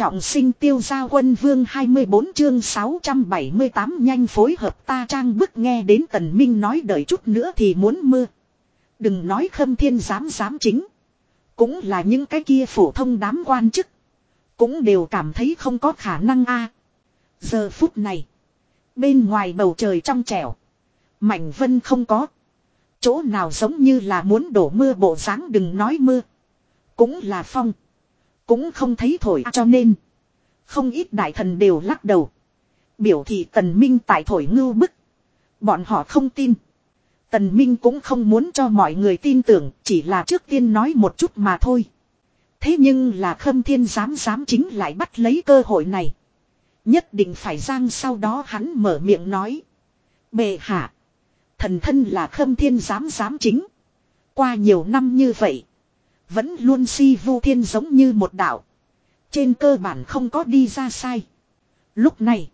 Trọng sinh tiêu gia quân vương 24 chương 678 nhanh phối hợp ta trang bức nghe đến tần minh nói đợi chút nữa thì muốn mưa. Đừng nói khâm thiên dám dám chính. Cũng là những cái kia phổ thông đám quan chức. Cũng đều cảm thấy không có khả năng a. Giờ phút này. Bên ngoài bầu trời trong trẻo. Mảnh vân không có. Chỗ nào giống như là muốn đổ mưa bộ dáng đừng nói mưa. Cũng là phong. Cũng không thấy thổi cho nên. Không ít đại thần đều lắc đầu. Biểu thị tần minh tại thổi ngưu bức. Bọn họ không tin. Tần Minh cũng không muốn cho mọi người tin tưởng, chỉ là trước tiên nói một chút mà thôi. Thế nhưng là khâm thiên dám dám chính lại bắt lấy cơ hội này. Nhất định phải giang sau đó hắn mở miệng nói. Bệ hạ. Thần thân là khâm thiên dám dám chính. Qua nhiều năm như vậy. Vẫn luôn si vu thiên giống như một đạo. Trên cơ bản không có đi ra sai. Lúc này.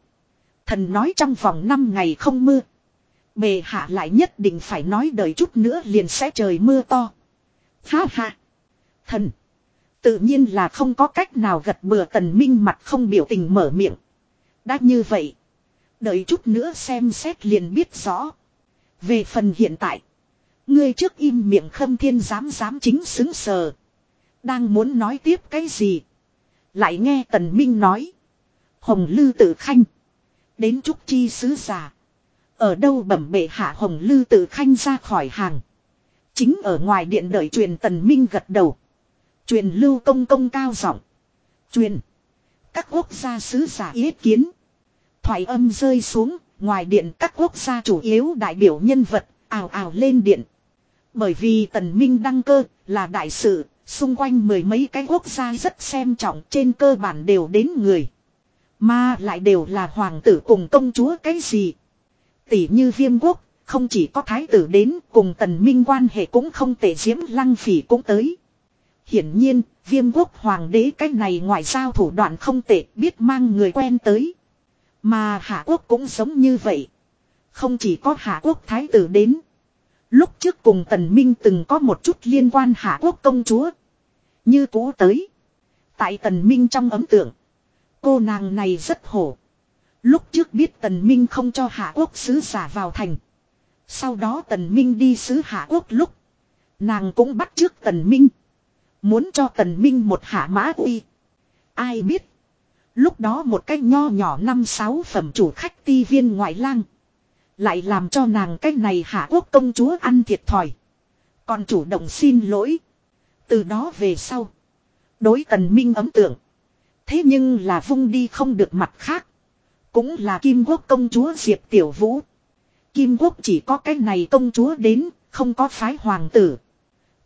Thần nói trong vòng 5 ngày không mưa. Bề hạ lại nhất định phải nói đợi chút nữa liền sẽ trời mưa to. Ha ha. Thần. Tự nhiên là không có cách nào gật bừa tần minh mặt không biểu tình mở miệng. Đã như vậy. Đợi chút nữa xem xét liền biết rõ. Về phần hiện tại. Ngươi trước im miệng khâm thiên dám dám chính xứng sờ. Đang muốn nói tiếp cái gì. Lại nghe tần minh nói. Hồng lư tự khanh. Đến trúc chi sứ giả. Ở đâu bẩm bệ hạ hồng lư tự khanh ra khỏi hàng. Chính ở ngoài điện đợi truyền tần minh gật đầu. Truyền lưu công công cao giọng. Truyền. Các quốc gia sứ giả yết kiến. Thoại âm rơi xuống, ngoài điện các quốc gia chủ yếu đại biểu nhân vật, ào ào lên điện. Bởi vì tần minh đăng cơ, là đại sự, xung quanh mười mấy cái quốc gia rất xem trọng trên cơ bản đều đến người. Mà lại đều là hoàng tử cùng công chúa cái gì. Tỷ như viêm quốc, không chỉ có thái tử đến cùng tần minh quan hệ cũng không tệ diễm lăng phỉ cũng tới. Hiển nhiên, viêm quốc hoàng đế cách này ngoại giao thủ đoạn không tệ biết mang người quen tới. Mà hạ quốc cũng giống như vậy. Không chỉ có hạ quốc thái tử đến. Lúc trước cùng tần minh từng có một chút liên quan hạ quốc công chúa. Như cũ tới. Tại tần minh trong ấm tượng. Cô nàng này rất hổ. Lúc trước biết Tần Minh không cho Hạ Quốc sứ giả vào thành. Sau đó Tần Minh đi sứ Hạ Quốc lúc. Nàng cũng bắt trước Tần Minh. Muốn cho Tần Minh một hạ mã uy. Ai biết. Lúc đó một cái nho nhỏ năm sáu phẩm chủ khách ti viên ngoại lang. Lại làm cho nàng cái này hạ quốc công chúa ăn thiệt thòi. Còn chủ động xin lỗi. Từ đó về sau. Đối tần minh ấm tượng. Thế nhưng là vung đi không được mặt khác. Cũng là Kim Quốc công chúa Diệp Tiểu Vũ. Kim Quốc chỉ có cái này công chúa đến, không có phái hoàng tử.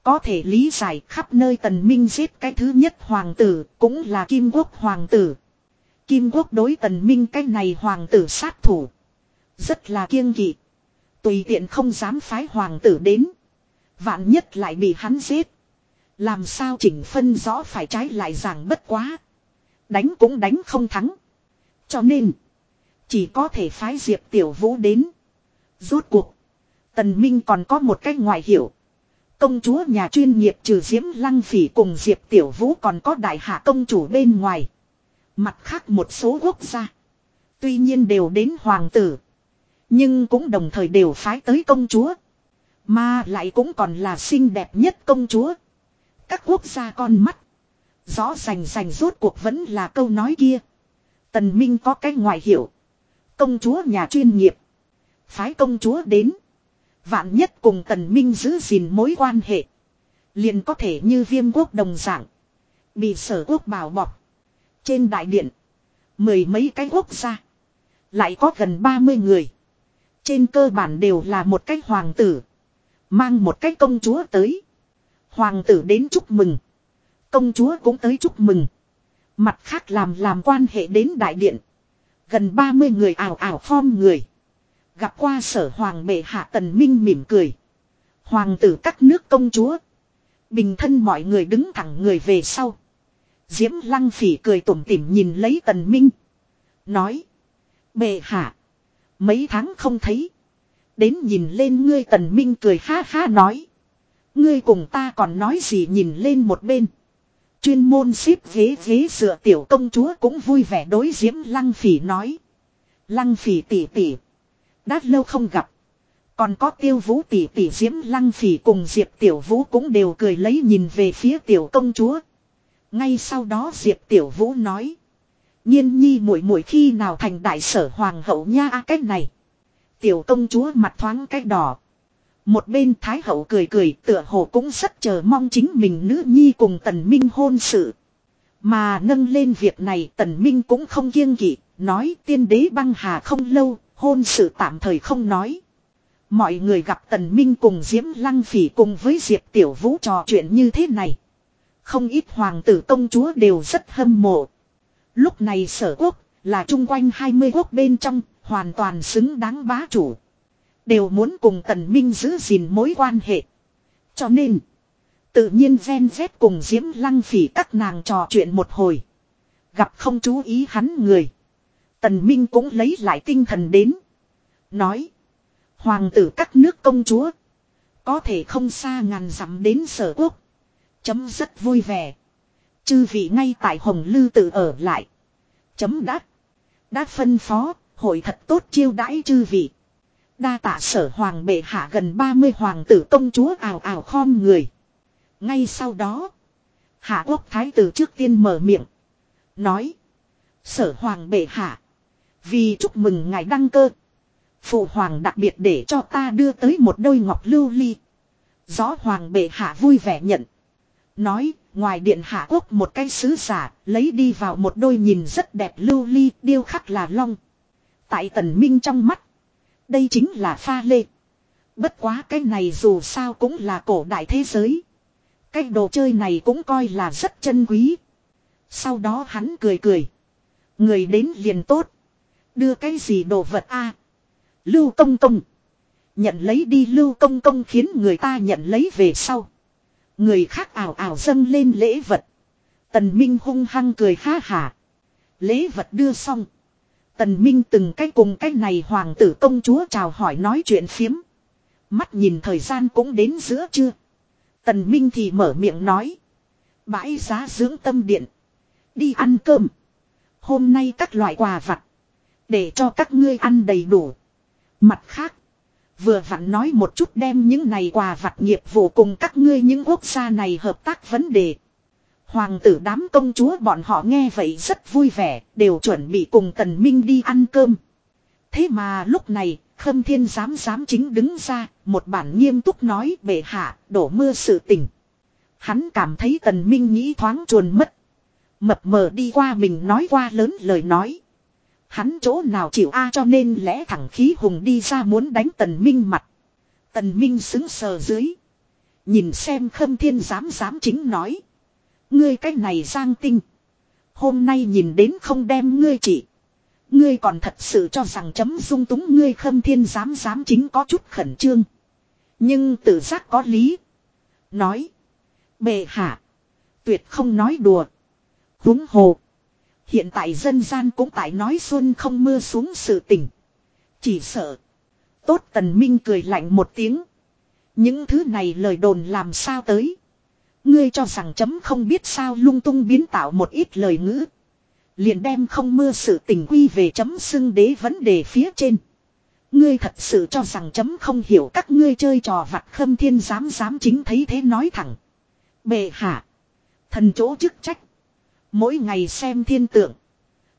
Có thể lý giải khắp nơi tần minh giết cái thứ nhất hoàng tử, cũng là Kim Quốc hoàng tử. Kim Quốc đối tần minh cái này hoàng tử sát thủ. Rất là kiêng kỵ. Tùy tiện không dám phái hoàng tử đến. Vạn nhất lại bị hắn giết. Làm sao chỉnh phân rõ phải trái lại giảng bất quá. Đánh cũng đánh không thắng. Cho nên. Chỉ có thể phái Diệp Tiểu Vũ đến. Rốt cuộc. Tần Minh còn có một cách ngoại hiểu. Công chúa nhà chuyên nghiệp trừ Diễm Lăng Phỉ cùng Diệp Tiểu Vũ còn có đại hạ công chủ bên ngoài. Mặt khác một số quốc gia. Tuy nhiên đều đến hoàng tử. Nhưng cũng đồng thời đều phái tới công chúa. Mà lại cũng còn là xinh đẹp nhất công chúa. Các quốc gia con mắt. Rõ rành rành rốt cuộc vẫn là câu nói kia. Tần Minh có cái ngoại hiệu. Công chúa nhà chuyên nghiệp. Phái công chúa đến. Vạn nhất cùng tần minh giữ gìn mối quan hệ. Liền có thể như viêm quốc đồng dạng. Bị sở quốc bảo bọc. Trên đại điện. Mười mấy cái quốc gia. Lại có gần 30 người. Trên cơ bản đều là một cái hoàng tử. Mang một cái công chúa tới. Hoàng tử đến chúc mừng. Công chúa cũng tới chúc mừng. Mặt khác làm làm quan hệ đến đại điện. Gần 30 người ảo ảo form người. Gặp qua sở hoàng bệ hạ tần minh mỉm cười. Hoàng tử các nước công chúa. Bình thân mọi người đứng thẳng người về sau. Diễm lăng phỉ cười tủm tỉm nhìn lấy tần minh. Nói. Bệ hạ. Mấy tháng không thấy. Đến nhìn lên ngươi tần minh cười ha ha nói. Ngươi cùng ta còn nói gì nhìn lên một bên. Chuyên môn xếp ghế ghế dựa tiểu công chúa cũng vui vẻ đối diễm lăng phỉ nói. Lăng phỉ tỉ tỉ. Đã lâu không gặp. Còn có tiêu vũ tỷ tỷ diễm lăng phỉ cùng diệp tiểu vũ cũng đều cười lấy nhìn về phía tiểu công chúa. Ngay sau đó diệp tiểu vũ nói. Nhiên nhi muội muội khi nào thành đại sở hoàng hậu nha à, cách này. Tiểu công chúa mặt thoáng cách đỏ. Một bên thái hậu cười cười tựa hồ cũng rất chờ mong chính mình nữ nhi cùng tần minh hôn sự. Mà nâng lên việc này tần minh cũng không kiêng kỵ, nói tiên đế băng hà không lâu, hôn sự tạm thời không nói. Mọi người gặp tần minh cùng diễm lăng phỉ cùng với diệp tiểu vũ trò chuyện như thế này. Không ít hoàng tử công chúa đều rất hâm mộ. Lúc này sở quốc là chung quanh 20 quốc bên trong, hoàn toàn xứng đáng bá chủ. Đều muốn cùng tần minh giữ gìn mối quan hệ. Cho nên, tự nhiên gen vét cùng diễm lăng phỉ các nàng trò chuyện một hồi. Gặp không chú ý hắn người. Tần minh cũng lấy lại tinh thần đến. Nói, hoàng tử các nước công chúa. Có thể không xa ngàn dặm đến sở quốc. Chấm rất vui vẻ. Chư vị ngay tại Hồng Lư tự ở lại. Chấm đắt. Đã phân phó, hội thật tốt chiêu đãi chư vị. Đa tạ sở hoàng bệ hạ gần 30 hoàng tử công chúa ảo ảo khom người. Ngay sau đó, hạ quốc thái tử trước tiên mở miệng. Nói, sở hoàng bệ hạ. Vì chúc mừng ngài đăng cơ. Phụ hoàng đặc biệt để cho ta đưa tới một đôi ngọc lưu ly. Gió hoàng bệ hạ vui vẻ nhận. Nói, ngoài điện hạ quốc một cái sứ giả, lấy đi vào một đôi nhìn rất đẹp lưu ly, điêu khắc là long. Tại tần minh trong mắt. Đây chính là pha lê. Bất quá cái này dù sao cũng là cổ đại thế giới. Cái đồ chơi này cũng coi là rất chân quý. Sau đó hắn cười cười. Người đến liền tốt. Đưa cái gì đồ vật a? Lưu công công. Nhận lấy đi lưu công công khiến người ta nhận lấy về sau. Người khác ảo ảo dâng lên lễ vật. Tần Minh hung hăng cười ha hả. Lễ vật đưa xong. Tần Minh từng cái cùng cái này hoàng tử công chúa chào hỏi nói chuyện phiếm. Mắt nhìn thời gian cũng đến giữa trưa. Tần Minh thì mở miệng nói. Bãi giá dưỡng tâm điện. Đi ăn cơm. Hôm nay các loại quà vặt. Để cho các ngươi ăn đầy đủ. Mặt khác. Vừa vặn nói một chút đem những này quà vặt nghiệp vụ cùng các ngươi những quốc gia này hợp tác vấn đề. Hoàng tử đám công chúa bọn họ nghe vậy rất vui vẻ, đều chuẩn bị cùng Tần Minh đi ăn cơm. Thế mà lúc này, Khâm Thiên dám dám chính đứng ra, một bản nghiêm túc nói bệ hạ, đổ mưa sự tình. Hắn cảm thấy Tần Minh nghĩ thoáng chuồn mất. Mập mờ đi qua mình nói qua lớn lời nói. Hắn chỗ nào chịu a cho nên lẽ thẳng khí hùng đi ra muốn đánh Tần Minh mặt. Tần Minh xứng sờ dưới. Nhìn xem Khâm Thiên dám dám chính nói. Ngươi cái này giang tinh. Hôm nay nhìn đến không đem ngươi chỉ. Ngươi còn thật sự cho rằng chấm dung túng ngươi khâm thiên dám dám chính có chút khẩn trương. Nhưng tự giác có lý. Nói. Bệ hạ. Tuyệt không nói đùa. Húng hồ. Hiện tại dân gian cũng tại nói xuân không mưa xuống sự tình. Chỉ sợ. Tốt tần minh cười lạnh một tiếng. Những thứ này lời đồn làm sao tới. Ngươi cho rằng chấm không biết sao lung tung biến tạo một ít lời ngữ. Liền đem không mưa sự tình quy về chấm xưng đế vấn đề phía trên. Ngươi thật sự cho rằng chấm không hiểu các ngươi chơi trò vặt khâm thiên dám dám chính thấy thế nói thẳng. Bệ hạ. Thần chỗ chức trách. Mỗi ngày xem thiên tượng.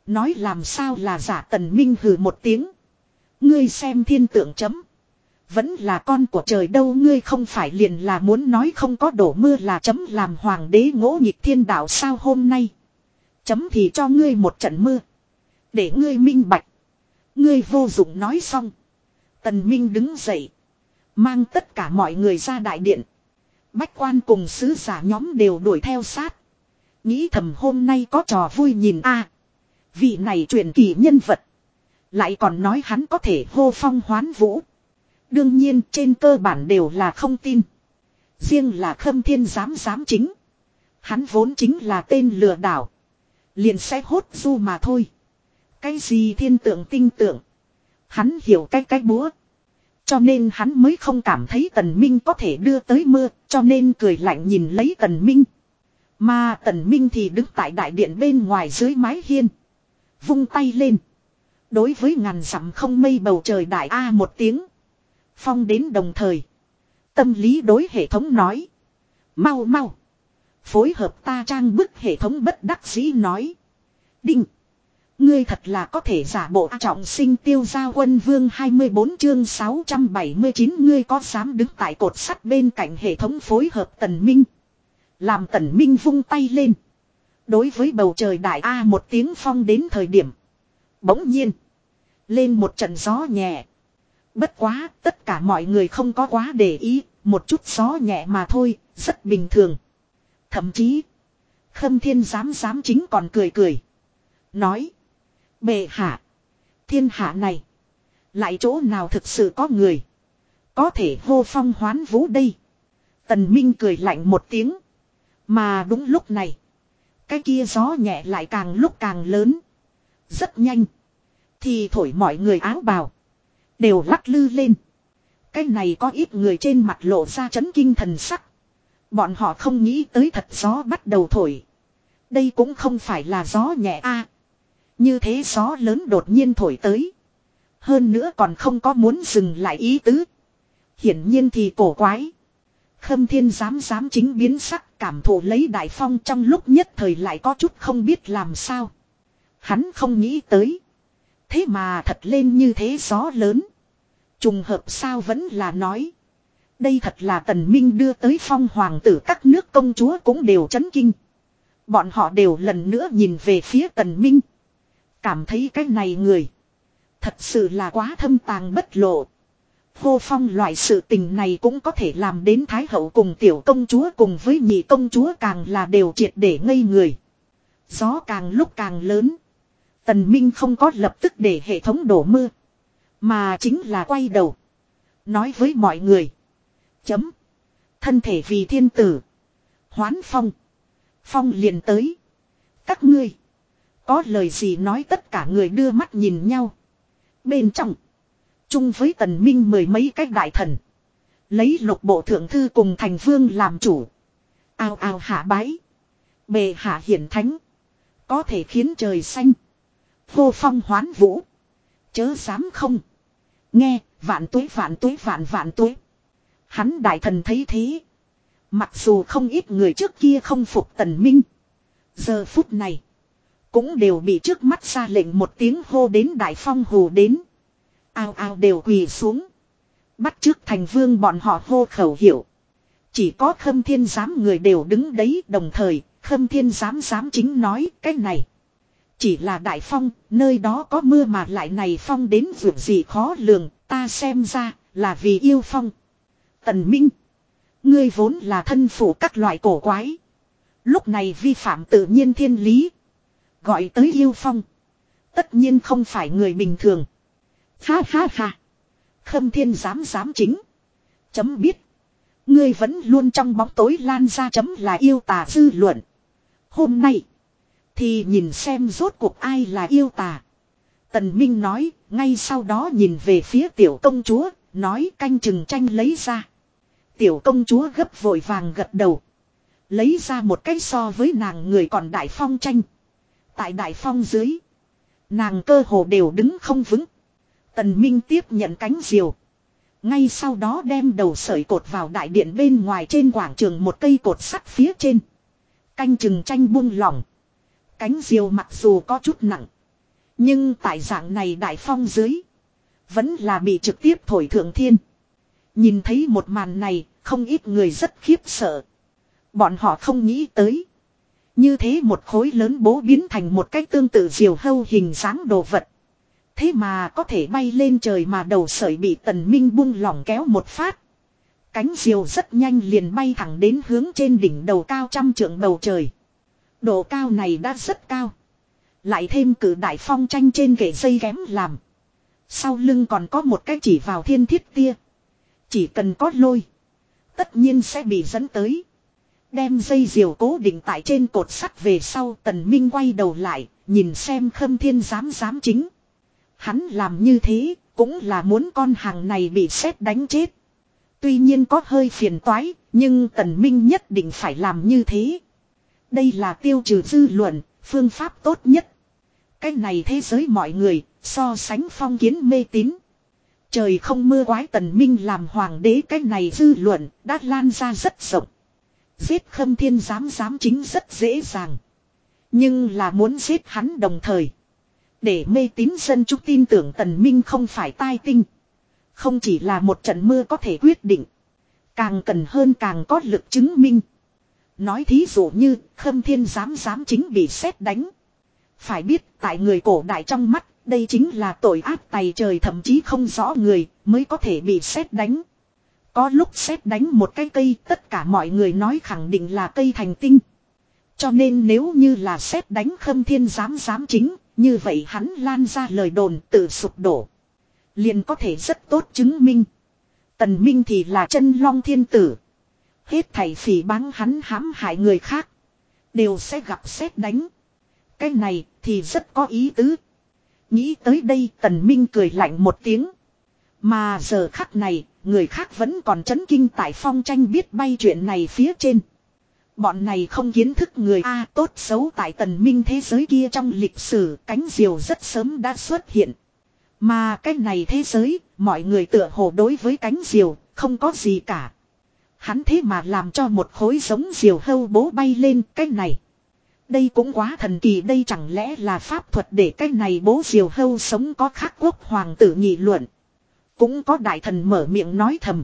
Nói làm sao là giả tần minh hừ một tiếng. Ngươi xem thiên tượng chấm. Vẫn là con của trời đâu ngươi không phải liền là muốn nói không có đổ mưa là chấm làm hoàng đế ngỗ nhịp thiên đạo sao hôm nay. Chấm thì cho ngươi một trận mưa. Để ngươi minh bạch. Ngươi vô dụng nói xong. Tần Minh đứng dậy. Mang tất cả mọi người ra đại điện. Bách quan cùng sứ giả nhóm đều đuổi theo sát. Nghĩ thầm hôm nay có trò vui nhìn a Vị này truyền kỳ nhân vật. Lại còn nói hắn có thể hô phong hoán vũ. Đương nhiên trên cơ bản đều là không tin. Riêng là khâm thiên giám giám chính. Hắn vốn chính là tên lừa đảo. Liền sẽ hốt du mà thôi. Cái gì thiên tượng tinh tượng. Hắn hiểu cái cái búa. Cho nên hắn mới không cảm thấy tần minh có thể đưa tới mưa. Cho nên cười lạnh nhìn lấy tần minh. Mà tần minh thì đứng tại đại điện bên ngoài dưới mái hiên. Vung tay lên. Đối với ngàn dặm không mây bầu trời đại A một tiếng. Phong đến đồng thời. Tâm lý đối hệ thống nói. Mau mau. Phối hợp ta trang bức hệ thống bất đắc dĩ nói. Đinh. Ngươi thật là có thể giả bộ trọng sinh tiêu gia quân vương 24 chương 679 ngươi có dám đứng tại cột sắt bên cạnh hệ thống phối hợp tần minh. Làm tần minh vung tay lên. Đối với bầu trời đại A một tiếng phong đến thời điểm. Bỗng nhiên. Lên một trận gió nhẹ. Bất quá, tất cả mọi người không có quá để ý. Một chút gió nhẹ mà thôi. Rất bình thường. Thậm chí. Khâm thiên dám dám chính còn cười cười. Nói. Bệ hạ. Thiên hạ này. Lại chỗ nào thực sự có người. Có thể hô phong hoán vũ đây. Tần Minh cười lạnh một tiếng. Mà đúng lúc này. Cái kia gió nhẹ lại càng lúc càng lớn. Rất nhanh. Thì thổi mọi người áo bào. Đều lắc lư lên. Cái này có ít người trên mặt lộ ra chấn kinh thần sắc. Bọn họ không nghĩ tới thật gió bắt đầu thổi. Đây cũng không phải là gió nhẹ a Như thế gió lớn đột nhiên thổi tới. Hơn nữa còn không có muốn dừng lại ý tứ. Hiển nhiên thì cổ quái. Khâm thiên dám dám chính biến sắc cảm thụ lấy đại phong trong lúc nhất thời lại có chút không biết làm sao. Hắn không nghĩ tới. Thế mà thật lên như thế gió lớn. Trùng hợp sao vẫn là nói. Đây thật là tần minh đưa tới phong hoàng tử các nước công chúa cũng đều chấn kinh. Bọn họ đều lần nữa nhìn về phía tần minh. Cảm thấy cái này người. Thật sự là quá thâm tàng bất lộ. Hô phong loại sự tình này cũng có thể làm đến Thái hậu cùng tiểu công chúa cùng với nhị công chúa càng là đều triệt để ngây người. Gió càng lúc càng lớn. Tần Minh không có lập tức để hệ thống đổ mưa. Mà chính là quay đầu. Nói với mọi người. Chấm. Thân thể vì thiên tử. Hoán phong. Phong liền tới. Các ngươi. Có lời gì nói tất cả người đưa mắt nhìn nhau. Bên trong. Chung với tần minh mười mấy cách đại thần. Lấy lục bộ thượng thư cùng thành vương làm chủ. Ao ao hạ bái. Bề hạ hiển thánh. Có thể khiến trời xanh. Vô phong hoán vũ. Chớ dám không. Nghe, vạn tuế vạn tuế vạn vạn tuế. Hắn đại thần thấy thế. Mặc dù không ít người trước kia không phục tần minh. Giờ phút này. Cũng đều bị trước mắt ra lệnh một tiếng hô đến đại phong hù đến. Ao ao đều quỳ xuống. Bắt trước thành vương bọn họ hô khẩu hiệu. Chỉ có khâm thiên giám người đều đứng đấy đồng thời, khâm thiên giám giám chính nói cái này. Chỉ là đại phong, nơi đó có mưa mà lại này phong đến vượt gì khó lường, ta xem ra, là vì yêu phong. Tần Minh. Ngươi vốn là thân phủ các loại cổ quái. Lúc này vi phạm tự nhiên thiên lý. Gọi tới yêu phong. Tất nhiên không phải người bình thường. Ha ha ha. Khâm thiên dám dám chính. Chấm biết. Ngươi vẫn luôn trong bóng tối lan ra chấm là yêu tà dư luận. Hôm nay. Thì nhìn xem rốt cuộc ai là yêu tà. Tần Minh nói, ngay sau đó nhìn về phía tiểu công chúa, nói canh chừng tranh lấy ra. Tiểu công chúa gấp vội vàng gật đầu. Lấy ra một cái so với nàng người còn đại phong tranh. Tại đại phong dưới. Nàng cơ hồ đều đứng không vững. Tần Minh tiếp nhận cánh diều. Ngay sau đó đem đầu sợi cột vào đại điện bên ngoài trên quảng trường một cây cột sắt phía trên. Canh chừng tranh buông lỏng. Cánh diều mặc dù có chút nặng. Nhưng tại dạng này đại phong dưới. Vẫn là bị trực tiếp thổi thượng thiên. Nhìn thấy một màn này, không ít người rất khiếp sợ. Bọn họ không nghĩ tới. Như thế một khối lớn bố biến thành một cách tương tự diều hâu hình dáng đồ vật. Thế mà có thể bay lên trời mà đầu sợi bị tần minh buông lỏng kéo một phát. Cánh diều rất nhanh liền bay thẳng đến hướng trên đỉnh đầu cao trăm trượng bầu trời. Độ cao này đã rất cao. Lại thêm cử đại phong tranh trên kệ dây ghém làm. Sau lưng còn có một cái chỉ vào thiên thiết tia. Chỉ cần có lôi. Tất nhiên sẽ bị dẫn tới. Đem dây diều cố định tại trên cột sắt về sau tần minh quay đầu lại. Nhìn xem khâm thiên dám dám chính. Hắn làm như thế cũng là muốn con hàng này bị xét đánh chết. Tuy nhiên có hơi phiền toái. Nhưng tần minh nhất định phải làm như thế. Đây là tiêu trừ dư luận, phương pháp tốt nhất. Cái này thế giới mọi người, so sánh phong kiến mê tín. Trời không mưa quái tần minh làm hoàng đế cái này dư luận đã lan ra rất rộng. Giết khâm thiên giám giám chính rất dễ dàng. Nhưng là muốn giết hắn đồng thời. Để mê tín dân chúng tin tưởng tần minh không phải tai tinh. Không chỉ là một trận mưa có thể quyết định. Càng cần hơn càng có lực chứng minh. Nói thí dụ như khâm thiên giám giám chính bị xét đánh. Phải biết tại người cổ đại trong mắt, đây chính là tội ác tày trời thậm chí không rõ người mới có thể bị xét đánh. Có lúc xét đánh một cái cây, tất cả mọi người nói khẳng định là cây thành tinh. Cho nên nếu như là xét đánh khâm thiên giám giám chính, như vậy hắn lan ra lời đồn tự sụp đổ. Liền có thể rất tốt chứng minh. Tần Minh thì là chân long thiên tử. Hết thảy phỉ báng hắn hãm hại người khác. Đều sẽ gặp xét đánh. Cái này thì rất có ý tứ. Nghĩ tới đây tần minh cười lạnh một tiếng. Mà giờ khắc này, người khác vẫn còn chấn kinh tại phong tranh biết bay chuyện này phía trên. Bọn này không kiến thức người A tốt xấu tại tần minh thế giới kia trong lịch sử cánh diều rất sớm đã xuất hiện. Mà cái này thế giới, mọi người tựa hồ đối với cánh diều, không có gì cả. Hắn thế mà làm cho một khối giống diều hâu bố bay lên cái này. Đây cũng quá thần kỳ đây chẳng lẽ là pháp thuật để cái này bố diều hâu sống có khắc quốc hoàng tử nghị luận. Cũng có đại thần mở miệng nói thầm.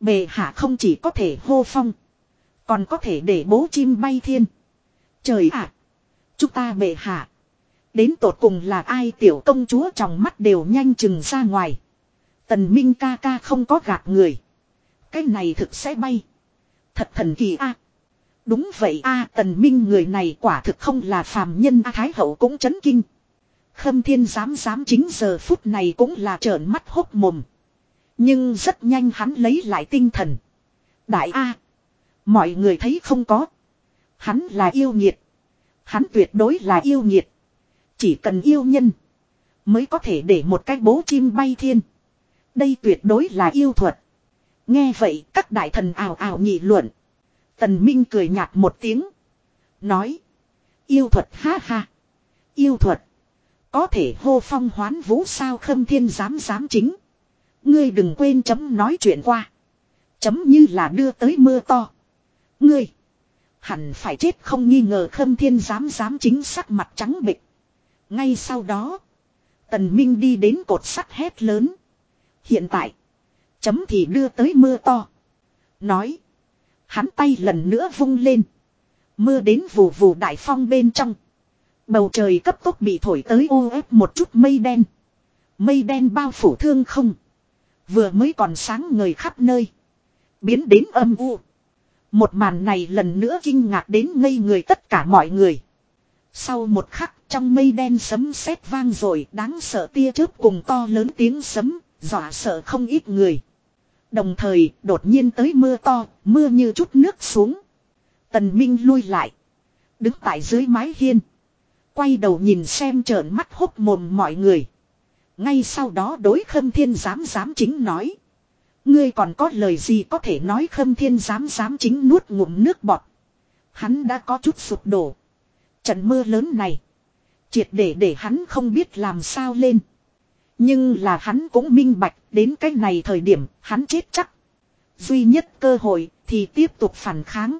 Bề hạ không chỉ có thể hô phong. Còn có thể để bố chim bay thiên. Trời ạ! chúng ta bệ hạ. Đến tột cùng là ai tiểu công chúa trong mắt đều nhanh chừng ra ngoài. Tần Minh ca ca không có gạt người. Cái này thực sẽ bay. Thật thần kỳ a. Đúng vậy a, tần minh người này quả thực không là phàm nhân a, thái hậu cũng chấn kinh. Khâm thiên dám dám chính giờ phút này cũng là trợn mắt hốc mồm. Nhưng rất nhanh hắn lấy lại tinh thần. Đại a Mọi người thấy không có. Hắn là yêu nhiệt. Hắn tuyệt đối là yêu nhiệt. Chỉ cần yêu nhân. Mới có thể để một cái bố chim bay thiên. Đây tuyệt đối là yêu thuật. Nghe vậy, các đại thần ảo ảo nghị luận. Tần Minh cười nhạt một tiếng. Nói. Yêu thuật ha ha. Yêu thuật. Có thể hô phong hoán vũ sao khâm thiên dám dám chính. Ngươi đừng quên chấm nói chuyện qua. Chấm như là đưa tới mưa to. Ngươi. Hẳn phải chết không nghi ngờ khâm thiên dám dám chính sắc mặt trắng bịch. Ngay sau đó. Tần Minh đi đến cột sắt hét lớn. Hiện tại. Chấm thì đưa tới mưa to. Nói. Hắn tay lần nữa vung lên. Mưa đến vù vù đại phong bên trong. Bầu trời cấp tốc bị thổi tới ô ép một chút mây đen. Mây đen bao phủ thương không. Vừa mới còn sáng ngời khắp nơi. Biến đến âm u. Một màn này lần nữa kinh ngạc đến ngây người tất cả mọi người. Sau một khắc trong mây đen sấm sét vang rồi đáng sợ tia chớp cùng to lớn tiếng sấm, dọa sợ không ít người. Đồng thời đột nhiên tới mưa to, mưa như chút nước xuống. Tần Minh lui lại. Đứng tại dưới mái hiên. Quay đầu nhìn xem trợn mắt hốc mồm mọi người. Ngay sau đó đối khâm thiên giám giám chính nói. Ngươi còn có lời gì có thể nói khâm thiên giám giám chính nuốt ngụm nước bọt. Hắn đã có chút sụp đổ. Trận mưa lớn này. Triệt để để hắn không biết làm sao lên. Nhưng là hắn cũng minh bạch đến cái này thời điểm hắn chết chắc. Duy nhất cơ hội thì tiếp tục phản kháng.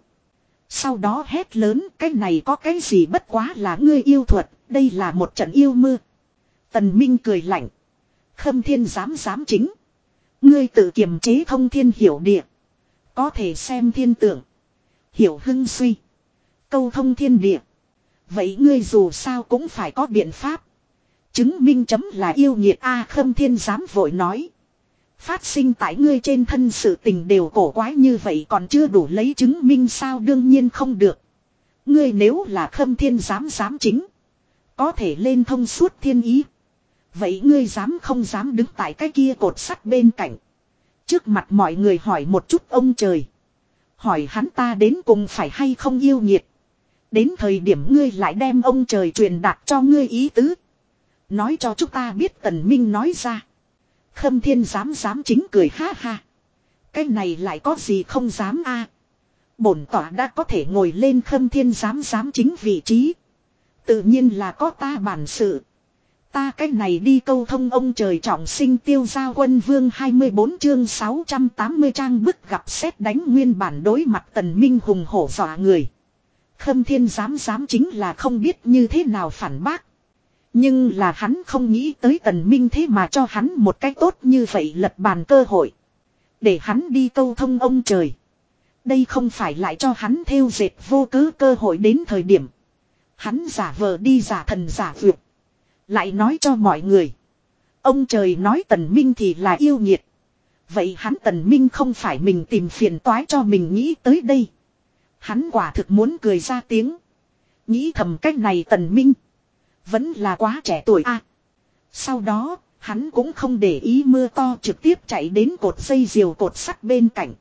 Sau đó hét lớn cái này có cái gì bất quá là ngươi yêu thuật, đây là một trận yêu mưa. Tần Minh cười lạnh. Khâm thiên dám dám chính. Ngươi tự kiềm chế thông thiên hiểu địa. Có thể xem thiên tượng. Hiểu hưng suy. Câu thông thiên địa. Vậy ngươi dù sao cũng phải có biện pháp. Chứng minh chấm là yêu nhiệt A khâm thiên dám vội nói. Phát sinh tại ngươi trên thân sự tình đều cổ quái như vậy còn chưa đủ lấy chứng minh sao đương nhiên không được. Ngươi nếu là khâm thiên dám dám chính. Có thể lên thông suốt thiên ý. Vậy ngươi dám không dám đứng tại cái kia cột sắt bên cạnh. Trước mặt mọi người hỏi một chút ông trời. Hỏi hắn ta đến cùng phải hay không yêu nhiệt. Đến thời điểm ngươi lại đem ông trời truyền đạt cho ngươi ý tứ. Nói cho chúng ta biết tần minh nói ra. Khâm thiên dám dám chính cười ha ha. Cái này lại có gì không dám a? Bổn tỏa đã có thể ngồi lên khâm thiên giám giám chính vị trí. Tự nhiên là có ta bản sự. Ta cách này đi câu thông ông trời trọng sinh tiêu giao quân vương 24 chương 680 trang bức gặp xét đánh nguyên bản đối mặt tần minh hùng hổ dọa người. Khâm thiên dám dám chính là không biết như thế nào phản bác. Nhưng là hắn không nghĩ tới tần minh thế mà cho hắn một cách tốt như vậy lật bàn cơ hội. Để hắn đi câu thông ông trời. Đây không phải lại cho hắn theo dệt vô cứ cơ hội đến thời điểm. Hắn giả vờ đi giả thần giả vượt. Lại nói cho mọi người. Ông trời nói tần minh thì là yêu nhiệt. Vậy hắn tần minh không phải mình tìm phiền toái cho mình nghĩ tới đây. Hắn quả thực muốn cười ra tiếng. Nghĩ thầm cách này tần minh. Vẫn là quá trẻ tuổi a. sau đó, hắn cũng không để ý mưa to trực tiếp chạy đến cột dây diều cột sắt bên cạnh.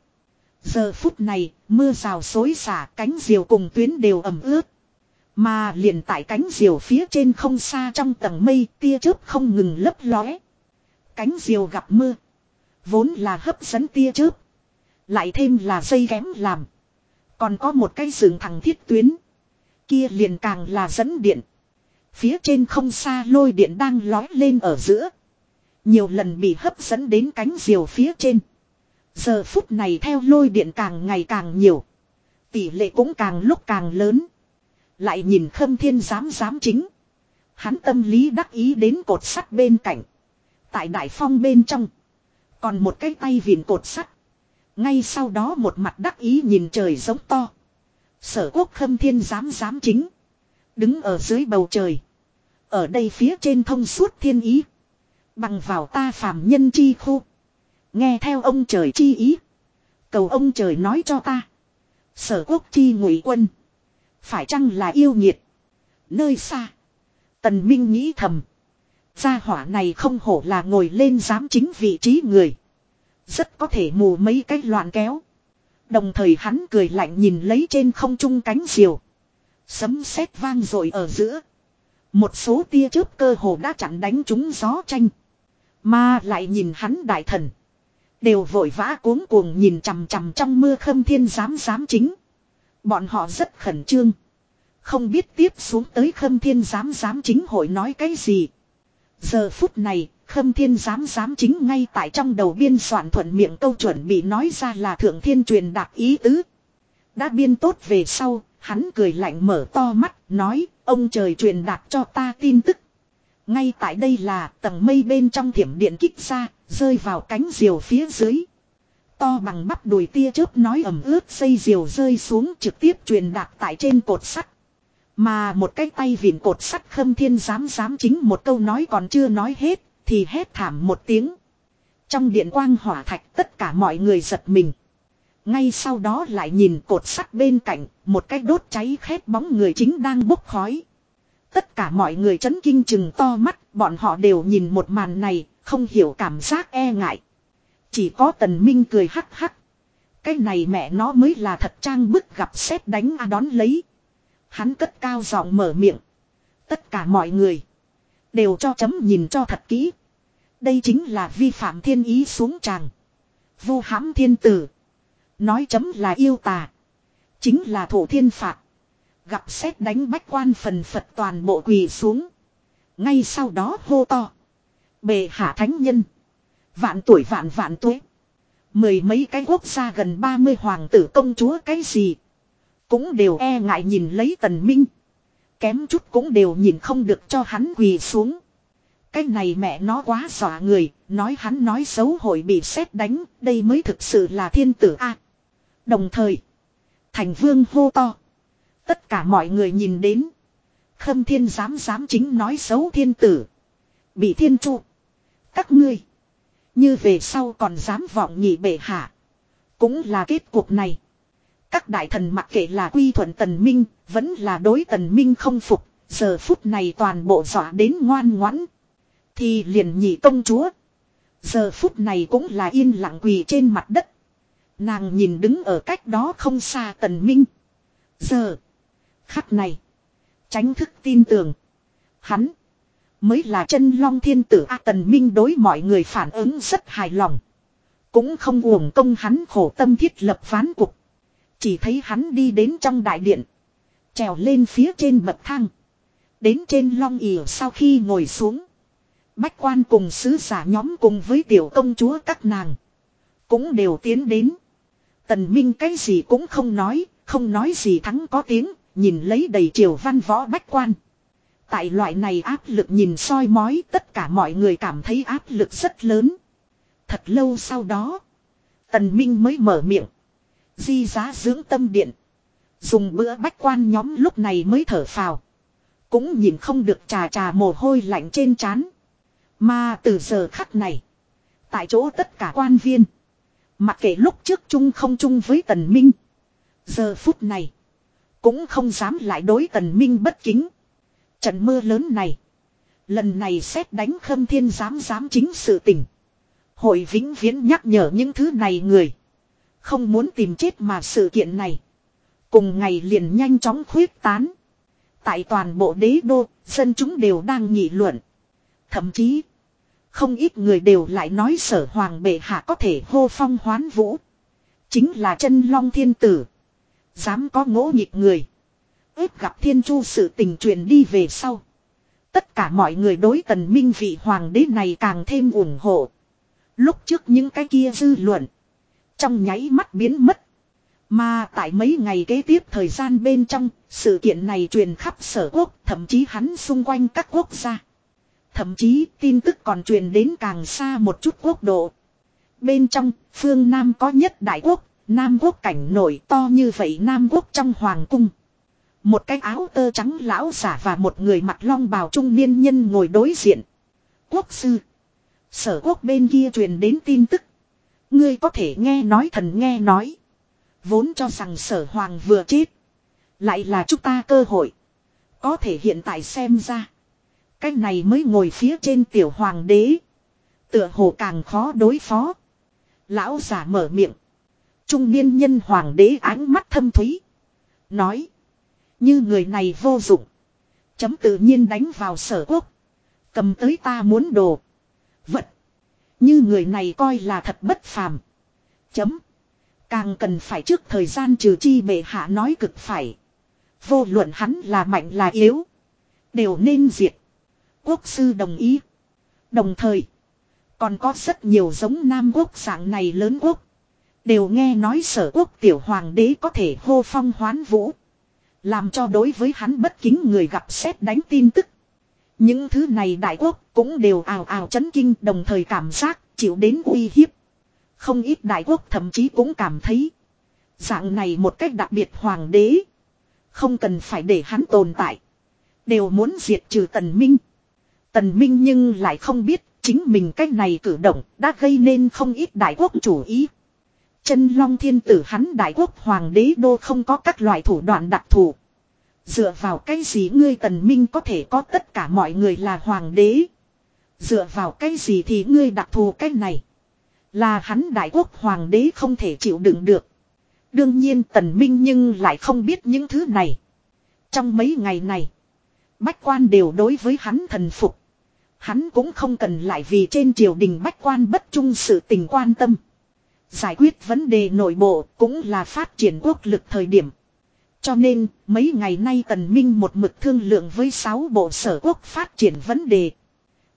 Giờ phút này, mưa rào xối xả cánh diều cùng tuyến đều ẩm ướt. Mà liền tại cánh diều phía trên không xa trong tầng mây tia chớp không ngừng lấp lóe. Cánh diều gặp mưa. Vốn là hấp dẫn tia chớp. Lại thêm là dây kém làm. Còn có một cái rừng thẳng thiết tuyến. Kia liền càng là dẫn điện. Phía trên không xa lôi điện đang lói lên ở giữa. Nhiều lần bị hấp dẫn đến cánh diều phía trên. Giờ phút này theo lôi điện càng ngày càng nhiều. Tỷ lệ cũng càng lúc càng lớn. Lại nhìn khâm thiên giám giám chính. Hắn tâm lý đắc ý đến cột sắt bên cạnh. Tại đại phong bên trong. Còn một cái tay vịn cột sắt. Ngay sau đó một mặt đắc ý nhìn trời giống to. Sở quốc khâm thiên giám giám chính. Đứng ở dưới bầu trời. Ở đây phía trên thông suốt thiên ý. Bằng vào ta phàm nhân chi khu. Nghe theo ông trời chi ý. Cầu ông trời nói cho ta. Sở quốc chi ngụy quân. Phải chăng là yêu nhiệt. Nơi xa. Tần Minh nghĩ thầm. Gia hỏa này không hổ là ngồi lên giám chính vị trí người. Rất có thể mù mấy cái loạn kéo. Đồng thời hắn cười lạnh nhìn lấy trên không trung cánh diều. Sấm sét vang rồi ở giữa. Một số tia chớp cơ hồ đã chặn đánh chúng gió tranh. Mà lại nhìn hắn đại thần. Đều vội vã cuống cuồng nhìn chằm chằm trong mưa khâm thiên giám giám chính. Bọn họ rất khẩn trương. Không biết tiếp xuống tới khâm thiên giám giám chính hội nói cái gì. Giờ phút này, khâm thiên giám giám chính ngay tại trong đầu biên soạn thuận miệng câu chuẩn bị nói ra là thượng thiên truyền đạt ý tứ. Đã biên tốt về sau, hắn cười lạnh mở to mắt, nói, ông trời truyền đạt cho ta tin tức. Ngay tại đây là tầng mây bên trong thiểm điện kích ra, rơi vào cánh diều phía dưới. To bằng bắp đùi tia chớp nói ẩm ướt xây diều rơi xuống trực tiếp truyền đạt tại trên cột sắt. Mà một cái tay vịn cột sắt khâm thiên dám dám chính một câu nói còn chưa nói hết, thì hét thảm một tiếng. Trong điện quang hỏa thạch tất cả mọi người giật mình. Ngay sau đó lại nhìn cột sắt bên cạnh, một cái đốt cháy khét bóng người chính đang bốc khói. Tất cả mọi người chấn kinh chừng to mắt, bọn họ đều nhìn một màn này, không hiểu cảm giác e ngại. Chỉ có tần minh cười hắc hắc. Cái này mẹ nó mới là thật trang bức gặp xét đánh a đón lấy. Hắn cất cao giọng mở miệng. Tất cả mọi người. Đều cho chấm nhìn cho thật kỹ. Đây chính là vi phạm thiên ý xuống tràng. Vu hãm thiên tử. Nói chấm là yêu tà. Chính là thổ thiên phạt. Gặp xét đánh bách quan phần Phật toàn bộ quỳ xuống. Ngay sau đó hô to. Bề hạ thánh nhân. Vạn tuổi vạn vạn tuế Mười mấy cái quốc gia gần 30 hoàng tử công chúa cái gì. Cũng đều e ngại nhìn lấy tần minh. Kém chút cũng đều nhìn không được cho hắn quỳ xuống. Cái này mẹ nó quá dọa người, nói hắn nói xấu hội bị xét đánh, đây mới thực sự là thiên tử a. đồng thời, thành vương hô to. Tất cả mọi người nhìn đến. Khâm thiên dám dám chính nói xấu thiên tử. Bị thiên trụ. Các ngươi. Như về sau còn dám vọng nhị bệ hạ. Cũng là kết cuộc này. Các đại thần mặc kệ là quy thuận tần minh, vẫn là đối tần minh không phục, giờ phút này toàn bộ dọa đến ngoan ngoãn. Thì liền nhị công chúa. Giờ phút này cũng là yên lặng quỳ trên mặt đất. Nàng nhìn đứng ở cách đó không xa tần minh. Giờ. Khắc này. Tránh thức tin tưởng. Hắn. Mới là chân long thiên tử A tần minh đối mọi người phản ứng rất hài lòng. Cũng không uổng công hắn khổ tâm thiết lập phán cục. Chỉ thấy hắn đi đến trong đại điện. Trèo lên phía trên bậc thang. Đến trên long ỉa sau khi ngồi xuống. Bách quan cùng sứ giả nhóm cùng với tiểu công chúa các nàng. Cũng đều tiến đến. Tần Minh cái gì cũng không nói, không nói gì thắng có tiếng, nhìn lấy đầy triều văn võ bách quan. Tại loại này áp lực nhìn soi mói tất cả mọi người cảm thấy áp lực rất lớn. Thật lâu sau đó, Tần Minh mới mở miệng. Di giá dưỡng tâm điện. Dùng bữa bách quan nhóm lúc này mới thở phào. Cũng nhìn không được trà trà mồ hôi lạnh trên trán. Mà từ giờ khắc này. Tại chỗ tất cả quan viên. Mặc kệ lúc trước chung không chung với tần minh. Giờ phút này. Cũng không dám lại đối tần minh bất kính. Trận mưa lớn này. Lần này xét đánh khâm thiên dám dám chính sự tình. Hội vĩnh viễn nhắc nhở những thứ này người. Không muốn tìm chết mà sự kiện này. Cùng ngày liền nhanh chóng khuyết tán. Tại toàn bộ đế đô, dân chúng đều đang nghị luận. Thậm chí, không ít người đều lại nói sở hoàng bệ hạ có thể hô phong hoán vũ. Chính là chân long thiên tử. Dám có ngỗ nhịp người ếp gặp thiên chu sự tình truyền đi về sau. Tất cả mọi người đối tần minh vị hoàng đế này càng thêm ủng hộ. Lúc trước những cái kia dư luận. Trong nháy mắt biến mất. Mà tại mấy ngày kế tiếp thời gian bên trong, sự kiện này truyền khắp sở quốc, thậm chí hắn xung quanh các quốc gia. Thậm chí tin tức còn truyền đến càng xa một chút quốc độ. Bên trong, phương Nam có nhất đại quốc, Nam quốc cảnh nổi to như vậy Nam quốc trong hoàng cung. Một cái áo tơ trắng lão giả và một người mặc long bào trung niên nhân ngồi đối diện. Quốc sư. Sở quốc bên kia truyền đến tin tức. Ngươi có thể nghe nói thần nghe nói. Vốn cho rằng sở hoàng vừa chết. Lại là chúng ta cơ hội. Có thể hiện tại xem ra. Cái này mới ngồi phía trên tiểu hoàng đế. Tựa hồ càng khó đối phó. Lão giả mở miệng. Trung niên nhân hoàng đế ánh mắt thâm thúy. Nói. Như người này vô dụng. Chấm tự nhiên đánh vào sở quốc. Cầm tới ta muốn đồ. Vật. Như người này coi là thật bất phàm. Chấm. Càng cần phải trước thời gian trừ chi bệ hạ nói cực phải. Vô luận hắn là mạnh là yếu. Đều nên diệt. Quốc sư đồng ý. Đồng thời. Còn có rất nhiều giống Nam quốc dạng này lớn quốc. Đều nghe nói sở quốc tiểu hoàng đế có thể hô phong hoán vũ. Làm cho đối với hắn bất kính người gặp xét đánh tin tức. Những thứ này đại quốc cũng đều ào ào chấn kinh đồng thời cảm giác chịu đến uy hiếp. Không ít đại quốc thậm chí cũng cảm thấy. Dạng này một cách đặc biệt hoàng đế. Không cần phải để hắn tồn tại. Đều muốn diệt trừ tần minh. Tần minh nhưng lại không biết chính mình cách này cử động đã gây nên không ít đại quốc chủ ý. Chân long thiên tử hắn đại quốc hoàng đế đô không có các loại thủ đoạn đặc thù. Dựa vào cái gì ngươi tần minh có thể có tất cả mọi người là hoàng đế. Dựa vào cái gì thì ngươi đặc thù cái này. Là hắn đại quốc hoàng đế không thể chịu đựng được. Đương nhiên tần minh nhưng lại không biết những thứ này. Trong mấy ngày này. Bách quan đều đối với hắn thần phục. Hắn cũng không cần lại vì trên triều đình bách quan bất trung sự tình quan tâm. Giải quyết vấn đề nội bộ cũng là phát triển quốc lực thời điểm. Cho nên, mấy ngày nay Tần Minh một mực thương lượng với sáu bộ sở quốc phát triển vấn đề.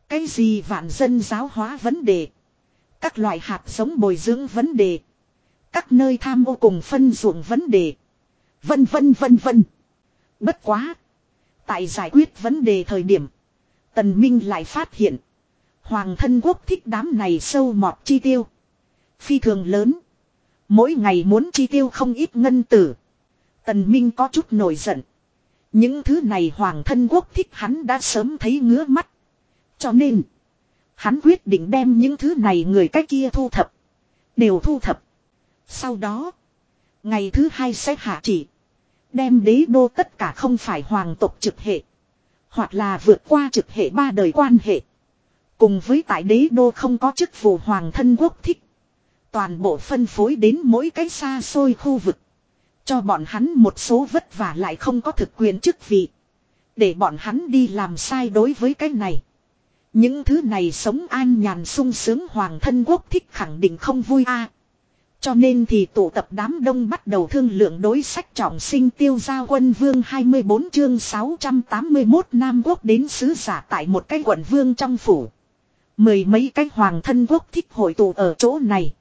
Cái gì vạn dân giáo hóa vấn đề. Các loại hạt giống bồi dưỡng vấn đề. Các nơi tham ô cùng phân ruộng vấn đề. Vân vân vân vân. Bất quá. Tại giải quyết vấn đề thời điểm. Tần Minh lại phát hiện. Hoàng thân quốc thích đám này sâu mọt chi tiêu. Phi thường lớn. Mỗi ngày muốn chi tiêu không ít ngân tử. Tần Minh có chút nổi giận. Những thứ này hoàng thân quốc thích hắn đã sớm thấy ngứa mắt. Cho nên. Hắn quyết định đem những thứ này người cái kia thu thập. Đều thu thập. Sau đó. Ngày thứ hai sẽ hạ chỉ. Đem đế đô tất cả không phải hoàng tộc trực hệ. Hoặc là vượt qua trực hệ ba đời quan hệ. Cùng với tại đế đô không có chức vụ hoàng thân quốc thích. Toàn bộ phân phối đến mỗi cái xa xôi khu vực. Cho bọn hắn một số vất vả lại không có thực quyền chức vị. Để bọn hắn đi làm sai đối với cái này. Những thứ này sống an nhàn sung sướng hoàng thân quốc thích khẳng định không vui a. Cho nên thì tụ tập đám đông bắt đầu thương lượng đối sách trọng sinh tiêu giao quân vương 24 chương 681 Nam Quốc đến sứ giả tại một cái quận vương trong phủ. Mười mấy cái hoàng thân quốc thích hội tụ ở chỗ này.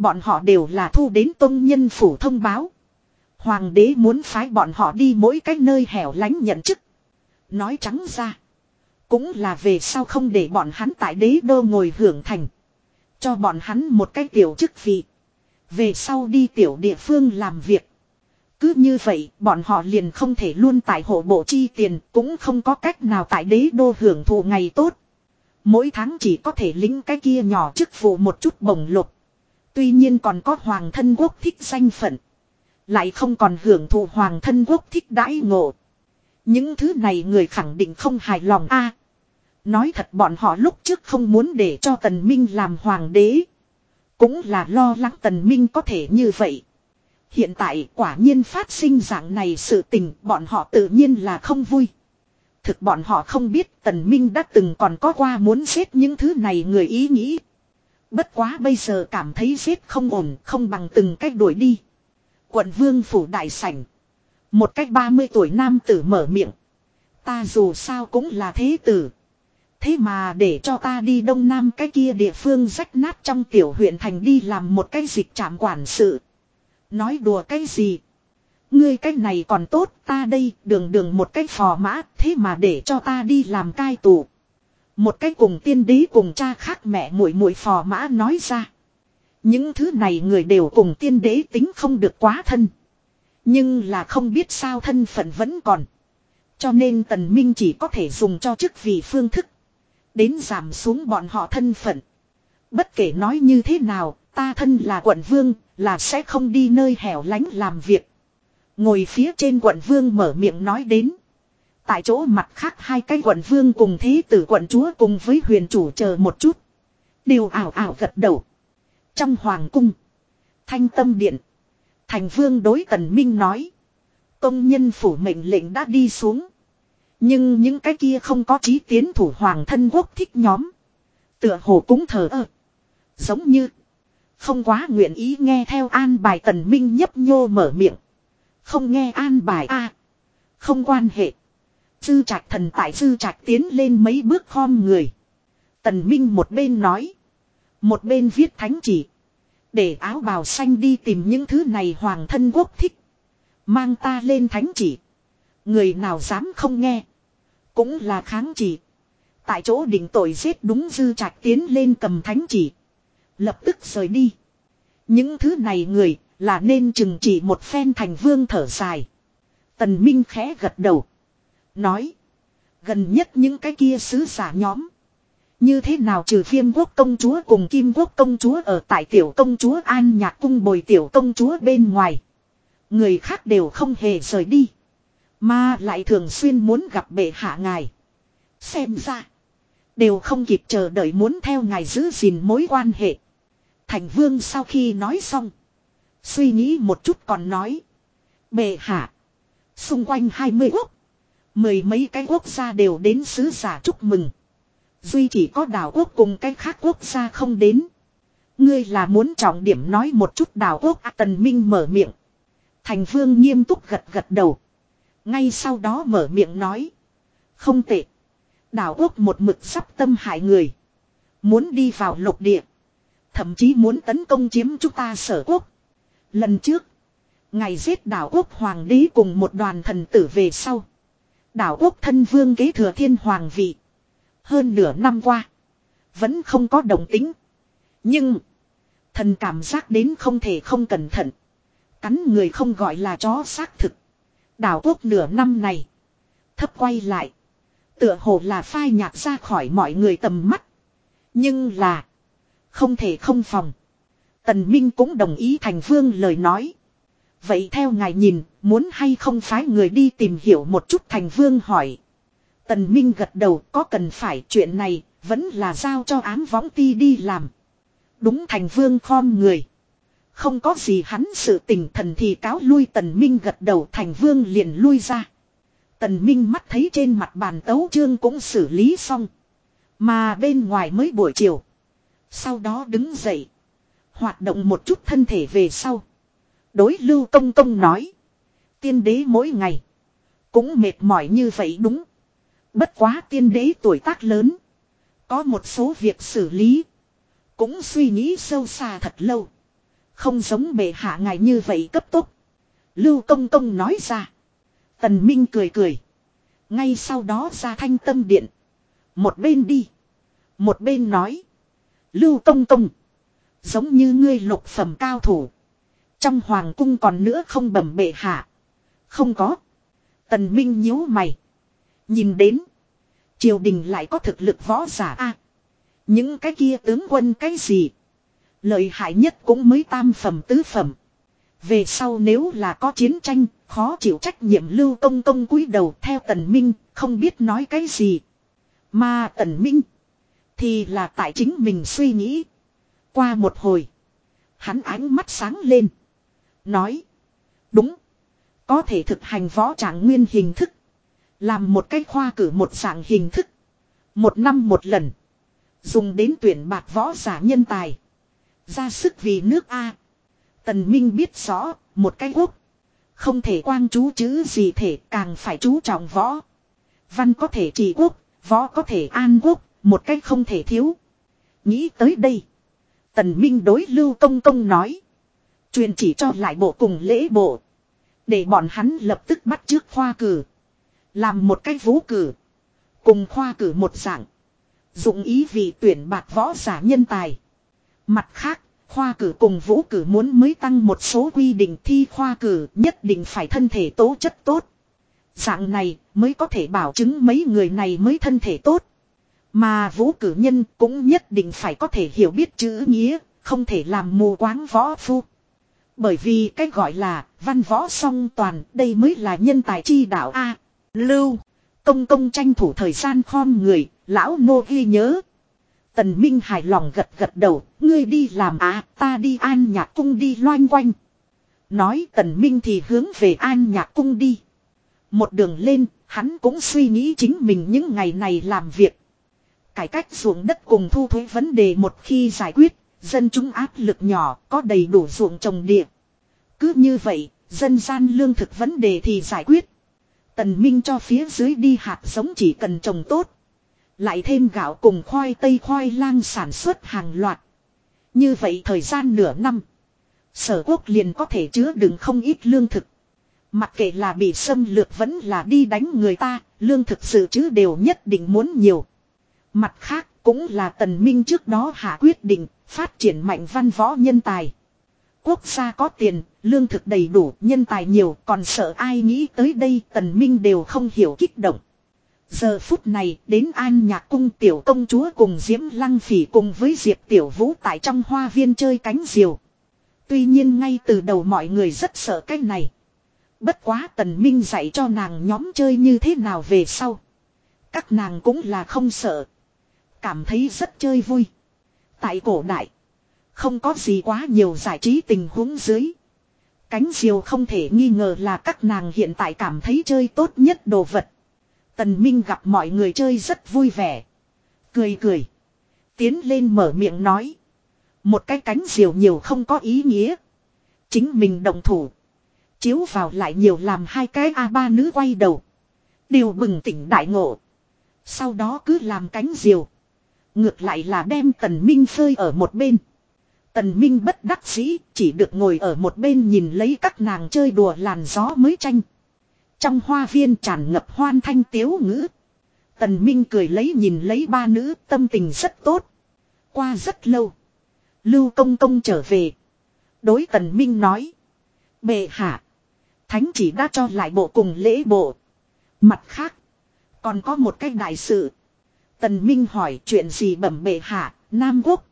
Bọn họ đều là thu đến tôn nhân phủ thông báo. Hoàng đế muốn phái bọn họ đi mỗi cái nơi hẻo lánh nhận chức. Nói trắng ra. Cũng là về sau không để bọn hắn tại đế đô ngồi hưởng thành. Cho bọn hắn một cái tiểu chức vị. Về sau đi tiểu địa phương làm việc. Cứ như vậy, bọn họ liền không thể luôn tại hộ bộ chi tiền, cũng không có cách nào tại đế đô hưởng thụ ngày tốt. Mỗi tháng chỉ có thể lính cái kia nhỏ chức vụ một chút bổng lục. Tuy nhiên còn có hoàng thân quốc thích danh phận. Lại không còn hưởng thụ hoàng thân quốc thích đãi ngộ. Những thứ này người khẳng định không hài lòng a. nói thật bọn họ lúc trước không muốn để cho Tần Minh làm hoàng đế. Cũng là lo lắng Tần Minh có thể như vậy. Hiện tại quả nhiên phát sinh dạng này sự tình, bọn họ tự nhiên là không vui. Thực bọn họ không biết Tần Minh đã từng còn có qua muốn giết những thứ này người ý nghĩ. Bất quá bây giờ cảm thấy giết không ổn, không bằng từng cách đuổi đi. Quận vương phủ đại sảnh. Một cách 30 tuổi nam tử mở miệng. Ta dù sao cũng là thế tử. Thế mà để cho ta đi đông nam cái kia địa phương rách nát trong tiểu huyện thành đi làm một cái dịch trạm quản sự. Nói đùa cái gì? Ngươi cái này còn tốt, ta đây, đường đường một cái phò mã, thế mà để cho ta đi làm cai tù. Một cái cùng tiên đế cùng cha khác mẹ muội muội phò mã nói ra. Những thứ này người đều cùng tiên đế tính không được quá thân. Nhưng là không biết sao thân phận vẫn còn. Cho nên tần minh chỉ có thể dùng cho chức vị phương thức. Đến giảm xuống bọn họ thân phận. Bất kể nói như thế nào, ta thân là quận vương, là sẽ không đi nơi hẻo lánh làm việc. Ngồi phía trên quận vương mở miệng nói đến. Tại chỗ mặt khác hai cái quận vương cùng thế tử quận chúa cùng với huyền chủ chờ một chút. Đều ảo ảo gật đầu. Trong hoàng cung. Thanh tâm điện. Thành vương đối tần minh nói. Công nhân phủ mệnh lệnh đã đi xuống. Nhưng những cái kia không có trí tiến thủ hoàng thân quốc thích nhóm. Tựa hồ cũng thờ ơ. Giống như. Không quá nguyện ý nghe theo an bài tần minh nhấp nhô mở miệng. Không nghe an bài a Không quan hệ. Dư trạch thần tại dư trạch tiến lên mấy bước khom người. Tần Minh một bên nói. Một bên viết thánh chỉ. Để áo bào xanh đi tìm những thứ này hoàng thân quốc thích. Mang ta lên thánh chỉ. Người nào dám không nghe. Cũng là kháng chỉ. Tại chỗ định tội giết đúng dư trạch tiến lên cầm thánh chỉ. Lập tức rời đi. Những thứ này người là nên chừng chỉ một phen thành vương thở dài. Tần Minh khẽ gật đầu. Nói. Gần nhất những cái kia sứ giả nhóm. Như thế nào trừ phiêm quốc công chúa cùng kim quốc công chúa ở tại tiểu công chúa An Nhạc cung bồi tiểu công chúa bên ngoài. Người khác đều không hề rời đi. Mà lại thường xuyên muốn gặp bệ hạ ngài. Xem ra. Đều không kịp chờ đợi muốn theo ngài giữ gìn mối quan hệ. Thành vương sau khi nói xong. Suy nghĩ một chút còn nói. Bệ hạ. Xung quanh hai mươi quốc. Mười mấy cái quốc gia đều đến sứ giả chúc mừng. Duy chỉ có đảo quốc cùng cái khác quốc gia không đến. Ngươi là muốn trọng điểm nói một chút đảo quốc à, tần minh mở miệng. Thành vương nghiêm túc gật gật đầu. Ngay sau đó mở miệng nói. Không tệ. Đảo quốc một mực sắp tâm hại người. Muốn đi vào lục địa. Thậm chí muốn tấn công chiếm chúng ta sở quốc. Lần trước. Ngày giết đảo quốc hoàng đế cùng một đoàn thần tử về sau. Đảo quốc thân vương kế thừa thiên hoàng vị. Hơn nửa năm qua. Vẫn không có đồng tính. Nhưng. Thần cảm giác đến không thể không cẩn thận. Cắn người không gọi là chó xác thực. Đảo quốc nửa năm này. Thấp quay lại. Tựa hồ là phai nhạt ra khỏi mọi người tầm mắt. Nhưng là. Không thể không phòng. Tần Minh cũng đồng ý thành vương lời nói. Vậy theo ngài nhìn, muốn hay không phái người đi tìm hiểu một chút thành vương hỏi. Tần Minh gật đầu có cần phải chuyện này, vẫn là giao cho ám võng ti đi làm. Đúng thành vương khom người. Không có gì hắn sự tình thần thì cáo lui tần minh gật đầu thành vương liền lui ra. Tần minh mắt thấy trên mặt bàn tấu chương cũng xử lý xong. Mà bên ngoài mới buổi chiều. Sau đó đứng dậy. Hoạt động một chút thân thể về sau. Đối lưu công công nói. Tiên đế mỗi ngày. Cũng mệt mỏi như vậy đúng. Bất quá tiên đế tuổi tác lớn. Có một số việc xử lý. Cũng suy nghĩ sâu xa thật lâu. Không giống bệ hạ ngài như vậy cấp tốc. Lưu công công nói ra. Tần Minh cười cười. Ngay sau đó ra thanh tâm điện. Một bên đi. Một bên nói. Lưu công công. Giống như ngươi lục phẩm cao thủ. Trong hoàng cung còn nữa không bẩm bệ hạ. Không có. Tần Minh nhíu mày. Nhìn đến. Triều đình lại có thực lực võ giả a Những cái kia tướng quân cái gì. Lợi hại nhất cũng mới tam phẩm tứ phẩm. Về sau nếu là có chiến tranh, khó chịu trách nhiệm lưu công công cúi đầu theo tần minh, không biết nói cái gì. Mà tần minh, thì là tại chính mình suy nghĩ. Qua một hồi, hắn ánh mắt sáng lên. Nói, đúng, có thể thực hành võ trạng nguyên hình thức. Làm một cái khoa cử một dạng hình thức. Một năm một lần. Dùng đến tuyển bạc võ giả nhân tài. Ra sức vì nước A. Tần Minh biết rõ, một cái quốc. Không thể quang chú chữ gì thể càng phải chú trọng võ. Văn có thể trị quốc, võ có thể an quốc, một cách không thể thiếu. Nghĩ tới đây. Tần Minh đối lưu công công nói. Truyền chỉ cho lại bộ cùng lễ bộ. Để bọn hắn lập tức bắt trước khoa cử. Làm một cái vũ cử. Cùng khoa cử một dạng. Dụng ý vì tuyển bạc võ giả nhân tài. Mặt khác, khoa cử cùng vũ cử muốn mới tăng một số quy định thi khoa cử nhất định phải thân thể tố chất tốt. Dạng này mới có thể bảo chứng mấy người này mới thân thể tốt. Mà vũ cử nhân cũng nhất định phải có thể hiểu biết chữ nghĩa, không thể làm mù quáng võ phu. Bởi vì cái gọi là văn võ song toàn đây mới là nhân tài chi đạo A. Lưu. Công công tranh thủ thời gian khom người, lão nô ghi nhớ. Tần Minh hài lòng gật gật đầu, ngươi đi làm à ta đi an nhạc cung đi loanh quanh. Nói tần Minh thì hướng về an nhạc cung đi. Một đường lên, hắn cũng suy nghĩ chính mình những ngày này làm việc. Cải cách ruộng đất cùng thu thuế vấn đề một khi giải quyết, dân chúng áp lực nhỏ, có đầy đủ ruộng trồng địa. Cứ như vậy, dân gian lương thực vấn đề thì giải quyết. Tần Minh cho phía dưới đi hạt giống chỉ cần trồng tốt. Lại thêm gạo cùng khoai tây khoai lang sản xuất hàng loạt. Như vậy thời gian nửa năm. Sở quốc liền có thể chứa đựng không ít lương thực. Mặc kệ là bị xâm lược vẫn là đi đánh người ta, lương thực sự chứ đều nhất định muốn nhiều. Mặt khác cũng là tần minh trước đó hạ quyết định phát triển mạnh văn võ nhân tài. Quốc gia có tiền, lương thực đầy đủ, nhân tài nhiều, còn sợ ai nghĩ tới đây tần minh đều không hiểu kích động. Giờ phút này đến an nhạc cung tiểu công chúa cùng Diễm Lăng Phỉ cùng với Diệp Tiểu Vũ tại trong hoa viên chơi cánh diều. Tuy nhiên ngay từ đầu mọi người rất sợ cái này. Bất quá tần minh dạy cho nàng nhóm chơi như thế nào về sau. Các nàng cũng là không sợ. Cảm thấy rất chơi vui. Tại cổ đại. Không có gì quá nhiều giải trí tình huống dưới. Cánh diều không thể nghi ngờ là các nàng hiện tại cảm thấy chơi tốt nhất đồ vật. Tần Minh gặp mọi người chơi rất vui vẻ. Cười cười. Tiến lên mở miệng nói. Một cái cánh diều nhiều không có ý nghĩa. Chính mình đồng thủ. Chiếu vào lại nhiều làm hai cái A3 nữ quay đầu. Đều bừng tỉnh đại ngộ. Sau đó cứ làm cánh diều. Ngược lại là đem tần minh phơi ở một bên. Tần minh bất đắc dĩ, chỉ được ngồi ở một bên nhìn lấy các nàng chơi đùa làn gió mới tranh. Trong hoa viên tràn ngập hoan thanh tiếu ngữ. Tần Minh cười lấy nhìn lấy ba nữ, tâm tình rất tốt. Qua rất lâu. Lưu công công trở về. Đối tần Minh nói. Bệ hạ. Thánh chỉ đã cho lại bộ cùng lễ bộ. Mặt khác. Còn có một cách đại sự. Tần Minh hỏi chuyện gì bẩm bệ hạ, Nam Quốc.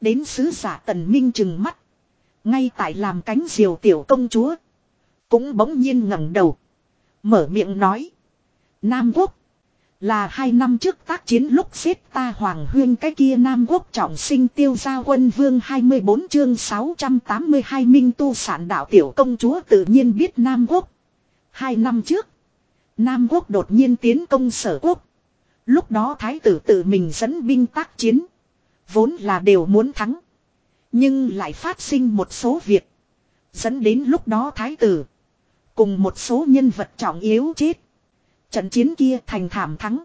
Đến sứ giả Tần Minh chừng mắt. Ngay tại làm cánh diều tiểu công chúa. Cũng bỗng nhiên ngẩng đầu. Mở miệng nói. Nam Quốc. Là hai năm trước tác chiến lúc xếp ta Hoàng Huyên cái kia Nam Quốc trọng sinh tiêu gia quân vương 24 chương 682 minh tu sản đạo tiểu công chúa tự nhiên biết Nam Quốc. Hai năm trước. Nam Quốc đột nhiên tiến công sở quốc. Lúc đó thái tử tự mình dẫn binh tác chiến. Vốn là đều muốn thắng. Nhưng lại phát sinh một số việc. Dẫn đến lúc đó thái tử. Cùng một số nhân vật trọng yếu chết. Trận chiến kia thành thảm thắng.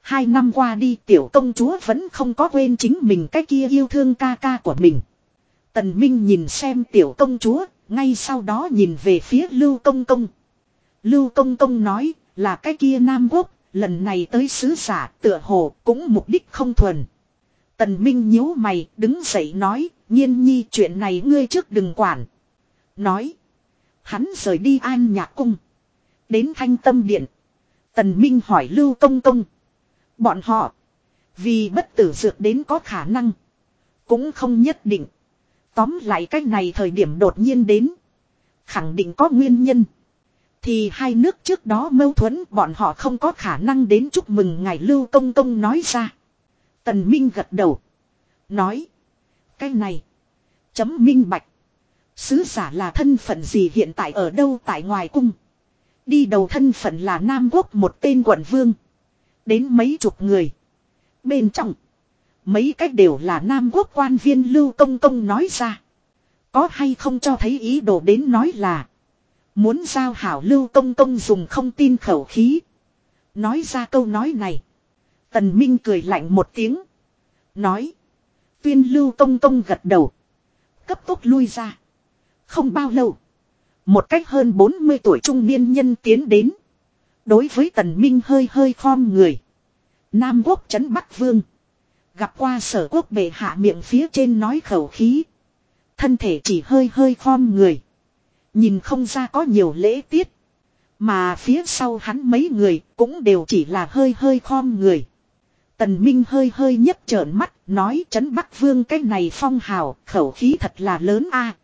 Hai năm qua đi tiểu công chúa vẫn không có quên chính mình cái kia yêu thương ca ca của mình. Tần Minh nhìn xem tiểu công chúa, ngay sau đó nhìn về phía Lưu Công Công. Lưu Công Công nói là cái kia Nam Quốc, lần này tới sứ giả tựa hồ cũng mục đích không thuần. Tần Minh nhíu mày, đứng dậy nói, nhiên nhi chuyện này ngươi trước đừng quản. Nói, hắn rời đi an nhạc cung. Đến thanh tâm điện. Tần Minh hỏi Lưu Công Công. Bọn họ, vì bất tử dược đến có khả năng. Cũng không nhất định. Tóm lại cách này thời điểm đột nhiên đến. Khẳng định có nguyên nhân. Thì hai nước trước đó mâu thuẫn, bọn họ không có khả năng đến chúc mừng ngài Lưu Công Công nói ra. Tần Minh gật đầu. Nói. Cái này. Chấm minh bạch. Sứ giả là thân phận gì hiện tại ở đâu tại ngoài cung. Đi đầu thân phận là Nam Quốc một tên quận vương. Đến mấy chục người. Bên trong. Mấy cách đều là Nam Quốc quan viên Lưu Công Công nói ra. Có hay không cho thấy ý đồ đến nói là. Muốn giao hảo Lưu Công Công dùng không tin khẩu khí. Nói ra câu nói này. Tần Minh cười lạnh một tiếng. Nói. Tuyên Lưu Công Công gật đầu. Cấp tốc lui ra. Không bao lâu. Một cách hơn 40 tuổi trung niên nhân tiến đến. Đối với Tần Minh hơi hơi khom người. Nam Quốc Trấn Bắc Vương. Gặp qua sở quốc bệ hạ miệng phía trên nói khẩu khí. Thân thể chỉ hơi hơi khom người. Nhìn không ra có nhiều lễ tiết. Mà phía sau hắn mấy người cũng đều chỉ là hơi hơi khom người. Tần Minh hơi hơi nhấp trợn mắt nói chấn Bắc Vương cái này phong hào khẩu khí thật là lớn a.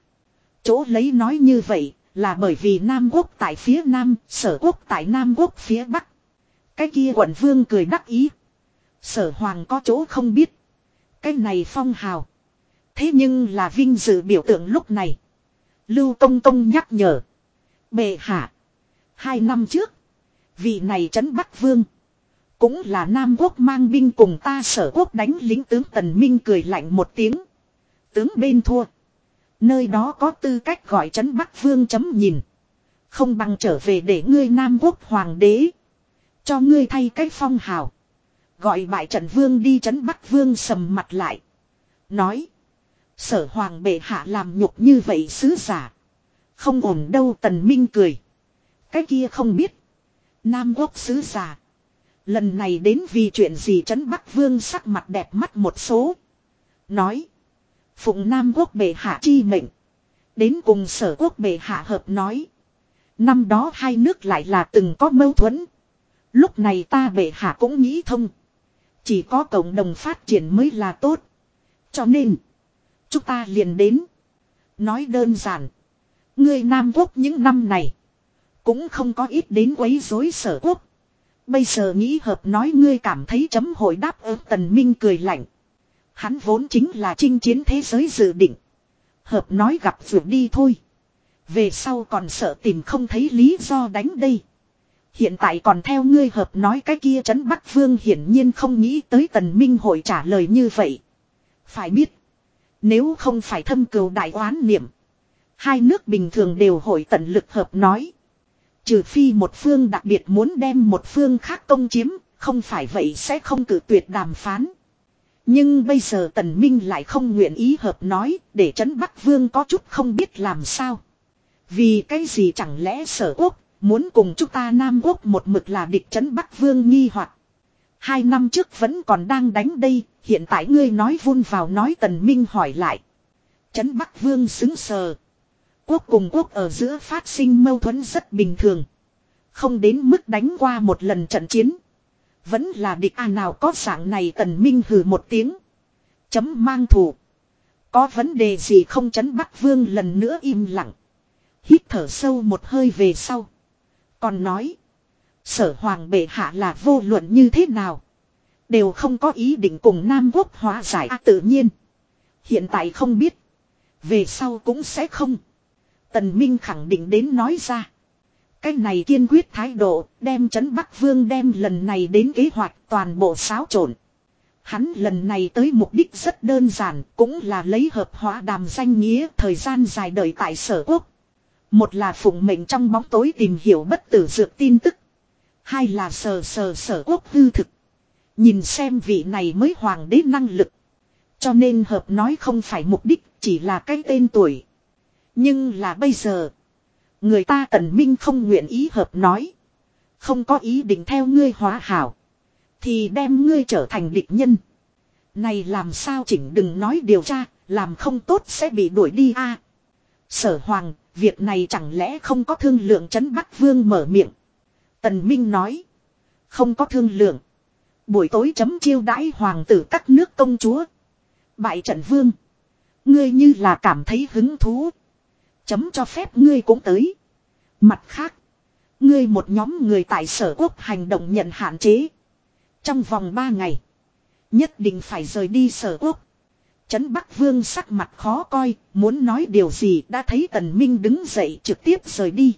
Chỗ lấy nói như vậy là bởi vì Nam Quốc tại phía Nam, sở quốc tại Nam Quốc phía Bắc. Cái kia quận vương cười đắc ý. Sở hoàng có chỗ không biết. Cái này phong hào. Thế nhưng là vinh dự biểu tượng lúc này. Lưu Công Công nhắc nhở. Bệ hạ. Hai năm trước. Vị này trấn Bắc Vương. Cũng là Nam Quốc mang binh cùng ta sở quốc đánh lính tướng Tần Minh cười lạnh một tiếng. Tướng bên thua. Nơi đó có tư cách gọi trấn Bắc Vương chấm nhìn. Không bằng trở về để ngươi Nam Quốc Hoàng đế. Cho ngươi thay cách phong hào. Gọi bại trận vương đi trấn Bắc Vương sầm mặt lại. Nói. Sở hoàng bệ hạ làm nhục như vậy sứ giả. Không ổn đâu tần minh cười. Cái kia không biết. Nam quốc sứ giả. Lần này đến vì chuyện gì trấn Bắc Vương sắc mặt đẹp mắt một số. Nói. Phụng Nam quốc bệ hạ chi mệnh. Đến cùng sở quốc bệ hạ hợp nói. Năm đó hai nước lại là từng có mâu thuẫn. Lúc này ta bệ hạ cũng nghĩ thông. Chỉ có cộng đồng phát triển mới là tốt. Cho nên. Chúng ta liền đến. Nói đơn giản. Người Nam Quốc những năm này. Cũng không có ít đến quấy rối sở quốc. Bây giờ nghĩ hợp nói ngươi cảm thấy chấm hồi đáp ứng tần minh cười lạnh. Hắn vốn chính là chinh chiến thế giới dự định. Hợp nói gặp vừa đi thôi. Về sau còn sợ tìm không thấy lý do đánh đây. Hiện tại còn theo ngươi hợp nói cái kia trấn Bắc Vương hiển nhiên không nghĩ tới tần minh hội trả lời như vậy. Phải biết. Nếu không phải thâm cừu đại oán niệm. Hai nước bình thường đều hội tận lực hợp nói. Trừ phi một phương đặc biệt muốn đem một phương khác công chiếm, không phải vậy sẽ không cử tuyệt đàm phán. Nhưng bây giờ tần minh lại không nguyện ý hợp nói, để trấn Bắc Vương có chút không biết làm sao. Vì cái gì chẳng lẽ sở quốc, muốn cùng chúng ta Nam quốc một mực là địch trấn Bắc Vương nghi hoặc Hai năm trước vẫn còn đang đánh đây, hiện tại ngươi nói vun vào nói tần minh hỏi lại. Trấn Bắc Vương xứng sờ. Quốc cùng quốc ở giữa phát sinh mâu thuẫn rất bình thường. Không đến mức đánh qua một lần trận chiến. Vẫn là địch à nào có dạng này tần minh hừ một tiếng. Chấm mang thủ. Có vấn đề gì không chấn Bắc Vương lần nữa im lặng. Hít thở sâu một hơi về sau. Còn nói. Sở hoàng bệ hạ là vô luận như thế nào. Đều không có ý định cùng Nam Quốc hóa giải à, tự nhiên. Hiện tại không biết. Về sau cũng sẽ không. Tần Minh khẳng định đến nói ra. Cái này kiên quyết thái độ đem chấn Bắc Vương đem lần này đến kế hoạch toàn bộ xáo trộn. Hắn lần này tới mục đích rất đơn giản, cũng là lấy hợp hóa đàm danh nghĩa thời gian dài đợi tại sở quốc. Một là phụng mệnh trong bóng tối tìm hiểu bất tử dược tin tức. Hai là sờ sờ sở quốc hư thực. Nhìn xem vị này mới hoàng đế năng lực. Cho nên hợp nói không phải mục đích, chỉ là cái tên tuổi. Nhưng là bây giờ. Người ta tần minh không nguyện ý hợp nói. Không có ý định theo ngươi hóa hảo. Thì đem ngươi trở thành địch nhân. Này làm sao chỉnh đừng nói điều tra, làm không tốt sẽ bị đuổi đi a. sở hoàng, việc này chẳng lẽ không có thương lượng chấn bắt Vương mở miệng. Tần Minh nói. Không có thương lượng. Buổi tối chấm chiêu đãi hoàng tử các nước công chúa. Bại trận vương. Ngươi như là cảm thấy hứng thú. Chấm cho phép ngươi cũng tới. Mặt khác. Ngươi một nhóm người tại sở quốc hành động nhận hạn chế. Trong vòng ba ngày. Nhất định phải rời đi sở quốc. Trấn Bắc Vương sắc mặt khó coi, muốn nói điều gì đã thấy Tần Minh đứng dậy trực tiếp rời đi.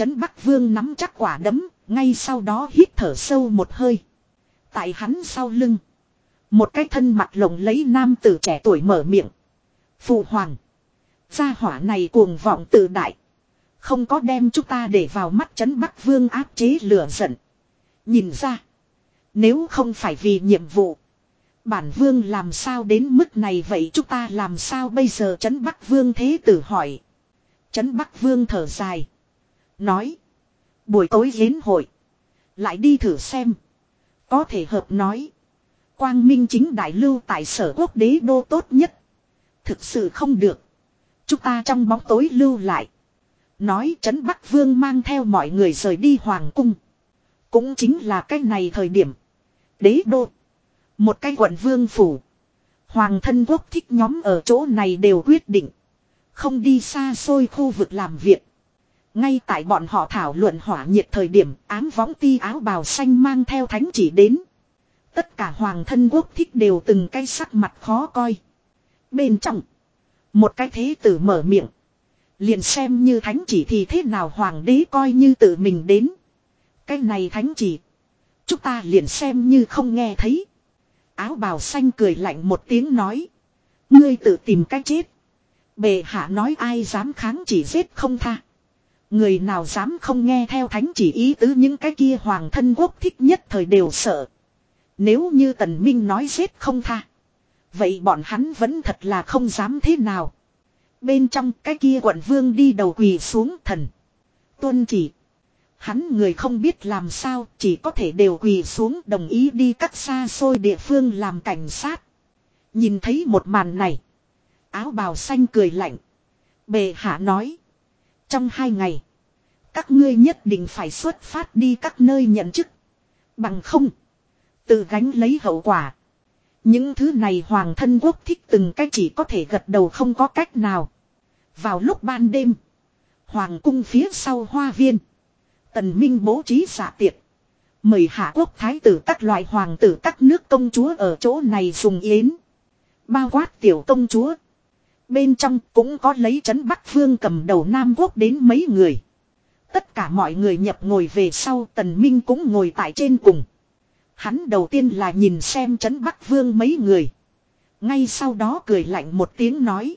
Trấn Bắc Vương nắm chắc quả đấm, ngay sau đó hít thở sâu một hơi. Tại hắn sau lưng. Một cái thân mặt lồng lấy nam tử trẻ tuổi mở miệng. Phụ hoàng. Gia hỏa này cuồng vọng tự đại. Không có đem chúng ta để vào mắt chấn Bắc Vương áp chế lửa giận. Nhìn ra. Nếu không phải vì nhiệm vụ. Bản vương làm sao đến mức này vậy chúng ta làm sao bây giờ chấn Bắc Vương thế tử hỏi. Chấn Bắc Vương thở dài. Nói. Buổi tối yến hội. Lại đi thử xem. Có thể hợp nói. Quang Minh chính đại lưu tại sở quốc đế đô tốt nhất. Thực sự không được. Chúng ta trong bóng tối lưu lại. Nói trấn Bắc Vương mang theo mọi người rời đi Hoàng cung. Cũng chính là cái này thời điểm. Đế đô. Một cái quận vương phủ. Hoàng thân quốc thích nhóm ở chỗ này đều quyết định. Không đi xa xôi khu vực làm việc. Ngay tại bọn họ thảo luận hỏa nhiệt thời điểm, ám võng ti áo bào xanh mang theo thánh chỉ đến. Tất cả hoàng thân quốc thích đều từng cái sắc mặt khó coi. Bên trong. Một cái thế tử mở miệng. Liền xem như thánh chỉ thì thế nào hoàng đế coi như tự mình đến. Cái này thánh chỉ. Chúng ta liền xem như không nghe thấy. Áo bào xanh cười lạnh một tiếng nói. Ngươi tự tìm cách chết. Bệ hạ nói ai dám kháng chỉ giết không tha. Người nào dám không nghe theo thánh chỉ ý tứ những cái kia hoàng thân quốc thích nhất thời đều sợ. Nếu như tần minh nói giết không tha. Vậy bọn hắn vẫn thật là không dám thế nào. Bên trong cái kia quận vương đi đầu quỳ xuống thần. Tuân chỉ. Hắn người không biết làm sao, chỉ có thể đều quỳ xuống đồng ý đi cắt xa xôi địa phương làm cảnh sát. Nhìn thấy một màn này. Áo bào xanh cười lạnh. Bề hạ nói. Trong hai ngày. Các ngươi nhất định phải xuất phát đi các nơi nhận chức. Bằng không. Tự gánh lấy hậu quả. Những thứ này hoàng thân quốc thích từng cách chỉ có thể gật đầu không có cách nào. Vào lúc ban đêm. Hoàng cung phía sau hoa viên. Tần Minh bố trí xạ tiệc. Mời hạ quốc thái tử các loại hoàng tử các nước công chúa ở chỗ này dùng yến. Bao quát tiểu công chúa. Bên trong cũng có lấy chấn Bắc Vương cầm đầu Nam Quốc đến mấy người. Tất cả mọi người nhập ngồi về sau, Tần Minh cũng ngồi tại trên cùng. Hắn đầu tiên là nhìn xem chấn Bắc Vương mấy người. Ngay sau đó cười lạnh một tiếng nói.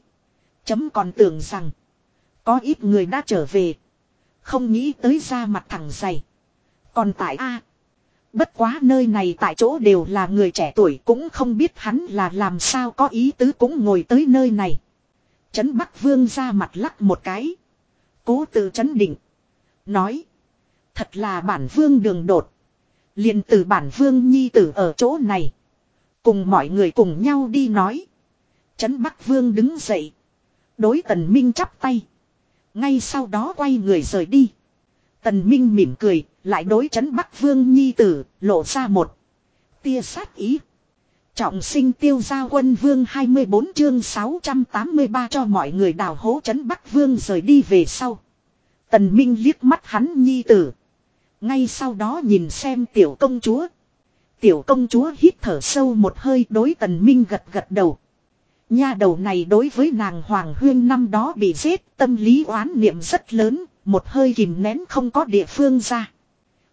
Chấm còn tưởng rằng. Có ít người đã trở về. Không nghĩ tới ra mặt thẳng dày. Còn tại A. Bất quá nơi này tại chỗ đều là người trẻ tuổi cũng không biết hắn là làm sao có ý tứ cũng ngồi tới nơi này. Trấn Bắc Vương ra mặt lắc một cái. Cố tự chấn định. Nói. Thật là bản vương đường đột. liền từ bản vương nhi tử ở chỗ này. Cùng mọi người cùng nhau đi nói. Trấn Bắc Vương đứng dậy. Đối tần minh chắp tay. Ngay sau đó quay người rời đi. Tần minh mỉm cười. Lại đối chấn Bắc Vương nhi tử. Lộ ra một. Tia sát ý. Trọng sinh tiêu gia quân vương 24 chương 683 cho mọi người đào hố chấn Bắc Vương rời đi về sau. Tần Minh liếc mắt hắn nhi tử. Ngay sau đó nhìn xem tiểu công chúa. Tiểu công chúa hít thở sâu một hơi đối tần Minh gật gật đầu. Nha đầu này đối với nàng Hoàng Huyên năm đó bị giết tâm lý oán niệm rất lớn, một hơi kìm nén không có địa phương ra.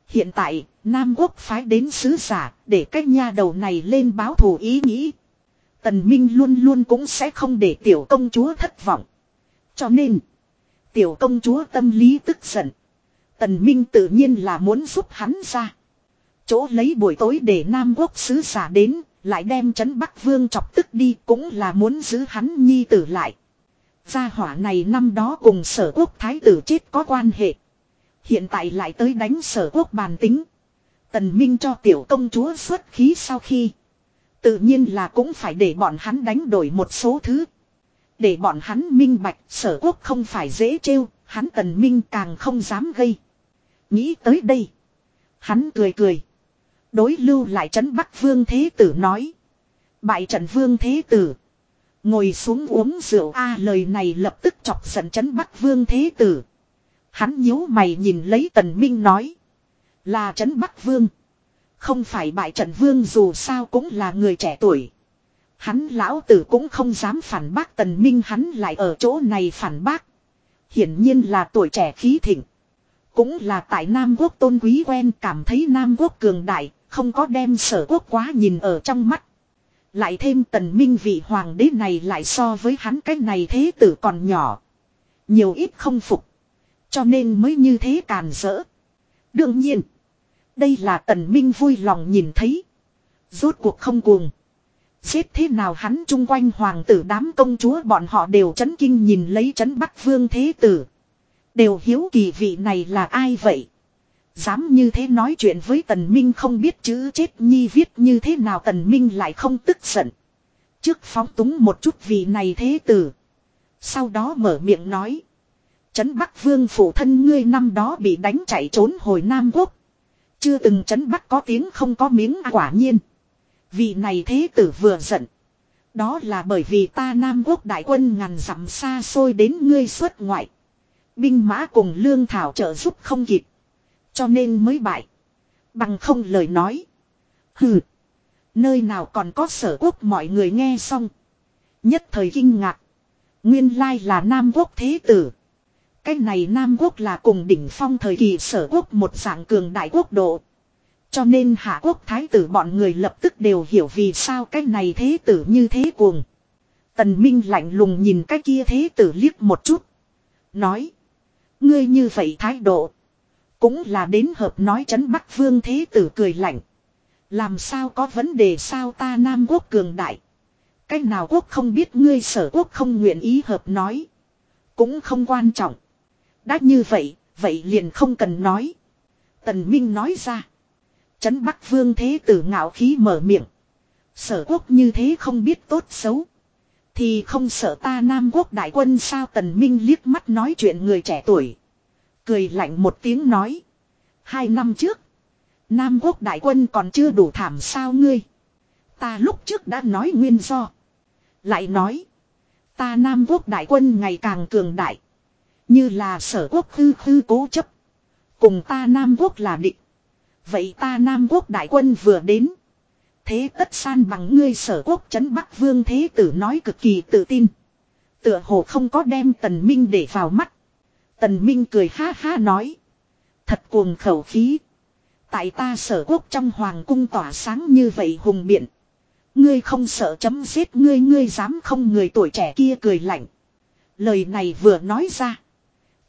Hiện tại, Nam quốc phái đến sứ giả để cách nha đầu này lên báo thù ý nghĩ. Tần Minh luôn luôn cũng sẽ không để tiểu công chúa thất vọng. Cho nên, tiểu công chúa tâm lý tức giận. Tần Minh tự nhiên là muốn giúp hắn ra. Chỗ lấy buổi tối để Nam quốc sứ giả đến, lại đem chấn Bắc Vương chọc tức đi cũng là muốn giữ hắn nhi tử lại. Gia hỏa này năm đó cùng sở quốc thái tử chết có quan hệ. Hiện tại lại tới đánh sở quốc bàn tính. Tần Minh cho tiểu công chúa xuất khí sau khi. Tự nhiên là cũng phải để bọn hắn đánh đổi một số thứ. Để bọn hắn minh bạch sở quốc không phải dễ trêu, hắn tần minh càng không dám gây. Nghĩ tới đây. Hắn cười cười. Đối lưu lại trấn Bắc Vương Thế Tử nói. Bại trận Vương Thế Tử. Ngồi xuống uống rượu a lời này lập tức chọc giận trấn Bắc Vương Thế Tử. Hắn nhíu mày nhìn lấy Tần Minh nói. Là trấn Bắc Vương. Không phải bại trận Vương dù sao cũng là người trẻ tuổi. Hắn lão tử cũng không dám phản bác Tần Minh hắn lại ở chỗ này phản bác. Hiển nhiên là tuổi trẻ khí thịnh. Cũng là tại Nam Quốc tôn quý quen cảm thấy Nam Quốc cường đại, không có đem sở quốc quá nhìn ở trong mắt. Lại thêm tần minh vị hoàng đế này lại so với hắn cái này thế tử còn nhỏ. Nhiều ít không phục. Cho nên mới như thế càn rỡ. Đương nhiên. Đây là tần minh vui lòng nhìn thấy. Rốt cuộc không cuồng. Xếp thế nào hắn chung quanh hoàng tử đám công chúa bọn họ đều chấn kinh nhìn lấy chấn bắc vương thế tử. Đều hiếu kỳ vị này là ai vậy? Dám như thế nói chuyện với Tần Minh không biết chữ chết nhi viết như thế nào Tần Minh lại không tức giận. Trước phóng túng một chút vì này thế tử. Sau đó mở miệng nói. Trấn Bắc Vương phụ thân ngươi năm đó bị đánh chạy trốn hồi Nam Quốc. Chưa từng Trấn Bắc có tiếng không có miếng à, quả nhiên. Vị này thế tử vừa giận. Đó là bởi vì ta Nam Quốc đại quân ngàn dặm xa xôi đến ngươi xuất ngoại. Binh mã cùng lương thảo trợ giúp không kịp. Cho nên mới bại. Bằng không lời nói. Hừ. Nơi nào còn có sở quốc mọi người nghe xong. Nhất thời kinh ngạc. Nguyên lai là Nam quốc thế tử. Cái này Nam quốc là cùng đỉnh phong thời kỳ sở quốc một dạng cường đại quốc độ. Cho nên hạ quốc thái tử bọn người lập tức đều hiểu vì sao cái này thế tử như thế cuồng. Tần Minh lạnh lùng nhìn cái kia thế tử liếc một chút. Nói. Ngươi như vậy thái độ. Cũng là đến hợp nói chấn Bắc Vương Thế Tử cười lạnh. Làm sao có vấn đề sao ta Nam Quốc cường đại. Cách nào quốc không biết ngươi sở quốc không nguyện ý hợp nói. Cũng không quan trọng. Đã như vậy, vậy liền không cần nói. Tần Minh nói ra. Chấn Bắc Vương Thế Tử ngạo khí mở miệng. Sở quốc như thế không biết tốt xấu. Thì không sợ ta Nam Quốc đại quân sao Tần Minh liếc mắt nói chuyện người trẻ tuổi. Cười lạnh một tiếng nói. Hai năm trước. Nam quốc đại quân còn chưa đủ thảm sao ngươi. Ta lúc trước đã nói nguyên do. Lại nói. Ta Nam quốc đại quân ngày càng cường đại. Như là sở quốc hư hư cố chấp. Cùng ta Nam quốc là địch. Vậy ta Nam quốc đại quân vừa đến. Thế tất san bằng ngươi sở quốc chấn Bắc Vương Thế Tử nói cực kỳ tự tin. Tựa hồ không có đem tần minh để vào mắt. Tần Minh cười ha ha nói. Thật cuồng khẩu khí. Tại ta sở quốc trong hoàng cung tỏa sáng như vậy hùng biện. Ngươi không sợ chấm giết ngươi ngươi dám không người tuổi trẻ kia cười lạnh. Lời này vừa nói ra.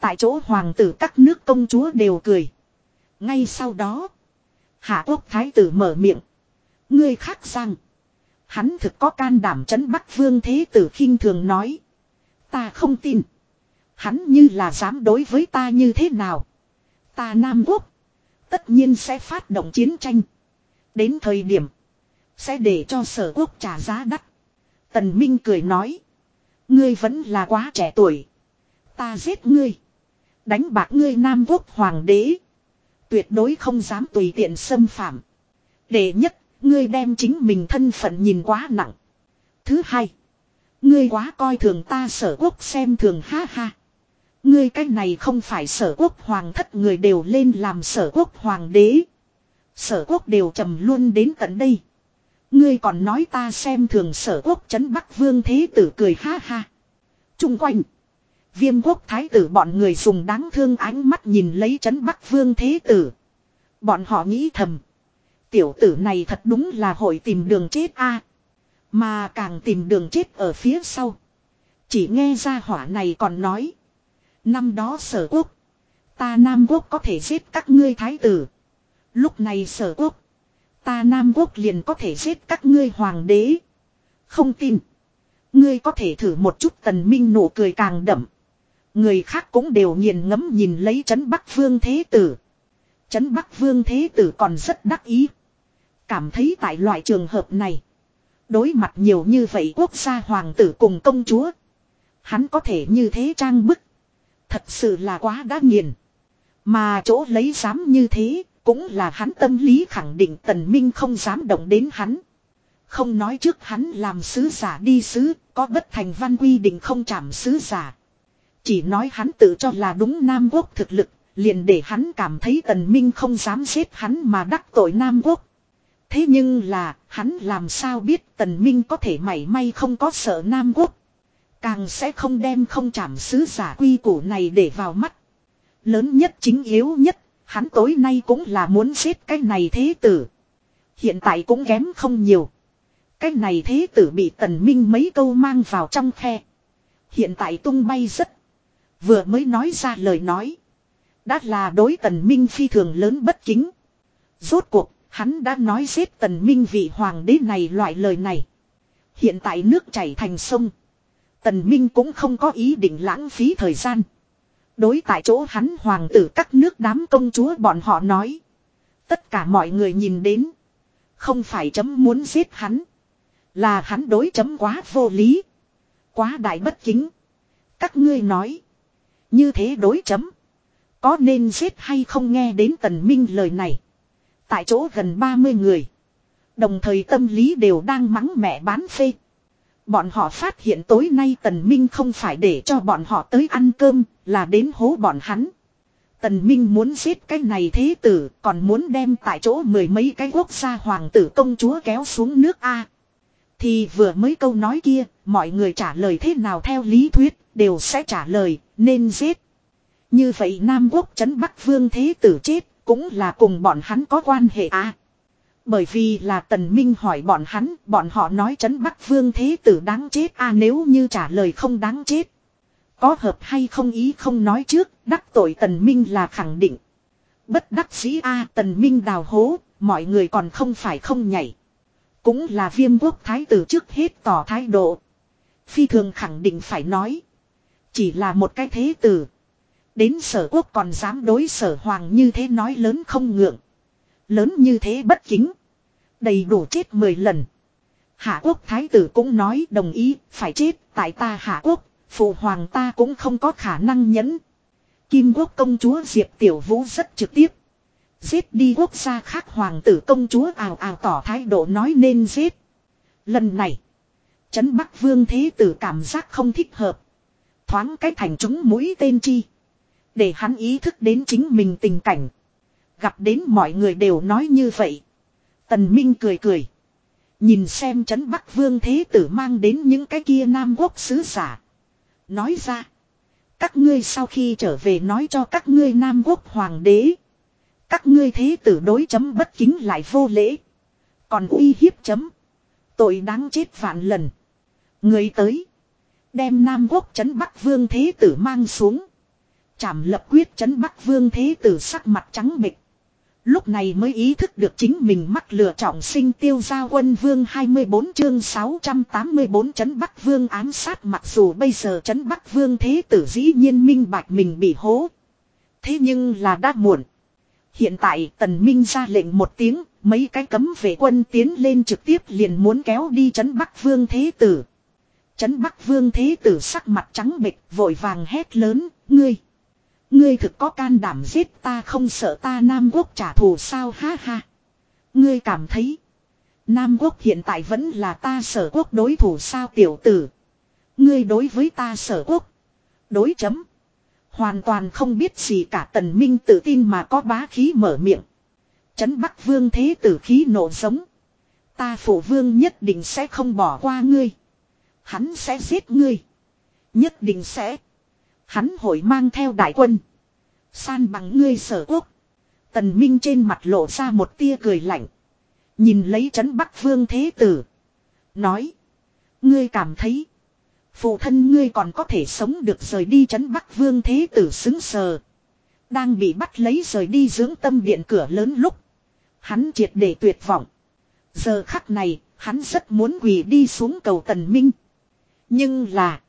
Tại chỗ hoàng tử các nước công chúa đều cười. Ngay sau đó. Hạ quốc thái tử mở miệng. Ngươi khác rằng. Hắn thực có can đảm chấn Bắc Vương Thế Tử khinh thường nói. Ta không tin. Hắn như là dám đối với ta như thế nào. Ta Nam Quốc. Tất nhiên sẽ phát động chiến tranh. Đến thời điểm. Sẽ để cho sở quốc trả giá đắt. Tần Minh cười nói. Ngươi vẫn là quá trẻ tuổi. Ta giết ngươi. Đánh bạc ngươi Nam Quốc Hoàng đế. Tuyệt đối không dám tùy tiện xâm phạm. Đệ nhất, ngươi đem chính mình thân phận nhìn quá nặng. Thứ hai, ngươi quá coi thường ta sở quốc xem thường ha ha. Ngươi cái này không phải sở quốc hoàng thất người đều lên làm sở quốc hoàng đế. Sở quốc đều trầm luôn đến tận đây. Ngươi còn nói ta xem thường sở quốc chấn bắc vương thế tử cười ha ha. Trung quanh. Viêm quốc thái tử bọn người dùng đáng thương ánh mắt nhìn lấy chấn bắc vương thế tử. Bọn họ nghĩ thầm. Tiểu tử này thật đúng là hội tìm đường chết a Mà càng tìm đường chết ở phía sau. Chỉ nghe ra hỏa này còn nói. Năm đó sở quốc. Ta Nam quốc có thể giết các ngươi thái tử. Lúc này sở quốc. Ta Nam quốc liền có thể giết các ngươi hoàng đế. Không tin. Ngươi có thể thử một chút tần minh nụ cười càng đậm. Người khác cũng đều nghiền ngấm nhìn lấy Trấn Bắc Vương Thế Tử. Trấn Bắc Vương Thế Tử còn rất đắc ý. Cảm thấy tại loại trường hợp này. Đối mặt nhiều như vậy quốc gia hoàng tử cùng công chúa. Hắn có thể như thế trang bức. Thật sự là quá đã nghiền. Mà chỗ lấy dám như thế, cũng là hắn tâm lý khẳng định tần minh không dám động đến hắn. Không nói trước hắn làm sứ giả đi sứ, có bất thành văn quy định không chạm sứ giả. Chỉ nói hắn tự cho là đúng Nam Quốc thực lực, liền để hắn cảm thấy tần minh không dám giết hắn mà đắc tội Nam Quốc. Thế nhưng là, hắn làm sao biết tần minh có thể mảy may không có sợ Nam Quốc. Càng sẽ không đem không chạm sứ giả quy củ này để vào mắt. Lớn nhất chính yếu nhất, hắn tối nay cũng là muốn giết cái này thế tử. Hiện tại cũng kém không nhiều. Cái này thế tử bị tần minh mấy câu mang vào trong khe. Hiện tại tung bay rất. Vừa mới nói ra lời nói. Đã là đối tần minh phi thường lớn bất kính. Rốt cuộc, hắn đã nói giết tần minh vị hoàng đế này loại lời này. Hiện tại nước chảy thành sông. Tần minh cũng không có ý định lãng phí thời gian. Đối tại chỗ hắn hoàng tử các nước đám công chúa bọn họ nói. Tất cả mọi người nhìn đến. Không phải chấm muốn giết hắn. Là hắn đối chấm quá vô lý. Quá đại bất kính. Các ngươi nói. Như thế đối chấm. Có nên giết hay không nghe đến tần minh lời này. Tại chỗ gần 30 người. Đồng thời tâm lý đều đang mắng mẹ bán phê. Bọn họ phát hiện tối nay tần minh không phải để cho bọn họ tới ăn cơm, là đến hố bọn hắn. Tần Minh muốn giết cái này thế tử, còn muốn đem tại chỗ mười mấy cái quốc gia hoàng tử công chúa kéo xuống nước A. Thì vừa mới câu nói kia, mọi người trả lời thế nào theo lý thuyết, đều sẽ trả lời, nên giết. Như vậy Nam Quốc chấn Bắc Vương Thế Tử chết, cũng là cùng bọn hắn có quan hệ à. Bởi vì là Tần Minh hỏi bọn hắn, bọn họ nói chấn Bắc Vương Thế Tử đáng chết à nếu như trả lời không đáng chết. Có hợp hay không ý không nói trước, đắc tội Tần Minh là khẳng định. Bất đắc dĩ a Tần Minh đào hố, mọi người còn không phải không nhảy. Cũng là viêm quốc thái tử trước hết tỏ thái độ. Phi thường khẳng định phải nói. Chỉ là một cái thế tử. Đến sở quốc còn dám đối sở hoàng như thế nói lớn không ngượng. Lớn như thế bất kính. Đầy đủ chết 10 lần. Hạ quốc thái tử cũng nói đồng ý, phải chết tại ta hạ quốc. Phụ hoàng ta cũng không có khả năng nhẫn. Kim quốc công chúa Diệp Tiểu Vũ rất trực tiếp. Giết đi quốc gia khác hoàng tử công chúa ào ào tỏ thái độ nói nên giết. Lần này. Trấn Bắc Vương Thế Tử cảm giác không thích hợp. Thoáng cái thành chúng mũi tên chi. Để hắn ý thức đến chính mình tình cảnh. Gặp đến mọi người đều nói như vậy. Tần Minh cười cười. Nhìn xem chấn Bắc Vương Thế Tử mang đến những cái kia Nam Quốc sứ giả. Nói ra. Các ngươi sau khi trở về nói cho các ngươi Nam Quốc Hoàng đế. Các ngươi thế tử đối chấm bất kính lại vô lễ. Còn uy hiếp chấm. Tội đáng chết vạn lần. Người tới. Đem Nam Quốc chấn Bắc Vương Thế Tử mang xuống. Chảm lập quyết chấn Bắc Vương Thế Tử sắc mặt trắng bệch. Lúc này mới ý thức được chính mình mắc lừa trọng sinh tiêu gia quân vương 24 chương 684 chấn Bắc Vương ám sát mặc dù bây giờ chấn Bắc Vương Thế Tử dĩ nhiên minh bạch mình bị hố. Thế nhưng là đã muộn. Hiện tại tần minh ra lệnh một tiếng, mấy cái cấm vệ quân tiến lên trực tiếp liền muốn kéo đi chấn Bắc Vương Thế Tử. Chấn Bắc Vương Thế Tử sắc mặt trắng bệch vội vàng hét lớn, ngươi. Ngươi thực có can đảm giết ta không sợ ta Nam Quốc trả thù sao ha ha. Ngươi cảm thấy. Nam Quốc hiện tại vẫn là ta sở quốc đối thủ sao tiểu tử. Ngươi đối với ta sở quốc. Đối chấm. Hoàn toàn không biết gì cả tần minh tự tin mà có bá khí mở miệng. Chấn Bắc Vương thế tử khí nổ giống. Ta phụ vương nhất định sẽ không bỏ qua ngươi. Hắn sẽ giết ngươi. Nhất định sẽ. Hắn hội mang theo đại quân. San bằng ngươi sở quốc. Tần Minh trên mặt lộ ra một tia cười lạnh. Nhìn lấy chấn Bắc Vương Thế Tử. Nói. Ngươi cảm thấy. Phụ thân ngươi còn có thể sống được rời đi chấn Bắc Vương Thế Tử xứng sờ. Đang bị bắt lấy rời đi dưỡng tâm điện cửa lớn lúc. Hắn triệt để tuyệt vọng. Giờ khắc này, hắn rất muốn quỳ đi xuống cầu Tần Minh. Nhưng là.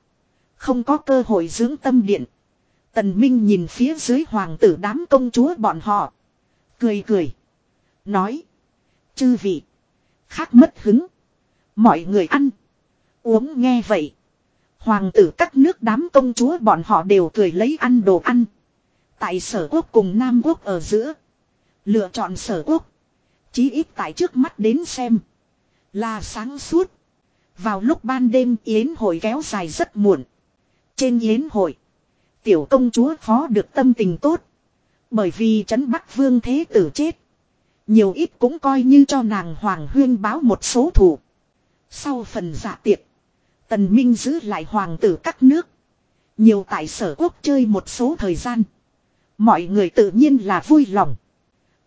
Không có cơ hội dưỡng tâm điện. Tần Minh nhìn phía dưới hoàng tử đám công chúa bọn họ. Cười cười. Nói. Chư vị. Khác mất hứng. Mọi người ăn. Uống nghe vậy. Hoàng tử các nước đám công chúa bọn họ đều cười lấy ăn đồ ăn. Tại sở quốc cùng Nam quốc ở giữa. Lựa chọn sở quốc. Chí ít tại trước mắt đến xem. Là sáng suốt. Vào lúc ban đêm yến hội kéo dài rất muộn. Trên yến hội. Tiểu công chúa phó được tâm tình tốt. Bởi vì trấn Bắc Vương Thế Tử chết. Nhiều ít cũng coi như cho nàng Hoàng Huyên báo một số thủ. Sau phần dạ tiệc. Tần Minh giữ lại hoàng tử các nước. Nhiều tại sở quốc chơi một số thời gian. Mọi người tự nhiên là vui lòng.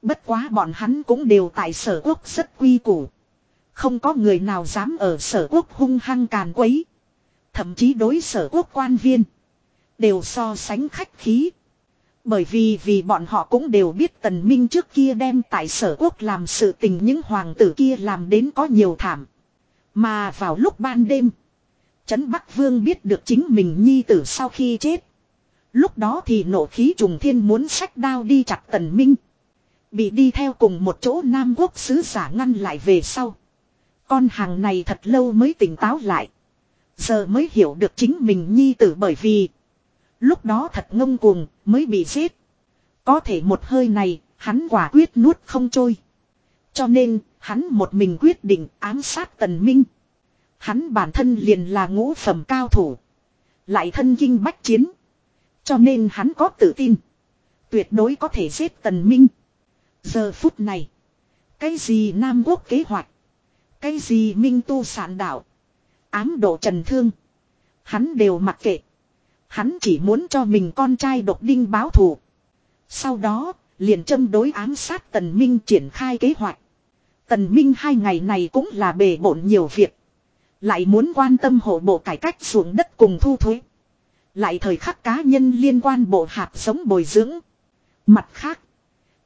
Bất quá bọn hắn cũng đều tại sở quốc rất quy củ. Không có người nào dám ở sở quốc hung hăng càn quấy. Thậm chí đối sở quốc quan viên. Đều so sánh khách khí. Bởi vì vì bọn họ cũng đều biết tần minh trước kia đem tại sở quốc làm sự tình những hoàng tử kia làm đến có nhiều thảm. Mà vào lúc ban đêm. Trấn Bắc Vương biết được chính mình nhi tử sau khi chết. Lúc đó thì nộ khí trùng thiên muốn sách đao đi chặt tần minh. Bị đi theo cùng một chỗ Nam Quốc sứ giả ngăn lại về sau. Con hàng này thật lâu mới tỉnh táo lại. Giờ mới hiểu được chính mình nhi tử bởi vì. Lúc đó thật ngông cuồng, mới bị giết. Có thể một hơi này, hắn quả quyết nuốt không trôi. Cho nên, hắn một mình quyết định ám sát tần minh. Hắn bản thân liền là ngũ phẩm cao thủ. Lại thân kinh bách chiến. Cho nên hắn có tự tin. Tuyệt đối có thể giết tần minh. Giờ phút này. Cái gì Nam Quốc kế hoạch. Cái gì Minh Tu sản đạo. Ám độ trần thương. Hắn đều mặc kệ. Hắn chỉ muốn cho mình con trai độc đinh báo thù. Sau đó, liền châm đối ám sát Tần Minh triển khai kế hoạch. Tần Minh hai ngày này cũng là bề bộn nhiều việc. Lại muốn quan tâm hộ bộ cải cách xuống đất cùng thu thuế. Lại thời khắc cá nhân liên quan bộ hạt sống bồi dưỡng. Mặt khác,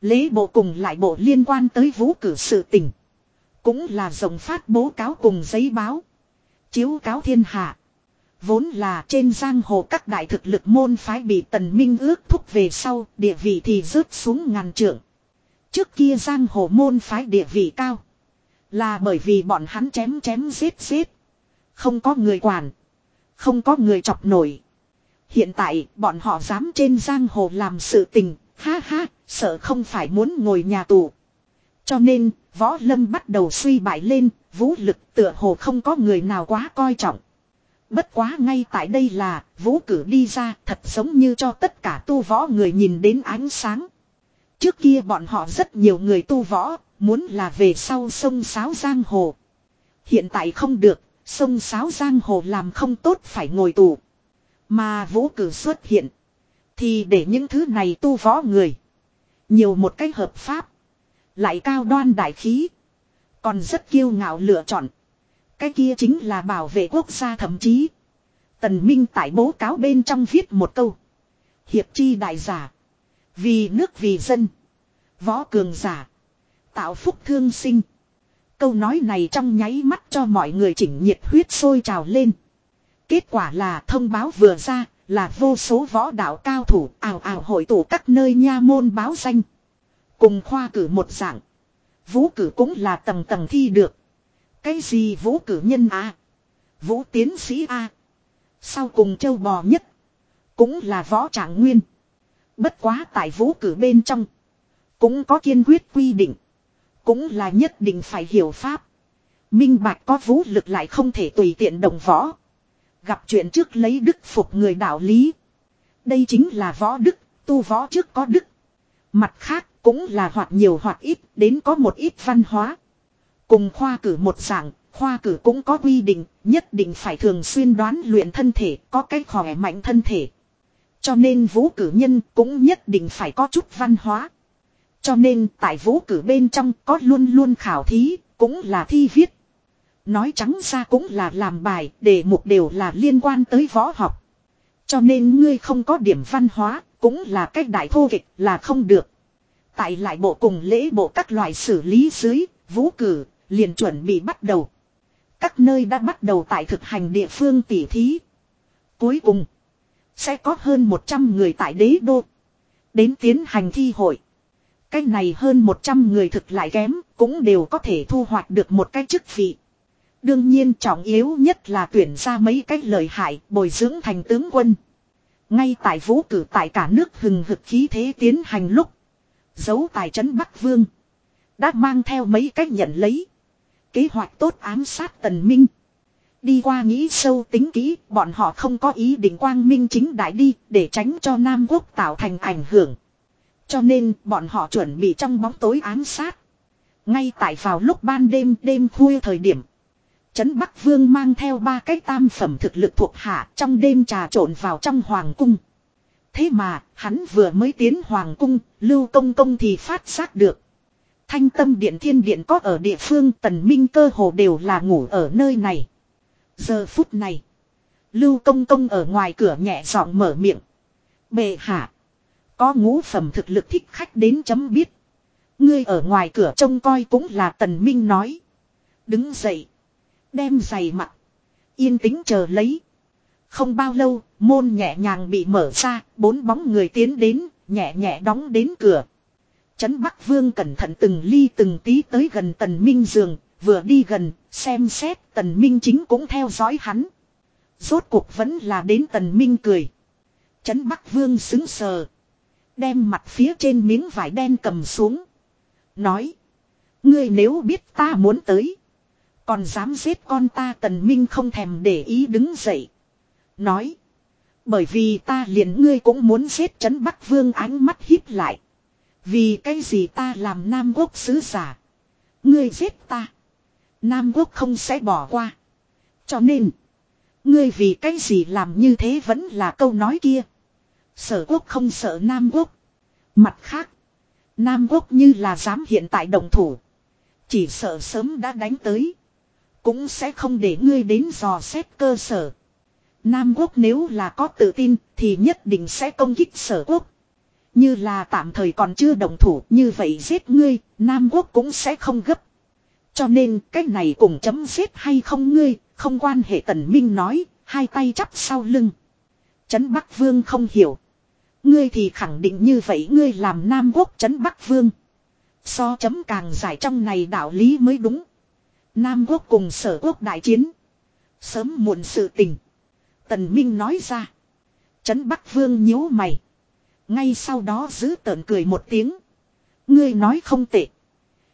lễ bộ cùng lại bộ liên quan tới vũ cử sự tình. Cũng là rộng phát bố cáo cùng giấy báo. Chiếu cáo thiên hạ. Vốn là trên giang hồ các đại thực lực môn phái bị tần minh ước thúc về sau, địa vị thì rớt xuống ngàn trượng. Trước kia giang hồ môn phái địa vị cao. Là bởi vì bọn hắn chém chém giết giết. Không có người quản. Không có người chọc nổi. Hiện tại bọn họ dám trên giang hồ làm sự tình. Ha ha, sợ không phải muốn ngồi nhà tù. Cho nên, võ lâm bắt đầu suy bại lên, vũ lực tựa hồ không có người nào quá coi trọng. Bất quá ngay tại đây là, vũ cử đi ra thật giống như cho tất cả tu võ người nhìn đến ánh sáng. Trước kia bọn họ rất nhiều người tu võ, muốn là về sau sông Sáo Giang Hồ. Hiện tại không được, sông Sáo Giang Hồ làm không tốt phải ngồi tù. Mà vũ cử xuất hiện. Thì để những thứ này tu võ người. Nhiều một cách hợp pháp. Lại cao đoan đại khí. Còn rất kiêu ngạo lựa chọn. Cái kia chính là bảo vệ quốc gia thậm chí. Tần Minh tại bố cáo bên trong viết một câu. Hiệp chi đại giả. Vì nước vì dân. Võ cường giả. Tạo phúc thương sinh. Câu nói này trong nháy mắt cho mọi người chỉnh nhiệt huyết sôi trào lên. Kết quả là thông báo vừa ra là vô số võ đạo cao thủ ảo ảo hội tụ các nơi nha môn báo danh. Cùng khoa cử một dạng. Vũ cử cũng là tầng tầng thi được. Cái gì vũ cử nhân A. Vũ tiến sĩ A. Sau cùng châu bò nhất. Cũng là võ trạng nguyên. Bất quá tại vũ cử bên trong. Cũng có kiên quyết quy định. Cũng là nhất định phải hiểu pháp. Minh bạch có vũ lực lại không thể tùy tiện đồng võ. Gặp chuyện trước lấy đức phục người đạo lý. Đây chính là võ đức, tu võ trước có đức. Mặt khác cũng là hoặc nhiều hoặc ít đến có một ít văn hóa. Cùng khoa cử một dạng, khoa cử cũng có quy định, nhất định phải thường xuyên đoán luyện thân thể, có cách khỏe mạnh thân thể. Cho nên vũ cử nhân cũng nhất định phải có chút văn hóa. Cho nên tại vũ cử bên trong có luôn luôn khảo thí, cũng là thi viết. Nói trắng ra cũng là làm bài, đề mục đều là liên quan tới võ học. Cho nên ngươi không có điểm văn hóa, cũng là cách đại thô kịch là không được. Tại lại bộ cùng lễ bộ các loại xử lý dưới, vũ cử, liền chuẩn bị bắt đầu. Các nơi đã bắt đầu tại thực hành địa phương tỉ thí. Cuối cùng, sẽ có hơn 100 người tại đế đô. Đến tiến hành thi hội. Cái này hơn 100 người thực lại kém, cũng đều có thể thu hoạch được một cái chức vị. Đương nhiên trọng yếu nhất là tuyển ra mấy cái lợi hại bồi dưỡng thành tướng quân. Ngay tại vũ cử tại cả nước hừng hực khí thế tiến hành lúc. Giấu tài trấn Bắc Vương. Đã mang theo mấy cách nhận lấy. Kế hoạch tốt ám sát tần minh. Đi qua nghĩ sâu tính kỹ, bọn họ không có ý định quang minh chính đại đi, để tránh cho Nam Quốc tạo thành ảnh hưởng. Cho nên, bọn họ chuẩn bị trong bóng tối ám sát. Ngay tại vào lúc ban đêm, đêm khuya thời điểm. Trấn Bắc Vương mang theo ba cái tam phẩm thực lực thuộc hạ trong đêm trà trộn vào trong hoàng cung. Thế mà, hắn vừa mới tiến hoàng cung, lưu công công thì phát giác được. Thanh tâm điện thiên điện có ở địa phương tần minh cơ hồ đều là ngủ ở nơi này. Giờ phút này, lưu công công ở ngoài cửa nhẹ giọng mở miệng. Bệ hạ, có ngũ phẩm thực lực thích khách đến chấm biết. Ngươi ở ngoài cửa trông coi cũng là tần minh nói. Đứng dậy. Đem giày mặt. Yên tĩnh chờ lấy. Không bao lâu, môn nhẹ nhàng bị mở ra, bốn bóng người tiến đến, nhẹ nhẹ đóng đến cửa. Trấn Bắc Vương cẩn thận từng ly từng tí tới gần Tần Minh giường, vừa đi gần, xem xét Tần Minh chính cũng theo dõi hắn. Rốt cuộc vẫn là đến Tần Minh cười. Trấn Bắc Vương xứng sờ. Đem mặt phía trên miếng vải đen cầm xuống. Nói. Ngươi nếu biết ta muốn tới. Còn dám giết con ta tần minh không thèm để ý đứng dậy. Nói. Bởi vì ta liền ngươi cũng muốn giết chấn Bắc Vương ánh mắt hít lại. Vì cái gì ta làm Nam Quốc sứ giả. Ngươi giết ta. Nam Quốc không sẽ bỏ qua. Cho nên. Ngươi vì cái gì làm như thế vẫn là câu nói kia. Sở quốc không sợ Nam Quốc. Mặt khác. Nam Quốc như là dám hiện tại đồng thủ. Chỉ sợ sớm đã đánh tới. Cũng sẽ không để ngươi đến dò xét cơ sở. Nam quốc nếu là có tự tin thì nhất định sẽ công kích sở quốc. Như là tạm thời còn chưa đồng thủ như vậy giết ngươi, Nam quốc cũng sẽ không gấp. Cho nên cái này cùng chấm giết hay không ngươi, không quan hệ tần minh nói, hai tay chắp sau lưng. Trấn Bắc Vương không hiểu. Ngươi thì khẳng định như vậy ngươi làm Nam quốc Trấn Bắc Vương. So chấm càng giải trong này đạo lý mới đúng. Nam quốc cùng sở quốc đại chiến. Sớm muộn sự tình. Tần Minh nói ra. Trấn Bắc Vương nhíu mày. Ngay sau đó giữ tợn cười một tiếng. Ngươi nói không tệ.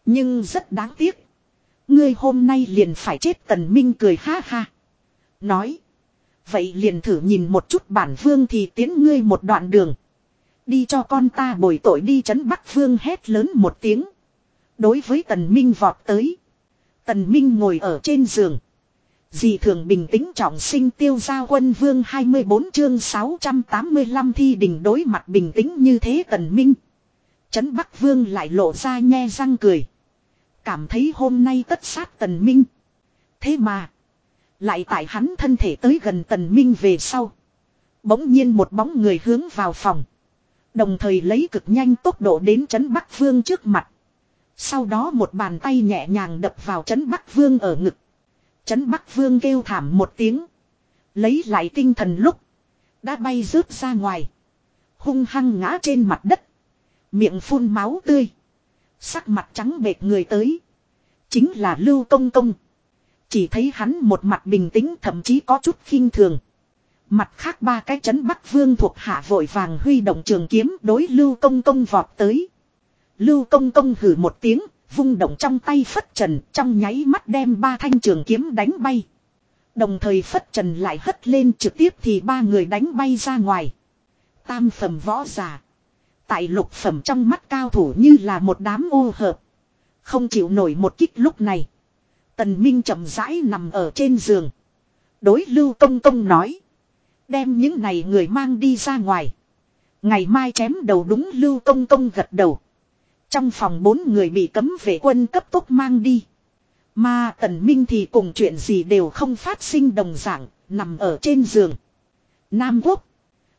Nhưng rất đáng tiếc. Ngươi hôm nay liền phải chết Tần Minh cười ha ha. Nói. Vậy liền thử nhìn một chút bản vương thì tiến ngươi một đoạn đường. Đi cho con ta bồi tội đi trấn Bắc Vương hét lớn một tiếng. Đối với Tần Minh vọt tới. Tần Minh ngồi ở trên giường dị thường bình tĩnh trọng sinh tiêu gia quân vương 24 chương 685 thi đình đối mặt bình tĩnh như thế tần minh. Trấn Bắc Vương lại lộ ra nhe răng cười. Cảm thấy hôm nay tất sát tần minh. Thế mà. Lại tại hắn thân thể tới gần tần minh về sau. Bỗng nhiên một bóng người hướng vào phòng. Đồng thời lấy cực nhanh tốc độ đến Trấn Bắc Vương trước mặt. Sau đó một bàn tay nhẹ nhàng đập vào chấn Bắc Vương ở ngực. Chấn Bắc Vương kêu thảm một tiếng. Lấy lại tinh thần lúc. Đã bay rớt ra ngoài. Hung hăng ngã trên mặt đất. Miệng phun máu tươi. Sắc mặt trắng bệt người tới. Chính là Lưu Công Công. Chỉ thấy hắn một mặt bình tĩnh thậm chí có chút khinh thường. Mặt khác ba cái chấn Bắc Vương thuộc hạ vội vàng huy động trường kiếm đối Lưu Công Công vọt tới. Lưu công công hử một tiếng, vung động trong tay phất trần, trong nháy mắt đem ba thanh trường kiếm đánh bay. Đồng thời phất trần lại hất lên trực tiếp thì ba người đánh bay ra ngoài. Tam phẩm võ giả. Tại lục phẩm trong mắt cao thủ như là một đám ô hợp. Không chịu nổi một kích lúc này. Tần Minh chậm rãi nằm ở trên giường. Đối lưu công công nói. Đem những này người mang đi ra ngoài. Ngày mai chém đầu đúng lưu công công gật đầu. Trong phòng bốn người bị cấm vệ quân cấp tốc mang đi. Mà tần minh thì cùng chuyện gì đều không phát sinh đồng dạng, nằm ở trên giường. Nam quốc.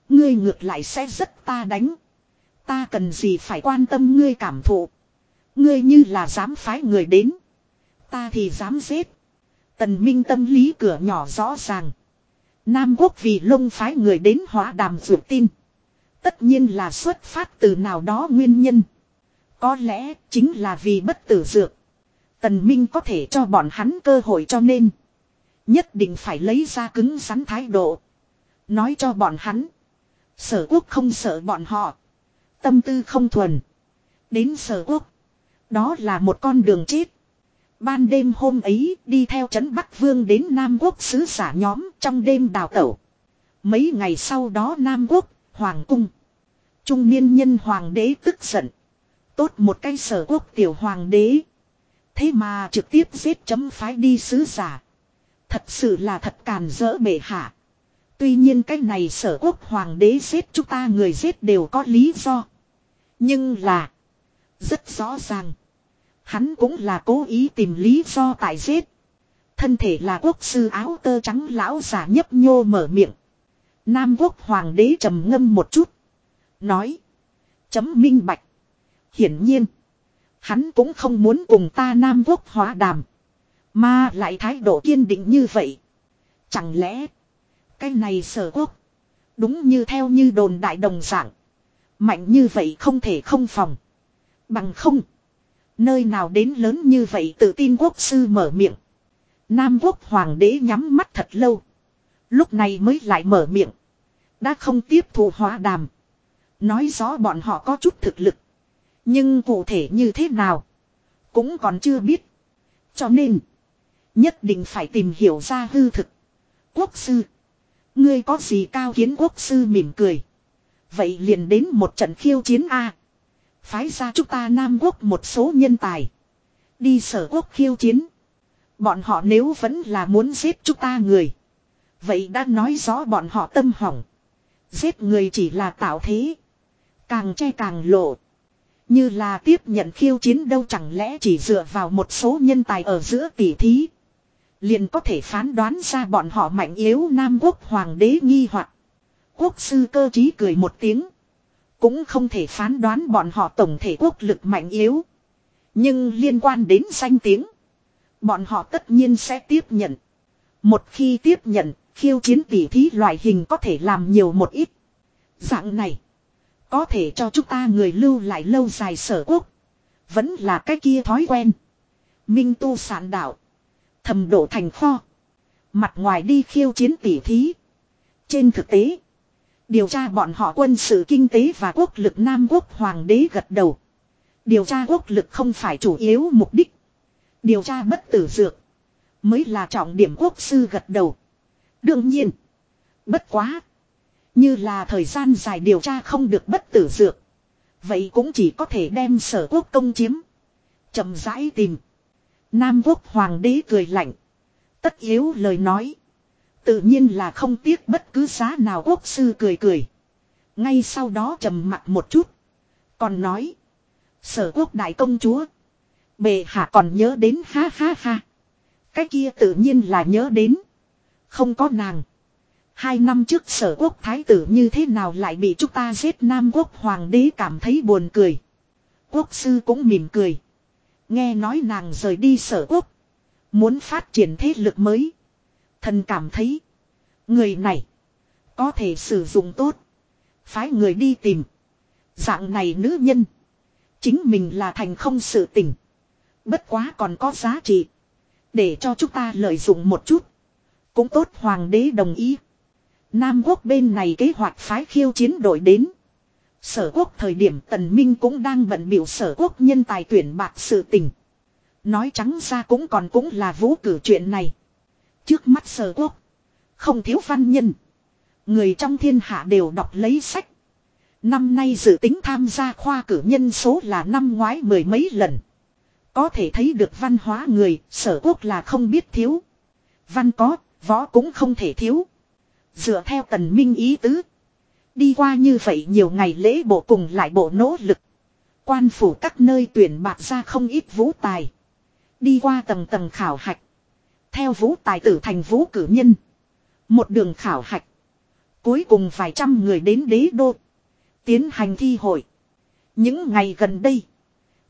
Ngươi ngược lại sẽ rất ta đánh. Ta cần gì phải quan tâm ngươi cảm thụ. Ngươi như là dám phái người đến. Ta thì dám giết. Tần Minh tâm lý cửa nhỏ rõ ràng. Nam quốc vì lông phái người đến hóa đàm dược tin. Tất nhiên là xuất phát từ nào đó nguyên nhân. Có lẽ chính là vì bất tử dược. Tần Minh có thể cho bọn hắn cơ hội cho nên. Nhất định phải lấy ra cứng rắn thái độ. Nói cho bọn hắn. Sở quốc không sợ bọn họ. Tâm tư không thuần. Đến sở quốc. Đó là một con đường chết. Ban đêm hôm ấy đi theo trấn Bắc Vương đến Nam Quốc sứ giả nhóm trong đêm đào tẩu. Mấy ngày sau đó Nam Quốc, Hoàng Cung. Trung niên nhân Hoàng đế tức giận. Tốt một cái sở quốc tiểu Hoàng đế. Thế mà trực tiếp giết chấm phái đi sứ giả. Thật sự là thật càn rỡ bệ hạ. Tuy nhiên cái này sở quốc hoàng đế giết chúng ta người giết đều có lý do. Nhưng là. Rất rõ ràng. Hắn cũng là cố ý tìm lý do tại giết. Thân thể là quốc sư áo tơ trắng lão giả nhấp nhô mở miệng. Nam quốc hoàng đế trầm ngâm một chút. Nói. Chấm minh bạch. Hiển nhiên. Hắn cũng không muốn cùng ta Nam quốc hóa đàm. Mà lại thái độ kiên định như vậy. Chẳng lẽ. Cái này sở quốc. Đúng như theo như đồn đại đồng dạng. Mạnh như vậy không thể không phòng. Bằng không. Nơi nào đến lớn như vậy tự tin quốc sư mở miệng. Nam quốc hoàng đế nhắm mắt thật lâu. Lúc này mới lại mở miệng. Đã không tiếp thụ hóa đàm. Nói rõ bọn họ có chút thực lực. Nhưng cụ thể như thế nào. Cũng còn chưa biết. Cho nên. Nhất định phải tìm hiểu ra hư thực. Quốc sư. Ngươi có gì cao kiến quốc sư mỉm cười. Vậy liền đến một trận khiêu chiến A. Phái ra chúng ta Nam Quốc một số nhân tài. Đi sở quốc khiêu chiến. Bọn họ nếu vẫn là muốn giết chúng ta người. Vậy đã nói rõ bọn họ tâm hỏng. Giết người chỉ là tạo thế. Càng che càng lộ. Như là tiếp nhận khiêu chiến đâu chẳng lẽ chỉ dựa vào một số nhân tài ở giữa tỷ thí. Liền có thể phán đoán ra bọn họ mạnh yếu Nam Quốc Hoàng đế nghi hoặc Quốc sư cơ trí cười một tiếng. Cũng không thể phán đoán bọn họ tổng thể quốc lực mạnh yếu. Nhưng liên quan đến danh tiếng. Bọn họ tất nhiên sẽ tiếp nhận. Một khi tiếp nhận, khiêu chiến tỷ thí loại hình có thể làm nhiều một ít. Dạng này. Có thể cho chúng ta người lưu lại lâu dài sở quốc. Vẫn là cái kia thói quen. Minh tu sản đạo. Thầm độ thành kho. Mặt ngoài đi khiêu chiến tỷ thí. Trên thực tế. Điều tra bọn họ quân sự kinh tế và quốc lực Nam quốc hoàng đế gật đầu. Điều tra quốc lực không phải chủ yếu mục đích. Điều tra bất tử dược. Mới là trọng điểm quốc sư gật đầu. Đương nhiên. Bất quá. Như là thời gian dài điều tra không được bất tử dược. Vậy cũng chỉ có thể đem sở quốc công chiếm. chậm rãi tìm. Nam quốc hoàng đế cười lạnh. Tất yếu lời nói. Tự nhiên là không tiếc bất cứ giá nào quốc sư cười cười. Ngay sau đó trầm mặt một chút. Còn nói. Sở quốc đại công chúa. Bề hạ còn nhớ đến ha ha ha. Cái kia tự nhiên là nhớ đến. Không có nàng. Hai năm trước sở quốc thái tử như thế nào lại bị chúng ta giết Nam quốc hoàng đế cảm thấy buồn cười. Quốc sư cũng mỉm cười. Nghe nói nàng rời đi sở quốc. Muốn phát triển thế lực mới. Thần cảm thấy. Người này. Có thể sử dụng tốt. Phái người đi tìm. Dạng này nữ nhân. Chính mình là thành không sự tình. Bất quá còn có giá trị. Để cho chúng ta lợi dụng một chút. Cũng tốt hoàng đế đồng ý. Nam quốc bên này kế hoạch phái khiêu chiến đội đến. Sở quốc thời điểm tần minh cũng đang bận biểu sở quốc nhân tài tuyển bạc sự tình. Nói trắng ra cũng còn cũng là vũ cử chuyện này. Trước mắt sở quốc. Không thiếu văn nhân. Người trong thiên hạ đều đọc lấy sách. Năm nay dự tính tham gia khoa cử nhân số là năm ngoái mười mấy lần. Có thể thấy được văn hóa người, sở quốc là không biết thiếu. Văn có, võ cũng không thể thiếu. Dựa theo tần minh ý tứ. Đi qua như vậy nhiều ngày lễ bộ cùng lại bộ nỗ lực. Quan phủ các nơi tuyển bạc ra không ít vũ tài. Đi qua tầng tầng khảo hạch. Theo vũ tài tử thành vũ cử nhân. Một đường khảo hạch. Cuối cùng vài trăm người đến đế đô. Tiến hành thi hội. Những ngày gần đây.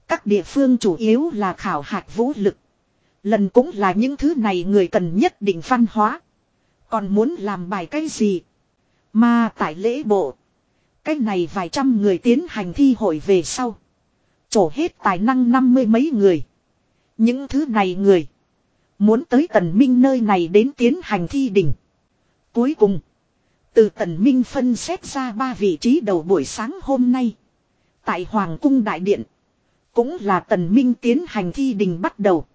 Các địa phương chủ yếu là khảo hạch vũ lực. Lần cũng là những thứ này người cần nhất định văn hóa. Còn muốn làm bài cái gì? Mà tại lễ bộ. Cái này vài trăm người tiến hành thi hội về sau. Trổ hết tài năng năm mươi mấy người. Những thứ này người. Muốn tới tần minh nơi này đến tiến hành thi đỉnh. Cuối cùng. Từ tần minh phân xét ra ba vị trí đầu buổi sáng hôm nay. Tại Hoàng cung Đại Điện. Cũng là tần minh tiến hành thi đình bắt đầu.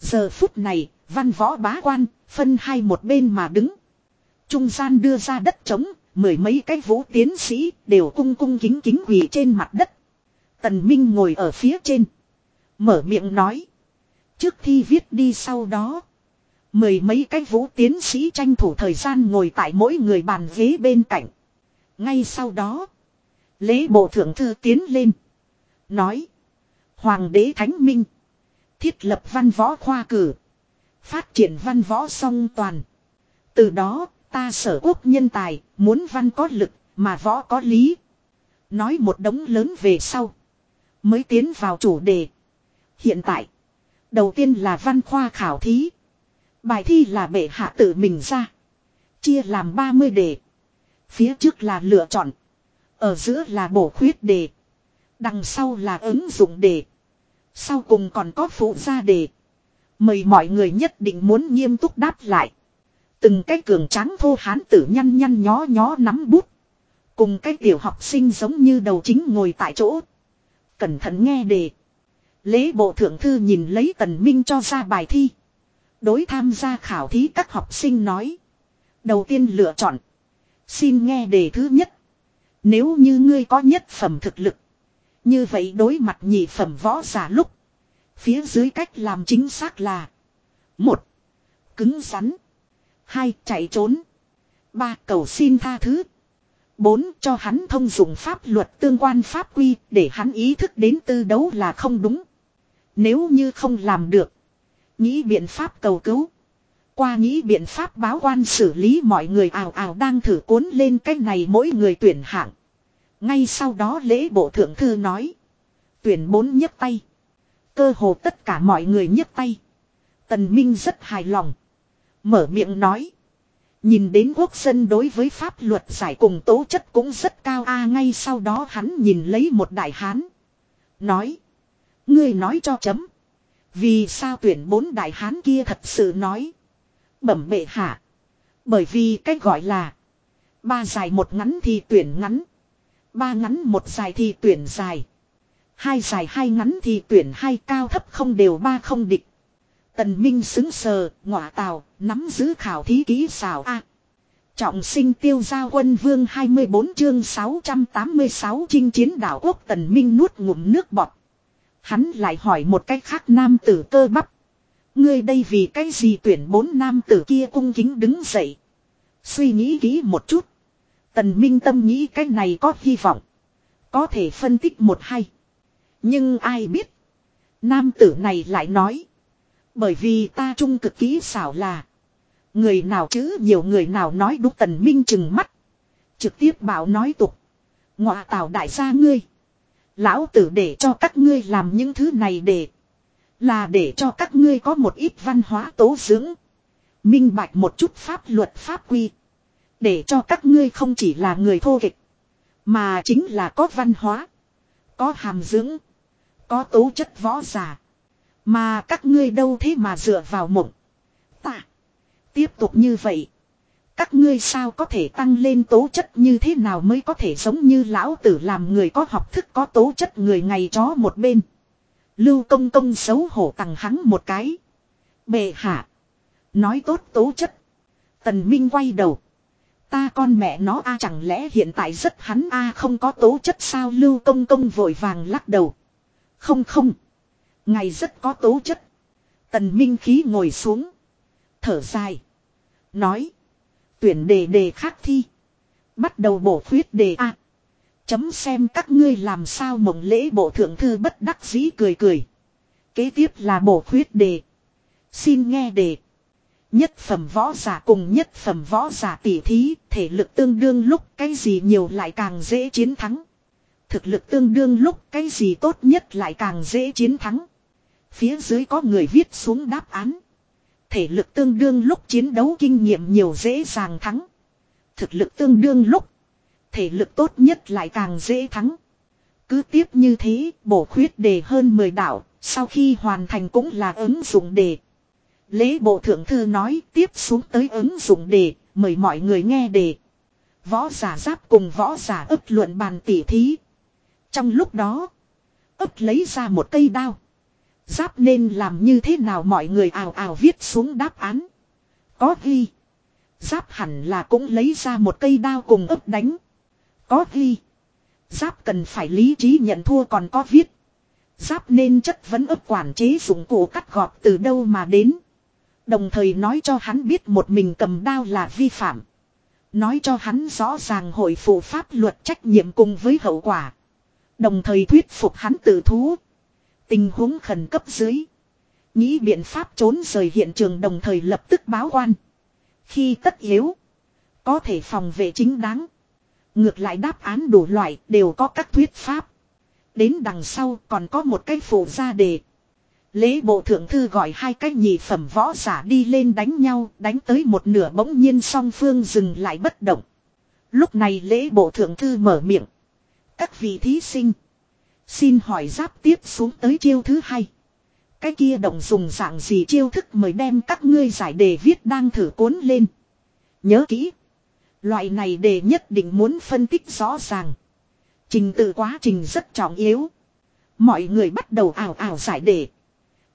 Giờ phút này, văn võ bá quan, phân hai một bên mà đứng. Trung gian đưa ra đất trống, mười mấy cái vũ tiến sĩ đều cung cung kính kính quỳ trên mặt đất. Tần Minh ngồi ở phía trên. Mở miệng nói. Trước thi viết đi sau đó. Mười mấy cái vũ tiến sĩ tranh thủ thời gian ngồi tại mỗi người bàn ghế bên cạnh. Ngay sau đó. Lễ bộ thượng thư tiến lên. Nói. Hoàng đế Thánh Minh. Thiết lập văn võ khoa cử. Phát triển văn võ song toàn. Từ đó, ta sở quốc nhân tài, muốn văn có lực, mà võ có lý. Nói một đống lớn về sau. Mới tiến vào chủ đề. Hiện tại, đầu tiên là văn khoa khảo thí. Bài thi là bệ hạ tự mình ra. Chia làm 30 đề. Phía trước là lựa chọn. Ở giữa là bổ khuyết đề. Đằng sau là ứng dụng đề. Sau cùng còn có phụ gia đề. Mời mọi người nhất định muốn nghiêm túc đáp lại. Từng cái cường tráng thô hán tử nhăn nhăn nhó nhó nắm bút. Cùng cái tiểu học sinh giống như đầu chính ngồi tại chỗ. Cẩn thận nghe đề. Lễ bộ thượng thư nhìn lấy tần minh cho ra bài thi. Đối tham gia khảo thí các học sinh nói. Đầu tiên lựa chọn. Xin nghe đề thứ nhất. Nếu như ngươi có nhất phẩm thực lực. Như vậy đối mặt nhị phẩm võ giả lúc. Phía dưới cách làm chính xác là. một, Cứng rắn. hai, Chạy trốn. ba, Cầu xin tha thứ. bốn, Cho hắn thông dụng pháp luật tương quan pháp quy để hắn ý thức đến tư đấu là không đúng. Nếu như không làm được. Nghĩ biện pháp cầu cứu. Qua nghĩ biện pháp báo quan xử lý mọi người ào ào đang thử cuốn lên cái này mỗi người tuyển hạng. Ngay sau đó lễ bộ thượng thư nói. Tuyển bốn nhấc tay. Cơ hồ tất cả mọi người nhấc tay. Tần Minh rất hài lòng. Mở miệng nói. Nhìn đến quốc dân đối với pháp luật giải cùng tố chất cũng rất cao a, ngay sau đó hắn nhìn lấy một đại hán. Nói. Ngươi nói cho chấm. Vì sao tuyển bốn đại hán kia thật sự nói. Bẩm bệ hạ. Bởi vì cách gọi là. Ba dài một ngắn thì tuyển ngắn. Ba ngắn một dài thì tuyển dài. Hai dài hai ngắn thì tuyển hai cao thấp không đều ba không địch. Tần Minh xứng sờ, ngọa tào, nắm giữ khảo thí ký xào A. Trọng sinh tiêu giao quân vương 24 chương 686 chinh chiến đảo quốc Tần Minh nuốt ngụm nước bọt. Hắn lại hỏi một cách khác nam tử cơ bắp. Ngươi đây vì cái gì tuyển bốn nam tử kia cung kính đứng dậy. Suy nghĩ kỹ một chút. Tần Minh tâm nghĩ cái này có hy vọng. Có thể phân tích một hay. Nhưng ai biết. Nam tử này lại nói. Bởi vì ta trung cực kỹ xảo là. Người nào chứ, nhiều người nào nói đúng tần minh chừng mắt. Trực tiếp bảo nói tục. Ngọa tào đại gia ngươi. Lão tử để cho các ngươi làm những thứ này để. Là để cho các ngươi có một ít văn hóa tố dưỡng. Minh bạch một chút pháp luật pháp quy. Để cho các ngươi không chỉ là người thô kịch. Mà chính là có văn hóa. Có hàm dưỡng. Có tố chất võ giả. Mà các ngươi đâu thế mà dựa vào mộng. Ta. Tiếp tục như vậy. Các ngươi sao có thể tăng lên tố chất như thế nào mới có thể giống như lão tử làm người có học thức, có tố chất người ngày chó một bên. Lưu công công xấu hổ tặng hắn một cái. Bệ hạ. Nói tốt tố chất. Tần Minh quay đầu. Ta con mẹ nó a, chẳng lẽ hiện tại rất hắn a, không có tố chất sao lưu công công vội vàng lắc đầu. Không không. Ngài rất có tố chất. Tần Minh khí ngồi xuống. Thở dài. Nói. Tuyển đề đề khác thi. Bắt đầu bổ khuyết đề A. Chấm xem các ngươi làm sao mộng lễ bộ thượng thư bất đắc dĩ cười cười. Kế tiếp là bổ khuyết đề. Xin nghe đề. Nhất phẩm võ giả cùng nhất phẩm võ giả tỷ thí, thể lực tương đương lúc cái gì nhiều lại càng dễ chiến thắng. Thực lực tương đương lúc cái gì tốt nhất lại càng dễ chiến thắng. Phía dưới có người viết xuống đáp án. Thể lực tương đương lúc chiến đấu kinh nghiệm nhiều dễ dàng thắng. Thực lực tương đương lúc. Thể lực tốt nhất lại càng dễ thắng. Cứ tiếp như thế, bổ khuyết đề hơn 10 đạo, sau khi hoàn thành cũng là ứng dụng đề. Lễ bộ thượng thư nói tiếp xuống tới ứng dụng đề, mời mọi người nghe đề. Võ giả giáp cùng võ giả ấp luận bàn tỉ thí. Trong lúc đó, ấp lấy ra một cây đao. Giáp nên làm như thế nào mọi người ào ào viết xuống đáp án. Có ghi. Giáp hẳn là cũng lấy ra một cây đao cùng ấp đánh. Có ghi. Giáp cần phải lý trí nhận thua còn có viết. Giáp nên chất vấn ấp quản chế dụng cụ cắt gọt từ đâu mà đến. Đồng thời nói cho hắn biết một mình cầm đao là vi phạm. Nói cho hắn rõ ràng hội phụ pháp luật trách nhiệm cùng với hậu quả. Đồng thời thuyết phục hắn tự thú. Tình huống khẩn cấp dưới. Nghĩ biện pháp trốn rời hiện trường đồng thời lập tức báo quan. Khi tất yếu. Có thể phòng vệ chính đáng. Ngược lại đáp án đủ loại đều có các thuyết pháp. Đến đằng sau còn có một cái phụ gia đề. Lễ bộ thượng thư gọi hai cái nhị phẩm võ giả đi lên đánh nhau, đánh tới một nửa bỗng nhiên song phương dừng lại bất động. Lúc này lễ bộ thượng thư mở miệng. Các vị thí sinh. Xin hỏi giáp tiếp xuống tới chiêu thứ hai. Cái kia động dùng dạng gì chiêu thức mới đem các ngươi giải đề viết đang thử cuốn lên. Nhớ kỹ. Loại này đề nhất định muốn phân tích rõ ràng. Trình tự quá trình rất trọng yếu. Mọi người bắt đầu ảo ảo giải đề.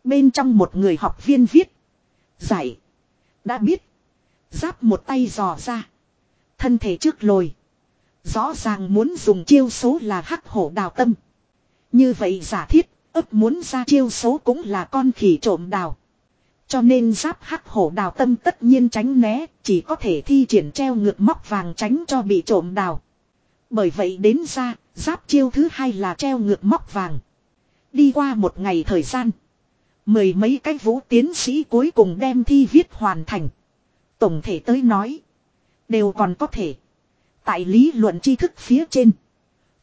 Bên trong một người học viên viết. Giải. Đã biết. Giáp một tay dò ra. Thân thể trước lồi. Rõ ràng muốn dùng chiêu số là hắc hổ đào tâm. Như vậy giả thiết, ấp muốn ra chiêu số cũng là con khỉ trộm đào. Cho nên giáp hắc hổ đào tâm tất nhiên tránh né, chỉ có thể thi triển treo ngược móc vàng tránh cho bị trộm đào. Bởi vậy đến ra, giáp chiêu thứ hai là treo ngược móc vàng. Đi qua một ngày thời gian. Mười mấy cái vũ tiến sĩ cuối cùng đem thi viết hoàn thành. Tổng thể tới nói. Đều còn có thể. Tại lý luận tri thức phía trên.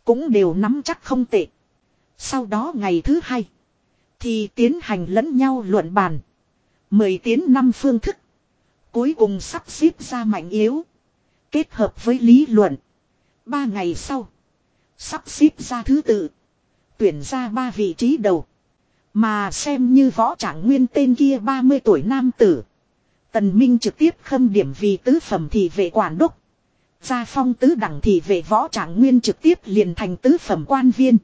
Cũng đều nắm chắc không tệ. Sau đó ngày thứ hai. Thì tiến hành lẫn nhau luận bàn. Mười tiến năm phương thức. Cuối cùng sắp xếp ra mạnh yếu. Kết hợp với lý luận. Ba ngày sau. Sắp xếp ra thứ tự. Tuyển ra ba vị trí đầu. Mà xem như võ trạng nguyên tên kia 30 tuổi nam tử. Tần Minh trực tiếp khâm điểm vì tứ phẩm thị vệ quản đốc. Gia phong tứ đẳng thì về võ trạng nguyên trực tiếp liền thành tứ phẩm quan viên.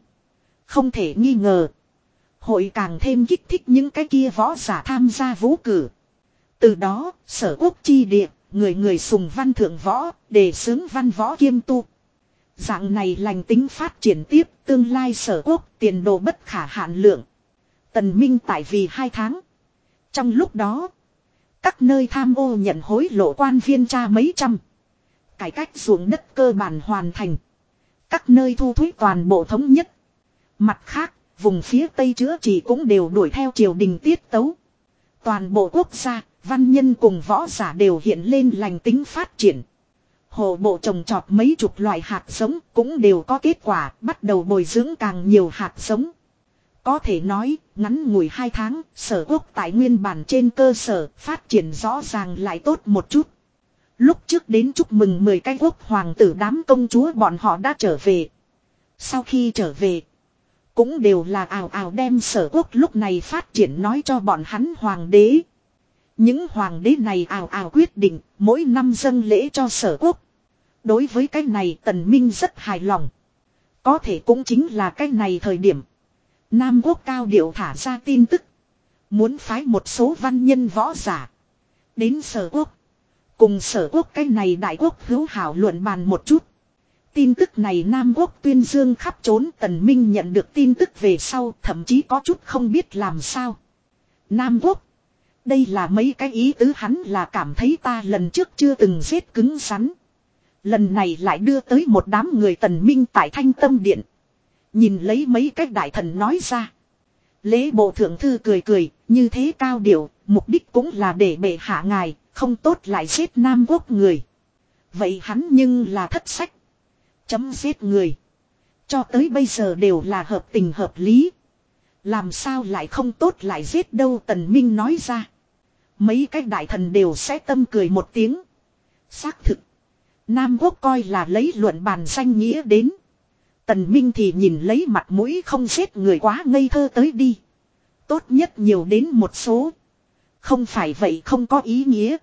Không thể nghi ngờ. Hội càng thêm kích thích những cái kia võ giả tham gia vũ cử. Từ đó, sở quốc chi địa, người người sùng văn thượng võ, để sướng văn võ kiêm tu. Dạng này lành tính phát triển tiếp, tương lai sở quốc tiền đồ bất khả hạn lượng. Tần Minh tại vì hai tháng. Trong lúc đó, các nơi tham ô nhận hối lộ quan viên tra mấy trăm. Cải cách ruộng đất cơ bản hoàn thành. Các nơi thu thuế toàn bộ thống nhất. Mặt khác, vùng phía Tây chữa trị cũng đều đuổi theo triều đình tiết tấu. Toàn bộ quốc gia, văn nhân cùng võ giả đều hiện lên lành tính phát triển. Hồ bộ trồng trọt mấy chục loại hạt giống cũng đều có kết quả, bắt đầu bồi dưỡng càng nhiều hạt giống. Có thể nói, ngắn ngủi hai tháng, sở quốc tại nguyên bản trên cơ sở, phát triển rõ ràng lại tốt một chút. Lúc trước đến chúc mừng 10 cái quốc hoàng tử đám công chúa bọn họ đã trở về. Sau khi trở về, cũng đều là ảo ảo đem sở quốc lúc này phát triển nói cho bọn hắn hoàng đế. Những hoàng đế này ảo ảo quyết định mỗi năm dâng lễ cho sở quốc. Đối với cái này tần minh rất hài lòng. Có thể cũng chính là cái này thời điểm. Nam quốc cao điệu thả ra tin tức. Muốn phái một số văn nhân võ giả. Đến sở quốc. Cùng sở quốc cái này đại quốc hữu hảo luận bàn một chút. Tin tức này Nam Quốc tuyên dương khắp trốn Tần Minh nhận được tin tức về sau thậm chí có chút không biết làm sao. Nam Quốc. Đây là mấy cái ý tứ hắn là cảm thấy ta lần trước chưa từng giết cứng rắn. Lần này lại đưa tới một đám người tần minh tại thanh tâm điện. Nhìn lấy mấy cách đại thần nói ra. Lễ bộ thượng thư cười cười, như thế cao điệu, mục đích cũng là để bệ hạ ngài, không tốt lại giết nam quốc người. Vậy hắn nhưng là thất sách. Chấm giết người. Cho tới bây giờ đều là hợp tình hợp lý. Làm sao lại không tốt lại giết đâu tần minh nói ra. Mấy cái đại thần đều sẽ tâm cười một tiếng. Xác thực. Nam quốc coi là lấy luận bàn danh nghĩa đến. Tần Minh thì nhìn lấy mặt mũi không giết người quá ngây thơ tới đi. Tốt nhất nhiều đến một số. Không phải vậy không có ý nghĩa.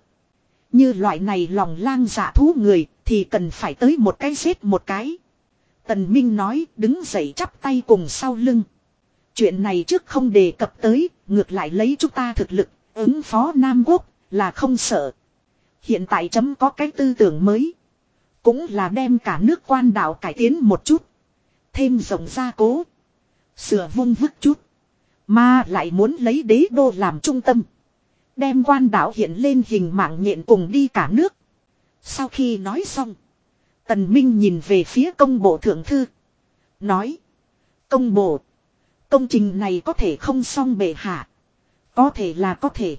Như loại này lòng lang dạ thú người thì cần phải tới một cái giết một cái. Tần Minh nói đứng dậy chắp tay cùng sau lưng. Chuyện này trước không đề cập tới, ngược lại lấy chúng ta thực lực, ứng phó Nam Quốc, là không sợ. Hiện tại chấm có cái tư tưởng mới. Cũng là đem cả nước quan đạo cải tiến một chút. Thêm rộng gia cố. Sửa vung vức chút. Mà lại muốn lấy đế đô làm trung tâm. Đem quan đảo hiện lên hình mạng nhện cùng đi cả nước. Sau khi nói xong. Tần Minh nhìn về phía công bộ thượng thư. Nói. Công bộ. Công trình này có thể không xong bệ hạ. Có thể là có thể.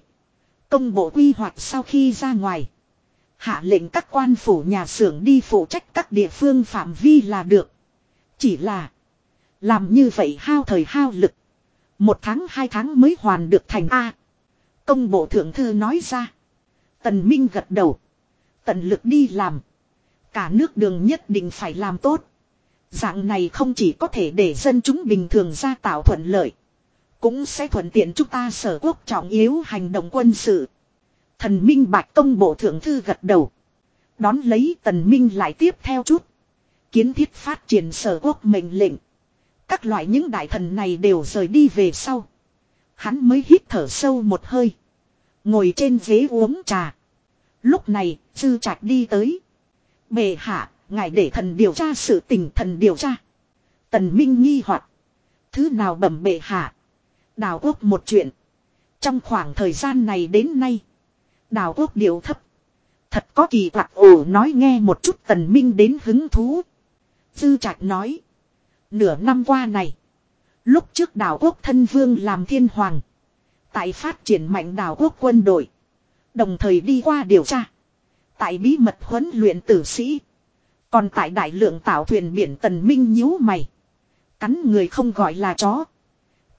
Công bộ quy hoạch sau khi ra ngoài. Hạ lệnh các quan phủ nhà xưởng đi phụ trách các địa phương phạm vi là được. Chỉ là. Làm như vậy hao thời hao lực. Một tháng hai tháng mới hoàn được thành A. Công bộ thượng thư nói ra. Tần Minh gật đầu. Tận lực đi làm. Cả nước đường nhất định phải làm tốt. Dạng này không chỉ có thể để dân chúng bình thường ra tạo thuận lợi. Cũng sẽ thuận tiện chúng ta sở quốc trọng yếu hành động quân sự. Thần Minh Bạch Công Bộ Thượng Thư gật đầu. Đón lấy Tần Minh lại tiếp theo chút. Kiến thiết phát triển sở quốc mệnh lệnh. Các loại những đại thần này đều rời đi về sau. Hắn mới hít thở sâu một hơi. Ngồi trên ghế uống trà. Lúc này, dư trạch đi tới. Bề hạ, ngài để thần điều tra sự tình thần điều tra. Tần Minh nghi hoặc Thứ nào bẩm bệ hạ. Đào quốc một chuyện. Trong khoảng thời gian này đến nay. Đào quốc điều thấp. Thật có kỳ quặc ồ nói nghe một chút tần minh đến hứng thú. Dư trạch nói. Nửa năm qua này. Lúc trước đảo quốc thân vương làm thiên hoàng. Tại phát triển mạnh đảo quốc quân đội. Đồng thời đi qua điều tra. Tại bí mật huấn luyện tử sĩ. Còn tại đại lượng tạo thuyền biển tần minh nhíu mày. Cắn người không gọi là chó.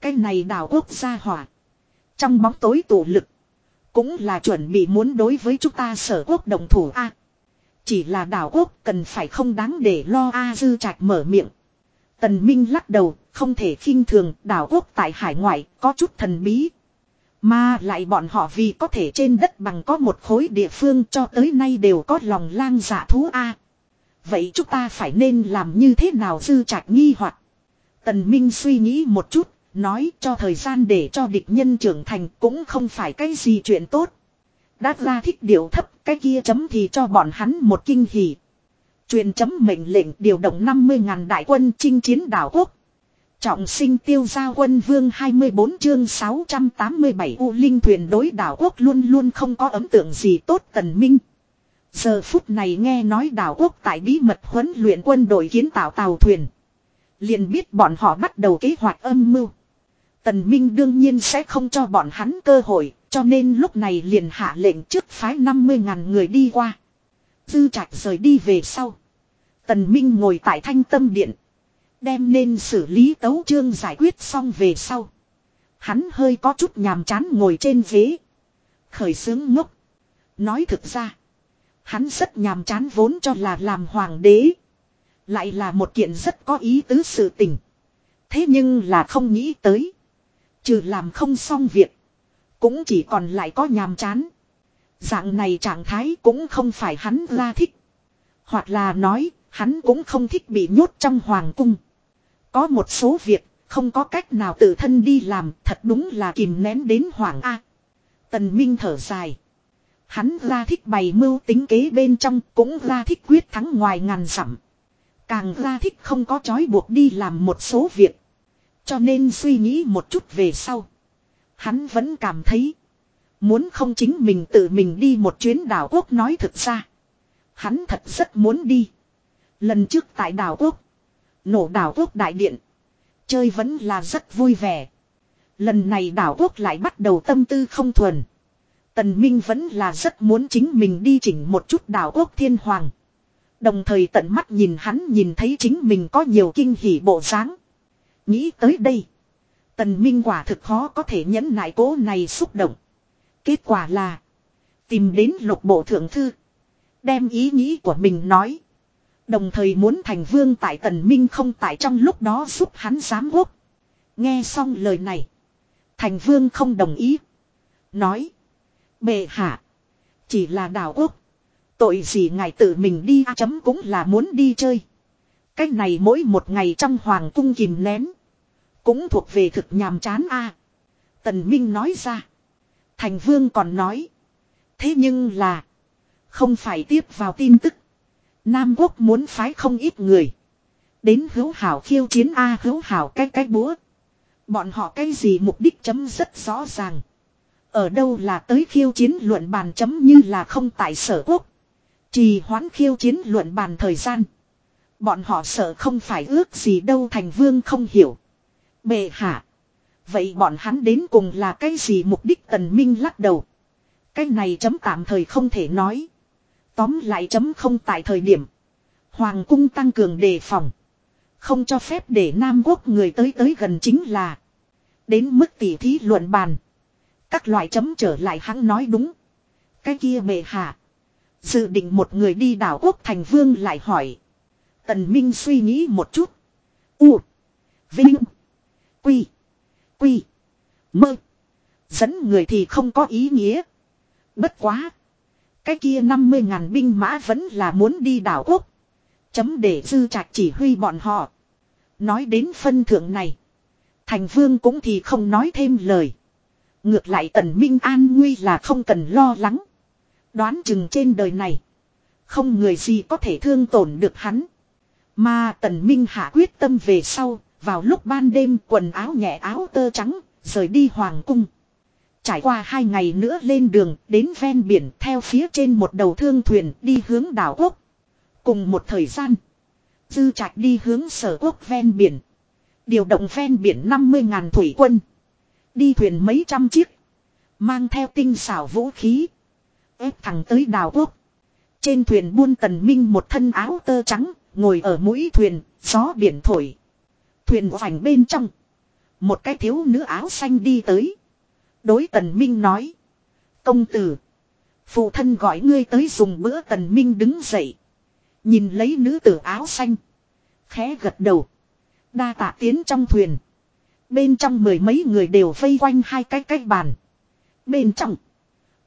Cái này đảo quốc gia hỏa. Trong bóng tối tụ lực. Cũng là chuẩn bị muốn đối với chúng ta sở quốc đồng thủ A. chỉ là đảo quốc cần phải không đáng để lo A dư trạch mở miệng. Tần Minh lắc đầu, không thể khinh thường đảo quốc tại hải ngoại, có chút thần bí. Mà lại bọn họ vì có thể trên đất bằng có một khối địa phương cho tới nay đều có lòng lang dạ thú A. Vậy chúng ta phải nên làm như thế nào dư trạch nghi hoặc Tần Minh suy nghĩ một chút, nói cho thời gian để cho địch nhân trưởng thành cũng không phải cái gì chuyện tốt. Đát ra thích điều thấp, cái kia chấm thì cho bọn hắn một kinh hỉ. Truyền chấm mệnh lệnh điều động 50.000 đại quân chinh chiến đảo quốc. Trọng sinh tiêu gia quân vương 24 chương 687 U Linh thuyền đối đảo quốc luôn luôn không có ấn tượng gì tốt tần minh. Giờ phút này nghe nói đảo quốc tại bí mật huấn luyện quân đội kiến tạo tàu thuyền. liền biết bọn họ bắt đầu kế hoạch âm mưu. Tần Minh đương nhiên sẽ không cho bọn hắn cơ hội, cho nên lúc này liền hạ lệnh trước phái 50.000 người đi qua. Dư trạch rời đi về sau. Tần Minh ngồi tại thanh tâm điện. Đem nên xử lý tấu chương giải quyết xong về sau. Hắn hơi có chút nhàm chán ngồi trên ghế. Khởi sướng ngốc. Nói thực ra. Hắn rất nhàm chán vốn cho là làm hoàng đế. Lại là một kiện rất có ý tứ sự tình. Thế nhưng là không nghĩ tới. Trừ làm không xong việc. Cũng chỉ còn lại có nhàm chán. Dạng này trạng thái cũng không phải hắn ra thích. Hoặc là nói, hắn cũng không thích bị nhốt trong hoàng cung. Có một số việc, không có cách nào tự thân đi làm, thật đúng là kìm nén đến hoàng A. Tần Minh thở dài. Hắn ra thích bày mưu tính kế bên trong, cũng ra thích quyết thắng ngoài ngàn dặm. Càng ra thích không có chói buộc đi làm một số việc. Cho nên suy nghĩ một chút về sau. Hắn vẫn cảm thấy. Muốn không chính mình tự mình đi một chuyến đảo quốc nói thực ra. Hắn thật rất muốn đi. Lần trước tại đảo quốc. Nổ đảo quốc đại điện. Chơi vẫn là rất vui vẻ. Lần này đảo quốc lại bắt đầu tâm tư không thuần. Tần Minh vẫn là rất muốn chính mình đi chỉnh một chút đảo quốc thiên hoàng. Đồng thời tận mắt nhìn hắn nhìn thấy chính mình có nhiều kinh hỉ bộ dáng. Nghĩ tới đây. Tần Minh quả thực khó có thể nhẫn nại cố này xúc động. Kết quả là. Tìm đến lục bộ thượng thư. Đem ý nghĩ của mình nói. Đồng thời muốn thành vương tại tần minh không tại trong lúc đó giúp hắn giám quốc. Nghe xong lời này. Thành vương không đồng ý. Nói. Bệ hạ. Chỉ là đảo quốc. Tội gì ngài tự mình đi, a chấm cũng là muốn đi chơi. Cách này mỗi một ngày trong hoàng cung kìm nén. Cũng thuộc về thực nhàm chán a Tần Minh nói ra. Thành vương còn nói. Thế nhưng là. Không phải tiếp vào tin tức. Nam quốc muốn phái không ít người. Đến hữu hảo khiêu chiến A hữu hảo cái cái búa. Bọn họ cái gì mục đích chấm rất rõ ràng. Ở đâu là tới khiêu chiến luận bàn chấm như là không tại sở quốc. Trì hoãn khiêu chiến luận bàn thời gian. Bọn họ sợ không phải ước gì đâu thành vương không hiểu. Bệ hạ. Vậy bọn hắn đến cùng là cái gì mục đích tần minh lắc đầu. Cái này chấm tạm thời không thể nói. Tóm lại chấm không tại thời điểm. Hoàng cung tăng cường đề phòng. Không cho phép để Nam Quốc người tới tới gần chính là. Đến mức tỉ thí luận bàn. Các loại chấm trở lại hắn nói đúng. Cái kia bệ hạ. Dự định một người đi đảo quốc thành vương lại hỏi. Tần Minh suy nghĩ một chút. U. Vinh. Quy. Quy. Mơ. Dẫn người thì không có ý nghĩa. Bất quá. Cái kia 50 ngàn binh mã vẫn là muốn đi đảo quốc. Chấm để dư trạch chỉ huy bọn họ. Nói đến phân thượng này. Thành vương cũng thì không nói thêm lời. Ngược lại tần minh an nguy là không cần lo lắng. Đoán chừng trên đời này. Không người gì có thể thương tổn được hắn. Mà tần minh hạ quyết tâm về sau. Vào lúc ban đêm quần áo nhẹ áo tơ trắng. Rời đi hoàng cung. Trải qua hai ngày nữa lên đường, đến ven biển theo phía trên một đầu thương thuyền đi hướng đảo quốc. Cùng một thời gian. Dư trạch đi hướng sở quốc ven biển. Điều động ven biển 50.000 thủy quân. Đi thuyền mấy trăm chiếc. Mang theo tinh xảo vũ khí. ép thẳng tới đảo quốc. Trên thuyền buôn tần minh một thân áo tơ trắng. Ngồi ở mũi thuyền. Gió biển thổi. Thuyền vành bên trong. Một cái thiếu nữ áo xanh đi tới. Đối tần minh nói. Công tử. Phụ thân gọi ngươi tới dùng bữa tần minh đứng dậy. Nhìn lấy nữ tử áo xanh. Khẽ gật đầu. Đa tạ tiến trong thuyền. Bên trong mười mấy người đều vây quanh hai cái cái bàn. Bên trong.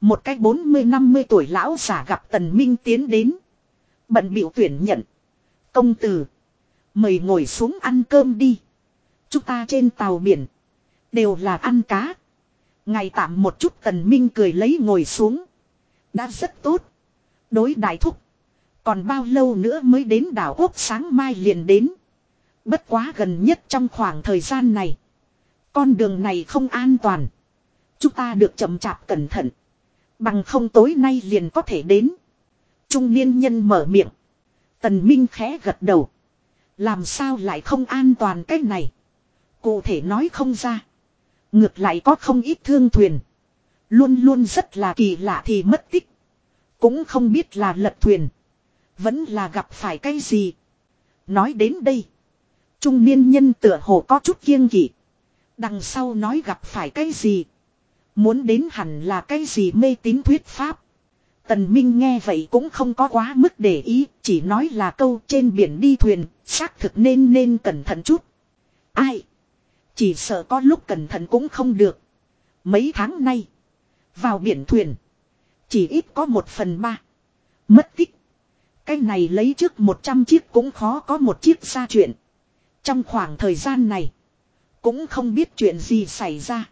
Một cái bốn mươi năm mươi tuổi lão giả gặp tần minh tiến đến. Bận biểu tuyển nhận. Công tử. Mời ngồi xuống ăn cơm đi. Chúng ta trên tàu biển. Đều là ăn cá. Ngày tạm một chút tần minh cười lấy ngồi xuống. Đã rất tốt. Đối đại thúc. Còn bao lâu nữa mới đến đảo Úc sáng mai liền đến. Bất quá gần nhất trong khoảng thời gian này. Con đường này không an toàn. Chúng ta được chậm chạp cẩn thận. Bằng không tối nay liền có thể đến. Trung niên nhân mở miệng. Tần Minh khẽ gật đầu. Làm sao lại không an toàn cái này. Cụ thể nói không ra. Ngược lại có không ít thương thuyền. Luôn luôn rất là kỳ lạ thì mất tích. Cũng không biết là lật thuyền. Vẫn là gặp phải cái gì. Nói đến đây. Trung niên nhân tựa hồ có chút kiêng kỵ. Đằng sau nói gặp phải cái gì. Muốn đến hẳn là cái gì mê tín thuyết pháp. Tần Minh nghe vậy cũng không có quá mức để ý, chỉ nói là câu trên biển đi thuyền, xác thực nên nên cẩn thận chút. Ai? Chỉ sợ có lúc cẩn thận cũng không được. Mấy tháng nay. Vào biển thuyền. Chỉ ít có một phần ba. Mất tích. Cái này lấy trước 100 chiếc cũng khó có một chiếc ra chuyện. Trong khoảng thời gian này. Cũng không biết chuyện gì xảy ra.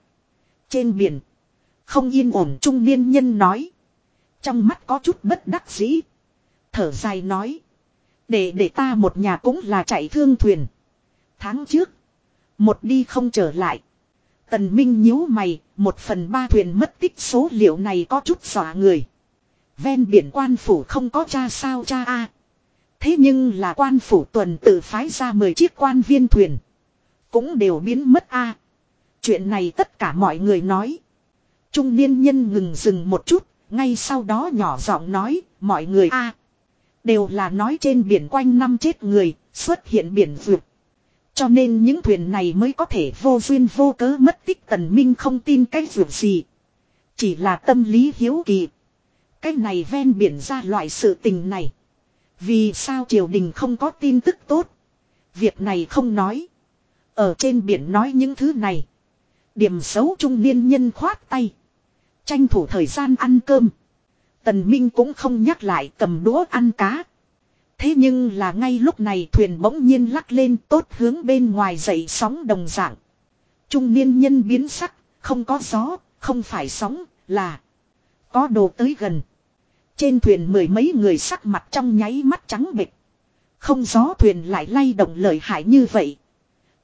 Trên biển. Không yên ổn trung niên nhân nói. Trong mắt có chút bất đắc dĩ. Thở dài nói. Để để ta một nhà cũng là chạy thương thuyền. Tháng trước. Một đi không trở lại. Tần Minh nhíu mày, một phần ba thuyền mất tích số liệu này có chút xỏa người. Ven biển quan phủ không có cha sao cha a Thế nhưng là quan phủ tuần tự phái ra 10 chiếc quan viên thuyền. Cũng đều biến mất a Chuyện này tất cả mọi người nói. Trung niên nhân ngừng dừng một chút, ngay sau đó nhỏ giọng nói, mọi người a Đều là nói trên biển quanh năm chết người, xuất hiện biển vượt. Cho nên những thuyền này mới có thể vô duyên vô cớ mất tích tần minh không tin cái dù gì. Chỉ là tâm lý hiếu kỳ. Cái này ven biển ra loại sự tình này. Vì sao triều đình không có tin tức tốt. Việc này không nói. Ở trên biển nói những thứ này. Điểm xấu trung niên nhân khoát tay. Tranh thủ thời gian ăn cơm. Tần Minh cũng không nhắc lại cầm đũa ăn cá. Thế nhưng là ngay lúc này thuyền bỗng nhiên lắc lên tốt hướng bên ngoài dậy sóng đồng dạng. Trung niên nhân biến sắc, không có gió, không phải sóng, là có đồ tới gần. Trên thuyền mười mấy người sắc mặt trong nháy mắt trắng bệch. Không gió thuyền lại lay động lợi hại như vậy.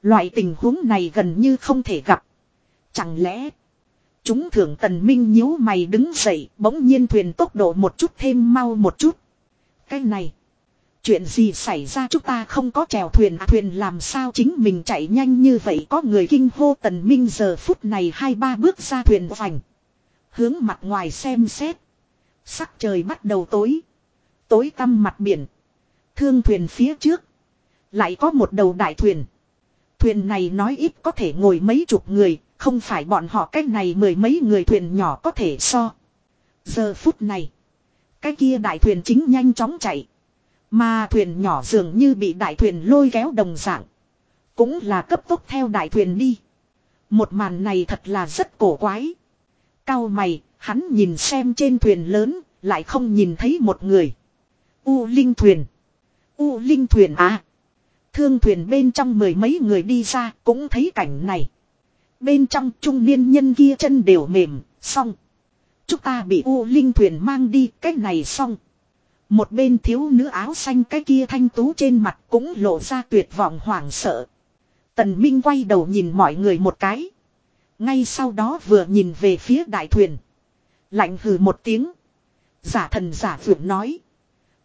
Loại tình huống này gần như không thể gặp. Chẳng lẽ Chúng thường tần minh nhíu mày đứng dậy bỗng nhiên thuyền tốc độ một chút thêm mau một chút. Cái này. Chuyện gì xảy ra chúng ta không có chèo thuyền à, thuyền làm sao chính mình chạy nhanh như vậy có người kinh hô tần minh giờ phút này hai ba bước ra thuyền vành. Hướng mặt ngoài xem xét. Sắc trời bắt đầu tối. Tối tăm mặt biển. Thương thuyền phía trước. Lại có một đầu đại thuyền. Thuyền này nói ít có thể ngồi mấy chục người, không phải bọn họ cách này mười mấy người thuyền nhỏ có thể so. Giờ phút này. Cái kia đại thuyền chính nhanh chóng chạy. Mà thuyền nhỏ dường như bị đại thuyền lôi kéo đồng dạng. Cũng là cấp tốc theo đại thuyền đi. Một màn này thật là rất cổ quái. Cao mày, hắn nhìn xem trên thuyền lớn, lại không nhìn thấy một người. U Linh thuyền. U Linh thuyền à. Thương thuyền bên trong mười mấy người đi ra cũng thấy cảnh này. Bên trong trung niên nhân kia chân đều mềm, xong. Chúng ta bị U Linh thuyền mang đi, cách này xong. Một bên thiếu nữ áo xanh cái kia thanh tú trên mặt cũng lộ ra tuyệt vọng hoảng sợ. Tần Minh quay đầu nhìn mọi người một cái. Ngay sau đó vừa nhìn về phía đại thuyền. Lạnh hừ một tiếng. Giả thần giả vượt nói.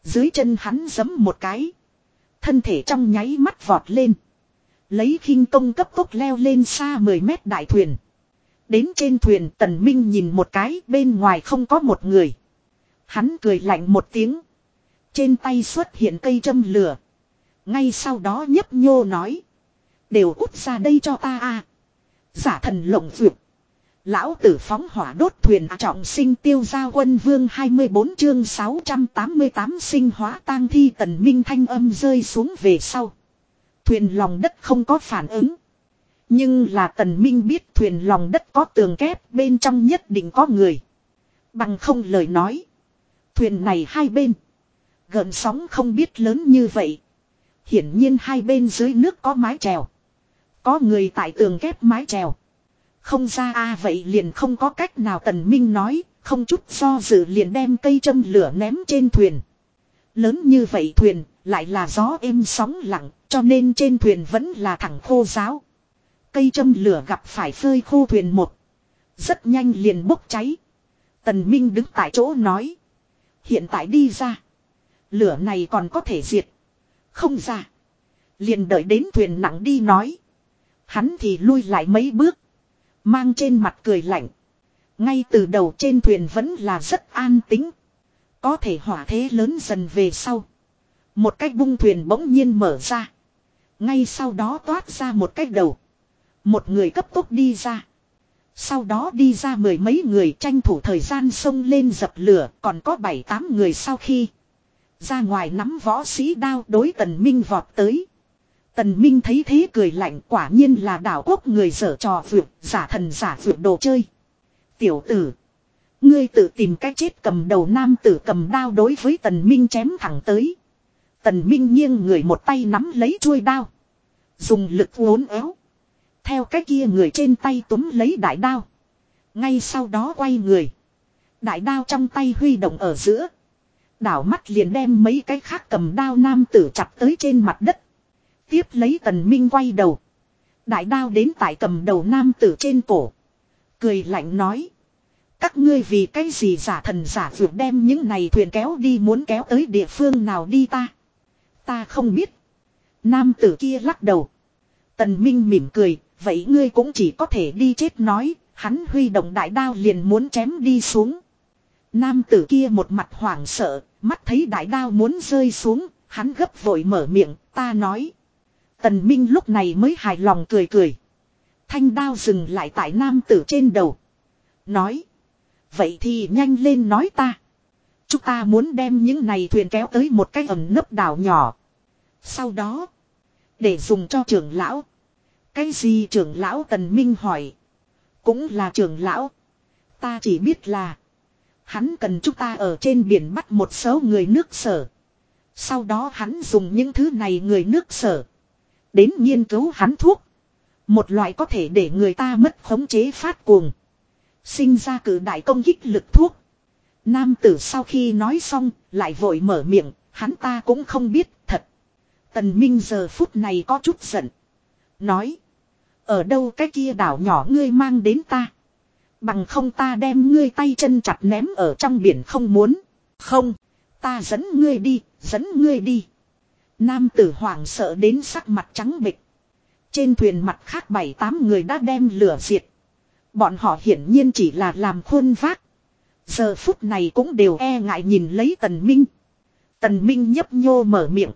Dưới chân hắn giấm một cái. Thân thể trong nháy mắt vọt lên. Lấy khinh công cấp tốc leo lên xa 10 mét đại thuyền. Đến trên thuyền tần minh nhìn một cái, bên ngoài không có một người. Hắn cười lạnh một tiếng. Trên tay xuất hiện cây châm lửa. Ngay sau đó nhấp nhô nói. Đều út ra đây cho ta a Giả thần lộng vượt. Lão tử phóng hỏa đốt thuyền à, trọng sinh tiêu gia quân vương 24 chương 688 sinh hóa tang thi tần minh thanh âm rơi xuống về sau. Thuyền lòng đất không có phản ứng. Nhưng là tần minh biết thuyền lòng đất có tường kép, bên trong nhất định có người. Bằng không lời nói. Thuyền này hai bên. Gợn sóng không biết lớn như vậy. Hiển nhiên hai bên dưới nước có mái trèo, Có người tại tường kép mái trèo. Không ra a vậy liền không có cách nào tần minh nói, không chút do dự liền đem cây châm lửa ném trên thuyền. Lớn như vậy thuyền, lại là gió êm sóng lặng, cho nên trên thuyền vẫn là thẳng khô giáo. Cây châm lửa gặp phải phơi khô thuyền một. Rất nhanh liền bốc cháy. Tần Minh đứng tại chỗ nói. Hiện tại đi ra. Lửa này còn có thể diệt. Không ra. Liền đợi đến thuyền nặng đi nói. Hắn thì lui lại mấy bước. Mang trên mặt cười lạnh. Ngay từ đầu trên thuyền vẫn là rất an tính. Có thể hỏa thế lớn dần về sau. Một cái bung thuyền bỗng nhiên mở ra. Ngay sau đó toát ra một cái đầu. Một người cấp tốc đi ra. Sau đó đi ra mười mấy người tranh thủ thời gian xông lên dập lửa, còn có bảy tám người sau khi. Ra ngoài nắm võ sĩ đao đối tần minh vọt tới. Tần minh thấy thế cười lạnh, quả nhiên là đảo quốc người dở trò vượt, giả thần giả vượt đồ chơi. Tiểu tử. Ngươi tự tìm cách chết cầm đầu nam tử cầm đao đối với tần minh chém thẳng tới. Tần minh nghiêng người một tay nắm lấy chuôi đao. Dùng lực uốn éo. Theo cái kia người trên tay túm lấy đại đao. Ngay sau đó quay người. Đại đao trong tay huy động ở giữa. Đảo mắt liền đem mấy cái khác cầm đao nam tử chặt tới trên mặt đất. Tiếp lấy tần minh quay đầu. Đại đao đến tại cầm đầu nam tử trên cổ. Cười lạnh nói. Các ngươi vì cái gì giả thần giả vượt đem những này thuyền kéo đi muốn kéo tới địa phương nào đi ta. Ta không biết. Nam tử kia lắc đầu. Tần Minh mỉm cười, vậy ngươi cũng chỉ có thể đi chết nói, hắn huy động đại đao liền muốn chém đi xuống. Nam tử kia một mặt hoảng sợ, mắt thấy đại đao muốn rơi xuống, hắn gấp vội mở miệng, ta nói. Tần Minh lúc này mới hài lòng cười cười. Thanh đao dừng lại tại nam tử trên đầu. Nói. Vậy thì nhanh lên nói ta. Chúng ta muốn đem những này thuyền kéo tới một cái ẩm nấp đảo nhỏ. Sau đó. Để dùng cho trưởng lão. Cái gì trưởng lão Tần Minh hỏi. Cũng là trưởng lão. Ta chỉ biết là. Hắn cần chúng ta ở trên biển bắt một số người nước sở. Sau đó hắn dùng những thứ này người nước sở. Đến nghiên cứu hắn thuốc. Một loại có thể để người ta mất khống chế phát cuồng. Sinh ra cử đại công kích lực thuốc. Nam tử sau khi nói xong, lại vội mở miệng, hắn ta cũng không biết, thật. Tần Minh giờ phút này có chút giận. Nói. Ở đâu cái kia đảo nhỏ ngươi mang đến ta. Bằng không ta đem ngươi tay chân chặt ném ở trong biển không muốn. Không. Ta dẫn ngươi đi, dẫn ngươi đi. Nam tử hoảng sợ đến sắc mặt trắng bịch. Trên thuyền mặt khác bảy tám người đã đem lửa diệt. Bọn họ hiển nhiên chỉ là làm khuôn vác. Giờ phút này cũng đều e ngại nhìn lấy tần minh. Tần minh nhấp nhô mở miệng.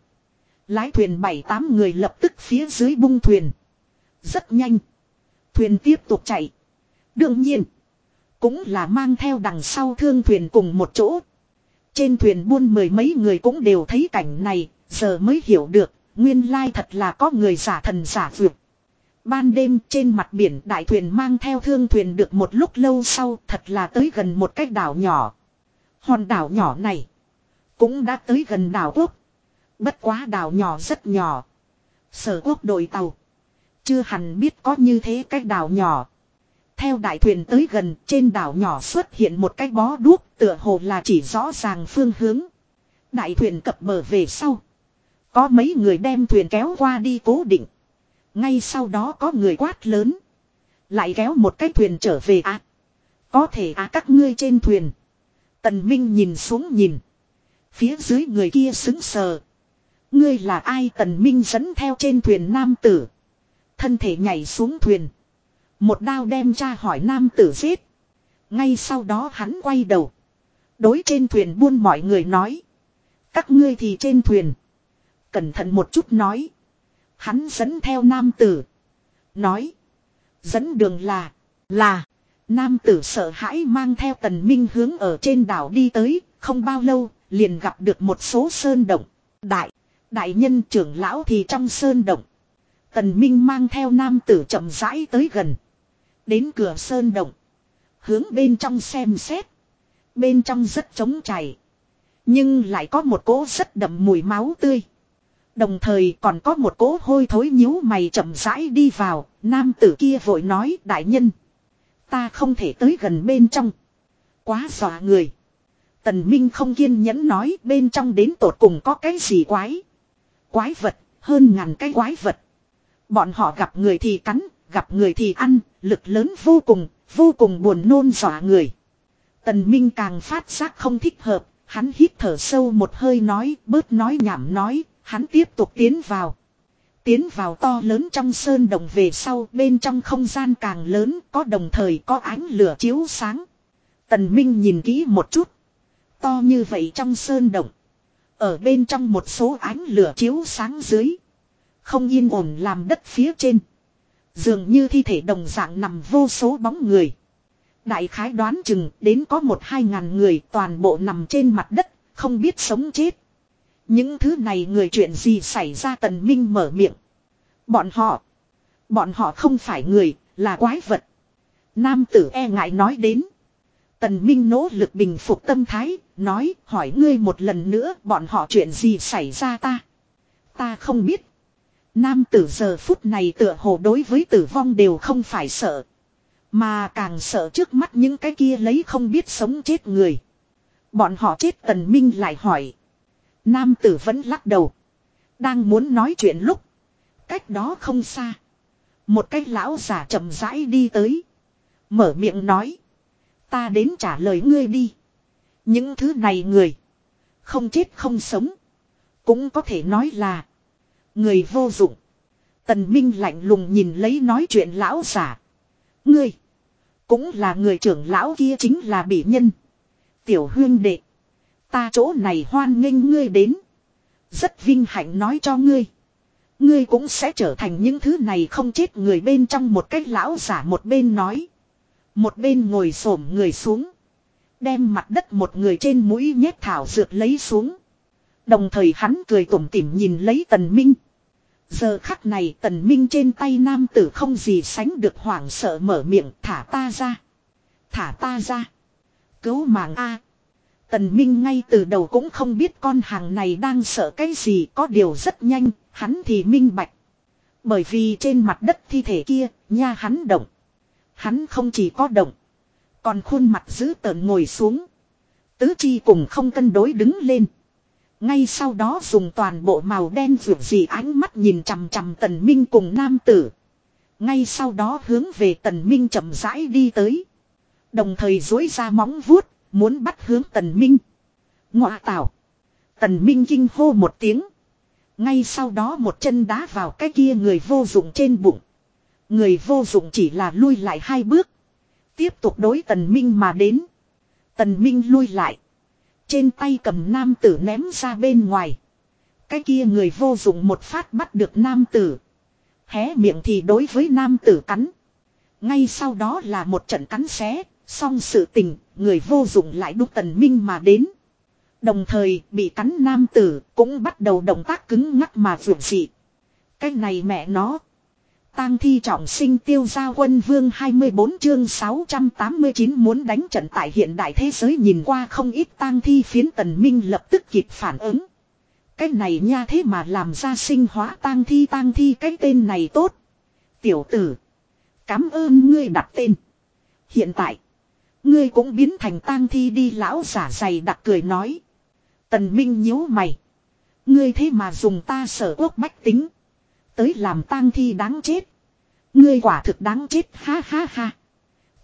Lái thuyền bảy tám người lập tức phía dưới bung thuyền. Rất nhanh. Thuyền tiếp tục chạy. Đương nhiên. Cũng là mang theo đằng sau thương thuyền cùng một chỗ. Trên thuyền buôn mười mấy người cũng đều thấy cảnh này. Giờ mới hiểu được. Nguyên lai thật là có người giả thần giả vượt. Ban đêm trên mặt biển đại thuyền mang theo thương thuyền được một lúc lâu sau thật là tới gần một cái đảo nhỏ. Hòn đảo nhỏ này cũng đã tới gần đảo quốc. Bất quá đảo nhỏ rất nhỏ. Sở quốc đội tàu. Chưa hẳn biết có như thế cái đảo nhỏ. Theo đại thuyền tới gần, trên đảo nhỏ xuất hiện một cái bó đuốc, tựa hồ là chỉ rõ ràng phương hướng. Đại thuyền cập bờ về sau. Có mấy người đem thuyền kéo qua đi cố định. Ngay sau đó có người quát lớn. Lại kéo một cái thuyền trở về à. Có thể à các ngươi trên thuyền. Tần Minh nhìn xuống nhìn. Phía dưới người kia xứng sờ. Ngươi là ai Tần Minh dẫn theo trên thuyền nam tử. Thân thể nhảy xuống thuyền. Một đao đem ra hỏi nam tử giết. Ngay sau đó hắn quay đầu. Đối trên thuyền buôn mọi người nói. Các ngươi thì trên thuyền. Cẩn thận một chút nói. Hắn dẫn theo nam tử. Nói. Dẫn đường là. Là. Nam tử sợ hãi mang theo tần minh hướng ở trên đảo đi tới. Không bao lâu, liền gặp được một số sơn động. Đại. Đại nhân trưởng lão thì trong sơn động. Tần Minh mang theo nam tử chậm rãi tới gần. Đến cửa sơn động. Hướng bên trong xem xét. Bên trong rất trống chảy. Nhưng lại có một cỗ rất đậm mùi máu tươi. Đồng thời còn có một cỗ hôi thối nhíu mày chậm rãi đi vào. Nam tử kia vội nói đại nhân. Ta không thể tới gần bên trong. Quá dọa người. Tần Minh không kiên nhẫn nói bên trong đến tột cùng có cái gì quái. Quái vật, hơn ngàn cái quái vật. Bọn họ gặp người thì cắn, gặp người thì ăn, lực lớn vô cùng, vô cùng buồn nôn dọa người. Tần Minh càng phát giác không thích hợp, hắn hít thở sâu một hơi nói, bớt nói nhảm nói, hắn tiếp tục tiến vào. Tiến vào to lớn trong sơn đồng về sau, bên trong không gian càng lớn, có đồng thời có ánh lửa chiếu sáng. Tần Minh nhìn kỹ một chút. To như vậy trong sơn động. Ở bên trong một số ánh lửa chiếu sáng dưới. Không yên ổn làm đất phía trên. Dường như thi thể đồng dạng nằm vô số bóng người. Đại khái đoán chừng đến có một hai ngàn người toàn bộ nằm trên mặt đất, không biết sống chết. Những thứ này người chuyện gì xảy ra tần minh mở miệng. Bọn họ. Bọn họ không phải người, là quái vật. Nam tử e ngại nói đến. Tần Minh nỗ lực bình phục tâm thái, nói, hỏi ngươi một lần nữa, bọn họ chuyện gì xảy ra ta? Ta không biết. Nam tử giờ phút này tựa hồ đối với tử vong đều không phải sợ. Mà càng sợ trước mắt những cái kia lấy không biết sống chết người. Bọn họ chết tần minh lại hỏi. Nam tử vẫn lắc đầu. Đang muốn nói chuyện lúc. Cách đó không xa. Một cái lão giả chậm rãi đi tới. Mở miệng nói. Ta đến trả lời ngươi đi. Những thứ này người. Không chết không sống. Cũng có thể nói là. Người vô dụng. Tần Minh lạnh lùng nhìn lấy nói chuyện lão giả. Ngươi. Cũng là người trưởng lão kia chính là bị nhân. Tiểu huyên đệ. Ta chỗ này hoan nghênh ngươi đến. Rất vinh hạnh nói cho ngươi. Ngươi cũng sẽ trở thành những thứ này không chết người bên trong một cách lão giả một bên nói. Một bên ngồi xổm người xuống. Đem mặt đất một người trên mũi nhét thảo dược lấy xuống. Đồng thời hắn cười tủm tỉm nhìn lấy tần minh. Giờ khắc này tần minh trên tay nam tử không gì sánh được hoảng sợ mở miệng thả ta ra. Thả ta ra. Cứu mạng A. Tần Minh ngay từ đầu cũng không biết con hàng này đang sợ cái gì có điều rất nhanh, hắn thì minh bạch. Bởi vì trên mặt đất thi thể kia, nha hắn động. Hắn không chỉ có động, còn khuôn mặt giữ tợn ngồi xuống. Tứ chi cùng không cân đối đứng lên. Ngay sau đó dùng toàn bộ màu đen vượt gì ánh mắt nhìn chằm chằm tần minh cùng nam tử. Ngay sau đó hướng về tần minh chậm rãi đi tới. Đồng thời dối ra móng vuốt, muốn bắt hướng tần minh. Ngọa tảo. Tần minh kinh hô một tiếng. Ngay sau đó một chân đá vào cái kia người vô dụng trên bụng. Người vô dụng chỉ là lui lại hai bước. Tiếp tục đối tần minh mà đến. Tần minh lui lại. Trên tay cầm nam tử ném ra bên ngoài. Cái kia người vô dụng một phát bắt được nam tử. Hé miệng thì đối với nam tử cắn. Ngay sau đó là một trận cắn xé, xong sự tình, người vô dụng lại đúc tần minh mà đến. Đồng thời bị cắn nam tử cũng bắt đầu động tác cứng ngắc mà vượt dị. Cái này mẹ nó. Tang thi trọng sinh tiêu gia quân vương 24 chương 689 muốn đánh trận tại hiện đại thế giới nhìn qua không ít tang thi phiến tần minh lập tức kịp phản ứng. Cái này nha thế mà làm ra sinh hóa tang thi tang thi cái tên này tốt. Tiểu tử. Cảm ơn ngươi đặt tên. Hiện tại. Ngươi cũng biến thành tang thi đi, lão giả dày đặc cười nói. Tần Minh nhíu mày. Ngươi thế mà dùng ta sở quốc bách tính. Tới làm tang thi đáng chết. Ngươi quả thực đáng chết, ha ha ha.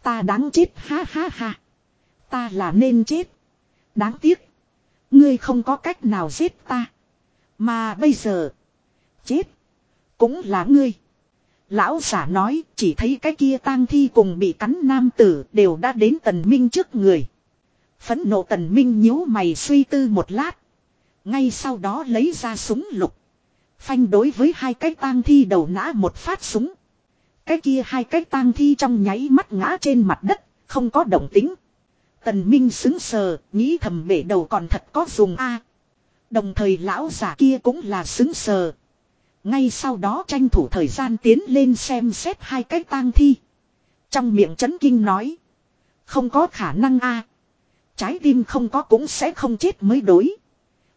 Ta đáng chết, ha ha ha. Ta là nên chết. Đáng tiếc. Ngươi không có cách nào giết ta. Mà bây giờ. Chết. Cũng là ngươi. Lão giả nói, chỉ thấy cái kia tang thi cùng bị cắn nam tử đều đã đến tần minh trước người. Phấn nộ tần minh nhíu mày suy tư một lát. Ngay sau đó lấy ra súng lục. Phanh đối với hai cái tang thi đầu nã một phát súng. Cái kia hai cái tang thi trong nháy mắt ngã trên mặt đất, không có động tính. Tần Minh xứng sờ, nghĩ thầm bể đầu còn thật có dùng a. Đồng thời lão giả kia cũng là xứng sờ. Ngay sau đó tranh thủ thời gian tiến lên xem xét hai cái tang thi. Trong miệng chấn kinh nói. Không có khả năng a. Trái tim không có cũng sẽ không chết mới đối.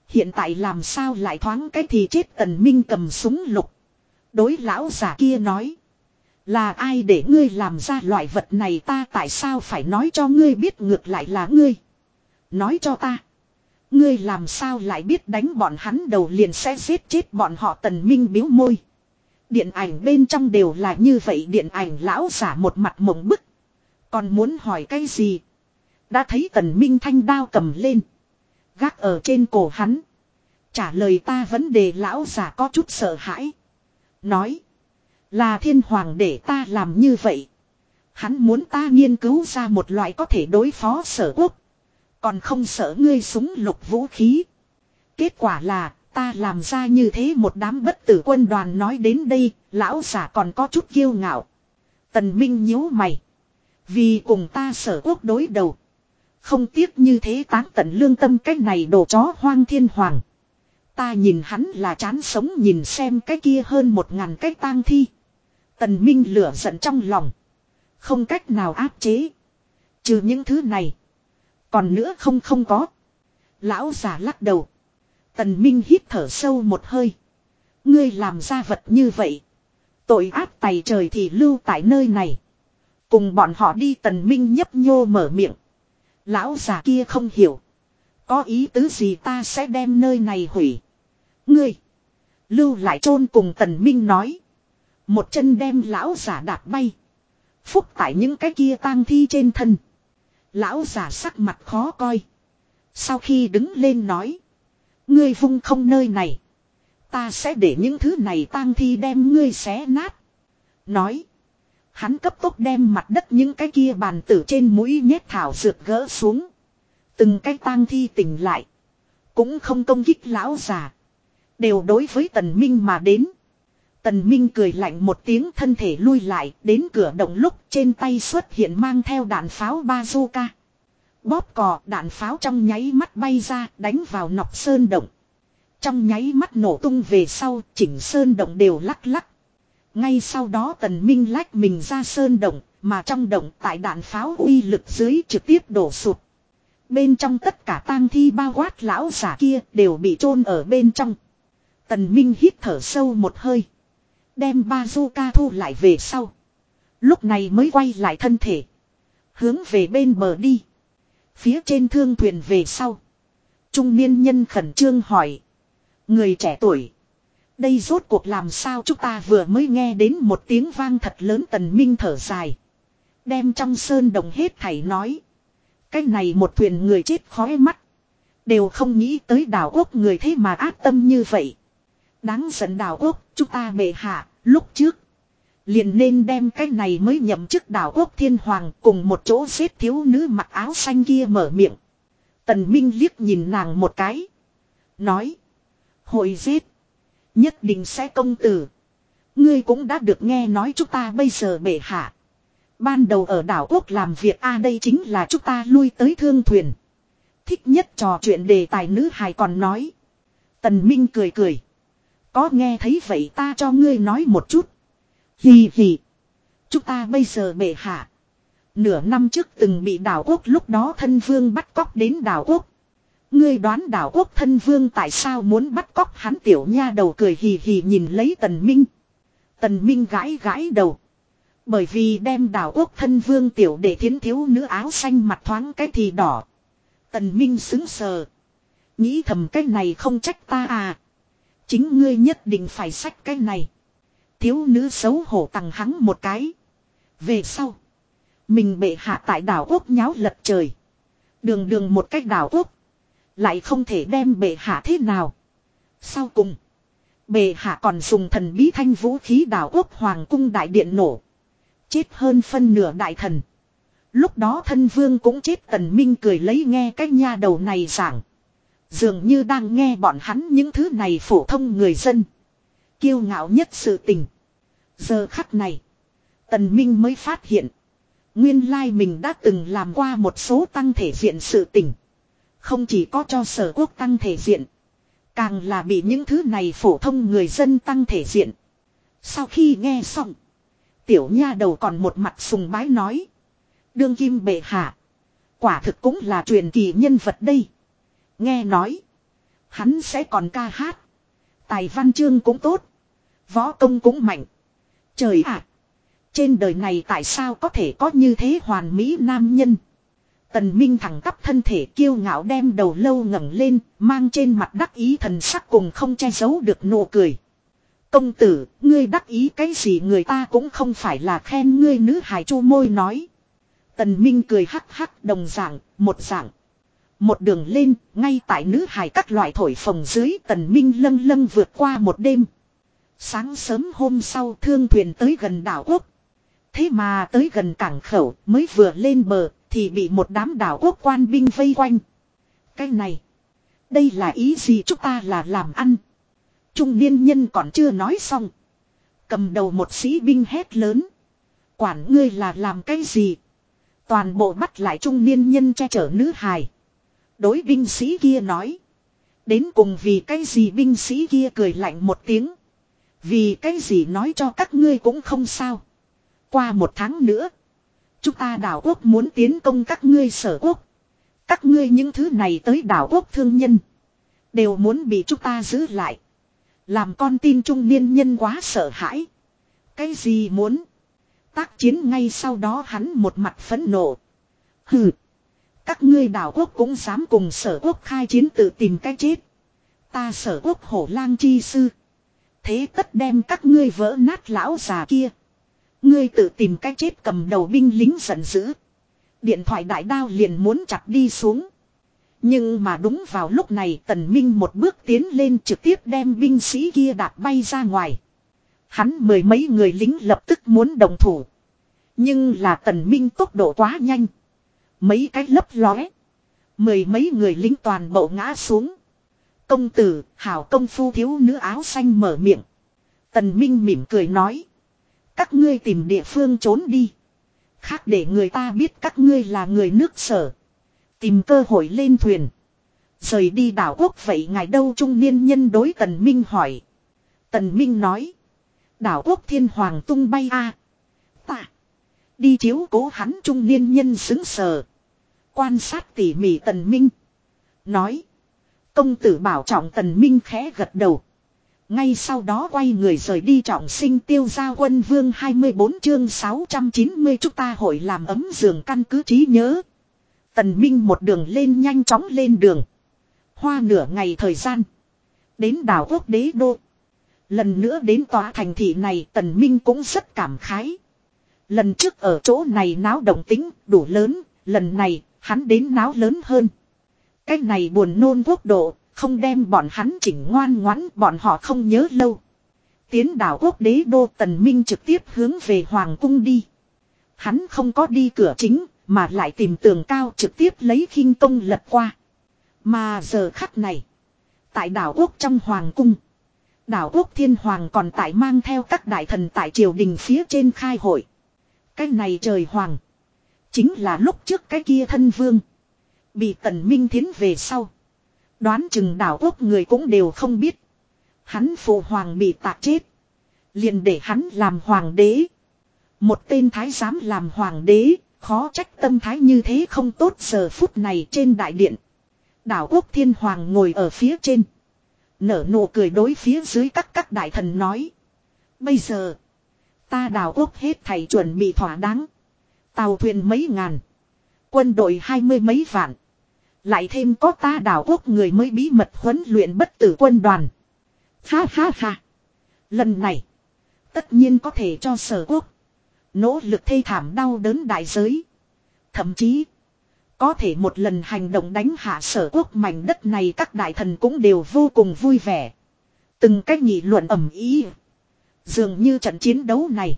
Hiện tại làm sao lại thoáng cái thì chết tần minh cầm súng lục. Đối lão giả kia nói. Là ai để ngươi làm ra loại vật này ta tại sao phải nói cho ngươi biết ngược lại là ngươi. Nói cho ta. Ngươi làm sao lại biết đánh bọn hắn đầu liền sẽ giết chết bọn họ tần minh biếu môi. Điện ảnh bên trong đều là như vậy điện ảnh lão giả một mặt mộng bức. Còn muốn hỏi cái gì? Đã thấy tần minh thanh đao cầm lên. Gác ở trên cổ hắn. Trả lời ta vấn đề lão giả có chút sợ hãi. Nói. Là thiên hoàng để ta làm như vậy. Hắn muốn ta nghiên cứu ra một loại có thể đối phó sở quốc. Còn không sợ ngươi súng lục vũ khí. Kết quả là ta làm ra như thế một đám bất tử quân đoàn nói đến đây, lão giả còn có chút kiêu ngạo. Tần Minh nhíu mày. Vì cùng ta sở quốc đối đầu. Không tiếc như thế táng tận lương tâm cái này đồ chó hoang thiên hoàng. Ta nhìn hắn là chán sống nhìn xem cái kia hơn một ngàn cái tang thi. Tần Minh lửa giận trong lòng. Không cách nào áp chế. Trừ những thứ này. Còn nữa không không có. Lão già lắc đầu. Tần Minh hít thở sâu một hơi. Ngươi làm ra vật như vậy. Tội ác tày trời thì lưu tại nơi này. Cùng bọn họ đi tần Minh nhấp nhô mở miệng. Lão già kia không hiểu. Có ý tứ gì ta sẽ đem nơi này hủy. Ngươi. Lưu lại chôn cùng tần Minh nói. Một chân đem lão giả đạp bay. Phúc tại những cái kia tang thi trên thân. Lão giả sắc mặt khó coi. Sau khi đứng lên nói. Ngươi vung không nơi này. Ta sẽ để những thứ này tang thi đem ngươi xé nát. Nói. Hắn cấp tốc đem mặt đất những cái kia bàn tử trên mũi nhét thảo dược gỡ xuống. Từng cái tang thi tỉnh lại. Cũng không công kích lão già. Đều đối với tần minh mà đến. Tần minh cười lạnh một tiếng thân thể lui lại, đến cửa động lúc trên tay xuất hiện mang theo đạn pháo bazooka. Bóp cò, đạn pháo trong nháy mắt bay ra, đánh vào nọc sơn động. Trong nháy mắt nổ tung về sau, chỉnh sơn động đều lắc lắc. Ngay sau đó tần minh lách mình ra sơn động, mà trong động tại đạn pháo uy lực dưới trực tiếp đổ sụt. Bên trong tất cả tang thi bao quát lão giả kia đều bị chôn ở bên trong. Tần Minh hít thở sâu một hơi. Đem bazooka thu lại về sau. Lúc này mới quay lại thân thể. Hướng về bên bờ đi. Phía trên thương thuyền về sau. Trung niên nhân khẩn trương hỏi. Người trẻ tuổi. Đây rốt cuộc làm sao chúng ta vừa mới nghe đến một tiếng vang thật lớn tần minh thở dài. Đem trong sơn đồng hết thảy nói. Cái này một thuyền người chết khói mắt. Đều không nghĩ tới đảo quốc người thế mà ác tâm như vậy. Đáng giận đảo quốc, chúng ta bệ hạ, lúc trước. Liền nên đem cái này mới nhậm chức đảo quốc thiên hoàng cùng một chỗ xếp thiếu nữ mặc áo xanh kia mở miệng. Tần Minh liếc nhìn nàng một cái. Nói. Hội giết. Nhất định sẽ công tử. Ngươi cũng đã được nghe nói chúng ta bây giờ bể hạ. Ban đầu ở đảo quốc làm việc a đây chính là chúng ta lui tới thương thuyền. Thích nhất trò chuyện đề tài nữ hài còn nói. Tần Minh cười cười. Có nghe thấy vậy ta cho ngươi nói một chút. Hì hì. Chúng ta bây giờ bể hạ. Nửa năm trước từng bị đảo quốc lúc đó thân vương bắt cóc đến đảo quốc. Ngươi đoán đảo quốc thân vương tại sao muốn bắt cóc hắn tiểu nha đầu cười hì hì nhìn lấy tần minh. Tần minh gãi gãi đầu. Bởi vì đem đảo quốc thân vương tiểu để thiến thiếu nữ áo xanh mặt thoáng cái thì đỏ. Tần minh xứng sờ. Nghĩ thầm cái này không trách ta à. Chính ngươi nhất định phải sách cái này. Thiếu nữ xấu hổ tặng hắn một cái. Về sau. Mình bệ hạ tại đảo quốc nháo lật trời. Đường đường một cách đảo quốc. Lại không thể đem bệ hạ thế nào. Sau cùng. Bệ hạ còn dùng thần bí thanh vũ khí đảo quốc hoàng cung đại điện nổ. Chết hơn phân nửa đại thần. Lúc đó thân vương cũng chết tần minh cười lấy nghe cái nha đầu này giảng. Dường như đang nghe bọn hắn những thứ này phổ thông người dân. Kiêu ngạo nhất sự tình. Giờ khắc này. Tần Minh mới phát hiện. Nguyên lai mình đã từng làm qua một số tăng thể diện sự tình. Không chỉ có cho sở quốc tăng thể diện. Càng là bị những thứ này phổ thông người dân tăng thể diện. Sau khi nghe xong. Tiểu nha đầu còn một mặt sùng bái nói. Đương kim bệ hạ. Quả thực cũng là truyền kỳ nhân vật đây. Nghe nói. Hắn sẽ còn ca hát. Tài văn chương cũng tốt. Võ công cũng mạnh. Trời ạ. trên đời này tại sao có thể có như thế hoàn mỹ nam nhân. Tần Minh thẳng tắp thân thể kiêu ngạo đem đầu lâu ngẩng lên, mang trên mặt đắc ý thần sắc cùng không che giấu được nụ cười. Công tử, ngươi đắc ý cái gì người ta cũng không phải là khen ngươi nữ hài chu môi nói. Tần Minh cười hắc hắc đồng dạng, một dạng. Một đường lên, ngay tại nữ hài các loại thổi phồng dưới tần minh lâng lâng vượt qua một đêm. Sáng sớm hôm sau thương thuyền tới gần đảo quốc. Thế mà tới gần cảng khẩu mới vừa lên bờ thì bị một đám đảo quốc quan binh vây quanh. Cái này. Đây là ý gì chúng ta là làm ăn. Trung niên nhân còn chưa nói xong. Cầm đầu một sĩ binh hét lớn. Quản ngươi là làm cái gì. Toàn bộ bắt lại trung niên nhân che chở nữ hài. Đối binh sĩ kia nói. Đến cùng vì cái gì binh sĩ kia cười lạnh một tiếng. Vì cái gì nói cho các ngươi cũng không sao. Qua một tháng nữa. Chúng ta đảo quốc muốn tiến công các ngươi sở quốc. Các ngươi những thứ này tới đảo quốc thương nhân. Đều muốn bị chúng ta giữ lại. Làm con tin trung niên nhân quá sợ hãi. Cái gì muốn. Tác chiến ngay sau đó hắn một mặt phẫn nộ. Hừ. Các ngươi đảo quốc cũng dám cùng sở quốc khai chiến tự tìm cách chết. Ta sở quốc hổ lang chi sư. Thế tất đem các ngươi vỡ nát lão già kia. Ngươi tự tìm cách chết cầm đầu binh lính giận dữ. Điện thoại đại đao liền muốn chặt đi xuống. Nhưng mà đúng vào lúc này tần minh một bước tiến lên trực tiếp đem binh sĩ kia đạp bay ra ngoài. Hắn mười mấy người lính lập tức muốn đồng thủ. Nhưng là tần minh tốc độ quá nhanh. Mấy cái lấp lóe. Mười mấy người lính toàn bộ ngã xuống. Công tử, hảo công phu thiếu nữ áo xanh mở miệng. Tần Minh mỉm cười nói. Các ngươi tìm địa phương trốn đi. Khác để người ta biết các ngươi là người nước sở. Tìm cơ hội lên thuyền. Rời đi đảo quốc vậy ngài đâu trung niên nhân đối Tần Minh hỏi. Tần Minh nói. Đảo quốc thiên hoàng tung bay a Ta. Đi chiếu cố hắn trung niên nhân xứng sờ. Quan sát tỉ mỉ Tần Minh. Nói. Công tử bảo trọng Tần Minh khẽ gật đầu. Ngay sau đó quay người rời đi trọng sinh tiêu gia quân vương 24 chương 690 chúng ta hội làm ấm giường căn cứ trí nhớ. Tần Minh một đường lên nhanh chóng lên đường. Hoa nửa ngày thời gian. Đến đảo quốc đế đô. Lần nữa đến tòa thành thị này Tần Minh cũng rất cảm khái. Lần trước ở chỗ này náo động tính đủ lớn, lần này hắn đến náo lớn hơn. cách này buồn nôn quốc độ, không đem bọn hắn chỉnh ngoan ngoãn bọn họ không nhớ lâu. Tiến đảo quốc đế đô tần minh trực tiếp hướng về hoàng cung đi. Hắn không có đi cửa chính, mà lại tìm tường cao trực tiếp lấy khinh công lật qua. Mà giờ khắc này, tại đảo quốc trong hoàng cung, đảo quốc thiên hoàng còn tại mang theo các đại thần tại triều đình phía trên khai hội. Cái này trời hoàng, chính là lúc trước cái kia thân vương. Bị tần minh thiến về sau. Đoán chừng đảo quốc người cũng đều không biết. Hắn phụ hoàng bị tạc chết. Liền để hắn làm hoàng đế. Một tên thái giám làm hoàng đế, khó trách tâm thái như thế không tốt giờ phút này trên đại điện. Đảo quốc thiên hoàng ngồi ở phía trên. Nở nụ cười đối phía dưới các các đại thần nói. Bây giờ, ta đảo quốc hết thầy chuẩn bị thỏa đáng. Tàu thuyền mấy ngàn. Quân đội hai mươi mấy vạn. Lại thêm có ta đảo quốc người mới bí mật huấn luyện bất tử quân đoàn. Ha ha ha. Lần này. Tất nhiên có thể cho sở quốc. Nỗ lực thê thảm đau đớn đại giới. Thậm chí. Có thể một lần hành động đánh hạ sở quốc mảnh đất này các đại thần cũng đều vô cùng vui vẻ. Từng cách nghị luận ẩm ý. Dường như trận chiến đấu này.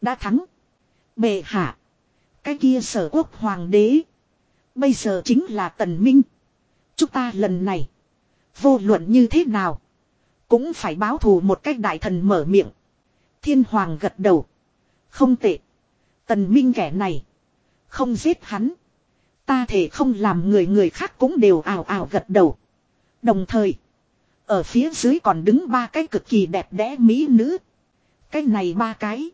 Đã thắng. Bệ hạ. Cái kia sở quốc hoàng đế. Bây giờ chính là tần minh. Chúng ta lần này. Vô luận như thế nào. Cũng phải báo thù một cách đại thần mở miệng. Thiên hoàng gật đầu. Không tệ. Tần minh kẻ này. Không giết hắn. Ta thể không làm người người khác cũng đều ảo ảo gật đầu. Đồng thời. Ở phía dưới còn đứng ba cái cực kỳ đẹp đẽ mỹ nữ. Cái này ba cái.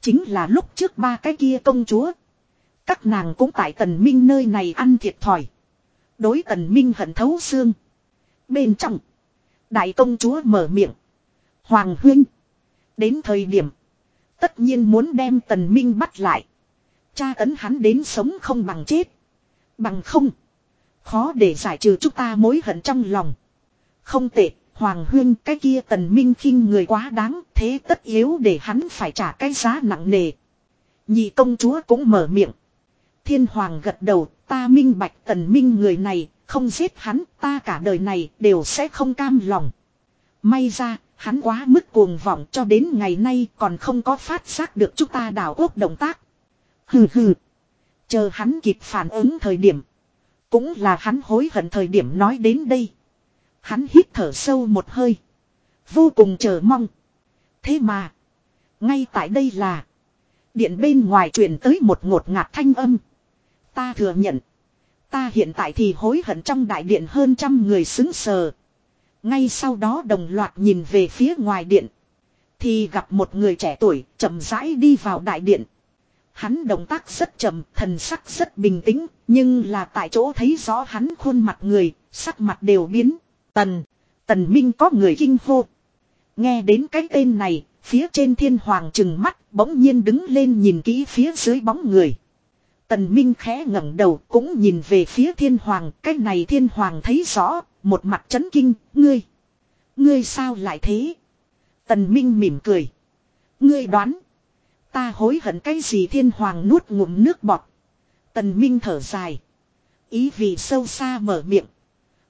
Chính là lúc trước ba cái kia công chúa. Các nàng cũng tại tần minh nơi này ăn thiệt thòi. Đối tần minh hận thấu xương. Bên trong. Đại công chúa mở miệng. Hoàng huynh. Đến thời điểm. Tất nhiên muốn đem tần minh bắt lại. Cha tấn hắn đến sống không bằng chết. Bằng không. Khó để giải trừ chúng ta mối hận trong lòng. Không tệ. Hoàng huyên cái kia tần minh khinh người quá đáng. Thế tất yếu để hắn phải trả cái giá nặng nề. Nhị công chúa cũng mở miệng. Thiên hoàng gật đầu, ta minh bạch tần minh người này, không giết hắn, ta cả đời này đều sẽ không cam lòng. May ra, hắn quá mức cuồng vọng cho đến ngày nay còn không có phát giác được chúng ta đảo quốc động tác. Hừ hừ. Chờ hắn kịp phản ứng thời điểm. Cũng là hắn hối hận thời điểm nói đến đây. Hắn hít thở sâu một hơi. Vô cùng chờ mong. Thế mà. Ngay tại đây là. Điện bên ngoài truyền tới một ngột ngạt thanh âm. Ta thừa nhận. Ta hiện tại thì hối hận trong đại điện hơn trăm người xứng sờ. Ngay sau đó đồng loạt nhìn về phía ngoài điện. Thì gặp một người trẻ tuổi chậm rãi đi vào đại điện. Hắn động tác rất chậm, thần sắc rất bình tĩnh, nhưng là tại chỗ thấy rõ hắn khuôn mặt người, sắc mặt đều biến. Tần, tần minh có người kinh hô. Nghe đến cái tên này, phía trên thiên hoàng trừng mắt, bỗng nhiên đứng lên nhìn kỹ phía dưới bóng người. Tần Minh khẽ ngẩng đầu cũng nhìn về phía thiên hoàng. Cái này thiên hoàng thấy rõ, một mặt chấn kinh, ngươi. Ngươi sao lại thế? Tần Minh mỉm cười. Ngươi đoán. Ta hối hận cái gì thiên hoàng nuốt ngụm nước bọt. Tần Minh thở dài. Ý vị sâu xa mở miệng.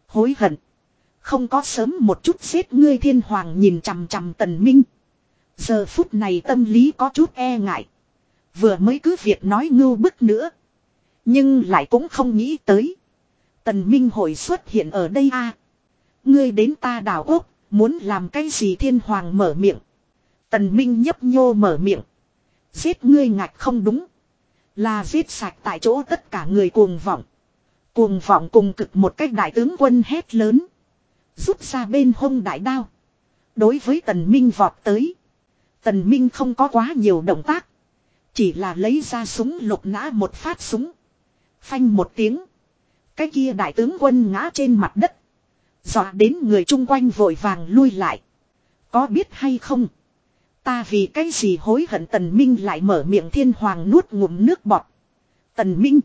Hối hận. Không có sớm một chút giết ngươi thiên hoàng nhìn chằm chằm tần minh. Giờ phút này tâm lý có chút e ngại. Vừa mới cứ việc nói ngưu bức nữa. Nhưng lại cũng không nghĩ tới. Tần Minh hội xuất hiện ở đây a. Ngươi đến ta đảo quốc, muốn làm cái gì thiên hoàng mở miệng. Tần Minh nhấp nhô mở miệng. Giết ngươi ngạch không đúng. Là giết sạch tại chỗ tất cả người cuồng vọng. Cuồng vọng cùng cực một cách đại tướng quân hét lớn. Rút ra bên hông đại đao. Đối với tần minh vọt tới. Tần minh không có quá nhiều động tác. Chỉ là lấy ra súng lục nã một phát súng. Phanh một tiếng. Cái kia đại tướng quân ngã trên mặt đất. Dọa đến người chung quanh vội vàng lui lại. Có biết hay không? Ta vì cái gì hối hận tần minh lại mở miệng thiên hoàng nuốt ngụm nước bọt. Tần minh.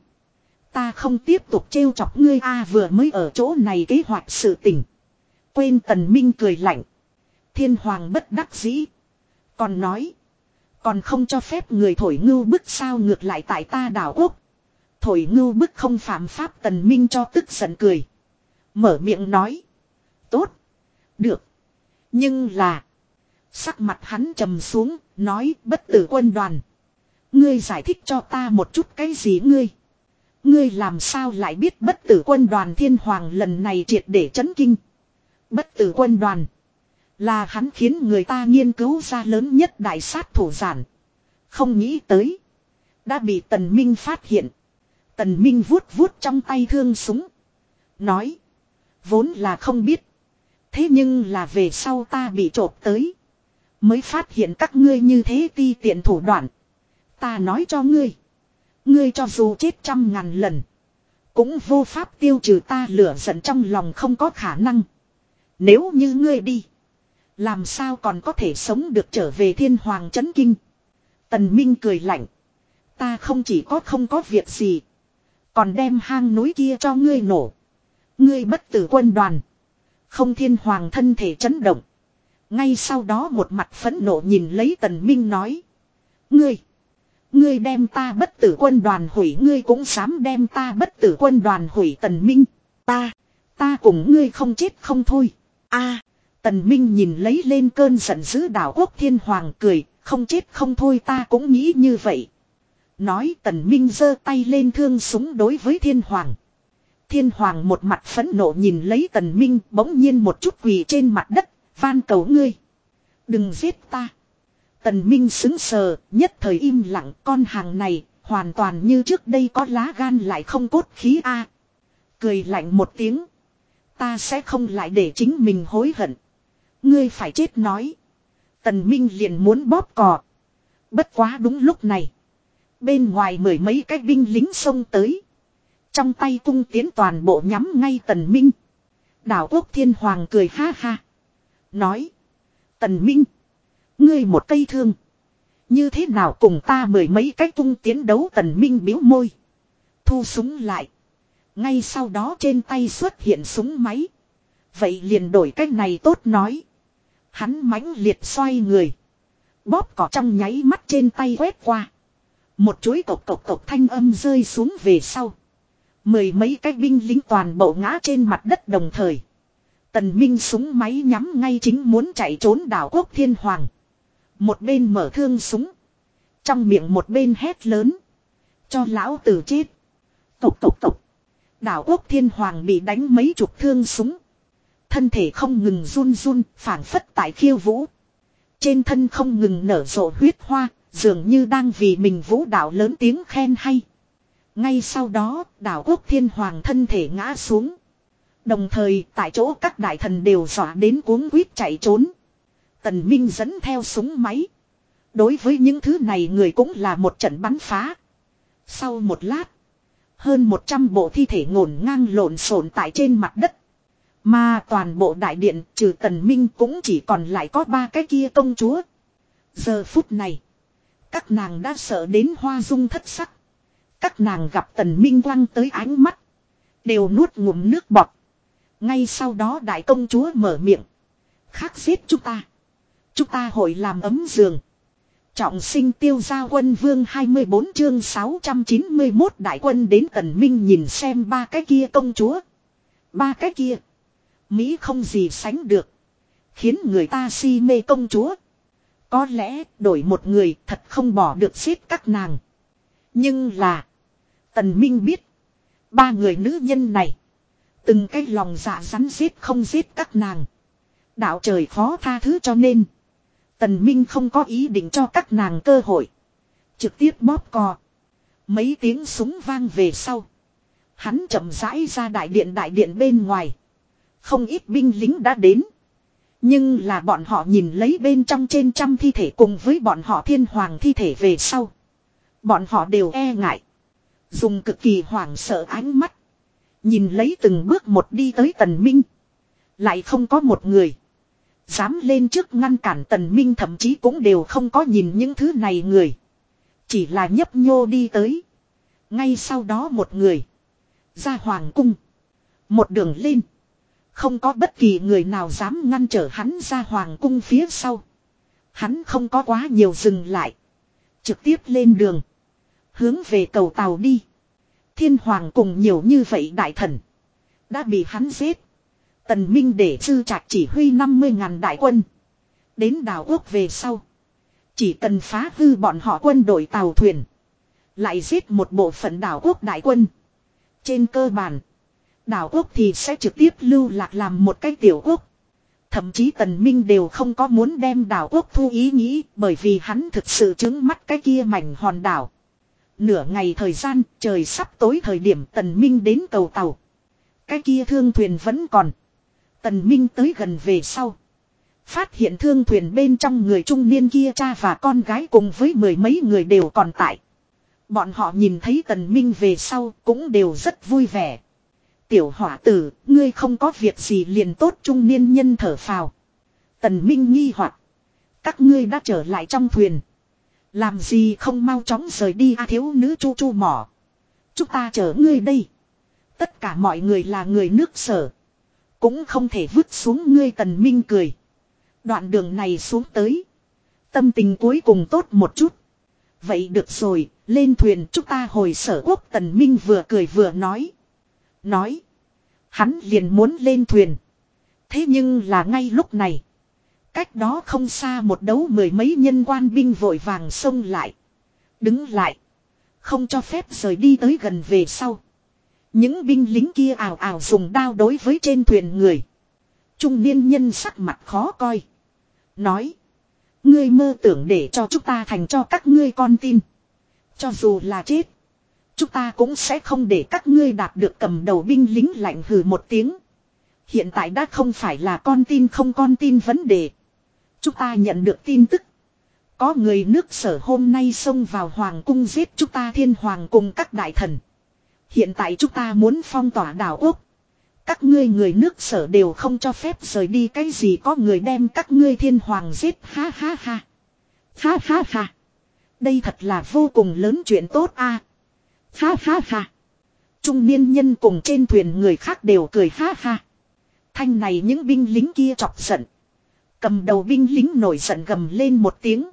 Ta không tiếp tục trêu chọc ngươi a, vừa mới ở chỗ này kế hoạch sự tình. Quên tần minh cười lạnh. Thiên hoàng bất đắc dĩ. Còn nói. Còn không cho phép người thổi ngưu bức sao ngược lại tại ta đảo quốc. Thổi ngưu bức không phạm pháp tần minh cho tức giận cười. Mở miệng nói. Tốt. Được. Nhưng là. Sắc mặt hắn trầm xuống. Nói, bất tử quân đoàn. Ngươi giải thích cho ta một chút cái gì ngươi. Ngươi làm sao lại biết bất tử quân đoàn thiên hoàng lần này triệt để chấn kinh. Bất tử quân đoàn. Là hắn khiến người ta nghiên cứu ra lớn nhất đại sát thủ giản. Không nghĩ tới. Đã bị tần minh phát hiện. Tần minh vuốt vuốt trong tay thương súng. Nói. Vốn là không biết. Thế nhưng là về sau ta bị trộp tới. Mới phát hiện các ngươi như thế ti tiện thủ đoạn. Ta nói cho ngươi. Ngươi cho dù chết trăm ngàn lần. Cũng vô pháp tiêu trừ ta lửa giận trong lòng không có khả năng. Nếu như ngươi đi. Làm sao còn có thể sống được trở về thiên hoàng chấn kinh. Tần Minh cười lạnh. Ta không chỉ có không có việc gì. Còn đem hang núi kia cho ngươi nổ. Ngươi bất tử quân đoàn. Không thiên hoàng thân thể chấn động. Ngay sau đó một mặt phẫn nộ nhìn lấy tần minh nói. Ngươi. Ngươi đem ta bất tử quân đoàn hủy, ngươi cũng dám đem ta bất tử quân đoàn hủy tần minh. Ta. Ta cùng ngươi không chết không thôi. a Tần Minh nhìn lấy lên cơn giận dữ đảo quốc thiên hoàng cười. Không chết không thôi ta cũng nghĩ như vậy. Nói tần minh giơ tay lên thương súng đối với thiên hoàng. Thiên hoàng một mặt phẫn nộ nhìn lấy tần minh bỗng nhiên một chút quỳ trên mặt đất, van cầu ngươi. Đừng giết ta. Tần minh xứng sờ, nhất thời im lặng con hàng này, hoàn toàn như trước đây có lá gan lại không cốt khí a. Cười lạnh một tiếng. Ta sẽ không lại để chính mình hối hận. Ngươi phải chết nói. Tần Minh liền muốn bóp cò. Bất quá đúng lúc này. Bên ngoài mười mấy cái binh lính xông tới. Trong tay cung tiến toàn bộ nhắm ngay tần minh. Đảo quốc thiên hoàng cười ha ha. Nói. Tần minh. Ngươi một cây thương. Như thế nào cùng ta mười mấy cái cung tiến đấu tần minh biếu môi. Thu súng lại. Ngay sau đó trên tay xuất hiện súng máy. Vậy liền đổi cách này tốt nói. Hắn mãnh liệt xoay người. Bóp cỏ trong nháy mắt trên tay quét qua. Một chuỗi cộc cộc cộc thanh âm rơi xuống về sau. Mười mấy cái binh lính toàn bộ ngã trên mặt đất đồng thời. Tần Minh súng máy nhắm ngay chính muốn chạy trốn đảo quốc thiên hoàng. Một bên mở thương súng. Trong miệng một bên hét lớn. Cho lão tử chết. Cộc cộc cộc. Đảo quốc thiên hoàng bị đánh mấy chục thương súng. Thân thể không ngừng run run, phản phất tại khiêu vũ. Trên thân không ngừng nở rộ huyết hoa, dường như đang vì mình vũ đạo lớn tiếng khen hay. Ngay sau đó, đảo quốc thiên hoàng thân thể ngã xuống. Đồng thời, tại chỗ các đại thần đều dọa đến cuống quýt chạy trốn. Tần Minh dẫn theo súng máy. Đối với những thứ này người cũng là một trận bắn phá. Sau một lát, hơn 100 bộ thi thể ngổn ngang lộn xộn tại trên mặt đất. Mà toàn bộ đại điện trừ tần minh cũng chỉ còn lại có ba cái kia công chúa. Giờ phút này. Các nàng đã sợ đến hoa dung thất sắc. Các nàng gặp tần minh quăng tới ánh mắt. Đều nuốt ngụm nước bọt. Ngay sau đó đại công chúa mở miệng. Khác giết chúng ta. Chúng ta hội làm ấm giường. Trọng sinh tiêu gia quân vương 24 chương 691 đại quân đến tần minh nhìn xem ba cái kia công chúa. Ba cái kia. Mỹ không gì sánh được. Khiến người ta si mê công chúa. Có lẽ đổi một người thật không bỏ được xếp các nàng. Nhưng là. Tần Minh biết. Ba người nữ nhân này. Từng cái lòng dạ rắn xếp không xếp các nàng. Đạo trời khó tha thứ cho nên. Tần Minh không có ý định cho các nàng cơ hội. Trực tiếp bóp cò. Mấy tiếng súng vang về sau. Hắn chậm rãi ra đại điện đại điện bên ngoài. Không ít binh lính đã đến. Nhưng là bọn họ nhìn lấy bên trong trên trăm thi thể cùng với bọn họ thiên hoàng thi thể về sau. Bọn họ đều e ngại. Dùng cực kỳ hoảng sợ ánh mắt. Nhìn lấy từng bước một đi tới tần minh. Lại không có một người. Dám lên trước ngăn cản tần minh thậm chí cũng đều không có nhìn những thứ này người. Chỉ là nhấp nhô đi tới. Ngay sau đó một người. Ra hoàng cung. Một đường lên. Không có bất kỳ người nào dám ngăn trở hắn ra hoàng cung phía sau. Hắn không có quá nhiều dừng lại. Trực tiếp lên đường. Hướng về cầu tàu đi. Thiên hoàng cùng nhiều như vậy đại thần. Đã bị hắn giết. Tần Minh để sư trạc chỉ huy 50 ngàn đại quân. Đến đảo quốc về sau. Chỉ cần phá hư bọn họ quân đội tàu thuyền. Lại giết một bộ phận đảo quốc đại quân. Trên cơ bản. Đảo quốc thì sẽ trực tiếp lưu lạc làm một cái tiểu quốc. Thậm chí tần minh đều không có muốn đem đảo quốc thu ý nghĩ, bởi vì hắn thực sự chứng mắt cái kia mảnh hòn đảo. Nửa ngày thời gian, trời sắp tối thời điểm tần minh đến cầu tàu. Cái kia thương thuyền vẫn còn. Tần minh tới gần về sau. Phát hiện thương thuyền bên trong người trung niên kia cha và con gái cùng với mười mấy người đều còn tại. Bọn họ nhìn thấy tần minh về sau cũng đều rất vui vẻ. Tiểu hỏa tử, ngươi không có việc gì liền tốt trung niên nhân thở phào. Tần Minh nghi hoặc Các ngươi đã trở lại trong thuyền. Làm gì không mau chóng rời đi a thiếu nữ chu chu mỏ. Chúng ta chở ngươi đây. Tất cả mọi người là người nước sở. Cũng không thể vứt xuống ngươi tần minh cười. Đoạn đường này xuống tới. Tâm tình cuối cùng tốt một chút. Vậy được rồi, lên thuyền chúng ta hồi sở quốc tần minh vừa cười vừa nói. Nói. Hắn liền muốn lên thuyền. Thế nhưng là ngay lúc này. Cách đó không xa một đấu mười mấy nhân quan binh vội vàng xông lại. Đứng lại. Không cho phép rời đi tới gần về sau. Những binh lính kia ảo ảo dùng đao đối với trên thuyền người. Trung niên nhân sắc mặt khó coi. Nói. Ngươi mơ tưởng để cho chúng ta thành cho các ngươi con tin. Cho dù là chết. Chúng ta cũng sẽ không để các ngươi đạt được cầm đầu binh lính lạnh hừ một tiếng. Hiện tại đã không phải là con tin không con tin vấn đề. Chúng ta nhận được tin tức. Có người nước sở hôm nay xông vào hoàng cung giết chúng ta thiên hoàng cùng các đại thần. Hiện tại chúng ta muốn phong tỏa đảo Úc. Các ngươi người nước sở đều không cho phép rời đi cái gì có người đem các ngươi thiên hoàng giết ha ha ha. Ha ha ha. Đây thật là vô cùng lớn chuyện tốt a. Ha ha ha. Trung niên nhân cùng trên thuyền người khác đều cười ha ha. Thanh này những binh lính kia chọc giận. Cầm đầu binh lính nổi giận gầm lên một tiếng.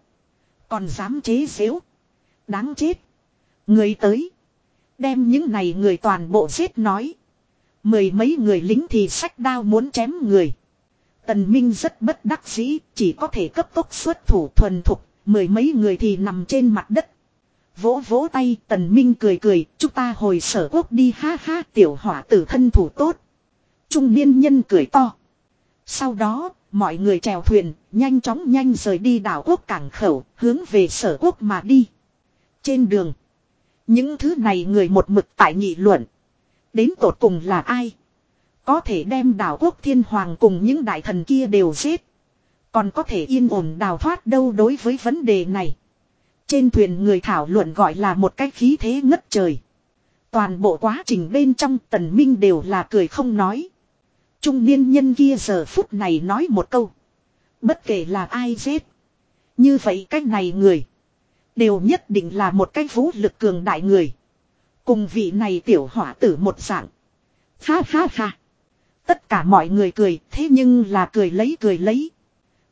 Còn dám chế xếu. Đáng chết. Người tới. Đem những này người toàn bộ giết nói. Mười mấy người lính thì sách đao muốn chém người. Tần Minh rất bất đắc dĩ, chỉ có thể cấp tốc xuất thủ thuần thục, mười mấy người thì nằm trên mặt đất. Vỗ vỗ tay tần minh cười cười, chúng ta hồi sở quốc đi ha ha tiểu hỏa tử thân thủ tốt. Trung niên nhân cười to. Sau đó, mọi người chèo thuyền, nhanh chóng nhanh rời đi đảo quốc cảng khẩu, hướng về sở quốc mà đi. Trên đường, những thứ này người một mực tại nghị luận. Đến tột cùng là ai? Có thể đem đảo quốc thiên hoàng cùng những đại thần kia đều giết. Còn có thể yên ổn đào thoát đâu đối với vấn đề này. Trên thuyền người thảo luận gọi là một cái khí thế ngất trời. Toàn bộ quá trình bên trong tần minh đều là cười không nói. Trung niên nhân kia giờ phút này nói một câu. Bất kể là ai giết. Như vậy cách này người. Đều nhất định là một cái vũ lực cường đại người. Cùng vị này tiểu hỏa tử một dạng. Ha ha ha. Tất cả mọi người cười, thế nhưng là cười lấy cười lấy.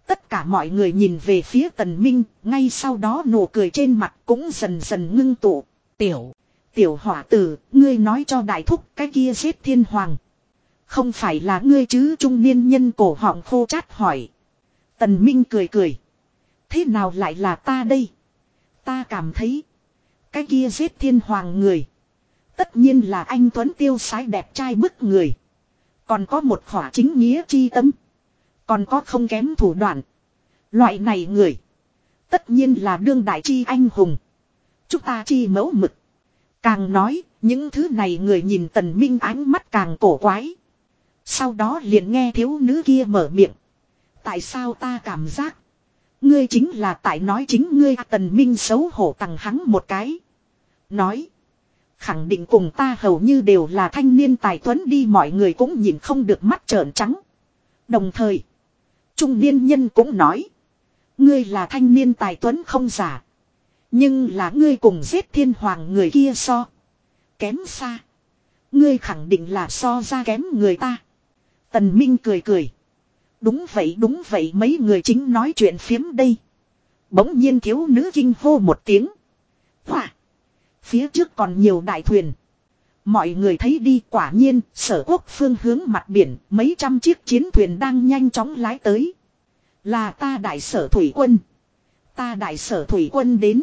Tất cả mọi người nhìn về phía tần minh, ngay sau đó nụ cười trên mặt cũng dần dần ngưng tụ. Tiểu, tiểu hỏa tử, ngươi nói cho đại thúc cái kia giết thiên hoàng. Không phải là ngươi chứ trung niên nhân cổ họng khô chát hỏi. Tần minh cười cười. Thế nào lại là ta đây? Ta cảm thấy. Cái kia giết thiên hoàng người. Tất nhiên là anh Tuấn tiêu sái đẹp trai bức người. Còn có một khỏa chính nghĩa chi tâm. Còn có không kém thủ đoạn. Loại này người. Tất nhiên là đương đại chi anh hùng. Chúng ta chi mẫu mực. Càng nói, những thứ này người nhìn tần minh ánh mắt càng cổ quái. Sau đó liền nghe thiếu nữ kia mở miệng. Tại sao ta cảm giác. Ngươi chính là tại nói chính ngươi tần minh xấu hổ tặng hắn một cái. Nói. Khẳng định cùng ta hầu như đều là thanh niên tài tuấn đi mọi người cũng nhìn không được mắt trợn trắng. Đồng thời. Trung niên nhân cũng nói. Ngươi là thanh niên tài tuấn không giả. Nhưng là ngươi cùng giết thiên hoàng người kia so. Kém xa. Ngươi khẳng định là so ra kém người ta. Tần Minh cười cười. Đúng vậy đúng vậy, mấy người chính nói chuyện phiếm đây. Bỗng nhiên thiếu nữ kinh hô một tiếng. Hỏa. Phía trước còn nhiều đại thuyền. Mọi người thấy đi, quả nhiên, sở quốc phương hướng mặt biển, mấy trăm chiếc chiến thuyền đang nhanh chóng lái tới. Là ta đại sở thủy quân. Ta đại sở thủy quân đến.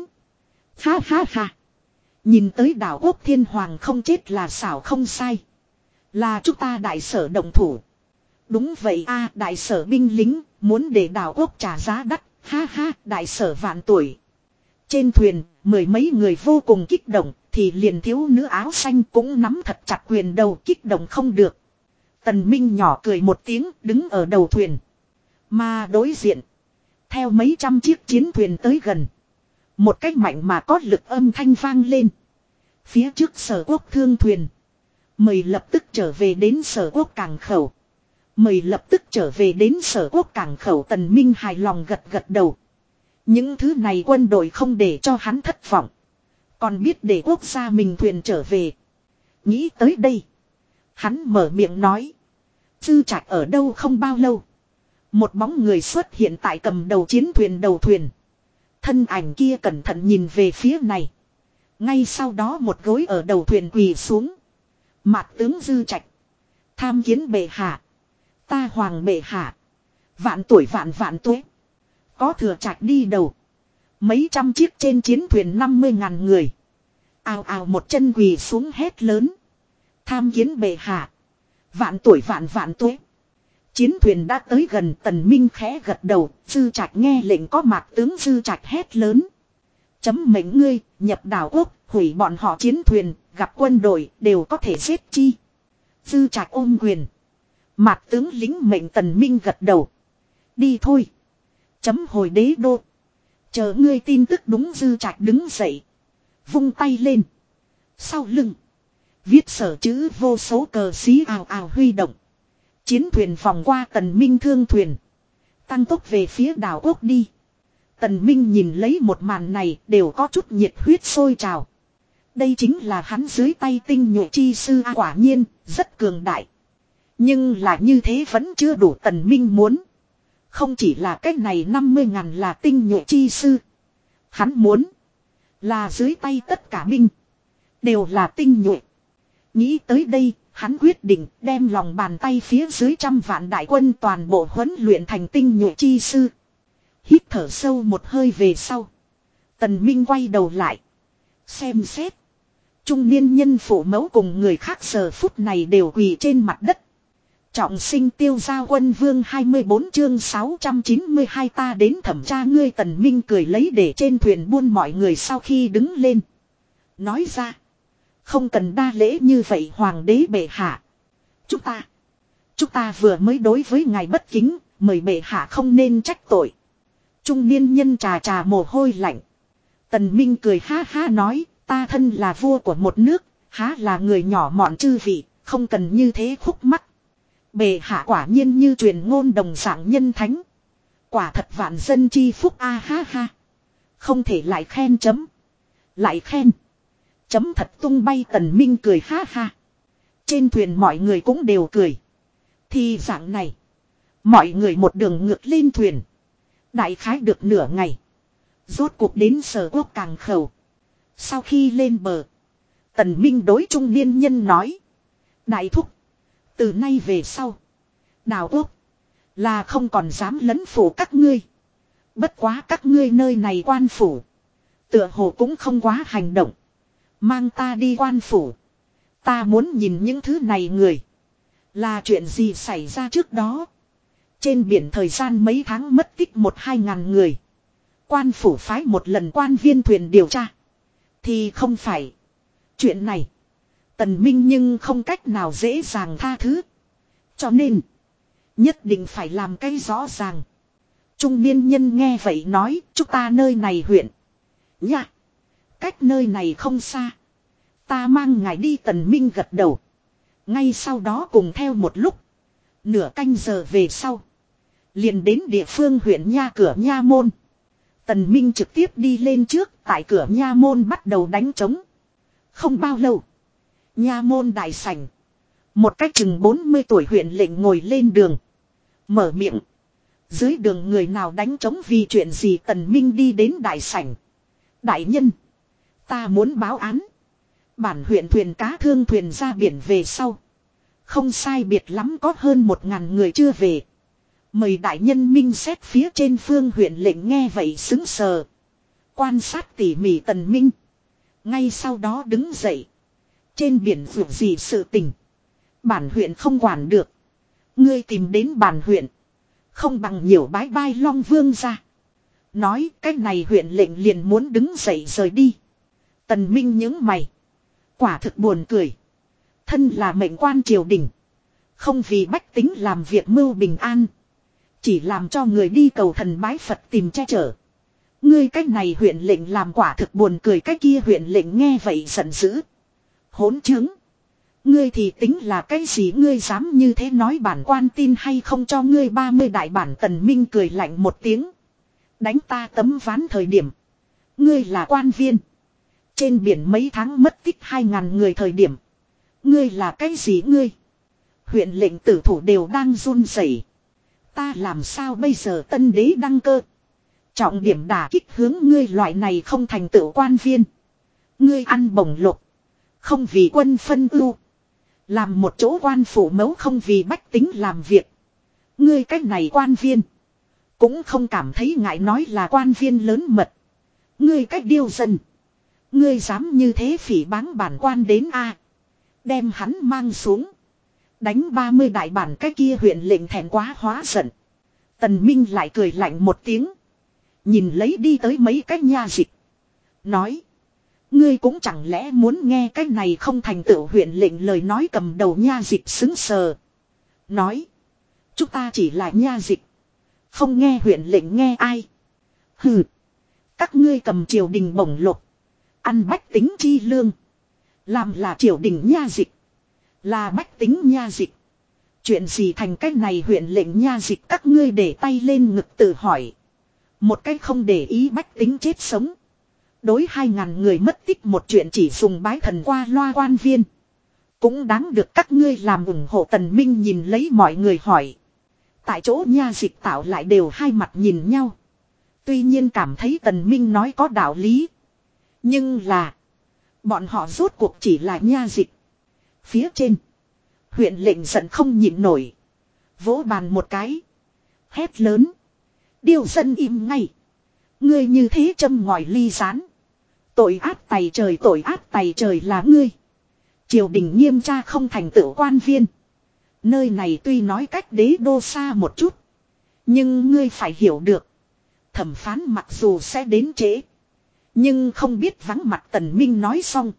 Ha ha ha. Nhìn tới đảo quốc thiên hoàng không chết là xảo không sai. Là chúng ta đại sở đồng thủ. Đúng vậy a, đại sở binh lính, muốn để đảo quốc trả giá đắt. Ha ha, đại sở vạn tuổi. Trên thuyền, mười mấy người vô cùng kích động thì liền thiếu nữ áo xanh cũng nắm thật chặt quyền đầu kích động không được. Tần Minh nhỏ cười một tiếng, đứng ở đầu thuyền. Mà đối diện. Theo mấy trăm chiếc chiến thuyền tới gần. Một cách mạnh mà có lực âm thanh vang lên. Phía trước sở quốc thương thuyền. Mời lập tức trở về đến sở quốc cảng khẩu. Mời lập tức trở về đến sở quốc cảng khẩu, tần minh hài lòng gật gật đầu. Những thứ này quân đội không để cho hắn thất vọng. Còn biết để quốc gia mình thuyền trở về. Nghĩ tới đây. Hắn mở miệng nói. Dư trạch ở đâu không bao lâu. Một bóng người xuất hiện tại cầm đầu chiến thuyền đầu thuyền. Thân ảnh kia cẩn thận nhìn về phía này. Ngay sau đó một gối ở đầu thuyền quỳ xuống. Mặt tướng dư trạch. Tham kiến bệ hạ. Ta hoàng bệ hạ. Vạn tuổi vạn vạn tuổi. Có thừa trạch đi đầu. Mấy trăm chiếc trên chiến thuyền 50 ngàn người. Ào ào một chân quỳ xuống hét lớn. Tham kiến bệ hạ. Vạn tuổi vạn vạn tuổi. Chiến thuyền đã tới gần tần minh khẽ gật đầu. Dư trạch nghe lệnh có mặt tướng dư trạch hét lớn. Chấm mệnh ngươi, nhập đảo quốc, hủy bọn họ chiến thuyền, gặp quân đội, đều có thể giết chi. Dư trạch ôm quyền. Mạc tướng lính mệnh tần minh gật đầu. Đi thôi. Chấm hồi đế đô. Chờ ngươi tin tức đúng dư trạch đứng dậy. Vung tay lên. Sau lưng. Viết sở chữ vô số cờ xí ào ào huy động. Chiến thuyền vòng qua tần minh thương thuyền. Tăng tốc về phía đảo quốc đi. Tần Minh nhìn lấy một màn này đều có chút nhiệt huyết sôi trào. Đây chính là hắn dưới tay tinh nhuệ chi sư quả nhiên, rất cường đại. Nhưng là như thế vẫn chưa đủ tần minh muốn. Không chỉ là cách này 50 ngàn là tinh nhuệ chi sư. Hắn muốn là dưới tay tất cả minh Đều là tinh nhuệ. Nghĩ tới đây, hắn quyết định đem lòng bàn tay phía dưới trăm vạn đại quân toàn bộ huấn luyện thành tinh nhuệ chi sư. Hít thở sâu một hơi về sau. Tần Minh quay đầu lại. Xem xét. Trung niên nhân phụ mẫu cùng người khác giờ phút này đều quỳ trên mặt đất. Trọng sinh tiêu gia quân vương 24 chương 692 ta đến thẩm tra ngươi tần minh cười lấy để trên thuyền buôn mọi người sau khi đứng lên. Nói ra. Không cần đa lễ như vậy hoàng đế bệ hạ. Chúng ta. Chúng ta vừa mới đối với ngài bất kính, mời bệ hạ không nên trách tội. Trung niên nhân trà trà mồ hôi lạnh. Tần Minh cười ha ha nói, ta thân là vua của một nước, há là người nhỏ mọn chư vị, không cần như thế khúc mắt. Bề hạ quả nhiên như truyền ngôn đồng dạng nhân thánh. Quả thật vạn dân chi phúc a ha ha. Không thể lại khen chấm. Lại khen. Chấm thật tung bay tần minh cười ha ha. Trên thuyền mọi người cũng đều cười. Thì dạng này. Mọi người một đường ngược lên thuyền. Đại khái được nửa ngày. Rốt cuộc đến sở quốc càng khẩu. Sau khi lên bờ. Tần Minh đối trung niên nhân nói. Đại thúc. Từ nay về sau. Đào quốc. Là không còn dám lấn phủ các ngươi. Bất quá các ngươi nơi này quan phủ. Tựa hồ cũng không quá hành động. Mang ta đi quan phủ. Ta muốn nhìn những thứ này người. Là chuyện gì xảy ra trước đó. Trên biển thời gian mấy tháng mất tích một hai ngàn người. Quan phủ phái một lần quan viên thuyền điều tra. Thì không phải. Chuyện này. Tần Minh nhưng không cách nào dễ dàng tha thứ. Cho nên. Nhất định phải làm cái rõ ràng. Trung niên nhân nghe vậy nói. Chúng ta nơi này huyện. Nha. Cách nơi này không xa. Ta mang ngài đi tần minh gật đầu. Ngay sau đó cùng theo một lúc. Nửa canh giờ về sau. Liền đến địa phương huyện Nha cửa Nha Môn. Tần Minh trực tiếp đi lên trước, tại cửa Nha Môn bắt đầu đánh trống. Không bao lâu. Nha Môn đại sảnh. Một cách chừng 40 tuổi huyện lệnh ngồi lên đường. Mở miệng. Dưới đường người nào đánh trống vì chuyện gì Tần Minh đi đến đại sảnh. Đại nhân. Ta muốn báo án. Bản huyện thuyền cá thương thuyền ra biển về sau. Không sai biệt lắm có hơn một ngàn người chưa về. Mời đại nhân minh xét phía trên phương huyện lệnh nghe vậy xứng sờ. Quan sát tỉ mỉ tần minh. Ngay sau đó đứng dậy. Trên biển vượt gì sự tình. Bản huyện không quản được. Ngươi tìm đến bản huyện. Không bằng nhiều bái bai long vương ra. Nói cái này huyện lệnh liền muốn đứng dậy rời đi. Tần Minh những mày. Quả thực buồn cười. Thân là mệnh quan triều đình. Không vì bách tính làm việc mưu bình an. Chỉ làm cho người đi cầu thần bái Phật tìm che chở. Ngươi cách này huyện lệnh làm quả thực buồn cười cái kia huyện lệnh nghe vậy giận dữ. Hỗn chứng. Ngươi thì tính là cái gì ngươi dám như thế nói bản quan tin hay không cho ngươi 30 đại bản tần minh cười lạnh một tiếng. Đánh ta tấm ván thời điểm. Ngươi là quan viên. Trên biển mấy tháng mất tích hai ngàn người thời điểm. Ngươi là cái gì ngươi? Huyện lệnh tử thủ đều đang run rẩy. Ta làm sao bây giờ tân đế đăng cơ? Trọng điểm đả kích hướng ngươi loại này không thành tựu quan viên. Ngươi ăn bổng lục. Không vì quân phân ưu. Làm một chỗ quan phủ mấu không vì bách tính làm việc. Ngươi cách này quan viên. Cũng không cảm thấy ngại nói là quan viên lớn mật. Ngươi cách điêu dân. Ngươi dám như thế phỉ báng bản quan đến a Đem hắn mang xuống. Đánh 30 đại bản cái kia huyện lệnh thẹn quá hóa giận. Tần Minh lại cười lạnh một tiếng. Nhìn lấy đi tới mấy cái nha dịch. Nói. Ngươi cũng chẳng lẽ muốn nghe cái này không thành tựu huyện lệnh lời nói cầm đầu nha dịch xứng sờ. Nói. Chúng ta chỉ là nha dịch. Không nghe huyện lệnh nghe ai. Hừ. Các ngươi cầm triều đình bổng lộc. Ăn bách tính chi lương. Làm là triều đình nha dịch. Là bách tính nha dịch. Chuyện gì thành cách này huyện lệnh nha dịch các ngươi để tay lên ngực tự hỏi. Một cách không để ý bách tính chết sống. Đối hai ngàn người mất tích một chuyện chỉ dùng bái thần qua loa quan viên. Cũng đáng được các ngươi làm ủng hộ tần minh nhìn lấy mọi người hỏi. Tại chỗ nha dịch tạo lại đều hai mặt nhìn nhau. Tuy nhiên cảm thấy tần minh nói có đạo lý. Nhưng là. Bọn họ rốt cuộc chỉ là nha dịch. Phía trên. Huyện lệnh giận không nhịn nổi. Vỗ bàn một cái. Hét lớn. Điều dân im ngay. Ngươi như thế châm ngòi ly rán. Tội ác tày trời, tội ác tày trời là ngươi. Triều đình nghiêm tra không thành tựu quan viên. Nơi này tuy nói cách đế đô xa một chút. Nhưng ngươi phải hiểu được. Thẩm phán mặc dù sẽ đến trễ. Nhưng không biết vắng mặt tần minh nói xong.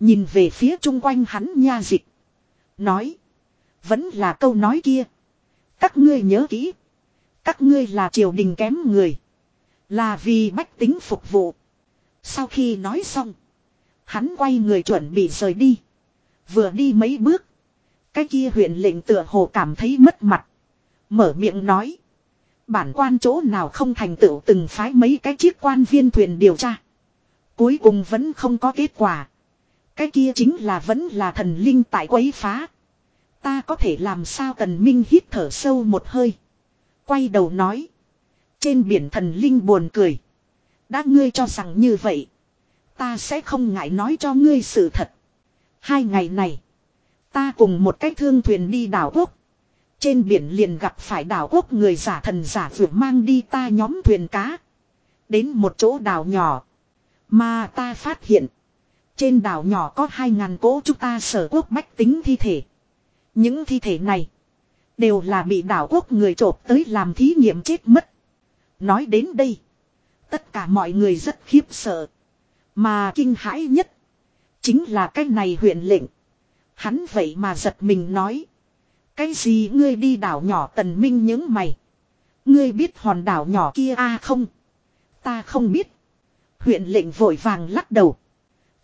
Nhìn về phía chung quanh hắn nha dịch. Nói. Vẫn là câu nói kia. Các ngươi nhớ kỹ. Các ngươi là triều đình kém người. Là vì bách tính phục vụ. Sau khi nói xong. Hắn quay người chuẩn bị rời đi. Vừa đi mấy bước. Cái kia huyện lệnh tựa hồ cảm thấy mất mặt. Mở miệng nói. Bản quan chỗ nào không thành tựu từng phái mấy cái chiếc quan viên thuyền điều tra. Cuối cùng vẫn không có kết quả. Cái kia chính là vẫn là thần linh tại quấy phá. Ta có thể làm sao tần minh hít thở sâu một hơi. Quay đầu nói. Trên biển thần linh buồn cười. Đã ngươi cho rằng như vậy. Ta sẽ không ngại nói cho ngươi sự thật. Hai ngày này. Ta cùng một cái thương thuyền đi đảo quốc. Trên biển liền gặp phải đảo quốc người giả thần giả vừa mang đi ta nhóm thuyền cá. Đến một chỗ đảo nhỏ. Mà ta phát hiện. Trên đảo nhỏ có hai ngàn cỗ chúng ta sở quốc bách tính thi thể. Những thi thể này. Đều là bị đảo quốc người trộm tới làm thí nghiệm chết mất. Nói đến đây. Tất cả mọi người rất khiếp sợ. Mà kinh hãi nhất. Chính là cái này huyện lệnh. Hắn vậy mà giật mình nói. Cái gì ngươi đi đảo nhỏ tần minh những mày. Ngươi biết hòn đảo nhỏ kia a à không? Ta không biết. Huyện lệnh vội vàng lắc đầu.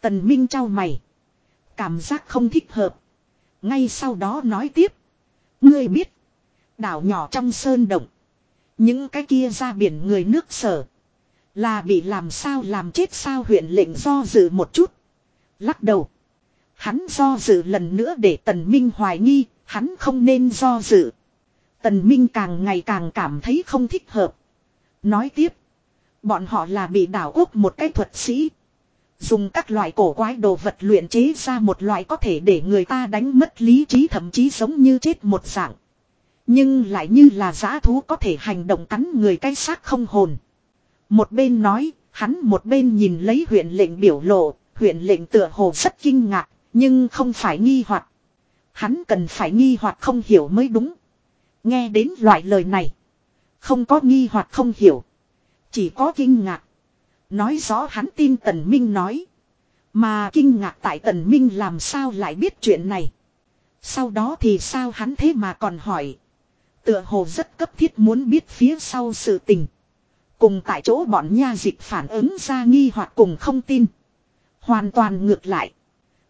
Tần minh trao mày. Cảm giác không thích hợp. Ngay sau đó nói tiếp. Ngươi biết. Đảo nhỏ trong sơn động. Những cái kia ra biển người nước sở. Là bị làm sao làm chết sao huyện lệnh do dự một chút. Lắc đầu. Hắn do dự lần nữa để tần minh hoài nghi. Hắn không nên do dự. Tần minh càng ngày càng cảm thấy không thích hợp. Nói tiếp. Bọn họ là bị đảo quốc một cái thuật sĩ. Dùng các loại cổ quái đồ vật luyện chế ra một loại có thể để người ta đánh mất lý trí thậm chí giống như chết một dạng. Nhưng lại như là giã thú có thể hành động cắn người cái xác không hồn. Một bên nói, hắn một bên nhìn lấy huyện lệnh biểu lộ, huyện lệnh tựa hồ rất kinh ngạc, nhưng không phải nghi hoặc. Hắn cần phải nghi hoặc không hiểu mới đúng. Nghe đến loại lời này. Không có nghi hoặc không hiểu. Chỉ có kinh ngạc. Nói rõ hắn tin Tần Minh nói. Mà kinh ngạc tại Tần Minh làm sao lại biết chuyện này. Sau đó thì sao hắn thế mà còn hỏi. Tựa hồ rất cấp thiết muốn biết phía sau sự tình. Cùng tại chỗ bọn nha dịch phản ứng ra nghi hoặc cùng không tin. Hoàn toàn ngược lại.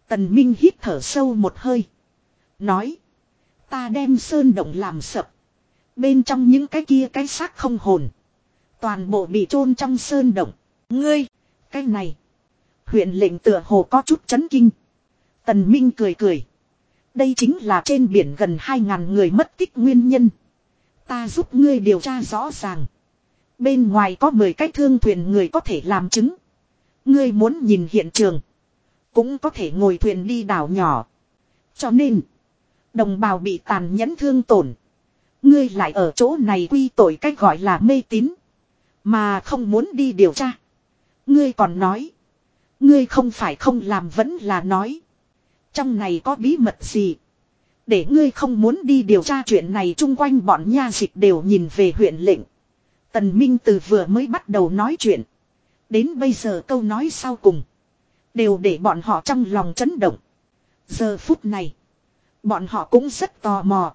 Tần Minh hít thở sâu một hơi. Nói. Ta đem sơn động làm sập. Bên trong những cái kia cái xác không hồn. Toàn bộ bị chôn trong sơn động. Ngươi, cái này. Huyện lệnh tựa hồ có chút chấn kinh. Tần Minh cười cười. Đây chính là trên biển gần 2.000 người mất tích nguyên nhân. Ta giúp ngươi điều tra rõ ràng. Bên ngoài có 10 cái thương thuyền người có thể làm chứng. Ngươi muốn nhìn hiện trường. Cũng có thể ngồi thuyền đi đảo nhỏ. Cho nên. Đồng bào bị tàn nhẫn thương tổn. Ngươi lại ở chỗ này quy tội cách gọi là mê tín. Mà không muốn đi điều tra. Ngươi còn nói. Ngươi không phải không làm vẫn là nói. Trong này có bí mật gì. Để ngươi không muốn đi điều tra chuyện này, chung quanh bọn nha dịch đều nhìn về huyện lệnh. Tần Minh từ vừa mới bắt đầu nói chuyện. Đến bây giờ câu nói sau cùng. Đều để bọn họ trong lòng chấn động. Giờ phút này. Bọn họ cũng rất tò mò.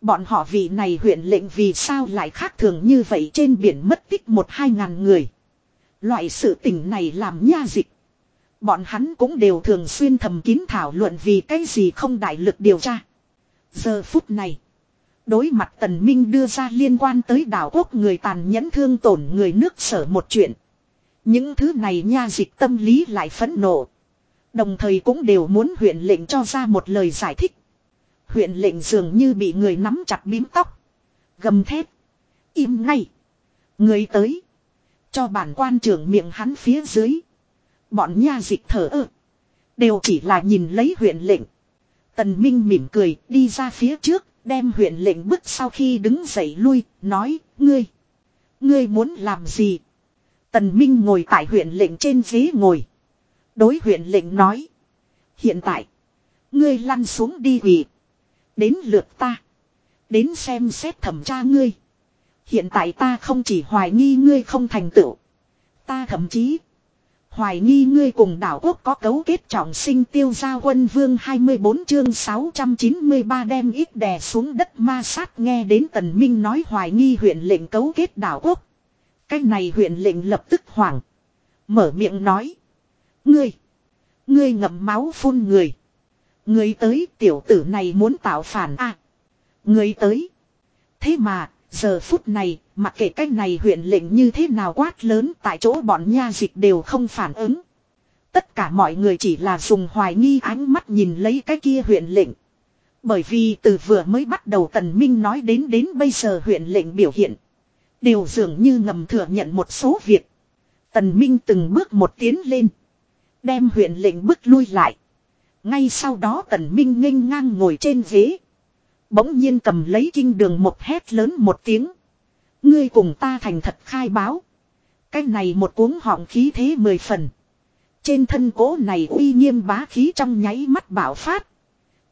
Bọn họ vị này huyện lệnh vì sao lại khác thường như vậy trên biển mất tích một hai ngàn người. Loại sự tình này làm nha dịch. Bọn hắn cũng đều thường xuyên thầm kín thảo luận vì cái gì không đại lực điều tra. Giờ phút này. Đối mặt tần minh đưa ra liên quan tới đảo quốc người tàn nhẫn thương tổn người nước sở một chuyện. Những thứ này nha dịch tâm lý lại phẫn nộ. Đồng thời cũng đều muốn huyện lệnh cho ra một lời giải thích. Huyện lệnh dường như bị người nắm chặt bím tóc. Gầm thép Im ngay. Người tới. Cho bản quan trưởng miệng hắn phía dưới. Bọn nha dịch thở ơ. Đều chỉ là nhìn lấy huyện lệnh. Tần Minh mỉm cười, đi ra phía trước. Đem huyện lệnh bức sau khi đứng dậy lui. Nói. Ngươi. Ngươi muốn làm gì? Tần Minh ngồi tại huyện lệnh trên ghế ngồi. Đối huyện lệnh nói. Hiện tại. Ngươi lăn xuống đi quỳ. Đến lượt ta. Đến xem xét thẩm tra ngươi. Hiện tại ta không chỉ hoài nghi ngươi không thành tựu. Ta thậm chí. Hoài nghi ngươi cùng đảo quốc có cấu kết trọng sinh tiêu gia quân vương 24 chương 693 đem ít đè xuống đất ma sát nghe đến tần minh nói hoài nghi huyện lệnh cấu kết đảo quốc. cách này huyện lệnh lập tức hoảng. Mở miệng nói. Ngươi. Ngươi ngậm máu phun người. ngươi tới tiểu tử này muốn tạo phản à. ngươi tới. Thế mà, giờ phút này, mặc kệ cách này huyện lệnh như thế nào quát lớn tại chỗ bọn nha dịch đều không phản ứng. Tất cả mọi người chỉ là dùng hoài nghi ánh mắt nhìn lấy cái kia huyện lệnh. Bởi vì từ vừa mới bắt đầu Tần Minh nói đến đến bây giờ huyện lệnh biểu hiện. Đều dường như ngầm thừa nhận một số việc. Tần Minh từng bước một tiến lên. Đem huyện lệnh bước lui lại. Ngay sau đó tần Minh nghênh ngang ngồi trên ghế. Bỗng nhiên cầm lấy kinh đường một hét lớn một tiếng. Ngươi cùng ta thành thật khai báo. Cái này một cuống họng khí thế mười phần. Trên thân cố này uy nghiêm bá khí trong nháy mắt bạo phát.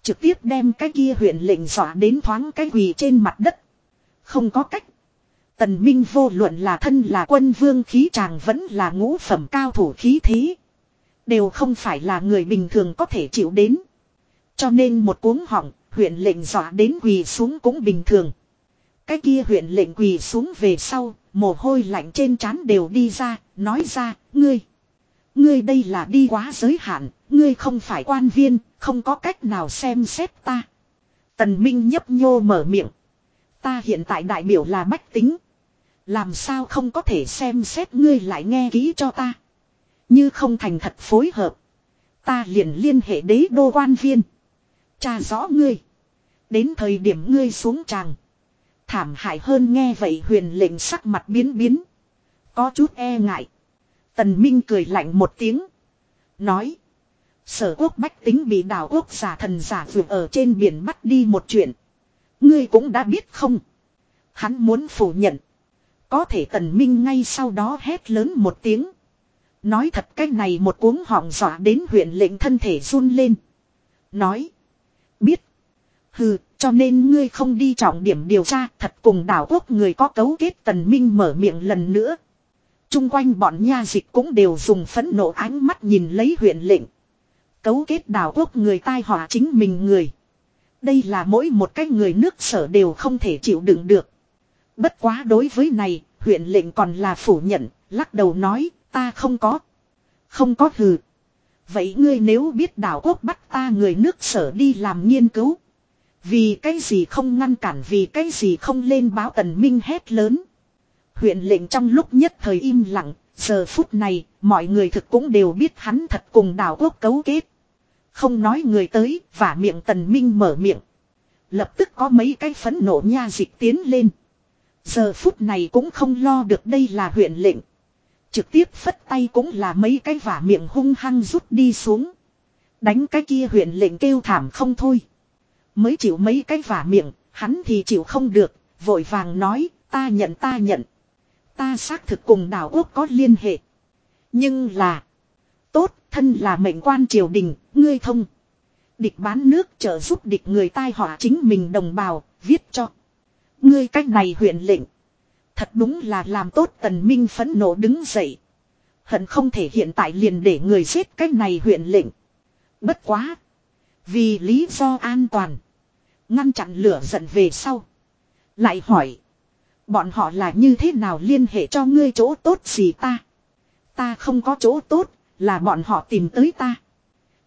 Trực tiếp đem cái kia huyện lệnh dọa đến thoáng cái quỳ trên mặt đất. Không có cách. Tần Minh vô luận là thân là quân vương khí chàng vẫn là ngũ phẩm cao thủ khí thế. Đều không phải là người bình thường có thể chịu đến. Cho nên một cuống họng, huyện lệnh dọa đến quỳ xuống cũng bình thường. Cái kia huyện lệnh quỳ xuống về sau, mồ hôi lạnh trên trán đều đi ra, nói ra, ngươi. Ngươi đây là đi quá giới hạn, ngươi không phải quan viên, không có cách nào xem xét ta. Tần Minh nhấp nhô mở miệng. Ta hiện tại đại biểu là bách tính. Làm sao không có thể xem xét ngươi lại nghe kỹ cho ta. Như không thành thật phối hợp. Ta liền liên hệ đế đô quan viên. Cha rõ ngươi. Đến thời điểm ngươi xuống tràng. Thảm hại hơn nghe vậy huyền lệnh sắc mặt biến biến. Có chút e ngại. Tần Minh cười lạnh một tiếng. Nói. Sở quốc bách tính bị đảo quốc giả thần giả vượt ở trên biển bắt đi một chuyện. Ngươi cũng đã biết không? Hắn muốn phủ nhận. Có thể tần minh ngay sau đó hét lớn một tiếng. Nói thật cái này một cuốn họng dọa đến huyện lệnh thân thể run lên. Nói. Biết. Hừ, cho nên ngươi không đi trọng điểm điều tra thật cùng đảo quốc người có cấu kết tần minh mở miệng lần nữa. Trung quanh bọn nha dịch cũng đều dùng phẫn nộ ánh mắt nhìn lấy huyện lệnh. Cấu kết đảo quốc người tai họa chính mình người. Đây là mỗi một cái người nước sở đều không thể chịu đựng được. Bất quá đối với này, huyện lệnh còn là phủ nhận, lắc đầu nói, ta không có. Không có hừ. Vậy ngươi nếu biết đảo quốc bắt ta người nước sở đi làm nghiên cứu. Vì cái gì không ngăn cản vì cái gì không lên báo tần minh hét lớn. Huyện lệnh trong lúc nhất thời im lặng, giờ phút này, mọi người thực cũng đều biết hắn thật cùng đảo quốc cấu kết. Không nói người tới, và miệng tần minh mở miệng. Lập tức có mấy cái phấn nộ nha dịch tiến lên. Giờ phút này cũng không lo được đây là huyện lệnh. Trực tiếp phất tay cũng là mấy cái vả miệng hung hăng rút đi xuống. Đánh cái kia huyện lệnh kêu thảm không thôi. Mới chịu mấy cái vả miệng, hắn thì chịu không được, vội vàng nói, ta nhận ta nhận. Ta xác thực cùng đảo quốc có liên hệ. Nhưng là, tốt, thân là mệnh quan triều đình, ngươi thông. Địch bán nước trợ giúp địch người tai họa chính mình đồng bào, viết cho. Ngươi cách này huyện lệnh. Thật đúng là làm tốt tần minh phẫn nộ đứng dậy. Hận không thể hiện tại liền để người giết cách này huyện lệnh. Bất quá. Vì lý do an toàn. Ngăn chặn lửa giận về sau. Lại hỏi. Bọn họ là như thế nào liên hệ cho ngươi chỗ tốt gì ta? Ta không có chỗ tốt, là bọn họ tìm tới ta.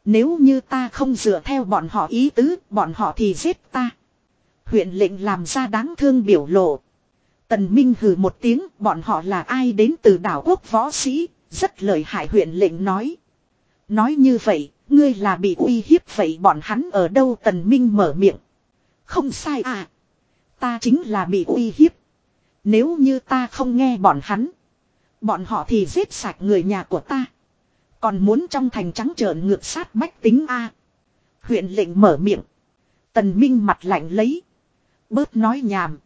Nếu như ta không dựa theo bọn họ ý tứ, bọn họ thì giết ta. Huyện lệnh làm ra đáng thương biểu lộ. Tần Minh hừ một tiếng, bọn họ là ai đến từ đảo quốc võ sĩ, rất lời hại huyện lệnh nói. Nói như vậy, ngươi là bị uy hiếp vậy bọn hắn ở đâu Tần Minh mở miệng. Không sai à. Ta chính là bị uy hiếp. Nếu như ta không nghe bọn hắn. Bọn họ thì giết sạch người nhà của ta. Còn muốn trong thành trắng trợn ngược sát bách tính a Huyện lệnh mở miệng. Tần Minh mặt lạnh lấy. Bớt nói nhảm.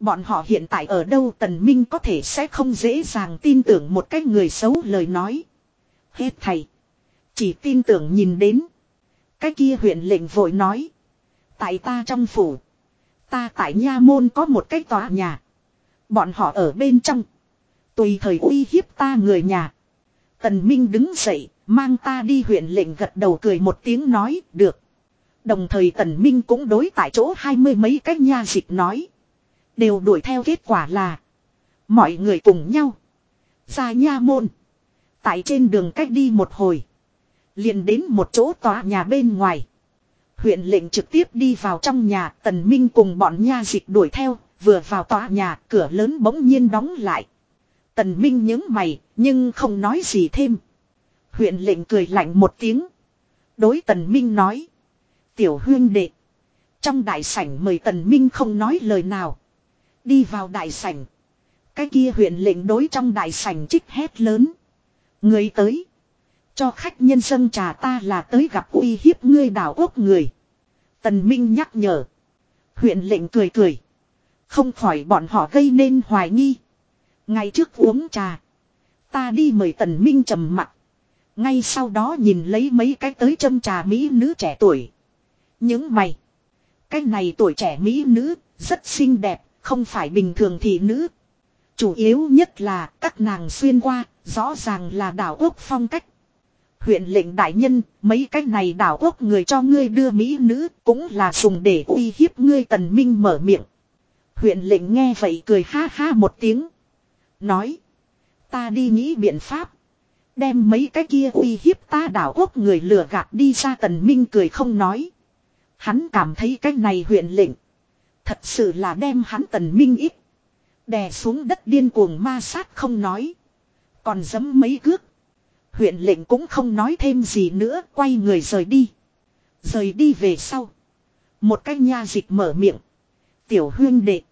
Bọn họ hiện tại ở đâu Tần Minh có thể sẽ không dễ dàng tin tưởng một cái người xấu lời nói. Hết thầy. Chỉ tin tưởng nhìn đến. Cái kia huyện lệnh vội nói. Tại ta trong phủ. Ta tại nha môn có một cái tòa nhà. Bọn họ ở bên trong. Tùy thời uy hiếp ta người nhà. Tần Minh đứng dậy, mang ta đi huyện lệnh gật đầu cười một tiếng nói, được. Đồng thời Tần Minh cũng đối tại chỗ hai mươi mấy cái nha dịch nói. Đều đuổi theo kết quả là. Mọi người cùng nhau. Ra nha môn. Tại trên đường cách đi một hồi. liền đến một chỗ tòa nhà bên ngoài. Huyện lệnh trực tiếp đi vào trong nhà. Tần Minh cùng bọn nha dịch đuổi theo. Vừa vào tòa nhà, cửa lớn bỗng nhiên đóng lại. Tần Minh nhớ mày, nhưng không nói gì thêm. Huyện lệnh cười lạnh một tiếng. Đối Tần Minh nói. Tiểu huyên đệ. Trong đại sảnh mời Tần Minh không nói lời nào. Đi vào đại sảnh. Cái kia huyện lệnh đối trong đại sảnh trích hét lớn. Người tới. Cho khách nhân dân trà ta là tới gặp uy hiếp ngươi đảo quốc người. Tần Minh nhắc nhở. Huyện lệnh cười cười. Không khỏi bọn họ gây nên hoài nghi. Ngay trước uống trà. Ta đi mời Tần Minh trầm mặt. Ngay sau đó nhìn lấy mấy cái tới châm trà mỹ nữ trẻ tuổi. Những mày. Cái này tuổi trẻ mỹ nữ, rất xinh đẹp, không phải bình thường thị nữ. Chủ yếu nhất là các nàng xuyên qua, rõ ràng là đảo quốc phong cách. Huyện lệnh đại nhân, mấy cách này đảo quốc người cho ngươi đưa mỹ nữ, cũng là dùng để uy hiếp ngươi tần minh mở miệng. Huyện lệnh nghe vậy cười ha ha một tiếng. Nói. Ta đi nghĩ biện pháp. Đem mấy cái kia uy hiếp ta đảo quốc người lừa gạt đi ra tần minh cười không nói. Hắn cảm thấy cái này huyện lệnh. Thật sự là đem hắn tần minh ít. Đè xuống đất điên cuồng ma sát không nói. Còn dấm mấy cước. Huyện lệnh cũng không nói thêm gì nữa, quay người rời đi. Rời đi về sau. Một cái nha dịch mở miệng. Tiểu huyên đệ.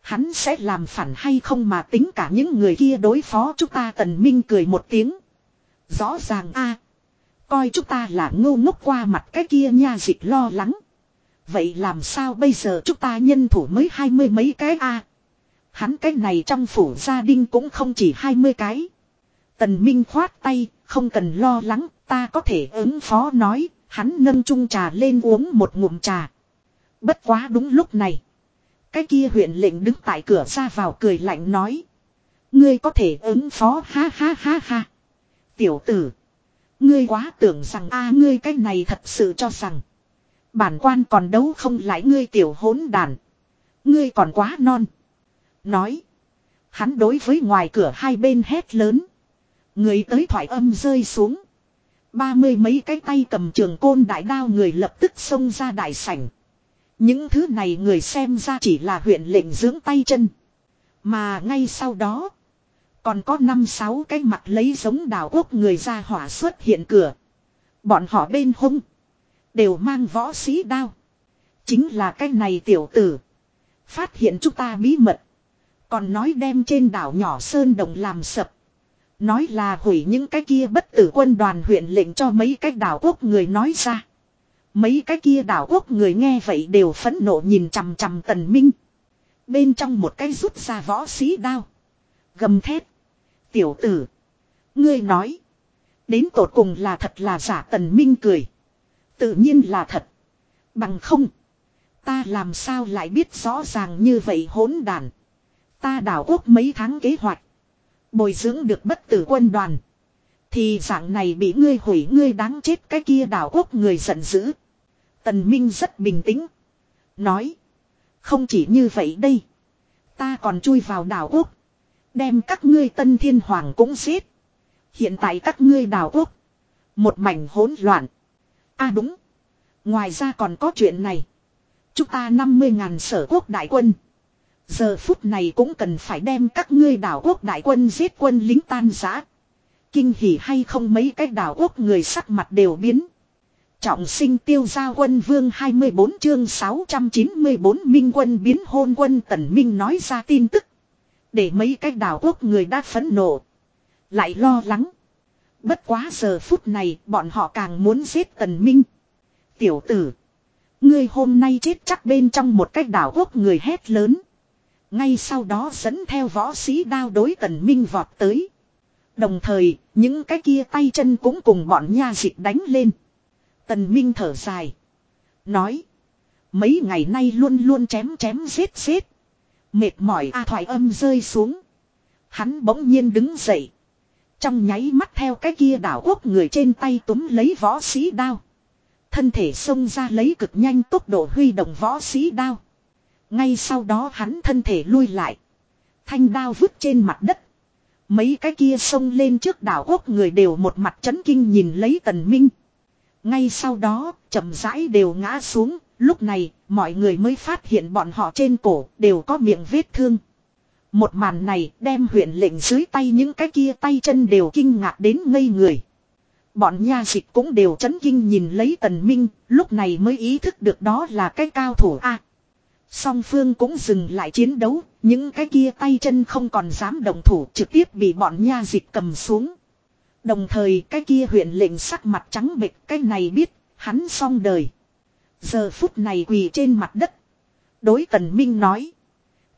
Hắn sẽ làm phản hay không mà tính cả những người kia đối phó chúng ta tần minh cười một tiếng. Rõ ràng a Coi chúng ta là ngu ngốc qua mặt cái kia nha dịch lo lắng. Vậy làm sao bây giờ chúng ta nhân thủ mới hai mươi mấy cái a Hắn cái này trong phủ gia đình cũng không chỉ hai mươi cái. Tần Minh khoát tay, không cần lo lắng, ta có thể ứng phó nói, hắn nâng chung trà lên uống một ngụm trà. Bất quá đúng lúc này. Cái kia huyện lệnh đứng tại cửa ra vào cười lạnh nói. Ngươi có thể ứng phó ha ha ha ha. Tiểu tử. Ngươi quá tưởng rằng a ngươi cái này thật sự cho rằng. Bản quan còn đấu không lại ngươi tiểu hỗn đàn. Ngươi còn quá non. Nói. Hắn đối với ngoài cửa hai bên hét lớn. Người tới thoại âm rơi xuống. Ba mươi mấy cái tay cầm trường côn đại đao người lập tức xông ra đại sảnh. Những thứ này người xem ra chỉ là huyện lệnh dưỡng tay chân. Mà ngay sau đó. Còn có năm sáu cái mặt lấy giống đảo quốc người ra hỏa xuất hiện cửa. Bọn họ bên hông. Đều mang võ sĩ đao. Chính là cái này tiểu tử. Phát hiện chúng ta bí mật. Còn nói đem trên đảo nhỏ Sơn Đồng làm sập. Nói là hủy những cái kia bất tử quân đoàn huyện lệnh cho mấy cái đảo quốc người nói ra. Mấy cái kia đảo quốc người nghe vậy đều phẫn nộ nhìn chằm chằm tần minh. Bên trong một cái rút ra võ sĩ đao. Gầm thét. Tiểu tử. Ngươi nói. Đến tột cùng là thật là giả tần minh cười. Tự nhiên là thật. Bằng không. Ta làm sao lại biết rõ ràng như vậy hỗn đàn. Ta đảo quốc mấy tháng kế hoạch. Bồi dưỡng được bất tử quân đoàn. Thì dạng này bị ngươi hủy, ngươi đáng chết, cái kia đảo quốc người giận dữ. Tần Minh rất bình tĩnh. Nói. Không chỉ như vậy đây. Ta còn chui vào đảo quốc. Đem các ngươi tân thiên hoàng cũng giết. Hiện tại các ngươi đảo quốc. Một mảnh hỗn loạn a à đúng. Ngoài ra còn có chuyện này. Chúng ta 50 ngàn sở quốc đại quân. Giờ phút này cũng cần phải đem các ngươi đảo quốc đại quân giết quân lính tan giã. Kinh hỉ hay không mấy cái đảo quốc người sắc mặt đều biến. Trọng sinh tiêu gia quân vương 24 chương 694 minh quân biến hôn quân tần minh nói ra tin tức. Để mấy cái đảo quốc người đã phẫn nộ. Lại lo lắng. Bất quá giờ phút này bọn họ càng muốn giết tần minh. Tiểu tử. Ngươi hôm nay chết chắc bên trong một cách đảo quốc người hét lớn. Ngay sau đó dẫn theo võ sĩ đao đối tần minh vọt tới. Đồng thời, những cái kia tay chân cũng cùng bọn nha dịch đánh lên. Tần minh thở dài. Nói. Mấy ngày nay luôn luôn chém chém giết giết. Mệt mỏi a thoại âm rơi xuống. Hắn bỗng nhiên đứng dậy. Trong nháy mắt theo cái kia đảo quốc người trên tay túm lấy võ sĩ đao. Thân thể xông ra lấy cực nhanh tốc độ huy động võ sĩ đao. Ngay sau đó hắn thân thể lui lại. Thanh đao vứt trên mặt đất. Mấy cái kia xông lên trước đảo quốc người đều một mặt chấn kinh nhìn lấy tần minh. Ngay sau đó, chậm rãi đều ngã xuống, lúc này, mọi người mới phát hiện bọn họ trên cổ đều có miệng vết thương. Một màn này đem huyện lệnh dưới tay những cái kia tay chân đều kinh ngạc đến ngây người. Bọn nha dịch cũng đều chấn kinh nhìn lấy tần minh, lúc này mới ý thức được đó là cái cao thủ A. Song phương cũng dừng lại chiến đấu, những cái kia tay chân không còn dám động thủ trực tiếp bị bọn nha dịch cầm xuống. Đồng thời cái kia huyện lệnh sắc mặt trắng bệch cái này biết, hắn xong đời. Giờ phút này quỳ trên mặt đất. Đối tần minh nói.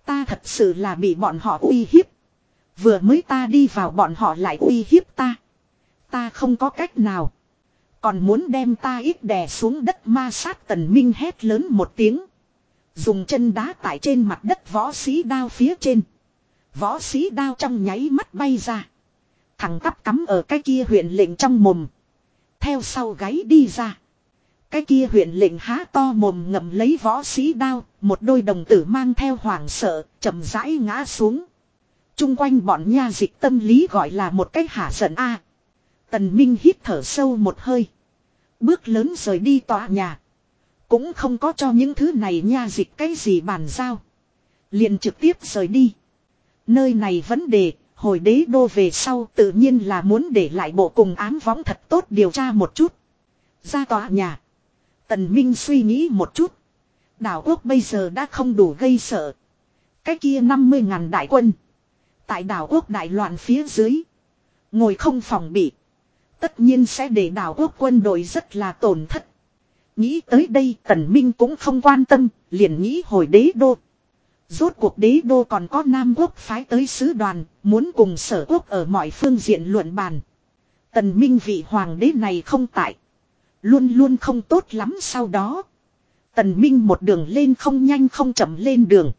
Ta thật sự là bị bọn họ uy hiếp. Vừa mới ta đi vào bọn họ lại uy hiếp ta. Ta không có cách nào. Còn muốn đem ta ít đè xuống đất ma sát tần minh hét lớn một tiếng. Dùng chân đá tại trên mặt đất võ sĩ đao phía trên. Võ sĩ đao trong nháy mắt bay ra. Thằng tắp cắm ở cái kia huyện lệnh trong mồm. Theo sau gáy đi ra. Cái kia huyện lệnh há to mồm ngậm lấy võ sĩ đao, một đôi đồng tử mang theo hoảng sợ, chậm rãi ngã xuống. Trung quanh bọn nha dịch tâm lý gọi là một cách hả giận a. Tần Minh hít thở sâu một hơi. Bước lớn rời đi tòa nhà. Cũng không có cho những thứ này nha dịch cái gì bàn giao. Liền trực tiếp rời đi. Nơi này vấn đề, hồi đế đô về sau tự nhiên là muốn để lại bộ cùng ám võng thật tốt điều tra một chút. Ra tòa nhà. Tần Minh suy nghĩ một chút. Đảo quốc bây giờ đã không đủ gây sợ. Cái kia 50 ngàn đại quân. Tại đảo quốc đại loạn phía dưới. Ngồi không phòng bị. Tất nhiên sẽ để đảo quốc quân đội rất là tổn thất. Nghĩ tới đây tần minh cũng không quan tâm, liền nghĩ hồi đế đô. Rốt cuộc đế đô còn có Nam quốc phái tới sứ đoàn, muốn cùng sở quốc ở mọi phương diện luận bàn. Tần minh vị hoàng đế này không tại. Luôn luôn không tốt lắm sau đó. Tần minh một đường lên không nhanh không chậm lên đường.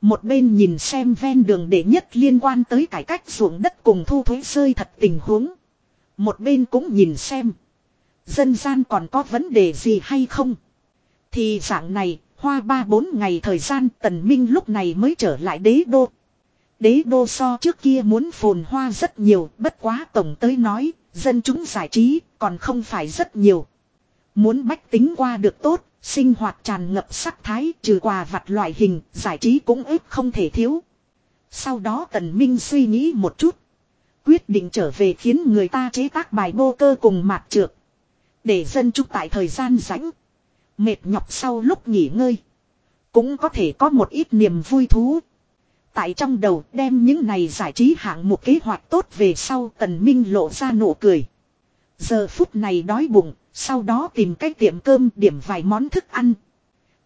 Một bên nhìn xem ven đường để nhất liên quan tới cải cách ruộng đất cùng thu thuế rơi thật tình huống. Một bên cũng nhìn xem. Dân gian còn có vấn đề gì hay không? Thì dạng này, hoa ba bốn ngày thời gian tần minh lúc này mới trở lại đế đô. Đế đô so trước kia muốn phồn hoa rất nhiều, bất quá tổng tới nói, dân chúng giải trí, còn không phải rất nhiều. Muốn bách tính qua được tốt, sinh hoạt tràn ngập sắc thái trừ quà vặt loại hình, giải trí cũng ít không thể thiếu. Sau đó tần minh suy nghĩ một chút. Quyết định trở về khiến người ta chế tác bài bô cơ cùng mạc trượt. Để dân chúng tại thời gian rảnh. Mệt nhọc sau lúc nghỉ ngơi. Cũng có thể có một ít niềm vui thú. Tại trong đầu đem những này giải trí hạng một kế hoạch tốt về sau tần minh lộ ra nụ cười. Giờ phút này đói bụng, sau đó tìm cái tiệm cơm điểm vài món thức ăn.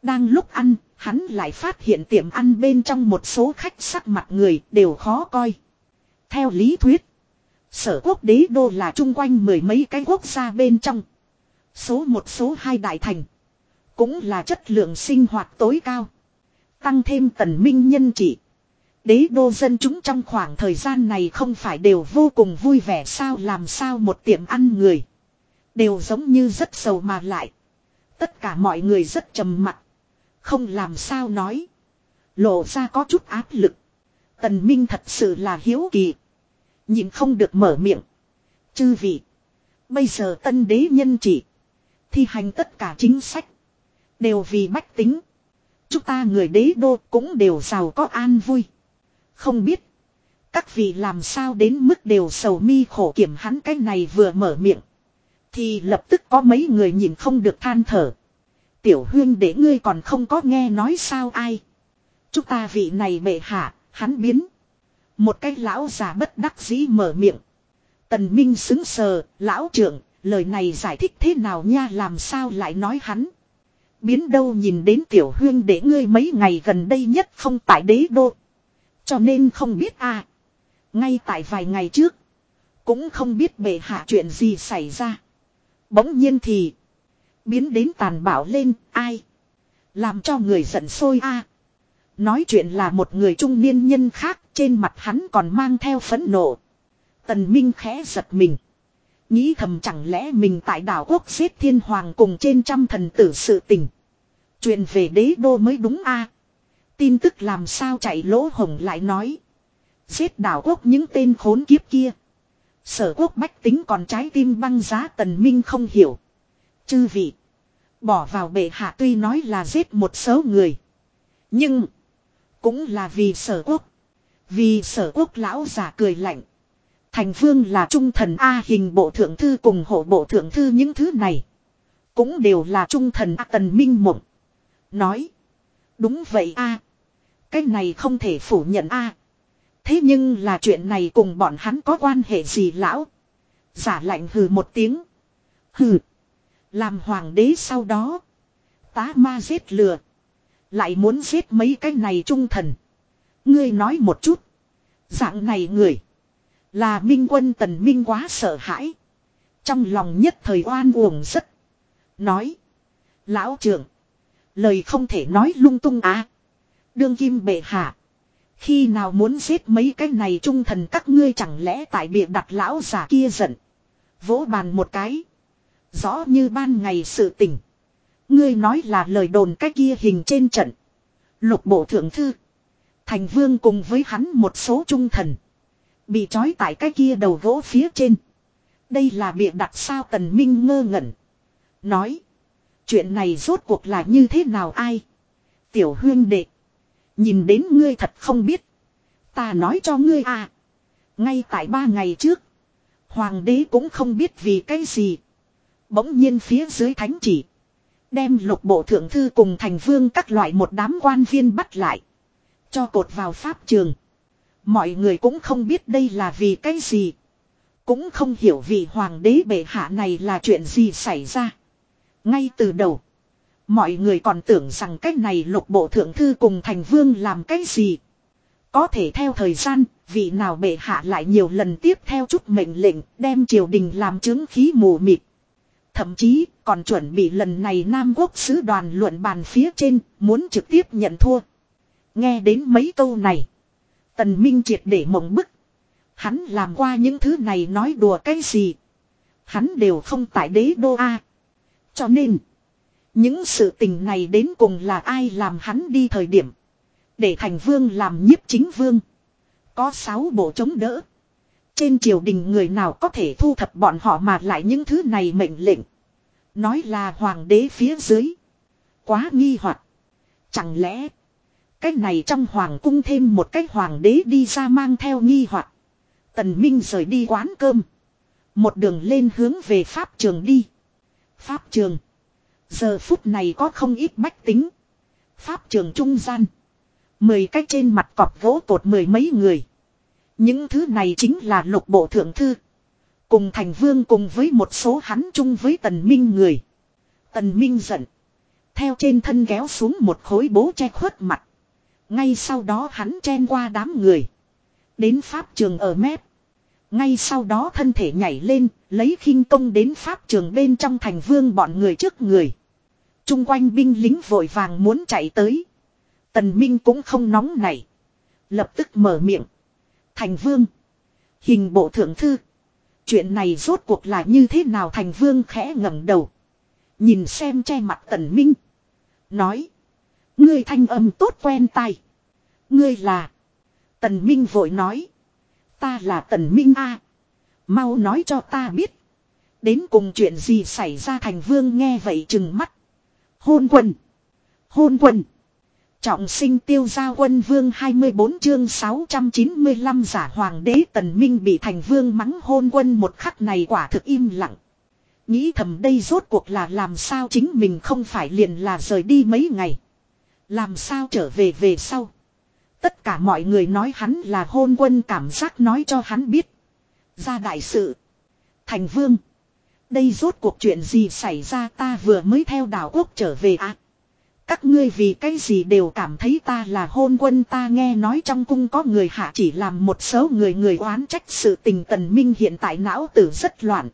Đang lúc ăn, hắn lại phát hiện tiệm ăn bên trong một số khách sắc mặt người đều khó coi. Theo lý thuyết, sở quốc đế đô là chung quanh mười mấy cái quốc gia bên trong. Số một số hai đại thành. Cũng là chất lượng sinh hoạt tối cao. Tăng thêm tần minh nhân trị. Đế đô dân chúng trong khoảng thời gian này không phải đều vô cùng vui vẻ sao làm sao một tiệm ăn người. Đều giống như rất sầu mà lại. Tất cả mọi người rất trầm mặc. Không làm sao nói. Lộ ra có chút áp lực. Tần Minh thật sự là hiếu kỳ. Nhìn không được mở miệng. Chư vị. Bây giờ tân đế nhân chỉ. Thi hành tất cả chính sách. Đều vì bách tính. Chúng ta người đế đô cũng đều giàu có an vui. Không biết. Các vị làm sao đến mức đều sầu mi khổ kiểm hắn cái này vừa mở miệng. Thì lập tức có mấy người nhìn không được than thở. Tiểu huyên để ngươi còn không có nghe nói sao ai. Chúng ta vị này bệ hạ, hắn biến. Một cái lão già bất đắc dĩ mở miệng. Tần Minh xứng sờ, lão trưởng, lời này giải thích thế nào nha làm sao lại nói hắn. Biến đâu nhìn đến tiểu huyên để ngươi mấy ngày gần đây nhất không tại đế đô. Cho nên không biết a Ngay tại vài ngày trước. Cũng không biết bệ hạ chuyện gì xảy ra. Bỗng nhiên thì. Biến đến tàn bạo lên, ai. Làm cho người giận sôi a Nói chuyện là một người trung niên nhân khác. Trên mặt hắn còn mang theo phẫn nộ. Tần Minh khẽ giật mình. Nghĩ thầm chẳng lẽ mình tại đảo quốc xếp thiên hoàng cùng trên trăm thần tử sự tình. Chuyện về đế đô mới đúng a Tin tức làm sao chạy lỗ hồng lại nói. Giết đảo quốc những tên khốn kiếp kia. Sở quốc bách tính còn trái tim băng giá tần minh không hiểu. Chư vị. Bỏ vào bệ hạ tuy nói là giết một số người. Nhưng. Cũng là vì sở quốc. Vì sở quốc lão giả cười lạnh. Thành vương là trung thần A hình bộ thượng thư cùng hộ bộ thượng thư những thứ này. Cũng đều là trung thần A tần minh mộng. Nói. Đúng vậy a Cái này không thể phủ nhận a Thế nhưng là chuyện này cùng bọn hắn có quan hệ gì lão? Giả lạnh hừ một tiếng. Hừ. Làm hoàng đế sau đó. Tá ma giết lừa. Lại muốn giết mấy cái này trung thần. Ngươi nói một chút. Dạng này người. Là minh quân tần minh quá sợ hãi. Trong lòng nhất thời oan uổng rất. Nói. Lão trưởng. Lời không thể nói lung tung á. Đương kim bệ hạ. Khi nào muốn giết mấy cái này trung thần các ngươi chẳng lẽ tại biệt đặt lão già kia giận. Vỗ bàn một cái. Rõ như ban ngày sự tình. Ngươi nói là lời đồn cái kia hình trên trận. Lục bộ thượng thư. Thành vương cùng với hắn một số trung thần. Bị trói tại cái kia đầu gỗ phía trên. Đây là bịa đặt sao tần minh ngơ ngẩn. Nói. Chuyện này rốt cuộc là như thế nào ai? Tiểu hương đệ. Nhìn đến ngươi thật không biết. Ta nói cho ngươi à. Ngay tại ba ngày trước. Hoàng đế cũng không biết vì cái gì. Bỗng nhiên phía dưới thánh chỉ. Đem lục bộ thượng thư cùng thành vương các loại một đám quan viên bắt lại. Cho cột vào pháp trường. Mọi người cũng không biết đây là vì cái gì. Cũng không hiểu vì hoàng đế bệ hạ này là chuyện gì xảy ra. Ngay từ đầu. Mọi người còn tưởng rằng cái này lục bộ thượng thư cùng thành vương làm cái gì. Có thể theo thời gian, vị nào bệ hạ lại nhiều lần tiếp theo chút mệnh lệnh, đem triều đình làm chứng khí mù mịt. Thậm chí, còn chuẩn bị lần này Nam Quốc sứ đoàn luận bàn phía trên, muốn trực tiếp nhận thua. Nghe đến mấy câu này. Tần Minh triệt để mộng bức. Hắn làm qua những thứ này nói đùa cái gì. Hắn đều không tại đế đô A. Cho nên. Những sự tình này đến cùng là ai làm hắn đi thời điểm. Để thành vương làm nhiếp chính vương. Có sáu bộ chống đỡ. Trên triều đình người nào có thể thu thập bọn họ mà lại những thứ này mệnh lệnh. Nói là hoàng đế phía dưới. Quá nghi hoặc Chẳng lẽ. Cái này trong hoàng cung thêm một cái hoàng đế đi ra mang theo nghi hoặc Tần Minh rời đi quán cơm. Một đường lên hướng về Pháp trường đi. Pháp trường. Giờ phút này có không ít bách tính. Pháp trường trung gian. Mười cái trên mặt cọp gỗ cột mười mấy người. Những thứ này chính là lục bộ thượng thư. Cùng thành vương cùng với một số hắn chung với tần minh người. Tần minh giận. Theo trên thân kéo xuống một khối bố che khuất mặt. Ngay sau đó hắn chen qua đám người. Đến pháp trường ở mép. Ngay sau đó thân thể nhảy lên, lấy khinh công đến pháp trường bên trong thành vương bọn người trước người. Trung quanh binh lính vội vàng muốn chạy tới. Tần Minh cũng không nóng nảy. Lập tức mở miệng. Thành vương. Hình bộ thượng thư. Chuyện này rốt cuộc là như thế nào thành vương khẽ ngẩng đầu. Nhìn xem che mặt tần minh. Nói. Ngươi thanh âm tốt quen tai. Ngươi là. Tần minh vội nói. Ta là tần minh a Mau nói cho ta biết. Đến cùng chuyện gì xảy ra thành vương nghe vậy chừng mắt. Hôn quân. Hôn quân. Trọng sinh tiêu gia quân vương 24 chương 695 giả hoàng đế tần minh bị thành vương mắng hôn quân một khắc này quả thực im lặng. Nghĩ thầm đây rốt cuộc là làm sao chính mình không phải liền là rời đi mấy ngày. Làm sao trở về về sau. Tất cả mọi người nói hắn là hôn quân cảm giác nói cho hắn biết. Ra đại sự. Thành vương. Đây rốt cuộc chuyện gì xảy ra ta vừa mới theo đảo quốc trở về à. Các ngươi vì cái gì đều cảm thấy ta là hôn quân ta nghe nói trong cung có người hạ chỉ làm một số người người oán trách sự tình tần minh hiện tại não tử rất loạn.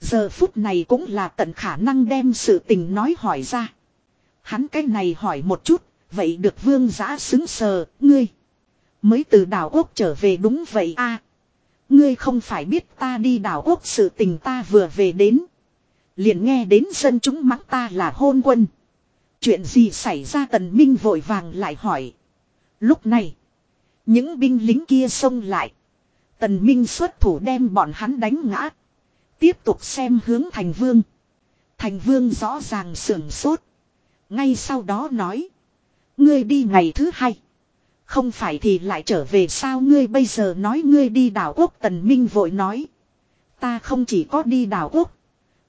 Giờ phút này cũng là tận khả năng đem sự tình nói hỏi ra. Hắn cái này hỏi một chút, vậy được vương giã xứng sờ, ngươi. Mới từ đảo quốc trở về đúng vậy a Ngươi không phải biết ta đi đảo quốc sự tình ta vừa về đến. Liền nghe đến dân chúng mắng ta là hôn quân. Chuyện gì xảy ra tần minh vội vàng lại hỏi. Lúc này. Những binh lính kia xông lại. Tần minh xuất thủ đem bọn hắn đánh ngã. Tiếp tục xem hướng thành vương. Thành vương rõ ràng sưởng sốt. Ngay sau đó nói. Ngươi đi ngày thứ hai. Không phải thì lại trở về sao ngươi bây giờ nói ngươi đi đảo quốc tần minh vội nói. Ta không chỉ có đi đảo quốc.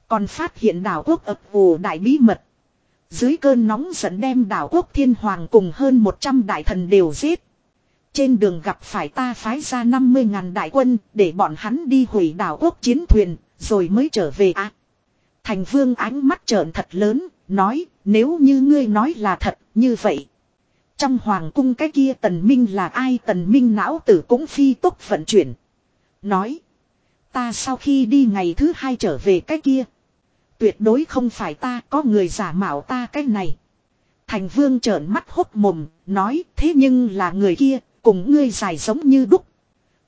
Còn phát hiện đảo quốc ập ủ đại bí mật. Dưới cơn nóng giận đem đảo quốc thiên hoàng cùng hơn 100 đại thần đều giết. Trên đường gặp phải ta phái ra 50.000 đại quân để bọn hắn đi hủy đảo quốc chiến thuyền, rồi mới trở về à. Thành vương ánh mắt trợn thật lớn, nói, nếu như ngươi nói là thật, như vậy. Trong hoàng cung cái kia tần minh là ai tần minh não tử cũng phi tốc vận chuyển. Nói, ta sau khi đi ngày thứ hai trở về cái kia. Tuyệt đối không phải ta có người giả mạo ta cái này. Thành vương trợn mắt hốt mồm, nói thế nhưng là người kia, cùng ngươi dài giống như đúc.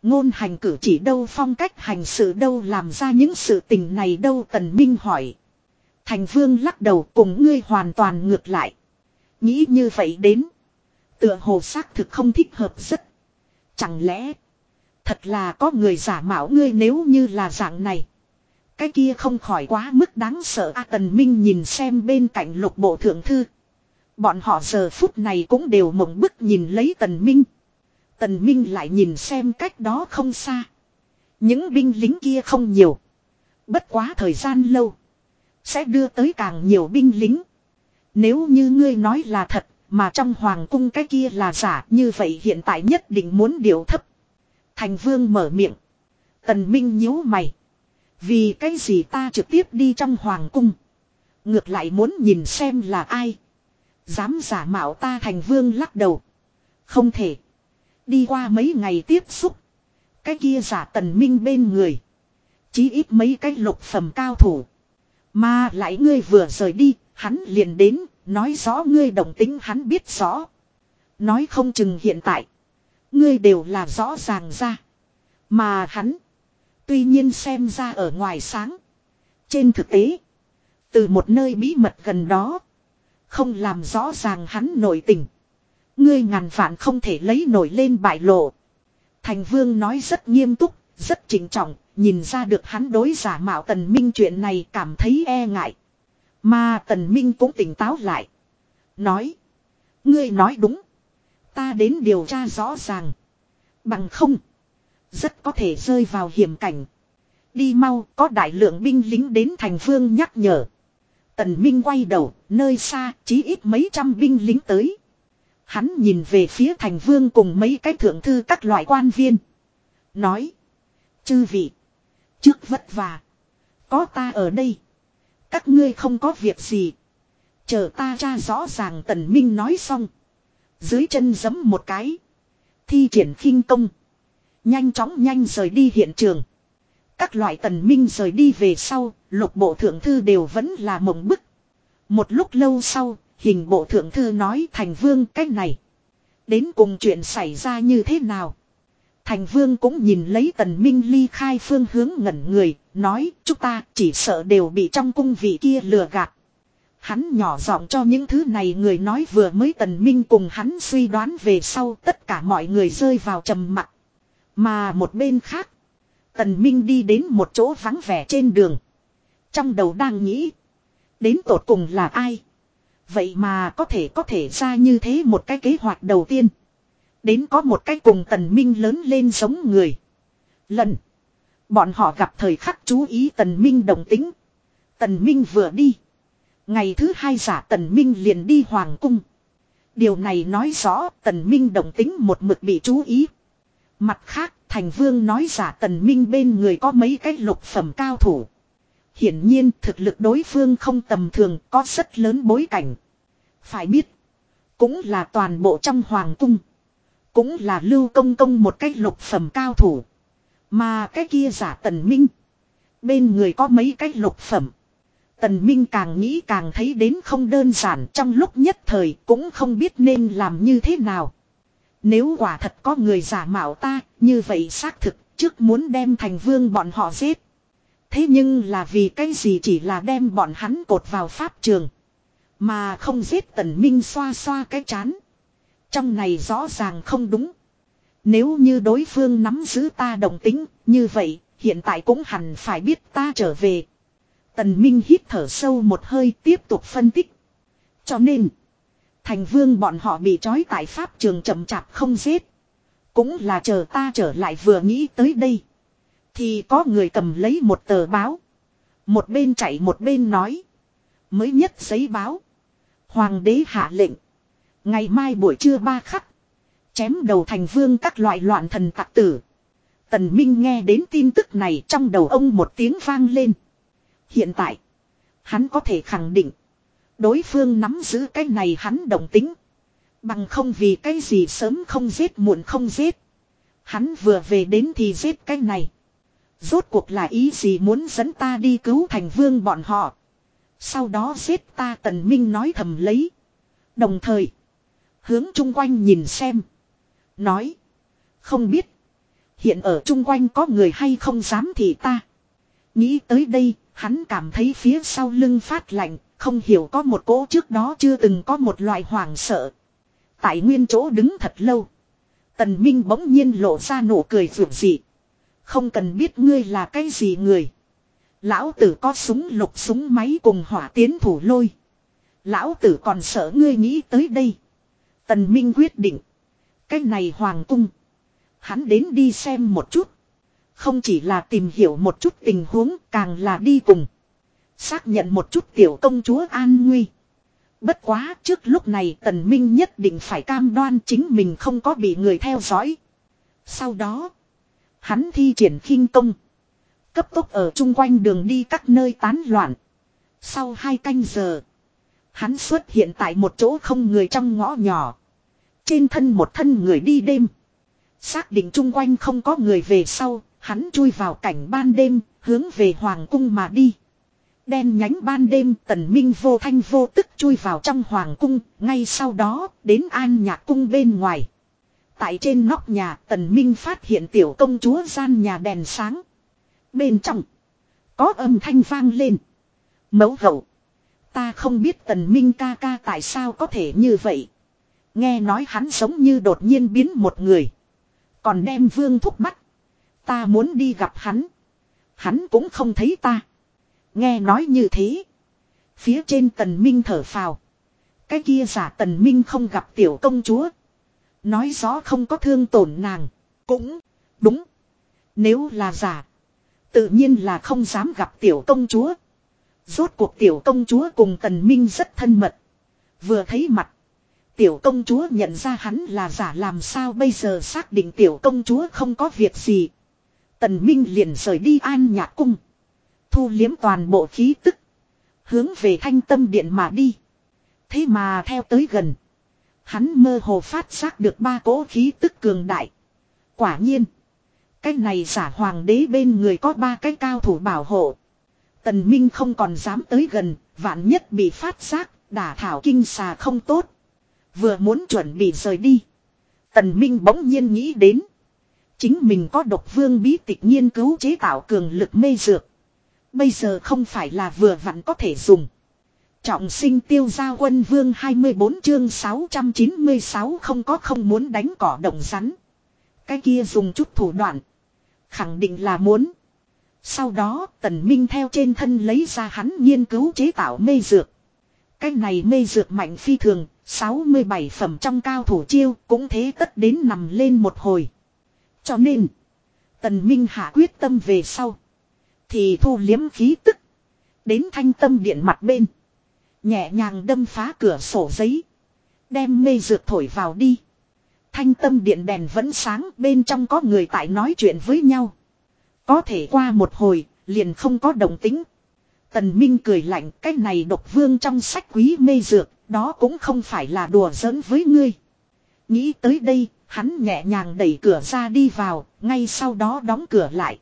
Ngôn hành cử chỉ đâu phong cách hành sự đâu làm ra những sự tình này đâu tần minh hỏi. Thành vương lắc đầu cùng ngươi hoàn toàn ngược lại. Nghĩ như vậy đến. Tựa hồ xác thực không thích hợp rất. Chẳng lẽ. Thật là có người giả mạo ngươi nếu như là dạng này. Cái kia không khỏi quá mức đáng sợ a tần minh nhìn xem bên cạnh lục bộ thượng thư. Bọn họ giờ phút này cũng đều mộng bức nhìn lấy tần minh. Tần minh lại nhìn xem cách đó không xa. Những binh lính kia không nhiều. Bất quá thời gian lâu. Sẽ đưa tới càng nhiều binh lính. Nếu như ngươi nói là thật, mà trong hoàng cung cái kia là giả, như vậy hiện tại nhất định muốn điều thấp. Thành vương mở miệng. Tần Minh nhíu mày. Vì cái gì ta trực tiếp đi trong hoàng cung. Ngược lại muốn nhìn xem là ai. Dám giả mạo ta thành vương lắc đầu. Không thể. Đi qua mấy ngày tiếp xúc. Cái kia giả tần minh bên người. Chí ít mấy cái lục phẩm cao thủ. Mà lại ngươi vừa rời đi, hắn liền đến, nói rõ ngươi đồng tính hắn biết rõ. Nói không chừng hiện tại. Ngươi đều là rõ ràng ra. Mà hắn. Tuy nhiên xem ra ở ngoài sáng. Trên thực tế. Từ một nơi bí mật gần đó. Không làm rõ ràng hắn nổi tình. Ngươi ngàn vạn không thể lấy nổi lên bại lộ. Thành vương nói rất nghiêm túc, rất trịnh trọng, nhìn ra được hắn đối giả mạo tần minh chuyện này cảm thấy e ngại. Mà tần minh cũng tỉnh táo lại. Nói. Ngươi nói đúng. Ta đến điều tra rõ ràng. Bằng không. Rất có thể rơi vào hiểm cảnh. Đi mau, có đại lượng binh lính đến thành phương nhắc nhở. Tần Minh quay đầu, nơi xa, chí ít mấy trăm binh lính tới. Hắn nhìn về phía thành vương cùng mấy cái thượng thư các loại quan viên. Nói. Chư vị. Trước vất vả. Có ta ở đây. Các ngươi không có việc gì. Chờ ta tra rõ ràng tần minh nói xong. Dưới chân giấm một cái. Thi triển khinh công. Nhanh chóng nhanh rời đi hiện trường. Các loại tần minh rời đi về sau, lục bộ thượng thư đều vẫn là mộng bức. Một lúc lâu sau, hình bộ thượng thư nói thành vương cách này. Đến cùng chuyện xảy ra như thế nào? Thành vương cũng nhìn lấy tần minh ly khai phương hướng ngẩn người, nói chúng ta chỉ sợ đều bị trong cung vị kia lừa gạt. Hắn nhỏ giọng cho những thứ này người nói vừa mới tần minh cùng hắn suy đoán về sau tất cả mọi người rơi vào trầm mặc. Mà một bên khác, tần minh đi đến một chỗ vắng vẻ trên đường. Trong đầu đang nghĩ, đến tột cùng là ai? Vậy mà có thể có thể ra như thế một cái kế hoạch đầu tiên. Đến có một cái cùng tần minh lớn lên giống người. Lần. Bọn họ gặp thời khắc chú ý tần minh đồng tính. Tần minh vừa đi. Ngày thứ hai giả tần minh liền đi hoàng cung. Điều này nói rõ tần minh đồng tính một mực bị chú ý. Mặt khác, thành vương nói giả tần minh bên người có mấy cái lục phẩm cao thủ. Hiển nhiên, thực lực đối phương không tầm thường, có rất lớn bối cảnh. Phải biết. Cũng là toàn bộ trong hoàng cung. Cũng là lưu công công một cách lục phẩm cao thủ. Mà cái kia giả tần minh. Bên người có mấy cái lục phẩm. Tần Minh càng nghĩ càng thấy đến không đơn giản trong lúc nhất thời cũng không biết nên làm như thế nào. Nếu quả thật có người giả mạo ta, như vậy xác thực trước muốn đem thành vương bọn họ giết. Thế nhưng là vì cái gì chỉ là đem bọn hắn cột vào pháp trường. Mà không giết tần minh xoa xoa cái chán. Trong này rõ ràng không đúng. Nếu như đối phương nắm giữ ta đồng tính, như vậy, hiện tại cũng hẳn phải biết ta trở về. Tần Minh hít thở sâu một hơi tiếp tục phân tích. Cho nên, thành vương bọn họ bị trói tại pháp trường chậm chạp không giết. Cũng là chờ ta trở lại vừa nghĩ tới đây. Thì có người cầm lấy một tờ báo. Một bên chạy một bên nói. Mới nhất giấy báo. Hoàng đế hạ lệnh. Ngày mai buổi trưa ba khắc. Chém đầu thành vương các loại loạn thần tặc tử. Tần Minh nghe đến tin tức này trong đầu ông một tiếng vang lên. Hiện tại. Hắn có thể khẳng định. Đối phương nắm giữ cái này hắn đồng tính. Bằng không vì cái gì sớm không giết muộn không giết. Hắn vừa về đến thì giết cái này. Rốt cuộc là ý gì muốn dẫn ta đi cứu thành vương bọn họ. Sau đó giết ta tần minh nói thầm lấy. Đồng thời. Hướng chung quanh nhìn xem. Nói. Không biết. Hiện ở chung quanh có người hay không dám thì ta. Nghĩ tới đây, hắn cảm thấy phía sau lưng phát lạnh, không hiểu có một cỗ trước đó chưa từng có một loại hoảng sợ. Tại nguyên chỗ đứng thật lâu. Tần Minh bỗng nhiên lộ ra nụ cười vượt dị. Không cần biết ngươi là cái gì người. Lão tử có súng lục súng máy cùng hỏa tiến thủ lôi. Lão tử còn sợ ngươi nghĩ tới đây. Tần Minh quyết định. Cái này hoàng cung. Hắn đến đi xem một chút. Không chỉ là tìm hiểu một chút tình huống, càng là đi cùng. Xác nhận một chút tiểu công chúa an nguy. Bất quá trước lúc này tần minh nhất định phải cam đoan chính mình không có bị người theo dõi. Sau đó. Hắn thi triển khinh công. Cấp tốc ở chung quanh đường đi các nơi tán loạn. Sau hai canh giờ. Hắn xuất hiện tại một chỗ không người trong ngõ nhỏ. Trên thân một thân người đi đêm. Xác định chung quanh không có người về sau. Hắn chui vào cảnh ban đêm. Hướng về hoàng cung mà đi. Đen nhánh ban đêm, tần minh vô thanh vô tức chui vào trong hoàng cung. Ngay sau đó, đến an nhạc cung bên ngoài. Tại trên nóc nhà, tần minh phát hiện tiểu công chúa gian nhà đèn sáng. Bên trong. Có âm thanh vang lên. Mấu hậu. Ta không biết tần minh ca ca tại sao có thể như vậy. Nghe nói hắn giống như đột nhiên biến một người. Còn đem vương thúc bắt. Ta muốn đi gặp hắn. Hắn cũng không thấy ta. Nghe nói như thế. Phía trên tần minh thở phào. Cái kia giả tần minh không gặp tiểu công chúa. Nói rõ không có thương tổn nàng. Cũng đúng. Nếu là giả. Tự nhiên là không dám gặp tiểu công chúa. Rốt cuộc tiểu công chúa cùng tần minh rất thân mật. Vừa thấy mặt. Tiểu công chúa nhận ra hắn là giả làm sao bây giờ xác định tiểu công chúa không có việc gì. Tần minh liền rời đi an nhạc cung. Thu liếm toàn bộ khí tức. Hướng về thanh tâm điện mà đi. Thế mà theo tới gần. Hắn mơ hồ phát giác được ba cỗ khí tức cường đại. Quả nhiên. Cái này giả hoàng đế bên người có ba cái cao thủ bảo hộ. Tần Minh không còn dám tới gần, vạn nhất bị phát giác, đả thảo kinh xà không tốt. Vừa muốn chuẩn bị rời đi. Tần Minh bỗng nhiên nghĩ đến. Chính mình có độc vương bí tịch nghiên cứu chế tạo cường lực mê dược. Bây giờ không phải là vừa vặn có thể dùng. Trọng sinh tiêu gia quân vương 24 chương 696 không có không muốn đánh cỏ động rắn. Cái kia dùng chút thủ đoạn. Khẳng định là muốn. Sau đó tần minh theo trên thân lấy ra hắn nghiên cứu chế tạo mê dược. Cái này mê dược mạnh phi thường, 67 phẩm trong cao thủ chiêu cũng thế tất đến nằm lên một hồi. Cho nên, tần minh hạ quyết tâm về sau. Thì thu liếm khí tức. Đến thanh tâm điện mặt bên. Nhẹ nhàng đâm phá cửa sổ giấy. Đem mê dược thổi vào đi. Thanh tâm điện đèn vẫn sáng bên trong có người tại nói chuyện với nhau. Có thể qua một hồi, liền không có đồng tính. Tần Minh cười lạnh cái này độc vương trong sách quý mê dược, đó cũng không phải là đùa giỡn với ngươi. Nghĩ tới đây, hắn nhẹ nhàng đẩy cửa ra đi vào, ngay sau đó đóng cửa lại.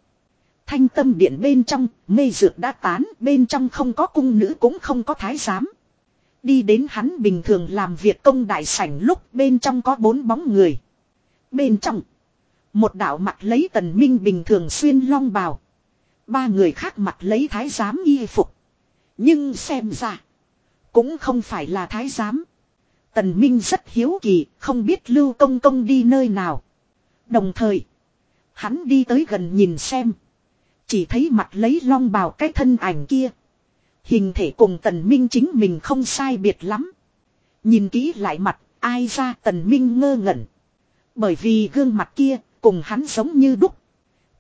Thanh tâm điện bên trong, mê dược đã tán, bên trong không có cung nữ cũng không có thái giám. Đi đến hắn bình thường làm việc công đại sảnh lúc bên trong có bốn bóng người. Bên trong, một đạo mặt lấy tần minh bình thường xuyên long bào. Ba người khác mặt lấy thái giám y phục. Nhưng xem ra, cũng không phải là thái giám. Tần Minh rất hiếu kỳ, không biết Lưu Công Công đi nơi nào. Đồng thời, hắn đi tới gần nhìn xem. Chỉ thấy mặt lấy long bào cái thân ảnh kia. Hình thể cùng tần minh chính mình không sai biệt lắm. Nhìn kỹ lại mặt, ai ra tần minh ngơ ngẩn. Bởi vì gương mặt kia, cùng hắn giống như đúc.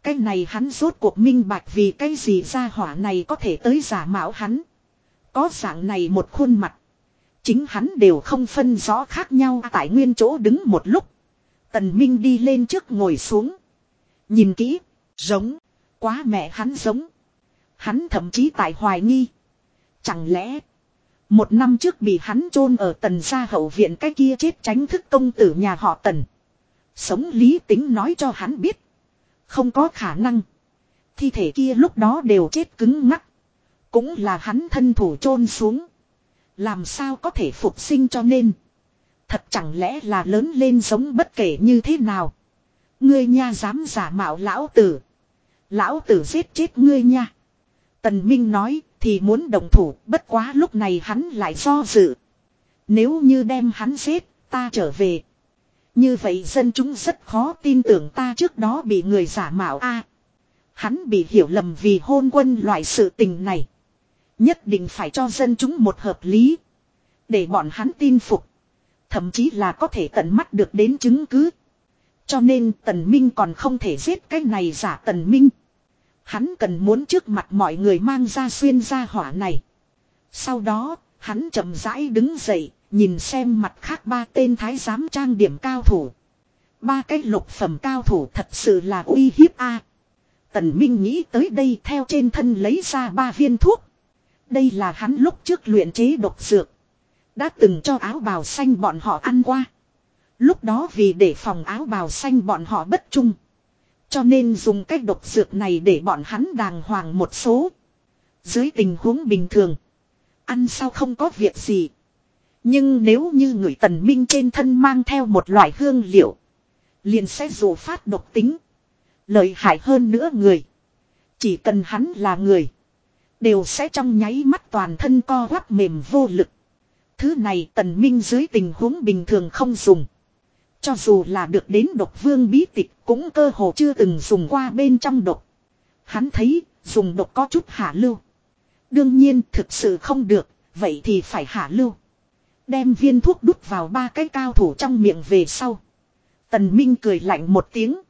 Cái này hắn rốt cuộc minh bạch vì cái gì ra hỏa này có thể tới giả mạo hắn. Có dạng này một khuôn mặt. Chính hắn đều không phân rõ khác nhau tại nguyên chỗ đứng một lúc. Tần Minh đi lên trước ngồi xuống. Nhìn kỹ, giống, quá mẹ hắn giống. Hắn thậm chí tại hoài nghi. Chẳng lẽ, một năm trước bị hắn chôn ở tần gia hậu viện cái kia chết tránh thức công tử nhà họ tần. Sống lý tính nói cho hắn biết. Không có khả năng. Thi thể kia lúc đó đều chết cứng ngắc. Cũng là hắn thân thủ chôn xuống. Làm sao có thể phục sinh cho nên. Thật chẳng lẽ là lớn lên giống bất kể như thế nào. Ngươi nha dám giả mạo lão tử. Lão tử giết chết ngươi nha. Tần Minh nói thì muốn đồng thủ, bất quá lúc này hắn lại do dự. Nếu như đem hắn giết, ta trở về. Như vậy dân chúng rất khó tin tưởng ta trước đó bị người giả mạo a. hắn bị hiểu lầm vì hôn quân loại sự tình này. Nhất định phải cho dân chúng một hợp lý. Để bọn hắn tin phục. Thậm chí là có thể tận mắt được đến chứng cứ. Cho nên Tần Minh còn không thể giết cái này giả Tần Minh. Hắn cần muốn trước mặt mọi người mang ra xuyên ra hỏa này. Sau đó, hắn chậm rãi đứng dậy, nhìn xem mặt khác ba tên thái giám trang điểm cao thủ. Ba cái lục phẩm cao thủ thật sự là uy hiếp a. Tần Minh nghĩ tới đây theo trên thân lấy ra ba viên thuốc. Đây là hắn lúc trước luyện chế độc dược. Đã từng cho áo bào xanh bọn họ ăn qua. Lúc đó vì để phòng áo bào xanh bọn họ bất trung. Cho nên dùng cách độc dược này để bọn hắn đàng hoàng một số. Dưới tình huống bình thường. Ăn sao không có việc gì. Nhưng nếu như người tần minh trên thân mang theo một loại hương liệu. Liền sẽ dù phát độc tính. Lợi hại hơn nữa người. Chỉ cần hắn là người. Đều sẽ trong nháy mắt toàn thân co quắp mềm vô lực. Thứ này tần minh dưới tình huống bình thường không dùng. Cho dù là được đến độc vương bí tịch cũng cơ hồ chưa từng dùng qua bên trong độc. Hắn thấy dùng độc có chút hạ lưu. Đương nhiên thực sự không được, vậy thì phải hạ lưu. Đem viên thuốc đút vào ba cái cao thủ trong miệng về sau. Tần Minh cười lạnh một tiếng.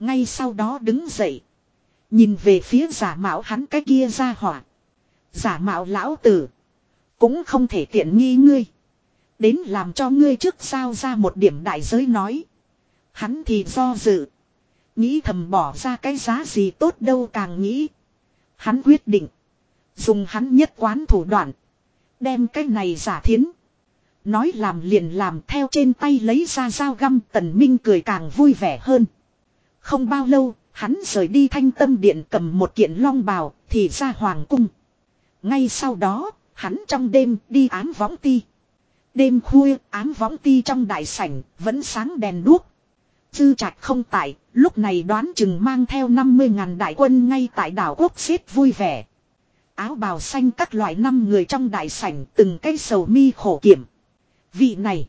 Ngay sau đó đứng dậy. Nhìn về phía giả mạo hắn cái kia ra hỏa. Giả mạo lão tử. Cũng không thể tiện nghi ngươi. Đến làm cho ngươi trước sao ra một điểm đại giới nói. Hắn thì do dự. Nghĩ thầm bỏ ra cái giá gì tốt đâu càng nghĩ. Hắn quyết định. Dùng hắn nhất quán thủ đoạn. Đem cái này giả thiến. Nói làm liền làm theo trên tay lấy ra dao găm tần minh cười càng vui vẻ hơn. Không bao lâu, hắn rời đi thanh tâm điện cầm một kiện long bào, thì ra hoàng cung. Ngay sau đó, hắn trong đêm đi ám võng ti. Đêm khuya, ám võng ti trong đại sảnh, vẫn sáng đèn đuốc. Dư trạch không tại, lúc này đoán chừng mang theo 50 ngàn đại quân ngay tại đảo quốc xếp vui vẻ. Áo bào xanh các loại năm người trong đại sảnh từng cây sầu mi khổ kiểm. Vị này.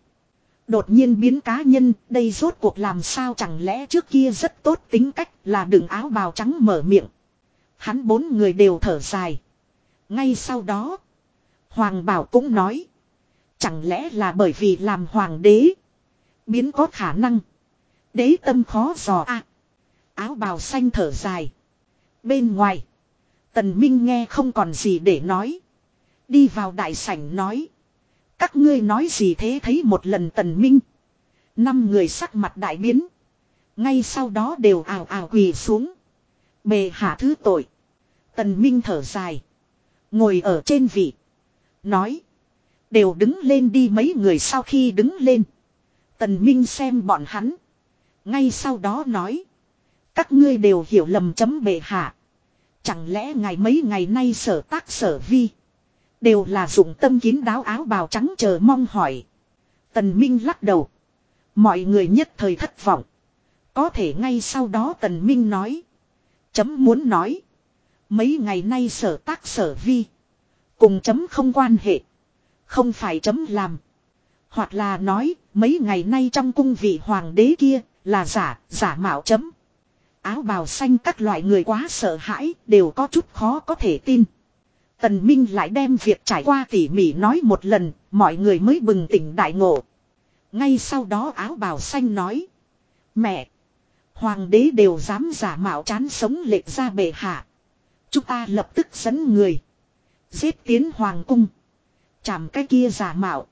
Đột nhiên biến cá nhân, đây rốt cuộc làm sao chẳng lẽ trước kia rất tốt tính cách là đừng áo bào trắng mở miệng. Hắn bốn người đều thở dài. Ngay sau đó, Hoàng Bảo cũng nói. Chẳng lẽ là bởi vì làm hoàng đế. Biến có khả năng. Đế tâm khó dò à. Áo bào xanh thở dài. Bên ngoài. Tần Minh nghe không còn gì để nói. Đi vào đại sảnh nói. Các ngươi nói gì thế thấy một lần tần minh. Năm người sắc mặt đại biến. Ngay sau đó đều ào ào quỳ xuống. Bề hạ thứ tội. Tần minh thở dài. Ngồi ở trên vị. Nói. Đều đứng lên đi mấy người sau khi đứng lên. Tần minh xem bọn hắn. Ngay sau đó nói. Các ngươi đều hiểu lầm chấm bệ hạ. Chẳng lẽ ngày mấy ngày nay sở tác sở vi. Đều là dụng tâm kín đáo áo bào trắng chờ mong hỏi. Tần Minh lắc đầu. Mọi người nhất thời thất vọng. Có thể ngay sau đó Tần Minh nói. Chấm muốn nói. Mấy ngày nay sở tác sở vi. Cùng chấm không quan hệ. Không phải chấm làm. Hoặc là nói, mấy ngày nay trong cung vị hoàng đế kia, là giả, giả mạo chấm. Áo bào xanh các loại người quá sợ hãi, đều có chút khó có thể tin. Tần Minh lại đem việc trải qua tỉ mỉ nói một lần, mọi người mới bừng tỉnh đại ngộ. Ngay sau đó áo bào xanh nói. Mẹ! Hoàng đế đều dám giả mạo chán sống lệch ra bệ hạ. Chúng ta lập tức dẫn người. Giết tiến hoàng cung. Chảm cái kia giả mạo.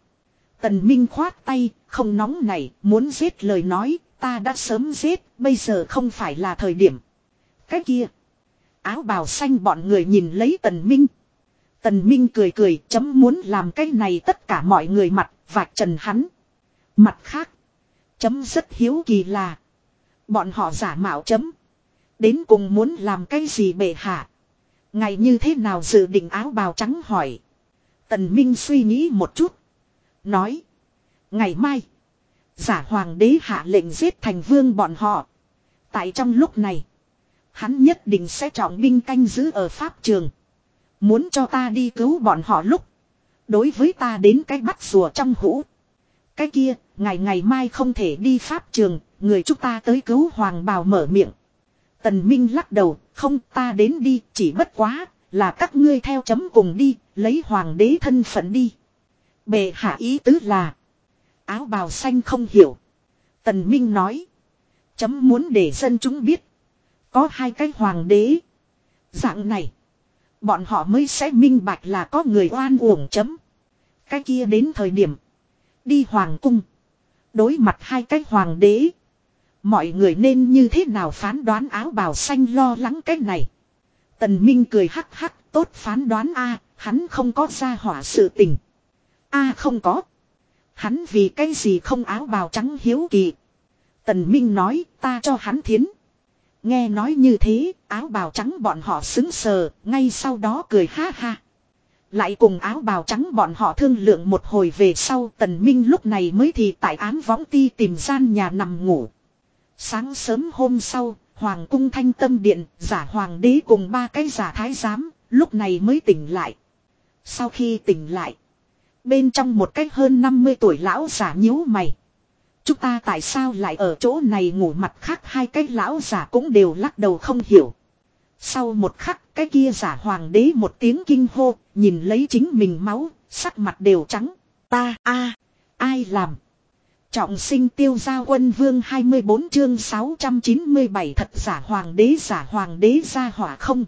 Tần Minh khoát tay, không nóng này, muốn giết lời nói, ta đã sớm giết, bây giờ không phải là thời điểm. Cái kia. Áo bào xanh bọn người nhìn lấy Tần Minh. Tần Minh cười cười chấm muốn làm cái này tất cả mọi người mặt, vạch trần hắn. Mặt khác. Chấm rất hiếu kỳ là. Bọn họ giả mạo chấm. Đến cùng muốn làm cái gì bệ hạ. Ngày như thế nào dự định áo bào trắng hỏi. Tần Minh suy nghĩ một chút. Nói. Ngày mai. Giả hoàng đế hạ lệnh giết thành vương bọn họ. Tại trong lúc này. Hắn nhất định sẽ trọng binh canh giữ ở pháp trường. Muốn cho ta đi cứu bọn họ lúc. Đối với ta đến cái bắt rùa trong hũ. Cái kia, ngày ngày mai không thể đi pháp trường, người chúng ta tới cứu hoàng bào mở miệng. Tần Minh lắc đầu, không ta đến đi, chỉ bất quá, là các ngươi theo chấm cùng đi, lấy hoàng đế thân phận đi. Bệ hạ ý tứ là, áo bào xanh không hiểu. Tần Minh nói, chấm muốn để dân chúng biết, có hai cái hoàng đế. Dạng này, bọn họ mới sẽ minh bạch là có người oan uổng chấm. Cái kia đến thời điểm, đi hoàng cung. Đối mặt hai cái hoàng đế. Mọi người nên như thế nào phán đoán áo bào xanh lo lắng cái này. Tần Minh cười hắc hắc tốt phán đoán a hắn không có ra hỏa sự tình. a không có. Hắn vì cái gì không áo bào trắng hiếu kỳ. Tần Minh nói ta cho hắn thiến. Nghe nói như thế, áo bào trắng bọn họ xứng sờ, ngay sau đó cười ha ha. Lại cùng áo bào trắng bọn họ thương lượng một hồi về sau tần minh lúc này mới thì tại án võng ti tìm gian nhà nằm ngủ. Sáng sớm hôm sau, Hoàng cung thanh tâm điện, giả hoàng đế cùng ba cái giả thái giám, lúc này mới tỉnh lại. Sau khi tỉnh lại, bên trong một cách hơn 50 tuổi lão giả nhíu mày. Chúng ta tại sao lại ở chỗ này ngủ mặt khác hai cái lão giả cũng đều lắc đầu không hiểu. Sau một khắc cái kia giả hoàng đế một tiếng kinh hô, nhìn lấy chính mình máu, sắc mặt đều trắng. Ta a ai làm? Trọng sinh tiêu gia quân vương 24 chương 697 thật giả hoàng đế giả hoàng đế ra hỏa không.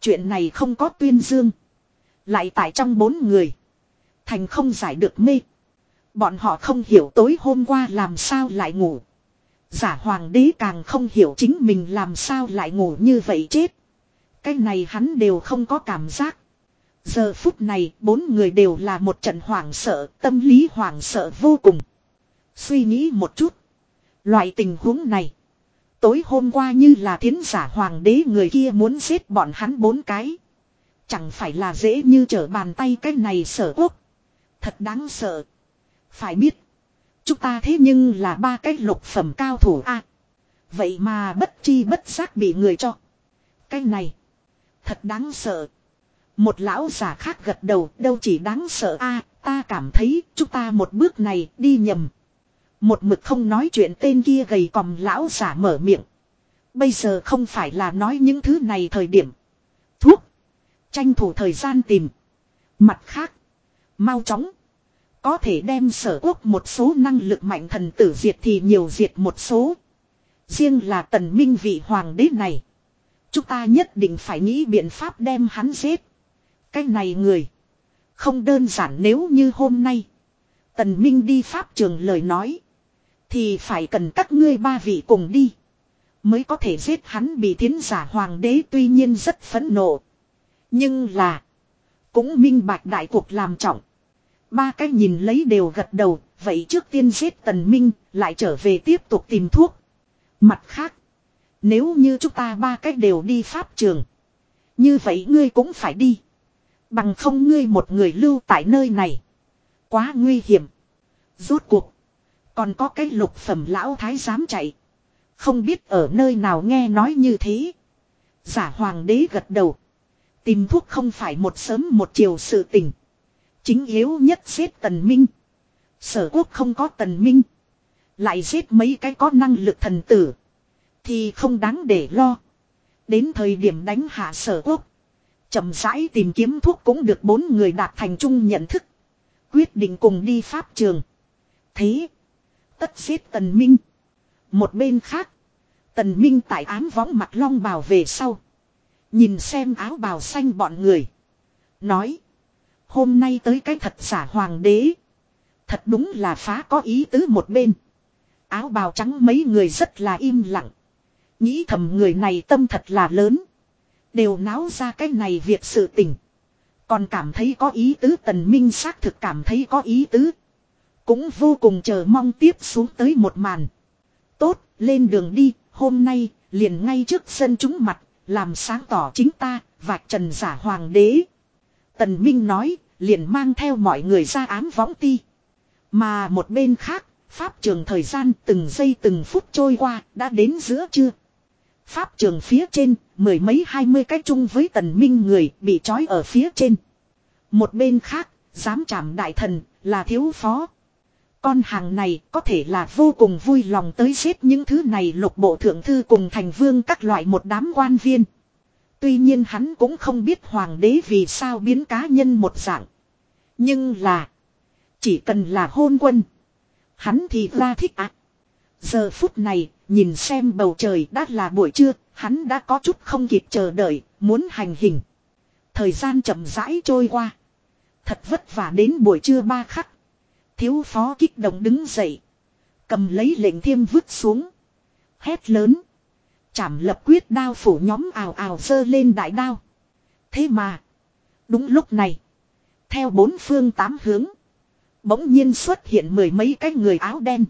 Chuyện này không có tuyên dương. Lại tại trong bốn người. Thành không giải được mê. Bọn họ không hiểu tối hôm qua làm sao lại ngủ. Giả hoàng đế càng không hiểu chính mình làm sao lại ngủ như vậy chết. Cái này hắn đều không có cảm giác. Giờ phút này bốn người đều là một trận hoảng sợ, tâm lý hoảng sợ vô cùng. Suy nghĩ một chút. Loại tình huống này. Tối hôm qua như là thiến giả hoàng đế người kia muốn giết bọn hắn bốn cái. Chẳng phải là dễ như trở bàn tay cái này sở quốc. Thật đáng sợ. Phải biết. Chúng ta thế nhưng là ba cái lục phẩm cao thủ a Vậy mà bất chi bất giác bị người cho. Cái này. Thật đáng sợ. Một lão giả khác gật đầu, đâu chỉ đáng sợ a, ta cảm thấy chúng ta một bước này đi nhầm. Một mực không nói chuyện tên kia gầy còm lão giả mở miệng. Bây giờ không phải là nói những thứ này thời điểm. Thuốc. Tranh thủ thời gian tìm. Mặt khác. Mau chóng. Có thể đem sở quốc một số năng lực mạnh thần tử diệt thì nhiều diệt một số. Riêng là tần minh vị hoàng đế này. Chúng ta nhất định phải nghĩ biện pháp đem hắn giết. Cái này người. Không đơn giản nếu như hôm nay. Tần Minh đi pháp trường lời nói. Thì phải cần các ngươi ba vị cùng đi. Mới có thể giết hắn bị thiến giả hoàng đế tuy nhiên rất phẫn nộ. Nhưng là. Cũng minh bạch đại cuộc làm trọng. Ba cái nhìn lấy đều gật đầu. Vậy trước tiên giết tần minh, lại trở về tiếp tục tìm thuốc. Mặt khác. Nếu như chúng ta ba cách đều đi pháp trường. Như vậy ngươi cũng phải đi. Bằng không ngươi một người lưu tại nơi này. Quá nguy hiểm. Rốt cuộc. Còn có cái lục phẩm lão thái dám chạy. Không biết ở nơi nào nghe nói như thế. Giả hoàng đế gật đầu. Tìm thuốc không phải một sớm một chiều sự tình. Chính yếu nhất giết tần minh. Sở quốc không có tần minh. Lại giết mấy cái có năng lực thần tử. Thì không đáng để lo. Đến thời điểm đánh hạ sở quốc. chậm rãi tìm kiếm thuốc cũng được bốn người đạt thành chung nhận thức. Quyết định cùng đi pháp trường. Thế. Tất giết tần minh. Một bên khác. Tần minh tại ám võng mặt long bào về sau. Nhìn xem áo bào xanh bọn người. Nói. Hôm nay tới cái thật giả hoàng đế. Thật đúng là phá có ý tứ một bên. Áo bào trắng mấy người rất là im lặng. Nghĩ thầm người này tâm thật là lớn. Đều náo ra cái này việc sự tình. Còn cảm thấy có ý tứ tần minh xác thực cảm thấy có ý tứ. Cũng vô cùng chờ mong tiếp xuống tới một màn. Tốt, lên đường đi, hôm nay, liền ngay trước sân chúng mặt, làm sáng tỏ chính ta, vạch trần giả hoàng đế. Tần Minh nói, liền mang theo mọi người ra ám võng ti. Mà một bên khác, Pháp trường thời gian từng giây từng phút trôi qua, đã đến giữa trưa. Pháp trường phía trên, mười mấy hai mươi cái chung với tần minh người bị trói ở phía trên. Một bên khác, dám chạm đại thần, là thiếu phó. Con hàng này có thể là vô cùng vui lòng tới xếp những thứ này lục bộ thượng thư cùng thành vương các loại một đám quan viên. Tuy nhiên hắn cũng không biết hoàng đế vì sao biến cá nhân một dạng. Nhưng là. Chỉ cần là hôn quân. Hắn thì ra thích ạ. Giờ phút này, nhìn xem bầu trời đã là buổi trưa, hắn đã có chút không kịp chờ đợi, muốn hành hình. Thời gian chậm rãi trôi qua. Thật vất vả đến buổi trưa ba khắc. Thiếu phó kích động đứng dậy. Cầm lấy lệnh thiêm vứt xuống. Hét lớn. Chảm lập quyết đao phủ nhóm ào ào sơ lên đại đao. Thế mà. Đúng lúc này. Theo bốn phương tám hướng. Bỗng nhiên xuất hiện mười mấy cái người áo đen.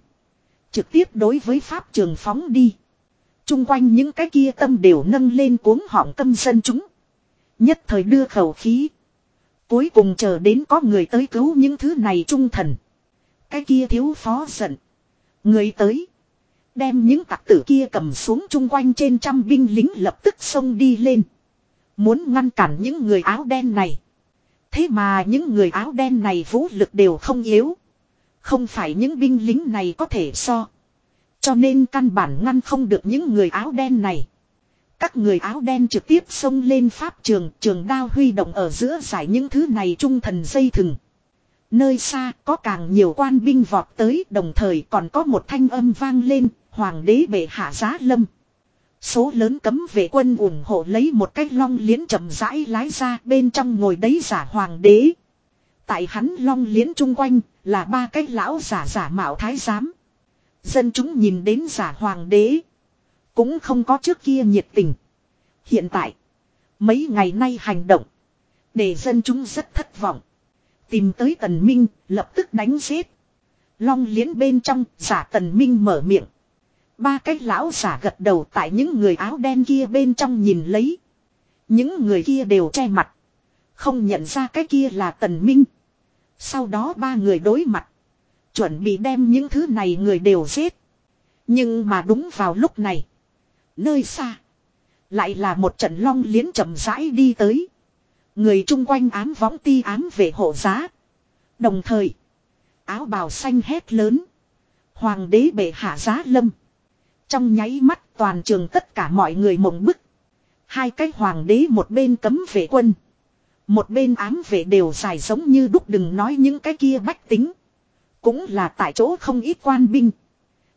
Trực tiếp đối với pháp trường phóng đi. Trung quanh những cái kia tâm đều nâng lên cuống họng tâm dân chúng. Nhất thời đưa khẩu khí. Cuối cùng chờ đến có người tới cứu những thứ này trung thần. Cái kia thiếu phó giận. Người tới. Đem những tặc tử kia cầm xuống chung quanh trên trăm binh lính lập tức xông đi lên. Muốn ngăn cản những người áo đen này. Thế mà những người áo đen này vũ lực đều không yếu. Không phải những binh lính này có thể so. Cho nên căn bản ngăn không được những người áo đen này. Các người áo đen trực tiếp xông lên pháp trường, trường đao huy động ở giữa giải những thứ này trung thần dây thừng. Nơi xa có càng nhiều quan binh vọt tới đồng thời còn có một thanh âm vang lên, hoàng đế bệ hạ giá lâm. Số lớn cấm vệ quân ủng hộ lấy một cách long liến chậm rãi lái ra bên trong ngồi đấy giả hoàng đế. Tại hắn long liến chung quanh là ba cái lão giả giả mạo thái giám. Dân chúng nhìn đến giả hoàng đế. Cũng không có trước kia nhiệt tình. Hiện tại. Mấy ngày nay hành động. Để dân chúng rất thất vọng. Tìm tới tần minh, lập tức đánh giết. Long liến bên trong, giả tần minh mở miệng. Ba cái lão giả gật đầu tại những người áo đen kia bên trong nhìn lấy. Những người kia đều che mặt. Không nhận ra cái kia là tần minh. Sau đó ba người đối mặt. Chuẩn bị đem những thứ này người đều giết. Nhưng mà đúng vào lúc này. Nơi xa. Lại là một trận long liến chậm rãi đi tới. Người chung quanh ám võng ti ám về hộ giá. Đồng thời. Áo bào xanh hét lớn. Hoàng đế bệ hạ giá lâm. Trong nháy mắt toàn trường tất cả mọi người mộng bức. Hai cái hoàng đế một bên cấm vệ quân. Một bên ám vệ đều dài giống như đúc đừng nói những cái kia bách tính. Cũng là tại chỗ không ít quan binh.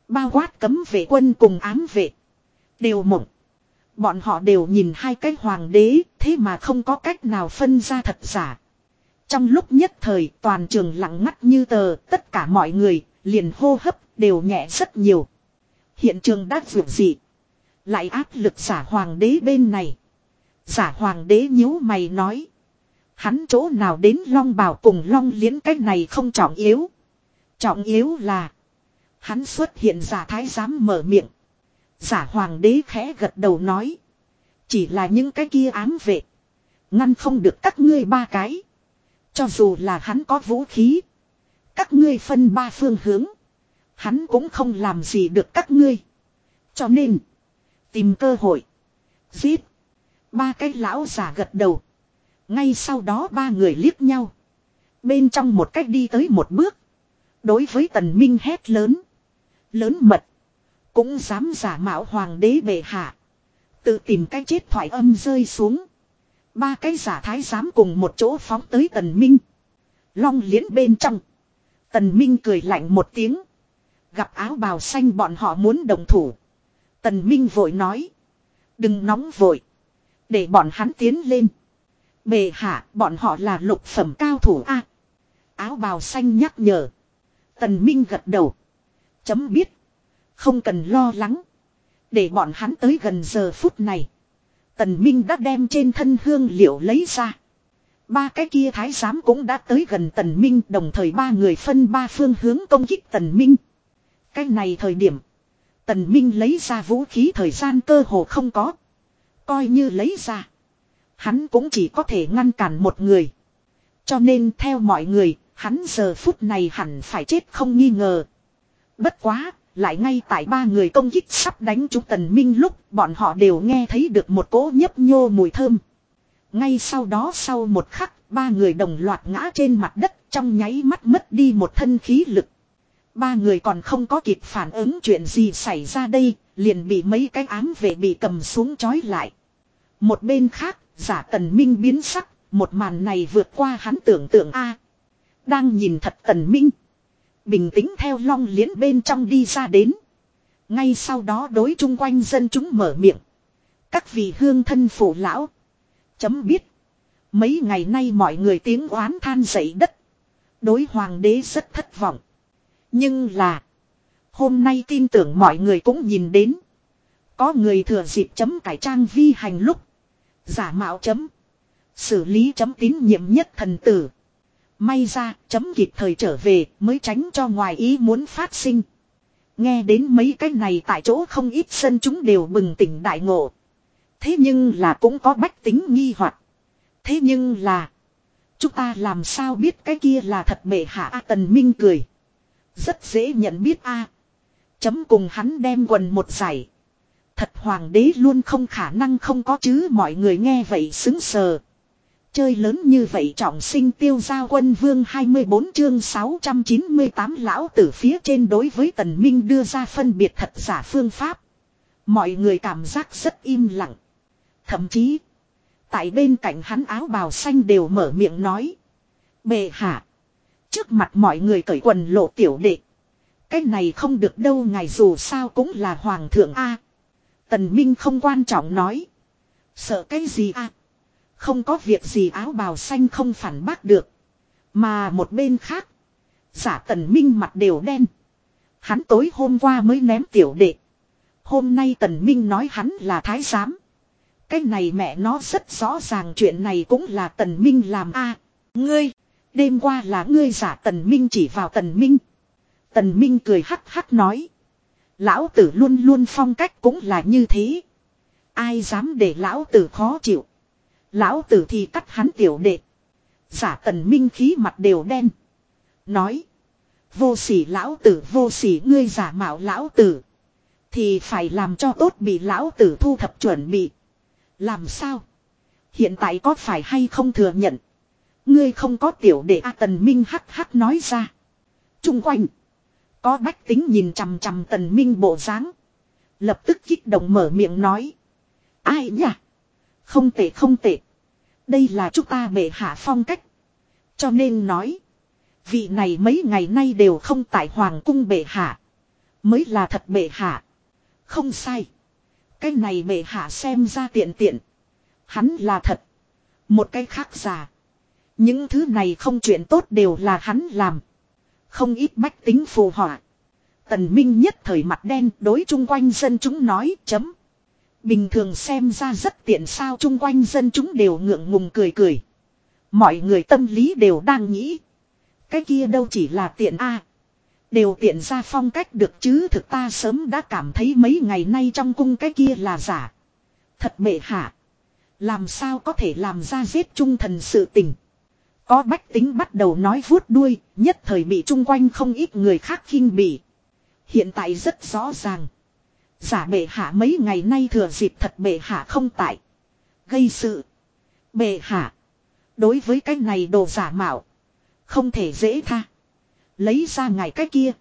Bao quát cấm vệ quân cùng ám vệ. Đều mộng. Bọn họ đều nhìn hai cái hoàng đế, thế mà không có cách nào phân ra thật giả. Trong lúc nhất thời, toàn trường lặng ngắt như tờ, tất cả mọi người liền hô hấp đều nhẹ rất nhiều. Hiện trường đã vượt dị. Lại áp lực giả hoàng đế bên này. Giả hoàng đế nhíu mày nói. Hắn chỗ nào đến long bảo cùng long liễn cái này không trọng yếu. Trọng yếu là. Hắn xuất hiện giả thái giám mở miệng. Giả hoàng đế khẽ gật đầu nói. Chỉ là những cái kia ám vệ. Ngăn không được các ngươi ba cái. Cho dù là hắn có vũ khí. Các ngươi phân ba phương hướng. Hắn cũng không làm gì được các ngươi. Cho nên. Tìm cơ hội. Giết. Ba cái lão giả gật đầu. Ngay sau đó ba người liếc nhau. Bên trong một cách đi tới một bước. Đối với tần minh hét lớn. Lớn mật. Cũng dám giả mạo hoàng đế bệ hạ. Tự tìm cái chết thoại âm rơi xuống. Ba cái giả thái giám cùng một chỗ phóng tới tần minh. Long liễn bên trong. Tần minh cười lạnh một tiếng. Gặp áo bào xanh bọn họ muốn đồng thủ. Tần minh vội nói. Đừng nóng vội. Để bọn hắn tiến lên. Bề hạ, bọn họ là lục phẩm cao thủ A. áo bào xanh nhắc nhở. Tần Minh gật đầu. Chấm biết. Không cần lo lắng. Để bọn hắn tới gần giờ phút này. Tần Minh đã đem trên thân hương liệu lấy ra. Ba cái kia thái giám cũng đã tới gần Tần Minh, đồng thời ba người phân ba phương hướng công kích Tần Minh. Cái này thời điểm. Tần Minh lấy ra vũ khí thời gian cơ hồ không có. Coi như lấy ra. Hắn cũng chỉ có thể ngăn cản một người. Cho nên theo mọi người, hắn giờ phút này hẳn phải chết không nghi ngờ. Bất quá, lại ngay tại ba người công kích sắp đánh trúng tần minh lúc bọn họ đều nghe thấy được một cỗ nhấp nhô mùi thơm. Ngay sau đó sau một khắc, ba người đồng loạt ngã trên mặt đất trong nháy mắt mất đi một thân khí lực. Ba người còn không có kịp phản ứng chuyện gì xảy ra đây, liền bị mấy cái ám vệ bị cầm xuống trói lại. Một bên khác, giả tần minh biến sắc, một màn này vượt qua hắn tưởng tượng a. đang nhìn thật tần minh. Bình tĩnh theo long liến bên trong đi ra đến. Ngay sau đó đối chung quanh dân chúng mở miệng. Các vị hương thân phụ lão. Chấm biết. Mấy ngày nay mọi người tiếng oán than dậy đất. Đối hoàng đế rất thất vọng. Nhưng là. Hôm nay tin tưởng mọi người cũng nhìn đến. Có người thừa dịp chấm cải trang vi hành lúc. Giả mạo chấm. Xử lý chấm tín nhiệm nhất thần tử. May ra chấm kịp thời trở về mới tránh cho ngoài ý muốn phát sinh. Nghe đến mấy cái này tại chỗ không ít sân chúng đều bừng tỉnh đại ngộ. Thế nhưng là cũng có bách tính nghi hoặc. Thế nhưng là. Chúng ta làm sao biết cái kia là thật bệ hạ A Tần Minh cười. Rất dễ nhận biết A. Chấm cùng hắn đem quần một giải. Thật hoàng đế luôn không khả năng không có chứ mọi người nghe vậy xứng sờ. Chơi lớn như vậy trọng sinh tiêu giao quân vương 24 chương 698 lão tử phía trên đối với tần minh đưa ra phân biệt thật giả phương pháp. Mọi người cảm giác rất im lặng. Thậm chí, tại bên cạnh hắn áo bào xanh đều mở miệng nói. Bệ hạ, trước mặt mọi người cởi quần lộ tiểu đệ. Cái này không được đâu ngài dù sao cũng là hoàng thượng A. Tần Minh không quan trọng nói. Sợ cái gì A. Không có việc gì áo bào xanh không phản bác được. Mà một bên khác. Giả tần minh mặt đều đen. Hắn tối hôm qua mới ném tiểu đệ. Hôm nay tần minh nói hắn là thái giám. Cái này mẹ nó rất rõ ràng chuyện này cũng là tần minh làm a Ngươi. Đêm qua là ngươi giả tần minh chỉ vào tần minh. Tần minh cười hắc hắc nói. Lão tử luôn luôn phong cách cũng là như thế. Ai dám để lão tử khó chịu. Lão tử thì cắt hắn tiểu đệ. Giả tần minh khí mặt đều đen. Nói. Vô sỉ lão tử, vô sỉ ngươi giả mạo lão tử. Thì phải làm cho tốt bị lão tử thu thập chuẩn bị. Làm sao? Hiện tại có phải hay không thừa nhận? Ngươi không có tiểu đệ A tần minh hắc hắc nói ra. Trung quanh. Có bách tính nhìn chằm chằm tần minh bộ dáng Lập tức kích động mở miệng nói. Ai nhỉ? Không tệ không tệ. Đây là chúng ta bệ hạ phong cách. Cho nên nói. Vị này mấy ngày nay đều không tại hoàng cung bệ hạ. Mới là thật bệ hạ. Không sai. Cái này bệ hạ xem ra tiện tiện. Hắn là thật. Một cái khác giả. Những thứ này không chuyện tốt đều là hắn làm. Không ít bách tính phù họa. Tần Minh nhất thời mặt đen, đối chung quanh dân chúng nói, chấm. Bình thường xem ra rất tiện sao chung quanh dân chúng đều ngượng ngùng cười cười. Mọi người tâm lý đều đang nghĩ. Cái kia đâu chỉ là tiện a Đều tiện ra phong cách được chứ thực ta sớm đã cảm thấy mấy ngày nay trong cung cái kia là giả. Thật bệ hạ. Làm sao có thể làm ra giết trung thần sự tình. Có bách tính bắt đầu nói vuốt đuôi, nhất thời bị chung quanh không ít người khác khinh bỉ. Hiện tại rất rõ ràng. Giả bệ hạ mấy ngày nay thừa dịp thật bệ hạ không tại. Gây sự. Bệ hạ. Đối với cái này đồ giả mạo. Không thể dễ tha. Lấy ra ngày cái kia.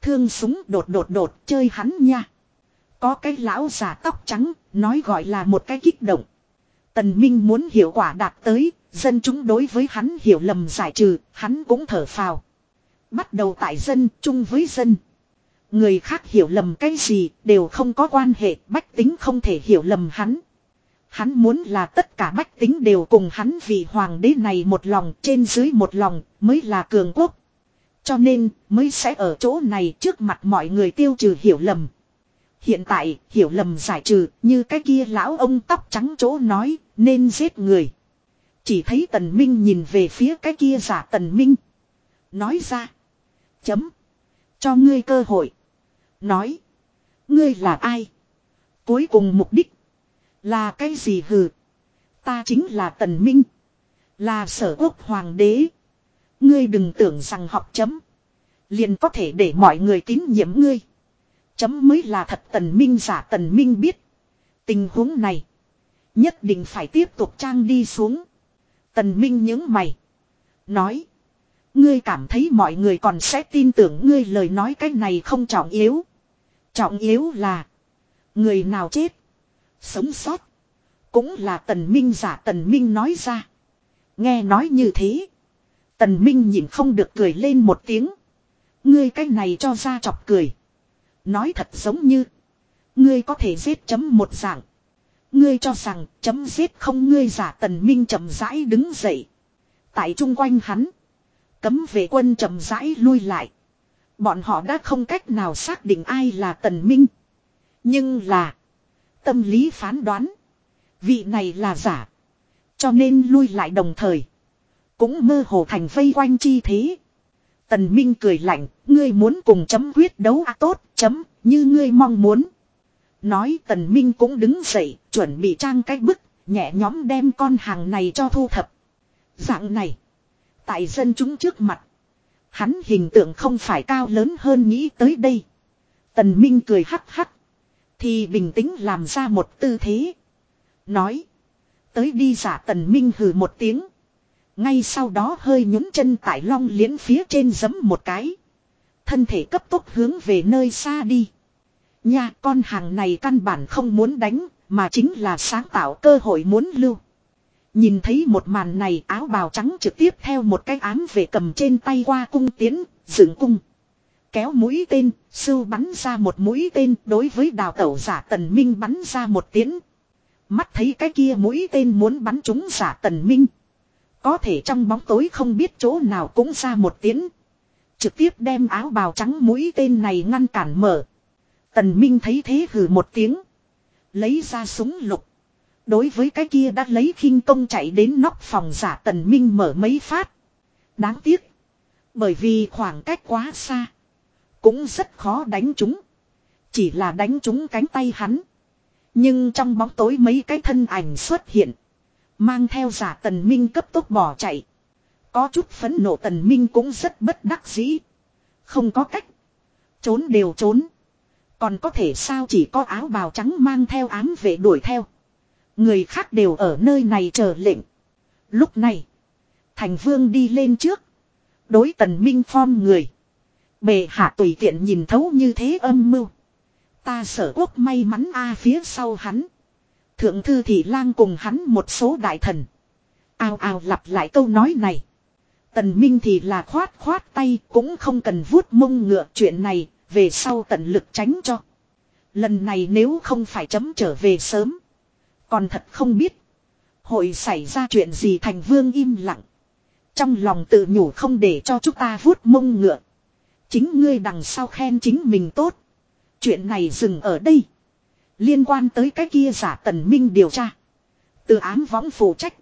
Thương súng đột đột đột chơi hắn nha. Có cái lão giả tóc trắng, nói gọi là một cái kích động. Tần Minh muốn hiệu quả đạt tới, dân chúng đối với hắn hiểu lầm giải trừ, hắn cũng thở phào. Bắt đầu tại dân, chung với dân. Người khác hiểu lầm cái gì đều không có quan hệ, bách tính không thể hiểu lầm hắn. Hắn muốn là tất cả bách tính đều cùng hắn vì hoàng đế này một lòng trên dưới một lòng mới là cường quốc. Cho nên mới sẽ ở chỗ này trước mặt mọi người tiêu trừ hiểu lầm. Hiện tại hiểu lầm giải trừ như cái kia lão ông tóc trắng chỗ nói nên giết người. Chỉ thấy tần minh nhìn về phía cái kia giả tần minh. Nói ra. Chấm. Cho ngươi cơ hội. Nói. Ngươi là ai? Cuối cùng mục đích. Là cái gì hừ? Ta chính là tần minh. Là sở quốc hoàng đế. Ngươi đừng tưởng rằng học chấm. Liền có thể để mọi người tín nhiệm ngươi. Chấm mới là thật tần minh giả tần minh biết. Tình huống này. Nhất định phải tiếp tục trang đi xuống. Tần minh những mày. Nói. Ngươi cảm thấy mọi người còn sẽ tin tưởng ngươi lời nói cái này không trọng yếu. Trọng yếu là. Người nào chết. Sống sót. Cũng là tần minh giả tần minh nói ra. Nghe nói như thế. Tần minh nhìn không được cười lên một tiếng. Ngươi cái này cho ra chọc cười. Nói thật giống như. Ngươi có thể giết chấm một dạng. Ngươi cho rằng chấm giết không ngươi giả tần minh chậm rãi đứng dậy. Tại chung quanh hắn. Cấm vệ quân chậm rãi lui lại. Bọn họ đã không cách nào xác định ai là tần minh. Nhưng là. Tâm lý phán đoán. Vị này là giả. Cho nên lui lại đồng thời. Cũng mơ hồ thành vây quanh chi thế. Tần Minh cười lạnh, ngươi muốn cùng chấm quyết đấu à tốt, chấm, như ngươi mong muốn. Nói Tần Minh cũng đứng dậy, chuẩn bị trang cái bức, nhẹ nhóm đem con hàng này cho thu thập. Dạng này, tại dân chúng trước mặt, hắn hình tượng không phải cao lớn hơn nghĩ tới đây. Tần Minh cười hắc hắc, thì bình tĩnh làm ra một tư thế. Nói, tới đi giả Tần Minh hừ một tiếng. Ngay sau đó hơi nhún chân tại long liễn phía trên giấm một cái. Thân thể cấp tốc hướng về nơi xa đi. Nha con hàng này căn bản không muốn đánh, mà chính là sáng tạo cơ hội muốn lưu. Nhìn thấy một màn này áo bào trắng trực tiếp theo một cái ám về cầm trên tay qua cung tiến, dựng cung. Kéo mũi tên, sưu bắn ra một mũi tên đối với đào tẩu giả tần minh bắn ra một tiến. Mắt thấy cái kia mũi tên muốn bắn trúng giả tần minh. Có thể trong bóng tối không biết chỗ nào cũng ra một tiếng. Trực tiếp đem áo bào trắng mũi tên này ngăn cản mở. Tần Minh thấy thế hừ một tiếng. Lấy ra súng lục. Đối với cái kia đã lấy khinh công chạy đến nóc phòng giả Tần Minh mở mấy phát. Đáng tiếc. Bởi vì khoảng cách quá xa. Cũng rất khó đánh chúng. Chỉ là đánh chúng cánh tay hắn. Nhưng trong bóng tối mấy cái thân ảnh xuất hiện. Mang theo giả tần minh cấp tốc bỏ chạy. Có chút phấn nộ tần minh cũng rất bất đắc dĩ. Không có cách. Trốn đều trốn. Còn có thể sao chỉ có áo bào trắng mang theo ám vệ đuổi theo. Người khác đều ở nơi này chờ lệnh. Lúc này. Thành vương đi lên trước. Đối tần minh phong người. Bề hạ tùy tiện nhìn thấu như thế âm mưu. Ta sở quốc may mắn a phía sau hắn. Thượng thư thị lang cùng hắn một số đại thần. Ao ao lặp lại câu nói này. Tần Minh thì là khoát khoát tay cũng không cần vuốt mông ngựa chuyện này, về sau tận lực tránh cho. Lần này nếu không phải chấm trở về sớm. Còn thật không biết. Hội xảy ra chuyện gì thành vương im lặng. Trong lòng tự nhủ không để cho chúng ta vuốt mông ngựa. Chính ngươi đằng sau khen chính mình tốt. Chuyện này dừng ở đây. Liên quan tới cái kia giả tần minh điều tra. Từ án võng phụ trách.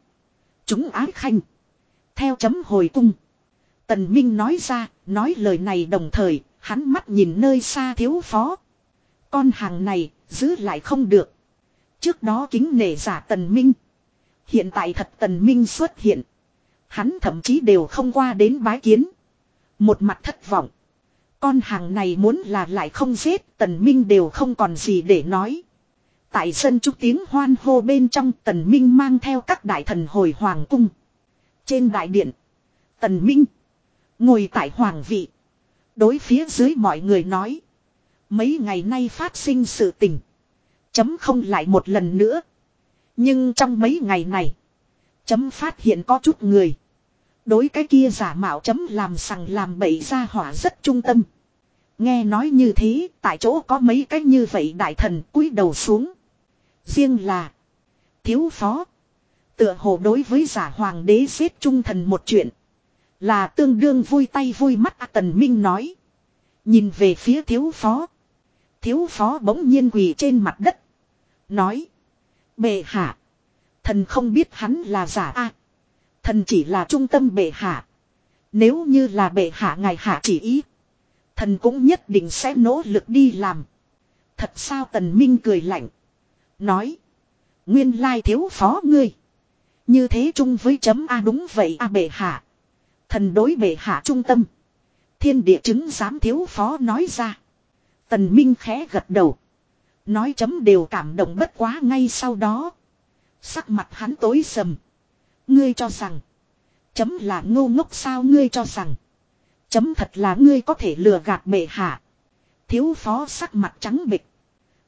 Chúng ái khanh. Theo chấm hồi cung. Tần minh nói ra, nói lời này đồng thời, hắn mắt nhìn nơi xa thiếu phó. Con hàng này, giữ lại không được. Trước đó kính nể giả tần minh. Hiện tại thật tần minh xuất hiện. Hắn thậm chí đều không qua đến bái kiến. Một mặt thất vọng. Con hàng này muốn là lại không giết tần minh đều không còn gì để nói. Tại sân trúc tiếng hoan hô bên trong tần minh mang theo các đại thần hồi hoàng cung. Trên đại điện. Tần minh. Ngồi tại hoàng vị. Đối phía dưới mọi người nói. Mấy ngày nay phát sinh sự tình. Chấm không lại một lần nữa. Nhưng trong mấy ngày này. Chấm phát hiện có chút người. Đối cái kia giả mạo chấm làm sằng làm bậy ra hỏa rất trung tâm. Nghe nói như thế, tại chỗ có mấy cái như vậy đại thần cúi đầu xuống. Riêng là thiếu phó. Tựa hồ đối với giả hoàng đế xếp trung thần một chuyện. Là tương đương vui tay vui mắt à, Tần Minh nói. Nhìn về phía thiếu phó. Thiếu phó bỗng nhiên quỳ trên mặt đất. Nói. Bệ hạ. Thần không biết hắn là giả a Thần chỉ là trung tâm bệ hạ. Nếu như là bệ hạ ngài hạ chỉ ý. Thần cũng nhất định sẽ nỗ lực đi làm. Thật sao tần minh cười lạnh. Nói. Nguyên lai thiếu phó ngươi. Như thế chung với chấm A đúng vậy A bệ hạ. Thần đối bệ hạ trung tâm. Thiên địa chứng giám thiếu phó nói ra. Tần Minh khẽ gật đầu. Nói chấm đều cảm động bất quá ngay sau đó. Sắc mặt hắn tối sầm. Ngươi cho rằng. Chấm là ngô ngốc sao ngươi cho rằng. Chấm thật là ngươi có thể lừa gạt bệ hạ. Thiếu phó sắc mặt trắng bịch.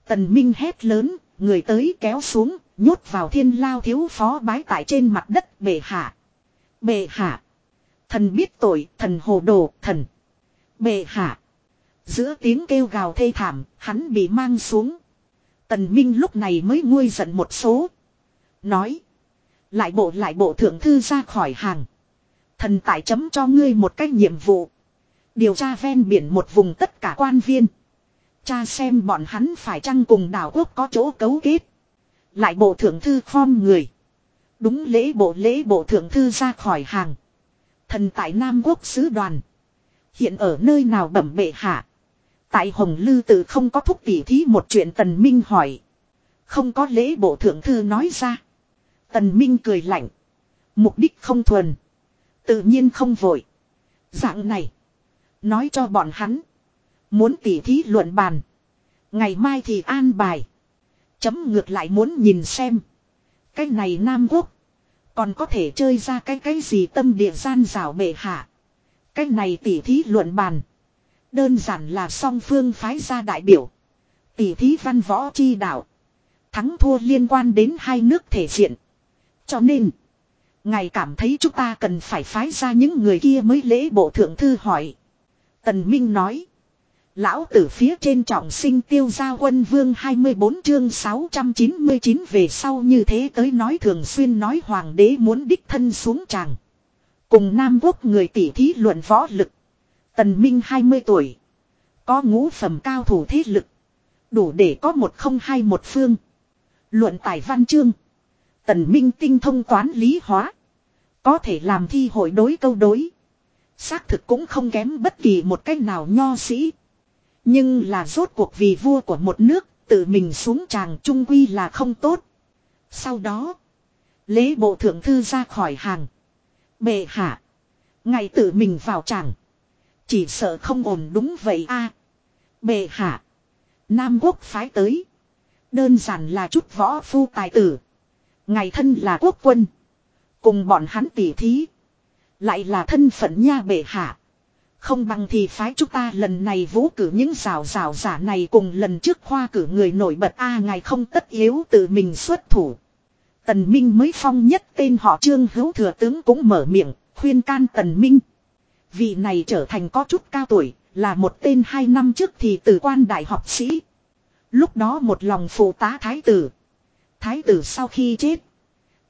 Tần Minh hét lớn, người tới kéo xuống, nhốt vào thiên lao thiếu phó bái tại trên mặt đất bệ hạ. Bệ hạ. Thần biết tội, thần hồ đồ, thần. Bệ hạ. Giữa tiếng kêu gào thê thảm, hắn bị mang xuống. Tần Minh lúc này mới nguôi giận một số. Nói. Lại bộ lại bộ thượng thư ra khỏi hàng. Thần tại chấm cho ngươi một cách nhiệm vụ. Điều tra ven biển một vùng tất cả quan viên. Cha xem bọn hắn phải chăng cùng đảo quốc có chỗ cấu kết. Lại bộ thượng thư khom người. Đúng lễ bộ lễ bộ thượng thư ra khỏi hàng. Thần tại Nam quốc sứ đoàn. Hiện ở nơi nào bẩm bệ hạ. Tại Hồng Lư tự không có thúc tỉ thí một chuyện Tần Minh hỏi. Không có lễ bộ thượng thư nói ra. Tần Minh cười lạnh. Mục đích không thuần. Tự nhiên không vội. Dạng này. Nói cho bọn hắn. Muốn tỉ thí luận bàn. Ngày mai thì an bài. Chấm ngược lại muốn nhìn xem. Cái này Nam Quốc. Còn có thể chơi ra cái cái gì tâm địa gian rào bệ hạ. Cái này tỉ thí luận bàn. Đơn giản là song phương phái ra đại biểu. Tỉ thí văn võ chi đạo. Thắng thua liên quan đến hai nước thể diện. Cho nên. Ngài cảm thấy chúng ta cần phải phái ra những người kia mới lễ bộ thượng thư hỏi. Tần Minh nói. Lão tử phía trên trọng sinh tiêu gia quân vương 24 chương 699 về sau như thế tới nói thường xuyên nói hoàng đế muốn đích thân xuống tràng. Cùng Nam Quốc người tỷ thí luận võ lực. Tần Minh 20 tuổi. Có ngũ phẩm cao thủ thế lực. Đủ để có một không hai một phương. Luận tài văn chương. Tần Minh tinh thông toán lý hóa. Có thể làm thi hội đối câu đối. Xác thực cũng không kém bất kỳ một cách nào nho sĩ. Nhưng là rốt cuộc vì vua của một nước, tự mình xuống tràng trung quy là không tốt. Sau đó, lễ bộ thượng thư ra khỏi hàng. Bệ hạ, ngày tự mình vào tràng. Chỉ sợ không ổn đúng vậy a Bệ hạ, Nam quốc phái tới. Đơn giản là chút võ phu tài tử. Ngày thân là quốc quân. Cùng bọn hắn tỉ thí. Lại là thân phận nha bệ hạ. Không bằng thì phái chúng ta lần này vũ cử những rào rào giả này cùng lần trước khoa cử người nổi bật a ngài không tất yếu tự mình xuất thủ. Tần Minh mới phong nhất tên họ trương hữu thừa tướng cũng mở miệng, khuyên can Tần Minh. Vị này trở thành có chút cao tuổi, là một tên hai năm trước thì từ quan đại học sĩ. Lúc đó một lòng phụ tá thái tử. Thái tử sau khi chết.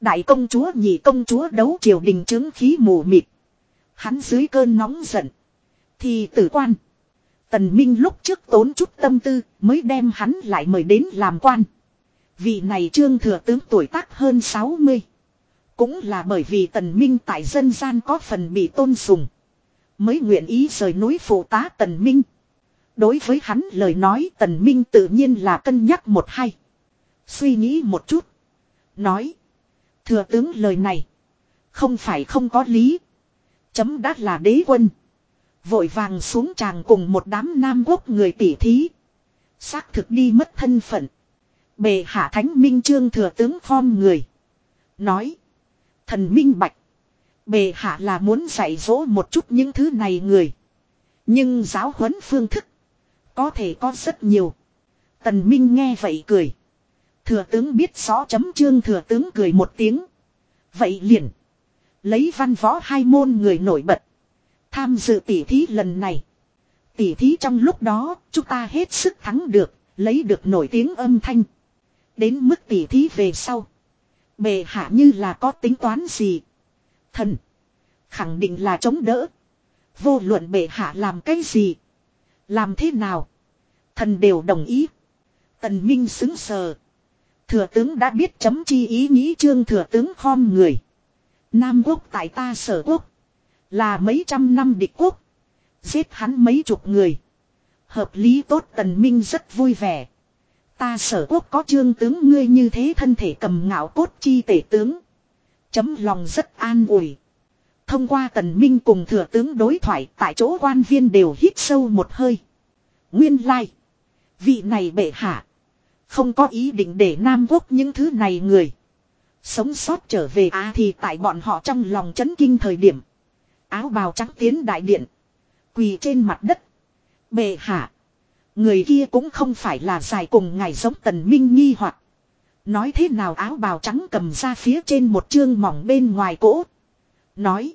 Đại công chúa nhị công chúa đấu triều đình chứng khí mù mịt. Hắn dưới cơn nóng giận. Thì tử quan. Tần Minh lúc trước tốn chút tâm tư mới đem hắn lại mời đến làm quan. Vị này trương thừa tướng tuổi tác hơn 60. Cũng là bởi vì tần Minh tại dân gian có phần bị tôn sùng. Mới nguyện ý rời núi phụ tá tần Minh. Đối với hắn lời nói tần Minh tự nhiên là cân nhắc một hay. Suy nghĩ một chút. Nói. Thừa tướng lời này. Không phải không có lý. Chấm đắt là đế quân. Vội vàng xuống tràng cùng một đám nam quốc người tỉ thí. Xác thực đi mất thân phận. Bề hạ thánh minh trương thừa tướng phong người. Nói. Thần minh bạch. Bề hạ là muốn dạy dỗ một chút những thứ này người. Nhưng giáo huấn phương thức. Có thể có rất nhiều. Tần Minh nghe vậy cười. Thừa tướng biết rõ chấm trương thừa tướng cười một tiếng. Vậy liền. Lấy văn võ hai môn người nổi bật. Tham dự tỉ thí lần này. Tỉ thí trong lúc đó, chúng ta hết sức thắng được, lấy được nổi tiếng âm thanh. Đến mức tỉ thí về sau. Bề hạ như là có tính toán gì. Thần. Khẳng định là chống đỡ. Vô luận bệ hạ làm cái gì. Làm thế nào. Thần đều đồng ý. Tần Minh xứng sờ. Thừa tướng đã biết chấm chi ý nghĩ trương thừa tướng khom người. Nam quốc tại ta sở quốc. Là mấy trăm năm địch quốc. Giết hắn mấy chục người. Hợp lý tốt tần minh rất vui vẻ. Ta sở quốc có trương tướng ngươi như thế thân thể cầm ngạo cốt chi tể tướng. Chấm lòng rất an ủi. Thông qua tần minh cùng thừa tướng đối thoại tại chỗ quan viên đều hít sâu một hơi. Nguyên lai. Like. Vị này bệ hạ. Không có ý định để Nam Quốc những thứ này người. Sống sót trở về Á thì tại bọn họ trong lòng chấn kinh thời điểm. Áo bào trắng tiến đại điện. Quỳ trên mặt đất. Bệ hạ. Người kia cũng không phải là dài cùng ngài giống tần minh nghi hoặc Nói thế nào áo bào trắng cầm ra phía trên một chương mỏng bên ngoài cỗ. Nói.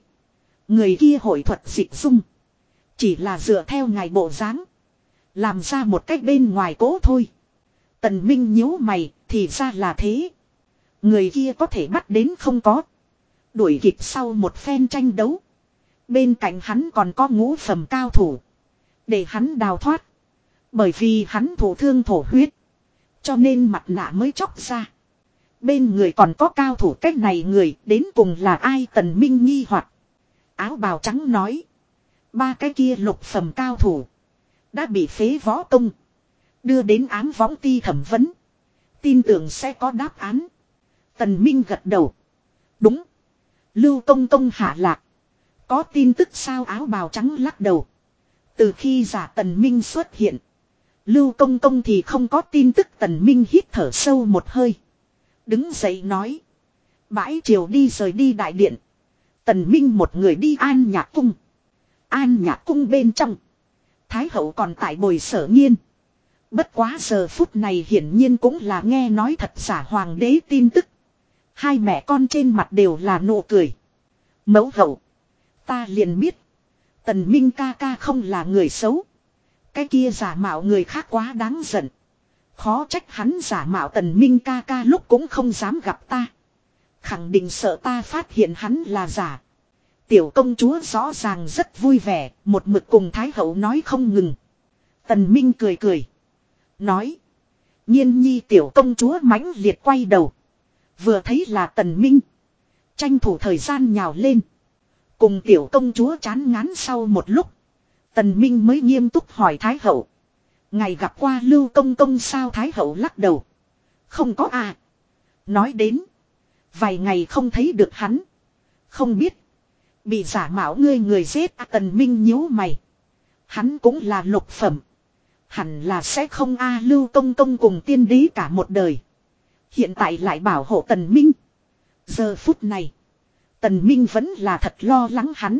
Người kia hội thuật dị dung. Chỉ là dựa theo ngài bộ dáng Làm ra một cách bên ngoài cỗ thôi. Tần Minh nhíu mày, thì ra là thế. Người kia có thể bắt đến không có. Đuổi kịp sau một phen tranh đấu. Bên cạnh hắn còn có ngũ phẩm cao thủ. Để hắn đào thoát. Bởi vì hắn thổ thương thổ huyết. Cho nên mặt nạ mới chóc ra. Bên người còn có cao thủ cách này người, đến cùng là ai tần minh nghi hoặc Áo bào trắng nói. Ba cái kia lục phẩm cao thủ. Đã bị phế võ công. Đưa đến án võng ti thẩm vấn. Tin tưởng sẽ có đáp án. Tần Minh gật đầu. Đúng. Lưu công công hạ lạc. Có tin tức sao áo bào trắng lắc đầu. Từ khi giả tần Minh xuất hiện. Lưu công công thì không có tin tức tần Minh hít thở sâu một hơi. Đứng dậy nói. Bãi chiều đi rời đi đại điện. Tần Minh một người đi an nhạc cung. An nhạc cung bên trong. Thái hậu còn tại bồi sở nghiên. Bất quá giờ phút này hiển nhiên cũng là nghe nói thật giả hoàng đế tin tức. Hai mẹ con trên mặt đều là nụ cười. Mẫu hậu. Ta liền biết. Tần Minh ca ca không là người xấu. Cái kia giả mạo người khác quá đáng giận. Khó trách hắn giả mạo tần Minh ca ca lúc cũng không dám gặp ta. Khẳng định sợ ta phát hiện hắn là giả. Tiểu công chúa rõ ràng rất vui vẻ, một mực cùng Thái hậu nói không ngừng. Tần Minh cười cười. Nói. Nhiên nhi tiểu công chúa mãnh liệt quay đầu. Vừa thấy là tần minh. Tranh thủ thời gian nhào lên. Cùng tiểu công chúa chán ngán sau một lúc. Tần minh mới nghiêm túc hỏi Thái hậu. Ngày gặp qua lưu công công sao Thái hậu lắc đầu. Không có à. Nói đến. Vài ngày không thấy được hắn. Không biết. Bị giả mạo ngươi người giết à, tần minh nhíu mày. Hắn cũng là lục phẩm. Hẳn là sẽ không a à, lưu công công cùng tiên đế cả một đời. Hiện tại lại bảo hộ tần minh. Giờ phút này. Tần minh vẫn là thật lo lắng hắn.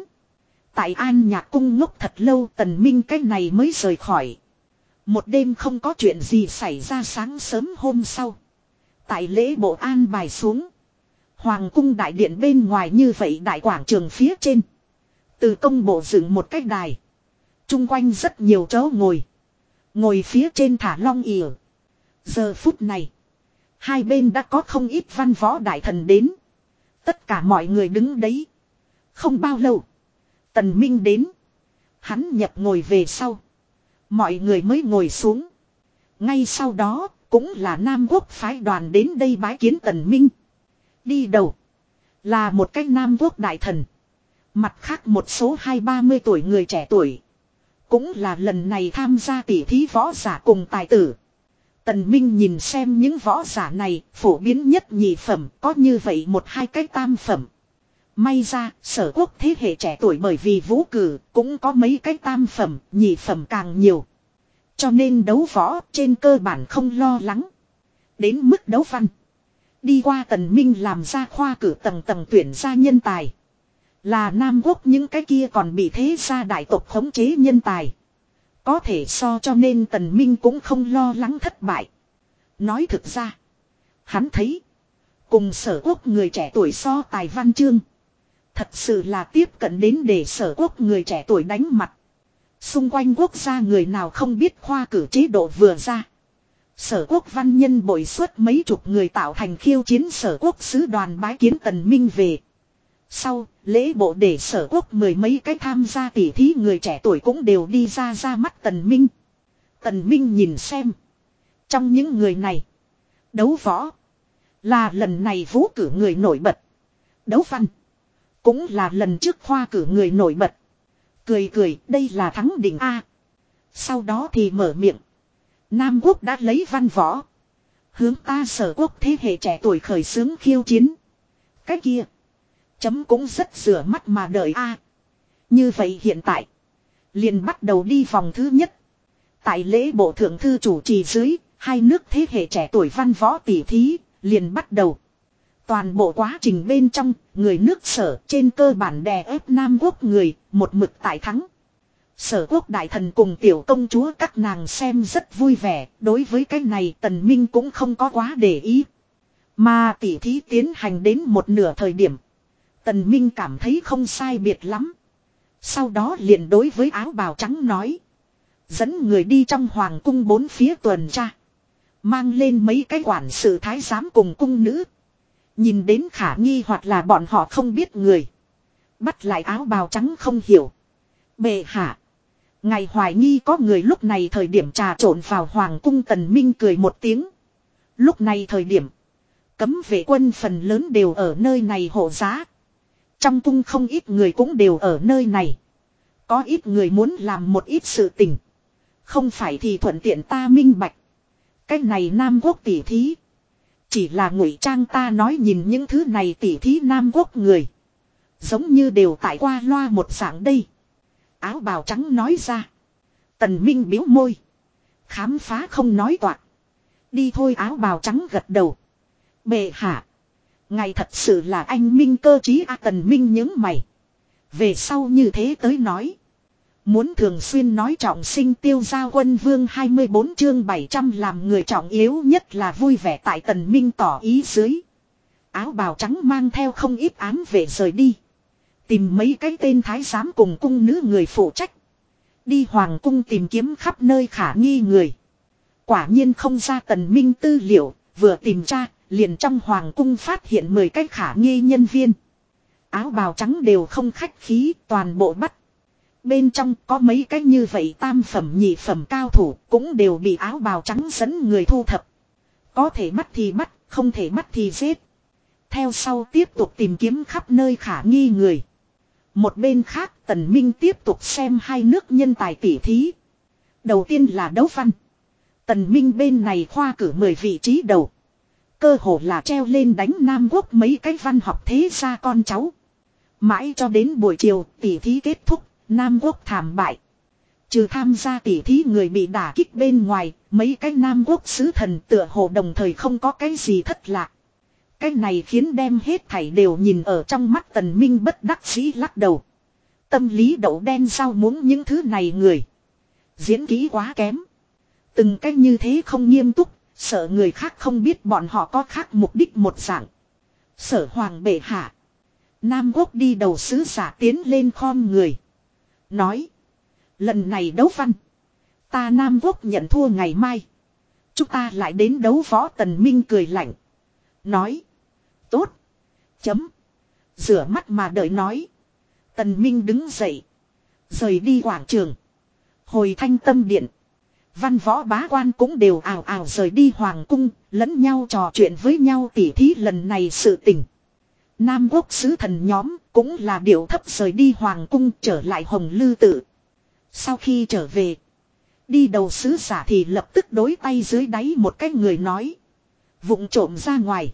Tại an nhạc cung ngốc thật lâu, tần minh cái này mới rời khỏi. Một đêm không có chuyện gì xảy ra sáng sớm hôm sau. Tại lễ bộ an bài xuống. Hoàng cung đại điện bên ngoài như vậy đại quảng trường phía trên. Từ công bộ dựng một cách đài. Trung quanh rất nhiều chỗ ngồi. Ngồi phía trên thả long ỉa. Giờ phút này. Hai bên đã có không ít văn võ đại thần đến. Tất cả mọi người đứng đấy. Không bao lâu. Tần Minh đến. Hắn nhập ngồi về sau. Mọi người mới ngồi xuống. Ngay sau đó, cũng là Nam Quốc phái đoàn đến đây bái kiến Tần Minh. Đi đầu. Là một cái Nam Quốc đại thần. Mặt khác một số hai ba mươi tuổi người trẻ tuổi. Cũng là lần này tham gia tỷ thí võ giả cùng tài tử. Tần Minh nhìn xem những võ giả này, phổ biến nhất nhị phẩm, có như vậy một hai cái tam phẩm. May ra, sở quốc thế hệ trẻ tuổi bởi vì vũ cử, cũng có mấy cái tam phẩm, nhị phẩm càng nhiều. Cho nên đấu võ trên cơ bản không lo lắng. Đến mức đấu văn. Đi qua tần minh làm ra khoa cử tầng tầng tuyển ra nhân tài. Là Nam Quốc những cái kia còn bị thế gia đại tộc khống chế nhân tài. Có thể so cho nên Tần Minh cũng không lo lắng thất bại. Nói thực ra. Hắn thấy. Cùng sở quốc người trẻ tuổi so tài văn chương. Thật sự là tiếp cận đến để sở quốc người trẻ tuổi đánh mặt. Xung quanh quốc gia người nào không biết khoa cử chế độ vừa ra. Sở quốc văn nhân bội suất mấy chục người tạo thành khiêu chiến sở quốc sứ đoàn bái kiến tần minh về. Sau, lễ bộ để sở quốc mười mấy cái tham gia tỉ thí người trẻ tuổi cũng đều đi ra ra mắt Tần Minh. Tần Minh nhìn xem. Trong những người này, đấu võ là lần này vũ cử người nổi bật. Đấu văn cũng là lần trước khoa cử người nổi bật. Cười cười, đây là thắng đỉnh A. Sau đó thì mở miệng. Nam quốc đã lấy văn võ. Hướng ta sở quốc thế hệ trẻ tuổi khởi xướng khiêu chiến. Cái kia. Chấm cũng rất rửa mắt mà đợi A. Như vậy hiện tại. liền bắt đầu đi vòng thứ nhất. Tại lễ bộ thượng thư chủ trì dưới. Hai nước thế hệ trẻ tuổi văn võ tỷ thí. liền bắt đầu. Toàn bộ quá trình bên trong, người nước sở trên cơ bản đè ép Nam quốc người, một mực tại thắng. Sở quốc đại thần cùng tiểu công chúa các nàng xem rất vui vẻ, đối với cái này tần minh cũng không có quá để ý. Mà tỉ thí tiến hành đến một nửa thời điểm. Tần minh cảm thấy không sai biệt lắm. Sau đó liền đối với áo bào trắng nói. Dẫn người đi trong hoàng cung bốn phía tuần tra. Mang lên mấy cái quản sự thái giám cùng cung nữ. Nhìn đến khả nghi hoặc là bọn họ không biết người. Bắt lại áo bào trắng không hiểu. Bệ hạ. Ngày hoài nghi có người lúc này thời điểm trà trộn vào hoàng cung tần minh cười một tiếng. Lúc này thời điểm. Cấm vệ quân phần lớn đều ở nơi này hộ giá. Trong cung không ít người cũng đều ở nơi này. Có ít người muốn làm một ít sự tình. Không phải thì thuận tiện ta minh bạch. Cái này Nam Quốc tỷ thí. Chỉ là ngụy trang ta nói nhìn những thứ này tỷ thí Nam Quốc người. Giống như đều tại qua loa một dạng đây. Áo bào trắng nói ra. Tần Minh biếu môi. Khám phá không nói toạc. Đi thôi áo bào trắng gật đầu. Bệ hạ. Ngày thật sự là anh Minh cơ trí a Tần Minh những mày. Về sau như thế tới nói. Muốn thường xuyên nói trọng sinh tiêu giao quân vương 24 chương 700 làm người trọng yếu nhất là vui vẻ tại tần minh tỏ ý dưới. Áo bào trắng mang theo không ít ám về rời đi. Tìm mấy cái tên thái giám cùng cung nữ người phụ trách. Đi hoàng cung tìm kiếm khắp nơi khả nghi người. Quả nhiên không ra tần minh tư liệu, vừa tìm tra, liền trong hoàng cung phát hiện 10 cái khả nghi nhân viên. Áo bào trắng đều không khách khí, toàn bộ bắt. Bên trong có mấy cái như vậy tam phẩm nhị phẩm cao thủ cũng đều bị áo bào trắng dẫn người thu thập. Có thể bắt thì bắt, không thể bắt thì giết. Theo sau tiếp tục tìm kiếm khắp nơi khả nghi người. Một bên khác Tần Minh tiếp tục xem hai nước nhân tài tỉ thí. Đầu tiên là đấu văn. Tần Minh bên này khoa cử 10 vị trí đầu. Cơ hồ là treo lên đánh Nam Quốc mấy cái văn học thế gia con cháu. Mãi cho đến buổi chiều tỉ thí kết thúc, Nam Quốc thảm bại. Trừ tham gia tỉ thí người bị đả kích bên ngoài, mấy cái Nam Quốc sứ thần tựa hồ đồng thời không có cái gì thất lạc. Cái này khiến đem hết thảy đều nhìn ở trong mắt tần minh bất đắc dĩ lắc đầu. Tâm lý đậu đen sao muốn những thứ này người. Diễn kỹ quá kém. Từng cách như thế không nghiêm túc, sợ người khác không biết bọn họ có khác mục đích một dạng. Sở hoàng bệ hạ. Nam quốc đi đầu sứ giả tiến lên khom người. Nói. Lần này đấu văn. Ta Nam quốc nhận thua ngày mai. Chúng ta lại đến đấu võ tần minh cười lạnh. Nói. Tốt. Chấm. Rửa mắt mà đợi nói. Tần Minh đứng dậy. Rời đi quảng trường. Hồi thanh tâm điện. Văn võ bá quan cũng đều ảo ảo rời đi hoàng cung. Lẫn nhau trò chuyện với nhau tỉ thí lần này sự tình. Nam quốc sứ thần nhóm cũng là điệu thấp rời đi hoàng cung trở lại hồng lư tự. Sau khi trở về. Đi đầu sứ giả thì lập tức đối tay dưới đáy một cái người nói. vụng trộm ra ngoài.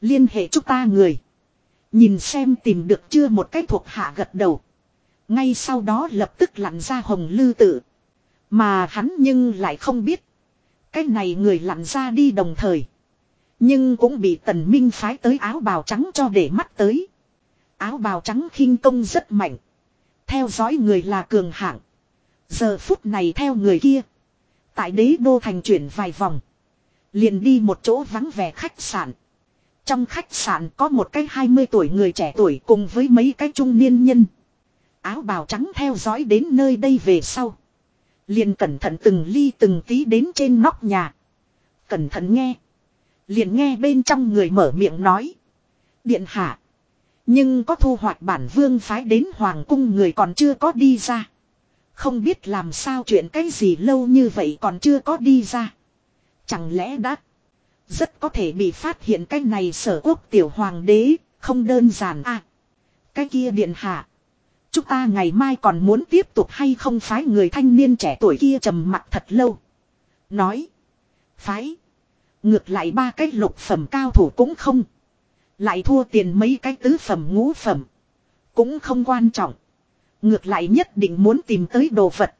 Liên hệ chúng ta người. Nhìn xem tìm được chưa một cái thuộc hạ gật đầu. Ngay sau đó lập tức lặn ra hồng lư tự. Mà hắn nhưng lại không biết. Cái này người lặn ra đi đồng thời. Nhưng cũng bị tần minh phái tới áo bào trắng cho để mắt tới. Áo bào trắng khinh công rất mạnh. Theo dõi người là cường hạng. Giờ phút này theo người kia. Tại đế đô thành chuyển vài vòng. Liền đi một chỗ vắng vẻ khách sạn. Trong khách sạn có một cái 20 tuổi người trẻ tuổi cùng với mấy cái trung niên nhân. Áo bào trắng theo dõi đến nơi đây về sau. Liền cẩn thận từng ly từng tí đến trên nóc nhà. Cẩn thận nghe. Liền nghe bên trong người mở miệng nói. Điện hạ. Nhưng có thu hoạch bản vương phái đến hoàng cung người còn chưa có đi ra. Không biết làm sao chuyện cái gì lâu như vậy còn chưa có đi ra. Chẳng lẽ đã rất có thể bị phát hiện cái này sở quốc tiểu hoàng đế, không đơn giản à. Cái kia điện hạ. Chúng ta ngày mai còn muốn tiếp tục hay không phái người thanh niên trẻ tuổi kia trầm mặt thật lâu. Nói. Phái. Ngược lại ba cái lục phẩm cao thủ cũng không. Lại thua tiền mấy cái tứ phẩm ngũ phẩm. Cũng không quan trọng. Ngược lại nhất định muốn tìm tới đồ vật.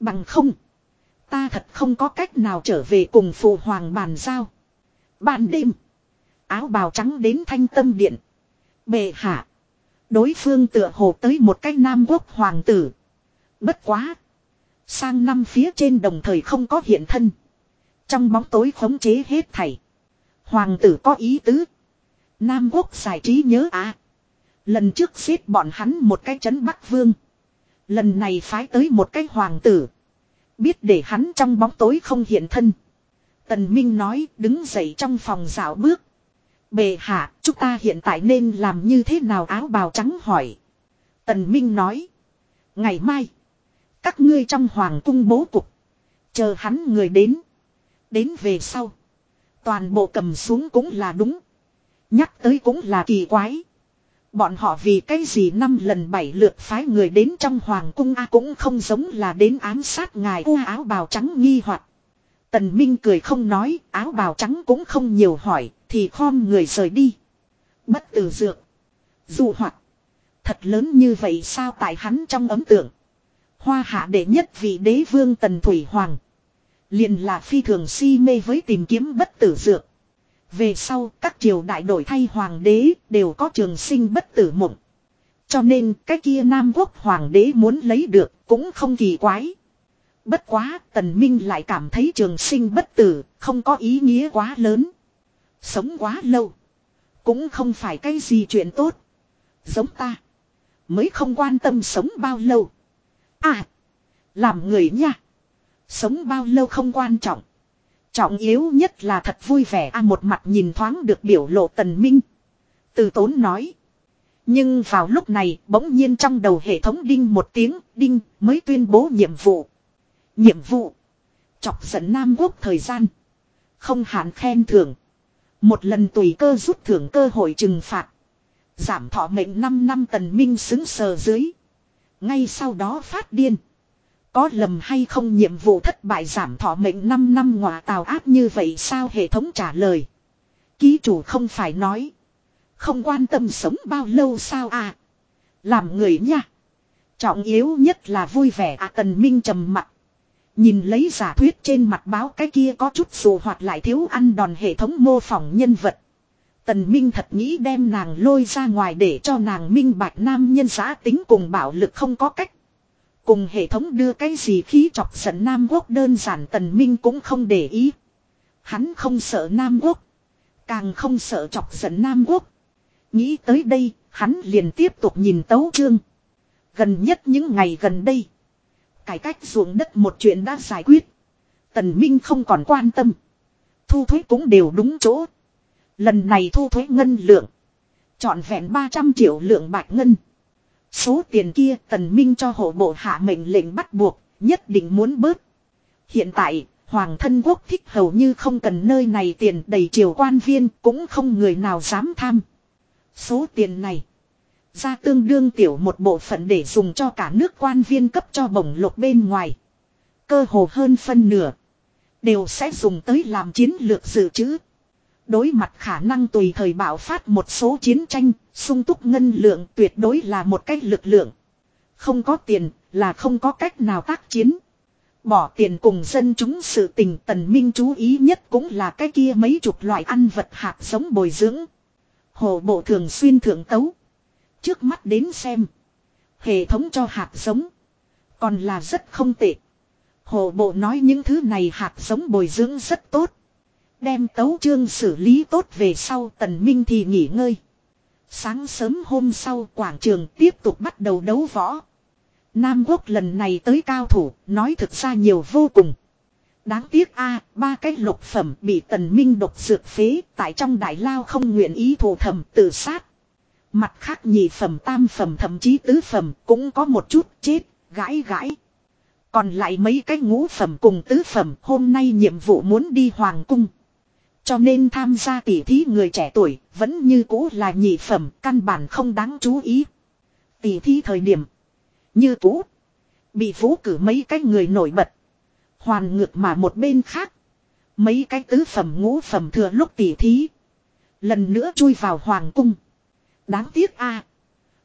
Bằng không. Ta thật không có cách nào trở về cùng phụ hoàng bàn giao. Ban đêm. Áo bào trắng đến thanh tâm điện. Bệ hạ. Đối phương tựa hồ tới một cái nam quốc hoàng tử. Bất quá. Sang năm phía trên đồng thời không có hiện thân. Trong bóng tối khống chế hết thảy. Hoàng tử có ý tứ. Nam quốc giải trí nhớ à. Lần trước xếp bọn hắn một cái chấn Bắc Vương. Lần này phái tới một cái hoàng tử. Biết để hắn trong bóng tối không hiện thân. Tần Minh nói đứng dậy trong phòng dạo bước. Bề hạ, chúng ta hiện tại nên làm như thế nào áo bào trắng hỏi. Tần Minh nói. Ngày mai. Các ngươi trong hoàng cung bố cục. Chờ hắn người đến. Đến về sau. Toàn bộ cầm xuống cũng là đúng. Nhắc tới cũng là kỳ quái. Bọn họ vì cái gì năm lần bảy lượt phái người đến trong hoàng cung A cũng không giống là đến ám sát ngài u áo bào trắng nghi hoặc Tần Minh cười không nói, áo bào trắng cũng không nhiều hỏi, thì khom người rời đi. Bất tử dược. Dù hoặc. Thật lớn như vậy sao tại hắn trong ấm tượng. Hoa hạ đệ nhất vị đế vương Tần Thủy Hoàng. liền là phi thường si mê với tìm kiếm bất tử dược. Về sau, các triều đại đổi thay hoàng đế đều có trường sinh bất tử mộng. Cho nên, cái kia Nam quốc hoàng đế muốn lấy được cũng không kỳ quái. Bất quá, tần minh lại cảm thấy trường sinh bất tử không có ý nghĩa quá lớn. Sống quá lâu. Cũng không phải cái gì chuyện tốt. Giống ta. Mới không quan tâm sống bao lâu. À. Làm người nha. Sống bao lâu không quan trọng. Trọng yếu nhất là thật vui vẻ a một mặt nhìn thoáng được biểu lộ tần minh. Từ tốn nói. Nhưng vào lúc này, bỗng nhiên trong đầu hệ thống đinh một tiếng, đinh, mới tuyên bố nhiệm vụ. Nhiệm vụ. Chọc giận Nam Quốc thời gian. Không hạn khen thưởng. Một lần tùy cơ rút thưởng cơ hội trừng phạt. Giảm thọ mệnh 5 năm tần minh xứng sờ dưới. Ngay sau đó phát điên. Có lầm hay không nhiệm vụ thất bại giảm thọ mệnh 5 năm ngọa tào áp như vậy sao hệ thống trả lời. Ký chủ không phải nói. Không quan tâm sống bao lâu sao à. Làm người nha. Trọng yếu nhất là vui vẻ à tần minh trầm mặt. Nhìn lấy giả thuyết trên mặt báo cái kia có chút dù hoạt lại thiếu ăn đòn hệ thống mô phỏng nhân vật. Tần Minh thật nghĩ đem nàng lôi ra ngoài để cho nàng minh bạch nam nhân giá tính cùng bạo lực không có cách. Cùng hệ thống đưa cái gì khí chọc giận Nam Quốc đơn giản Tần Minh cũng không để ý. Hắn không sợ Nam Quốc. Càng không sợ chọc giận Nam Quốc. Nghĩ tới đây, hắn liền tiếp tục nhìn tấu chương. Gần nhất những ngày gần đây. Cải cách ruộng đất một chuyện đã giải quyết. Tần Minh không còn quan tâm. Thu thuế cũng đều đúng chỗ. Lần này thu thuế ngân lượng. Chọn vẹn 300 triệu lượng bạc ngân. Số tiền kia tần minh cho hộ bộ hạ mệnh lệnh bắt buộc, nhất định muốn bớt. Hiện tại, hoàng thân quốc thích hầu như không cần nơi này tiền đầy triều quan viên cũng không người nào dám tham. Số tiền này, ra tương đương tiểu một bộ phận để dùng cho cả nước quan viên cấp cho bổng lộc bên ngoài. Cơ hồ hơn phân nửa, đều sẽ dùng tới làm chiến lược dự trữ. Đối mặt khả năng tùy thời bạo phát một số chiến tranh, sung túc ngân lượng tuyệt đối là một cách lực lượng. Không có tiền là không có cách nào tác chiến. Bỏ tiền cùng dân chúng sự tình tần minh chú ý nhất cũng là cái kia mấy chục loại ăn vật hạt giống bồi dưỡng. Hồ bộ thường xuyên thượng tấu. Trước mắt đến xem. Hệ thống cho hạt giống. Còn là rất không tệ. Hồ bộ nói những thứ này hạt giống bồi dưỡng rất tốt. Đem tấu chương xử lý tốt về sau tần minh thì nghỉ ngơi. Sáng sớm hôm sau quảng trường tiếp tục bắt đầu đấu võ. Nam quốc lần này tới cao thủ, nói thực ra nhiều vô cùng. Đáng tiếc a ba cái lục phẩm bị tần minh độc dược phế tại trong đại lao không nguyện ý thù thầm tự sát. Mặt khác nhị phẩm tam phẩm thậm chí tứ phẩm cũng có một chút chết, gãi gãi. Còn lại mấy cái ngũ phẩm cùng tứ phẩm hôm nay nhiệm vụ muốn đi hoàng cung. Cho nên tham gia tỉ thí người trẻ tuổi vẫn như cũ là nhị phẩm căn bản không đáng chú ý. Tỉ thí thời điểm. Như cũ. Bị vũ cử mấy cái người nổi bật. Hoàn ngược mà một bên khác. Mấy cái tứ phẩm ngũ phẩm thừa lúc tỉ thí. Lần nữa chui vào hoàng cung. Đáng tiếc a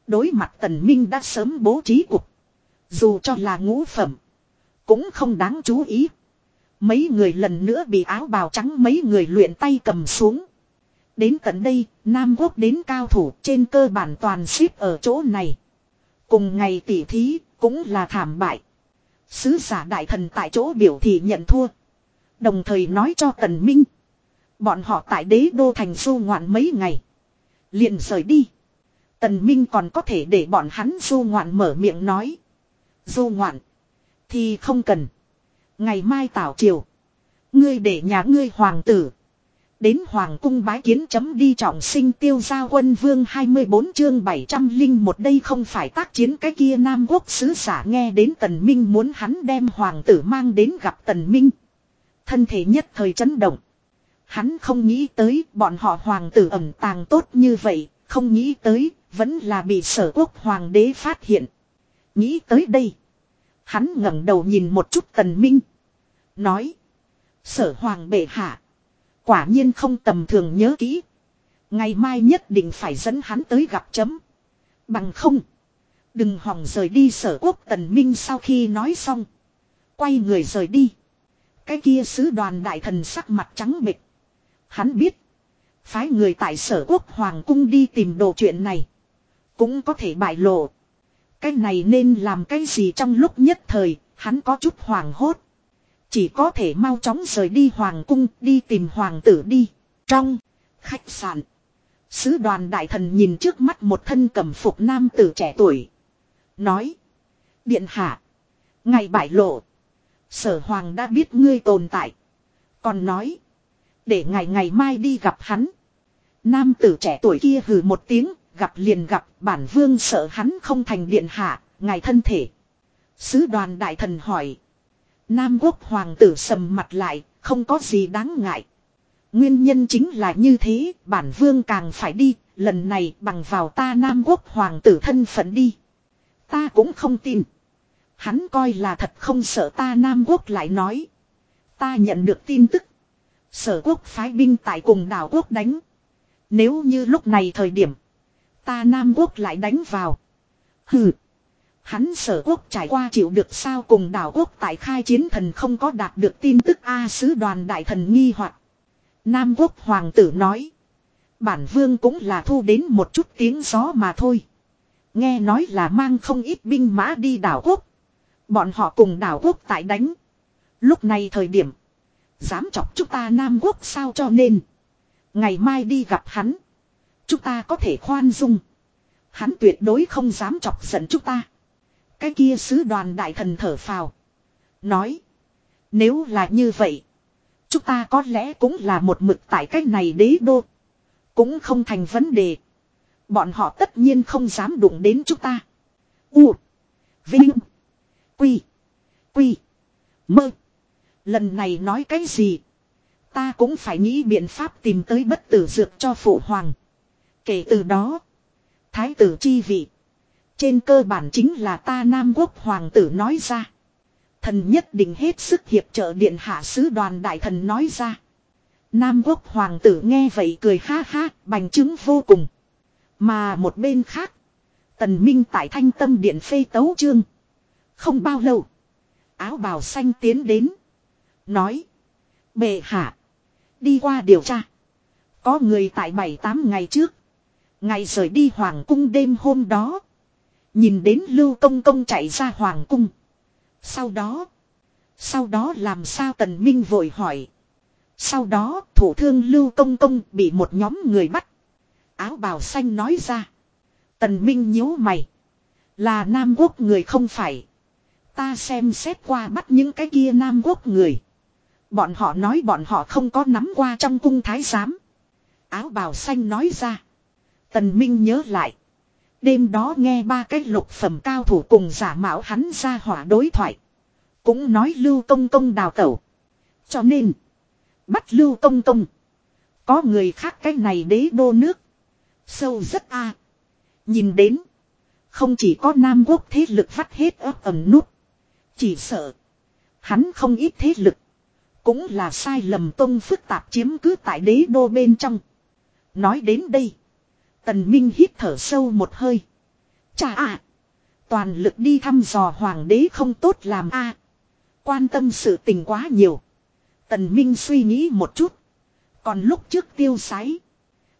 Đối mặt tần minh đã sớm bố trí cục. Dù cho là ngũ phẩm. Cũng không đáng chú ý. Mấy người lần nữa bị áo bào trắng mấy người luyện tay cầm xuống. Đến tận đây, Nam Quốc đến cao thủ trên cơ bản toàn ship ở chỗ này. Cùng ngày tỉ thí, cũng là thảm bại. Sứ giả đại thần tại chỗ biểu thị nhận thua. Đồng thời nói cho Tần Minh. Bọn họ tại đế đô thành du ngoạn mấy ngày. liền rời đi. Tần Minh còn có thể để bọn hắn du ngoạn mở miệng nói. Du ngoạn. Thì không cần. Ngày mai tảo triều. Ngươi để nhà ngươi hoàng tử. Đến hoàng cung bái kiến chấm đi trọng sinh tiêu gia quân vương 24 chương 700 linh một đây không phải tác chiến cái kia nam quốc sứ giả nghe đến tần minh muốn hắn đem hoàng tử mang đến gặp tần minh. Thân thể nhất thời chấn động. Hắn không nghĩ tới bọn họ hoàng tử ẩn tàng tốt như vậy, không nghĩ tới, vẫn là bị sở quốc hoàng đế phát hiện. Nghĩ tới đây. Hắn ngẩng đầu nhìn một chút tần minh. Nói. Sở hoàng bệ hạ. Quả nhiên không tầm thường nhớ kỹ. Ngày mai nhất định phải dẫn hắn tới gặp chấm. Bằng không. Đừng hòng rời đi sở quốc tần minh sau khi nói xong. Quay người rời đi. Cái kia sứ đoàn đại thần sắc mặt trắng bệch. Hắn biết. Phái người tại sở quốc hoàng cung đi tìm đồ chuyện này. Cũng có thể bại lộ. Cái này nên làm cái gì trong lúc nhất thời, hắn có chút hoàng hốt. Chỉ có thể mau chóng rời đi hoàng cung, đi tìm hoàng tử đi. Trong khách sạn. Sứ đoàn đại thần nhìn trước mắt một thân cẩm phục nam tử trẻ tuổi. Nói. Điện hạ. Ngày bại lộ. Sở hoàng đã biết ngươi tồn tại. Còn nói. Để ngày ngày mai đi gặp hắn. Nam tử trẻ tuổi kia hừ một tiếng, gặp liền gặp bản vương sợ hắn không thành điện hạ, ngài thân thể. Sứ đoàn đại thần hỏi. Nam quốc hoàng tử sầm mặt lại, không có gì đáng ngại. Nguyên nhân chính là như thế, bản vương càng phải đi, lần này bằng vào ta Nam quốc hoàng tử thân phận đi. Ta cũng không tin. Hắn coi là thật không sợ ta Nam quốc lại nói. Ta nhận được tin tức. Sở quốc phái binh tại cùng đảo quốc đánh. Nếu như lúc này thời điểm. Ta Nam quốc lại đánh vào. Hừ. Hắn sở quốc trải qua chịu được sao cùng đảo quốc tại khai chiến thần không có đạt được tin tức A sứ đoàn đại thần nghi hoặc Nam quốc hoàng tử nói. Bản vương cũng là thu đến một chút tiếng gió mà thôi. Nghe nói là mang không ít binh mã đi đảo quốc. Bọn họ cùng đảo quốc tại đánh. Lúc này thời điểm. Dám chọc chúng ta Nam quốc sao cho nên. Ngày mai đi gặp hắn. Chúng ta có thể khoan dung. Hắn tuyệt đối không dám chọc giận chúng ta. Cái kia sứ đoàn đại thần thở phào. Nói. Nếu là như vậy. Chúng ta có lẽ cũng là một mực tại cách này đế đô. Cũng không thành vấn đề. Bọn họ tất nhiên không dám đụng đến chúng ta. U. Vinh. Quy. Quy. Mơ. Lần này nói cái gì? Ta cũng phải nghĩ biện pháp tìm tới bất tử dược cho phụ hoàng. Kể từ đó. Thái tử chi vị. Trên cơ bản chính là ta Nam Quốc Hoàng tử nói ra. Thần nhất định hết sức hiệp trợ điện hạ sứ đoàn đại thần nói ra. Nam Quốc Hoàng tử nghe vậy cười ha ha, bành trướng vô cùng. Mà một bên khác. Tần Minh tại thanh tâm điện phê tấu chương. Không bao lâu. Áo bào xanh tiến đến. Nói. Bệ hạ. Đi qua điều tra. Có người tại bảy tám ngày trước. Ngày rời đi hoàng cung đêm hôm đó. Nhìn đến Lưu Công Công chạy ra hoàng cung. Sau đó. Sau đó làm sao Tần Minh vội hỏi. Sau đó thủ thương Lưu Công Công bị một nhóm người bắt. Áo bào xanh nói ra. Tần Minh nhíu mày. Là Nam Quốc người không phải. Ta xem xét qua bắt những cái kia Nam Quốc người. Bọn họ nói bọn họ không có nắm qua trong cung thái giám. Áo bào xanh nói ra. Tần Minh nhớ lại. Đêm đó nghe ba cái lục phẩm cao thủ cùng giả mạo hắn ra hỏa đối thoại. Cũng nói lưu công công đào tẩu. Cho nên. Bắt lưu công công. Có người khác cái này đế đô nước. Sâu rất a Nhìn đến. Không chỉ có Nam Quốc thế lực vắt hết ấp ẩm nút. Chỉ sợ. Hắn không ít thế lực. Cũng là sai lầm tông phức tạp chiếm cứ tại đế đô bên trong. Nói đến đây. Tần Minh hít thở sâu một hơi. Chà à. Toàn lực đi thăm dò hoàng đế không tốt làm a Quan tâm sự tình quá nhiều. Tần Minh suy nghĩ một chút. Còn lúc trước tiêu sái.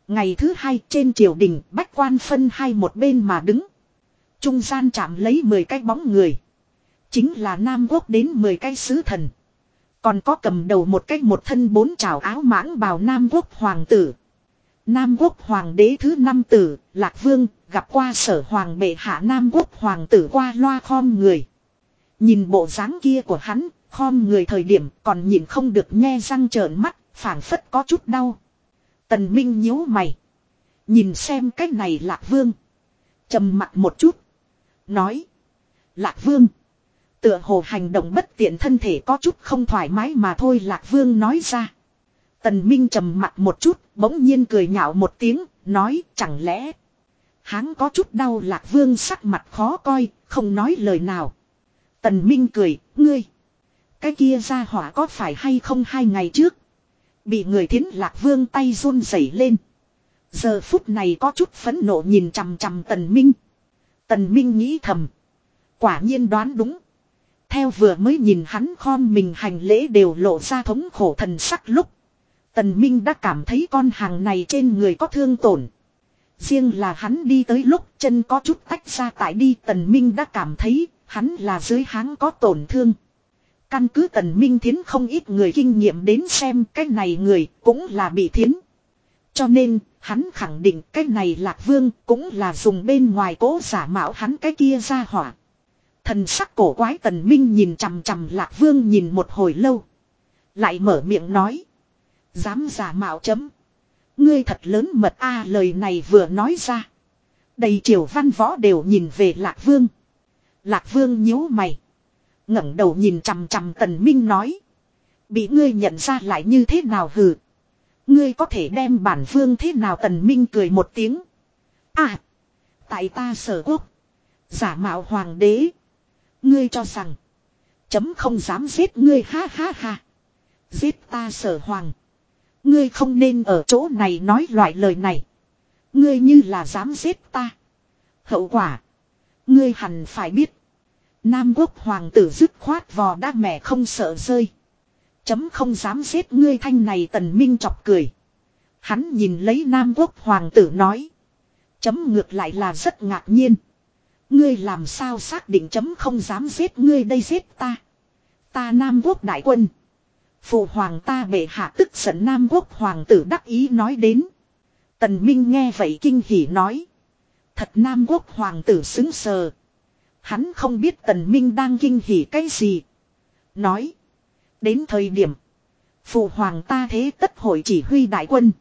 Ngày thứ hai trên triều đình, bách quan phân hai một bên mà đứng. Trung gian chạm lấy 10 cái bóng người. Chính là Nam Quốc đến 10 cái sứ thần. Còn có cầm đầu một cách một thân bốn trào áo mãng bào Nam Quốc hoàng tử. Nam Quốc hoàng đế thứ năm tử, Lạc Vương, gặp qua sở hoàng bệ hạ Nam Quốc hoàng tử qua loa khom người. Nhìn bộ dáng kia của hắn, khom người thời điểm còn nhìn không được nghe răng trợn mắt, phảng phất có chút đau. Tần Minh nhíu mày. Nhìn xem cách này Lạc Vương. trầm mặt một chút. Nói. Lạc Vương. Tựa hồ hành động bất tiện thân thể có chút không thoải mái mà thôi Lạc Vương nói ra. Tần Minh trầm mặt một chút, bỗng nhiên cười nhạo một tiếng, nói chẳng lẽ. Hắn có chút đau Lạc Vương sắc mặt khó coi, không nói lời nào. Tần Minh cười, ngươi. Cái kia ra hỏa có phải hay không hai ngày trước. Bị người thiến Lạc Vương tay run rẩy lên. Giờ phút này có chút phẫn nộ nhìn chằm chằm Tần Minh. Tần Minh nghĩ thầm. Quả nhiên đoán đúng. Theo vừa mới nhìn hắn khom mình hành lễ đều lộ ra thống khổ thần sắc lúc. Tần Minh đã cảm thấy con hàng này trên người có thương tổn. Riêng là hắn đi tới lúc chân có chút tách ra tại đi, Tần Minh đã cảm thấy hắn là dưới háng có tổn thương. Căn cứ Tần Minh Thiến không ít người kinh nghiệm đến xem cái này người cũng là bị thiến. Cho nên, hắn khẳng định cái này Lạc Vương cũng là dùng bên ngoài cố giả mạo hắn cái kia ra hỏa. Thần sắc cổ quái Tần Minh nhìn chằm chằm Lạc Vương nhìn một hồi lâu. Lại mở miệng nói. Dám giả mạo chấm. Ngươi thật lớn mật a, lời này vừa nói ra. Đầy triều văn võ đều nhìn về Lạc Vương. Lạc Vương nhíu mày. ngẩng đầu nhìn chằm chằm Tần Minh nói. Bị ngươi nhận ra lại như thế nào hừ. Ngươi có thể đem bản vương thế nào Tần Minh cười một tiếng. À. Tại ta sở quốc. Giả mạo hoàng đế. Ngươi cho rằng. Chấm không dám giết ngươi, ha ha ha. Giết ta sở hoàng. Ngươi không nên ở chỗ này nói loại lời này. Ngươi như là dám giết ta. Hậu quả. Ngươi hẳn phải biết. Nam quốc hoàng tử dứt khoát vò đa mẹ không sợ rơi. Chấm không dám giết ngươi, thanh này tần minh chọc cười. Hắn nhìn lấy Nam quốc hoàng tử nói. Chấm ngược lại là rất ngạc nhiên. Ngươi làm sao xác định chấm không dám giết ngươi đây giết ta. Ta Nam quốc đại quân. Phụ hoàng ta bệ hạ tức giận Nam quốc hoàng tử đắc ý nói đến. Tần Minh nghe vậy kinh hỉ nói. Thật Nam quốc hoàng tử xứng sờ. Hắn không biết Tần Minh đang kinh hỉ cái gì. Nói. Đến thời điểm. Phụ hoàng ta thế tất hội chỉ huy đại quân.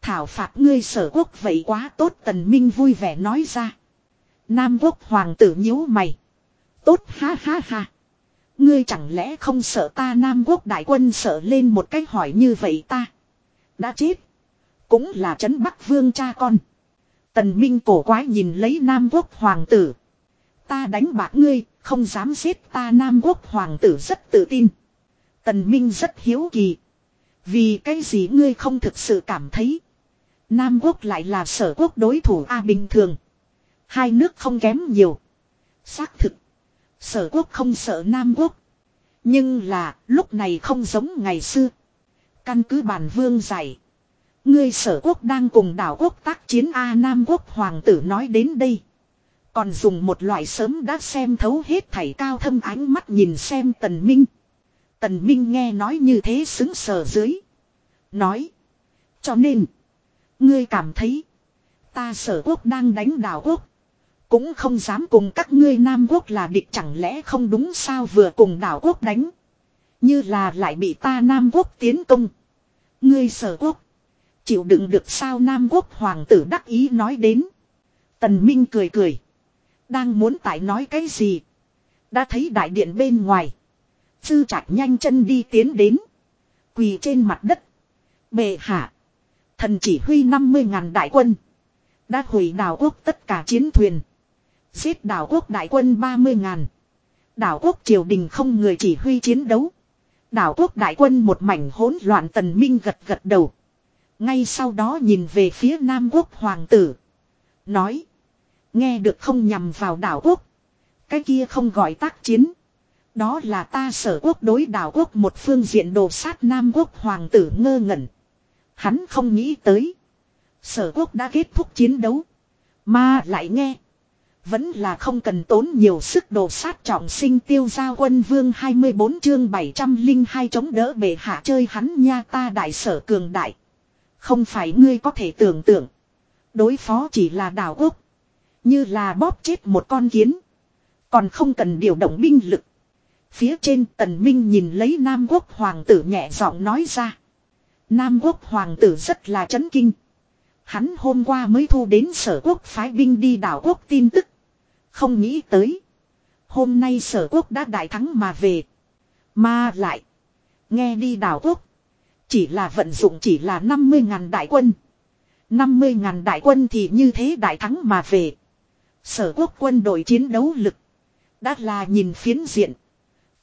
Thảo phạt ngươi sở quốc vậy quá tốt Tần Minh vui vẻ nói ra. Nam quốc hoàng tử nhíu mày. Tốt ha ha ha. Ngươi chẳng lẽ không sợ ta Nam quốc đại quân sợ lên một cách hỏi như vậy ta. Đã chết. Cũng là trấn Bắc Vương cha con. Tần Minh cổ quái nhìn lấy Nam quốc hoàng tử. Ta đánh bạc ngươi, không dám giết ta Nam quốc hoàng tử rất tự tin. Tần Minh rất hiếu kỳ. Vì cái gì ngươi không thực sự cảm thấy. Nam quốc lại là sở quốc đối thủ A bình thường. Hai nước không kém nhiều. Xác thực. Sở quốc không sợ Nam quốc. Nhưng là, lúc này không giống ngày xưa. Căn cứ bản vương dạy. Ngươi sở quốc đang cùng đảo quốc tác chiến A Nam quốc hoàng tử nói đến đây. Còn dùng một loại sớm đã xem thấu hết thảy cao thâm ánh mắt nhìn xem tần minh. Tần minh nghe nói như thế xứng sở dưới. Nói. Cho nên. Ngươi cảm thấy. Ta sở quốc đang đánh đảo quốc. Cũng không dám cùng các ngươi Nam quốc là địch chẳng lẽ không đúng sao vừa cùng đảo quốc đánh. Như là lại bị ta Nam quốc tiến công. Ngươi sở quốc. Chịu đựng được sao Nam quốc hoàng tử đắc ý nói đến. Tần Minh cười cười. Đang muốn tại nói cái gì. Đã thấy đại điện bên ngoài. Sư chặt nhanh chân đi tiến đến. Quỳ trên mặt đất. Bệ hạ. Thần chỉ huy 50 ngàn đại quân. Đã hủy đảo quốc tất cả chiến thuyền. Giết đảo quốc đại quân 30 ngàn. Đảo quốc triều đình không người chỉ huy chiến đấu. Đảo quốc đại quân một mảnh hỗn loạn tần minh gật gật đầu. Ngay sau đó nhìn về phía Nam quốc hoàng tử. Nói. Nghe được không nhằm vào đảo quốc. Cái kia không gọi tác chiến. Đó là ta sở quốc đối đảo quốc một phương diện đồ sát Nam quốc hoàng tử ngơ ngẩn. Hắn không nghĩ tới. Sở quốc đã kết thúc chiến đấu. Mà lại nghe. Vẫn là không cần tốn nhiều sức đồ sát trọng sinh tiêu gia quân vương 24 chương 702 chống đỡ bệ hạ chơi hắn nha ta đại sở cường đại. Không phải ngươi có thể tưởng tượng. Đối phó chỉ là đảo quốc. Như là bóp chết một con kiến. Còn không cần điều động binh lực. Phía trên tần minh nhìn lấy Nam quốc hoàng tử nhẹ giọng nói ra. Nam quốc hoàng tử rất là chấn kinh. Hắn hôm qua mới thu đến sở quốc phái binh đi đảo quốc tin tức. Không nghĩ tới. Hôm nay sở quốc đã đại thắng mà về. Mà lại. Nghe đi đảo quốc. Chỉ là vận dụng chỉ là 50 ngàn đại quân. 50 ngàn đại quân thì như thế đại thắng mà về. Sở quốc quân đội chiến đấu lực. Đã là nhìn phiến diện.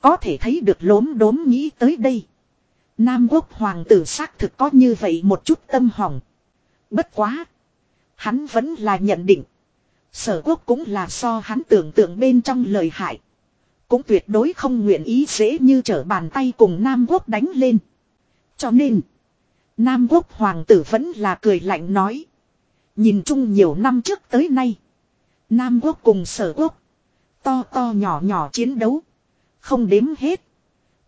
Có thể thấy được lốm đốm nghĩ tới đây. Nam quốc hoàng tử xác thực có như vậy một chút tâm hỏng. Bất quá. Hắn vẫn là nhận định. Sở quốc cũng là so hắn tưởng tượng bên trong lời hại. Cũng tuyệt đối không nguyện ý dễ như trở bàn tay cùng Nam quốc đánh lên. Cho nên. Nam quốc hoàng tử vẫn là cười lạnh nói. Nhìn chung nhiều năm trước tới nay. Nam quốc cùng sở quốc. To to nhỏ nhỏ chiến đấu. Không đếm hết.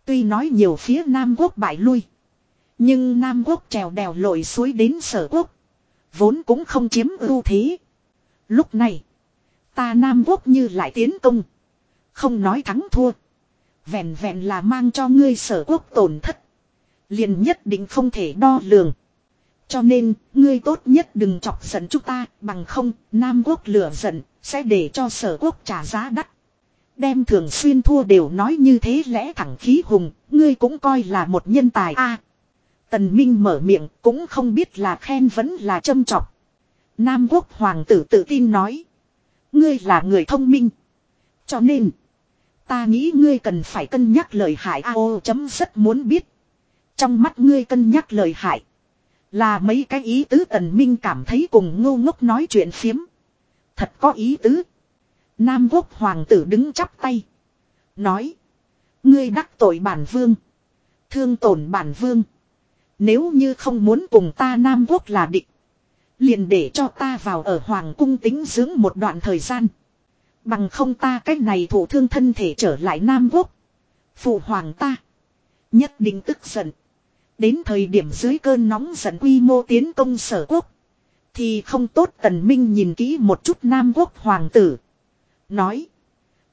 Tuy nói nhiều phía Nam quốc bại lui. Nhưng Nam quốc trèo đèo lội suối đến sở quốc. Vốn cũng không chiếm ưu thế. Lúc này. Ta Nam quốc như lại tiến công. Không nói thắng thua. Vẹn vẹn là mang cho ngươi sở quốc tổn thất. Liền nhất định không thể đo lường. Cho nên, ngươi tốt nhất đừng chọc giận chúng ta, bằng không, Nam quốc lửa giận, sẽ để cho sở quốc trả giá đắt. Đem thường xuyên thua đều nói như thế lẽ thẳng khí hùng, ngươi cũng coi là một nhân tài a. tần Minh mở miệng cũng không biết là khen vẫn là châm chọc. Nam quốc hoàng tử tự tin nói. Ngươi là người thông minh. Cho nên, ta nghĩ ngươi cần phải cân nhắc lời hại a chấm rất muốn biết. Trong mắt ngươi cân nhắc lời hại. Là mấy cái ý tứ tần minh cảm thấy cùng ngô ngốc nói chuyện phiếm. Thật có ý tứ. Nam quốc hoàng tử đứng chắp tay. Nói. Ngươi đắc tội bản vương. Thương tổn bản vương. Nếu như không muốn cùng ta Nam quốc là địch. Liền để cho ta vào ở hoàng cung tính dưỡng một đoạn thời gian. Bằng không ta cách này thủ thương thân thể trở lại Nam quốc. Phụ hoàng ta. Nhất định tức giận. Đến thời điểm dưới cơn nóng giận quy mô tiến công sở quốc. Thì không tốt tần minh nhìn kỹ một chút Nam quốc hoàng tử. Nói.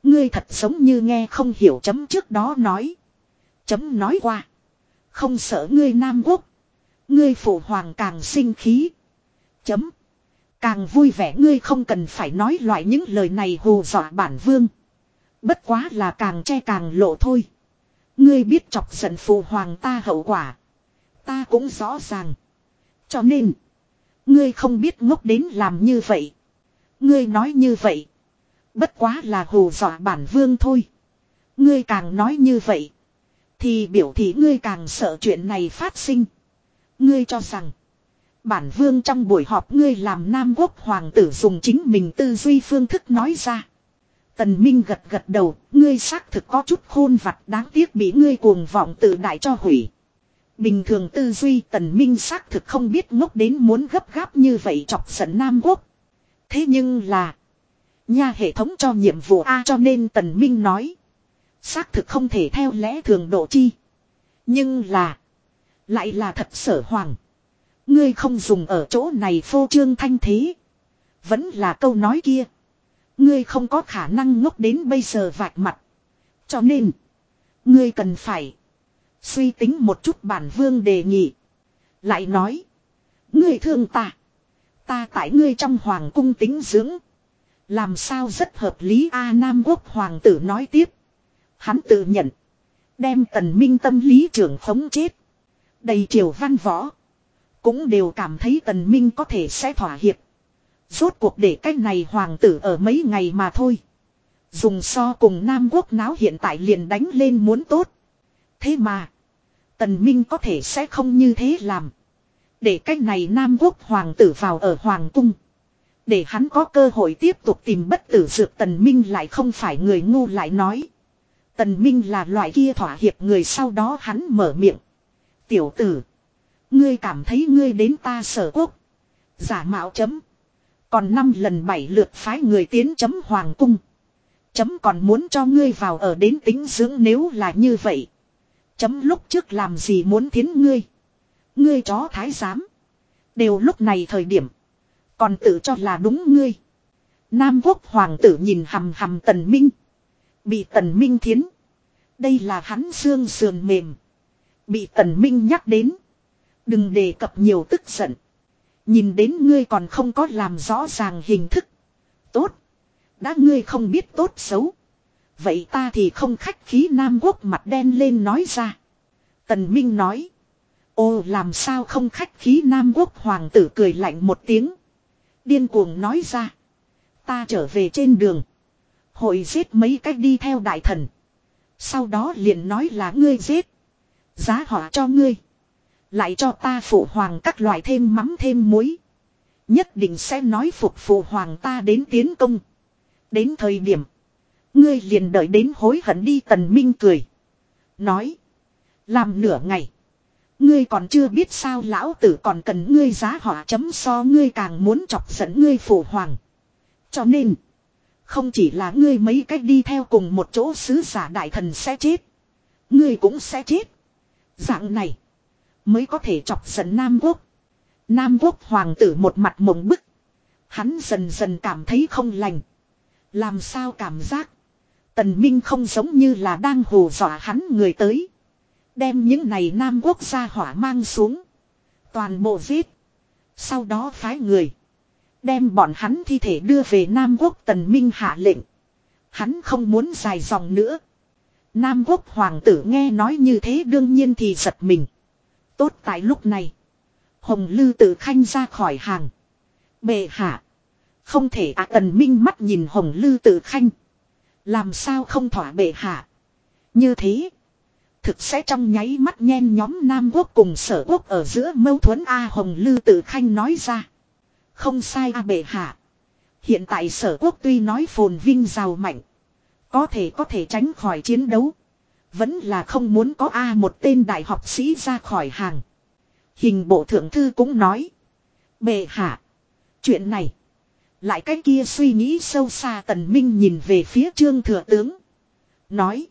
Ngươi thật giống như nghe không hiểu chấm trước đó nói. Chấm nói qua. Không sợ ngươi Nam quốc. Ngươi phụ hoàng càng sinh khí. Chấm. Càng vui vẻ ngươi không cần phải nói loại những lời này hù dọa bản vương. Bất quá là càng che càng lộ thôi. Ngươi biết chọc giận phụ hoàng ta hậu quả. Ta cũng rõ ràng. Cho nên. Ngươi không biết ngốc đến làm như vậy. Ngươi nói như vậy. Bất quá là hù dọa bản vương thôi. Ngươi càng nói như vậy. Thì biểu thị ngươi càng sợ chuyện này phát sinh. Ngươi cho rằng. Bản vương trong buổi họp ngươi làm nam quốc hoàng tử dùng chính mình tư duy phương thức nói ra. Tần Minh gật gật đầu, ngươi xác thực có chút khôn vặt đáng tiếc bị ngươi cuồng vọng tự đại cho hủy. Bình thường tư duy tần minh xác thực không biết ngốc đến muốn gấp gáp như vậy chọc giận Nam Quốc. Thế nhưng là. Nha hệ thống cho nhiệm vụ A cho nên tần minh nói. Xác thực không thể theo lẽ thường độ chi. Nhưng là. Lại là thật sở hoàng. Ngươi không dùng ở chỗ này phô trương thanh thế. Vẫn là câu nói kia. Ngươi không có khả năng ngốc đến bây giờ vạch mặt. Cho nên. Ngươi cần phải. Suy tính một chút bản vương đề nghị. Lại nói. Ngươi thương ta. Ta tại ngươi trong hoàng cung tính dưỡng. Làm sao rất hợp lý A Nam quốc hoàng tử nói tiếp. Hắn tự nhận. Đem tần minh tâm lý trưởng khống chết. Đầy triều văn võ. Cũng đều cảm thấy tần minh có thể sẽ thỏa hiệp. Rốt cuộc để cách này hoàng tử ở mấy ngày mà thôi. Dùng so cùng Nam quốc náo hiện tại liền đánh lên muốn tốt. Thế mà. Tần Minh có thể sẽ không như thế làm. Để cách này Nam quốc hoàng tử vào ở hoàng cung. Để hắn có cơ hội tiếp tục tìm bất tử dược Tần Minh lại không phải người ngu lại nói. Tần Minh là loại kia thỏa hiệp người sau đó hắn mở miệng. Tiểu tử. Ngươi cảm thấy ngươi đến ta sở quốc. Giả mạo chấm. Còn năm lần bảy lượt phái người tiến chấm hoàng cung. Chấm còn muốn cho ngươi vào ở đến tính dưỡng nếu là như vậy. Chấm lúc trước làm gì muốn thiến ngươi. Ngươi chó thái giám. Đều lúc này thời điểm. Còn tự cho là đúng ngươi. Nam quốc hoàng tử nhìn hầm hầm tần minh. Bị tần minh thiến. Đây là hắn xương sườn mềm. Bị tần minh nhắc đến. Đừng đề cập nhiều tức giận. Nhìn đến ngươi còn không có làm rõ ràng hình thức. Tốt. Đã ngươi không biết tốt xấu. Vậy ta thì không khách khí Nam Quốc mặt đen lên nói ra. Tần Minh nói. Ô, làm sao không khách khí Nam Quốc hoàng tử cười lạnh một tiếng. Điên cuồng nói ra. Ta trở về trên đường. Hội giết mấy cách đi theo đại thần. Sau đó liền nói là ngươi giết. Giá họa cho ngươi. Lại cho ta phụ hoàng các loại thêm mắm thêm muối. Nhất định sẽ nói phục phụ hoàng ta đến tiến công. Đến thời điểm. Ngươi liền đợi đến hối hận đi tần minh cười. Nói. Làm nửa ngày. Ngươi còn chưa biết sao lão tử còn cần ngươi giá họa chấm so ngươi càng muốn chọc giận ngươi phụ hoàng. Cho nên. Không chỉ là ngươi mấy cách đi theo cùng một chỗ sứ giả đại thần sẽ chết. Ngươi cũng sẽ chết. Dạng này. Mới có thể chọc giận Nam Quốc. Nam Quốc hoàng tử một mặt mộng bức. Hắn dần dần cảm thấy không lành. Làm sao cảm giác. Tần Minh không giống như là đang hù dọa hắn người tới. Đem những này Nam Quốc gia hỏa mang xuống. Toàn bộ giết. Sau đó phái người. Đem bọn hắn thi thể đưa về Nam Quốc Tần Minh hạ lệnh. Hắn không muốn dài dòng nữa. Nam Quốc Hoàng tử nghe nói như thế đương nhiên thì giật mình. Tốt tại lúc này. Hồng Lư tự khanh ra khỏi hàng. Bệ hạ. Không thể à tần minh mắt nhìn Hồng Lư tự khanh. Làm sao không thỏa bệ hạ. Như thế. Thực sẽ trong nháy mắt nhen nhóm Nam Quốc cùng sở quốc ở giữa mâu thuẫn A Hồng Lư tự khanh nói ra. Không sai A bệ hạ. Hiện tại sở quốc tuy nói phồn vinh giàu mạnh. Có thể có thể tránh khỏi chiến đấu. Vẫn là không muốn có A một tên đại học sĩ ra khỏi hàng. Hình bộ thượng thư cũng nói. Bệ hạ. Chuyện này. Lại cái kia suy nghĩ sâu xa tần minh nhìn về phía trương thừa tướng. Nói.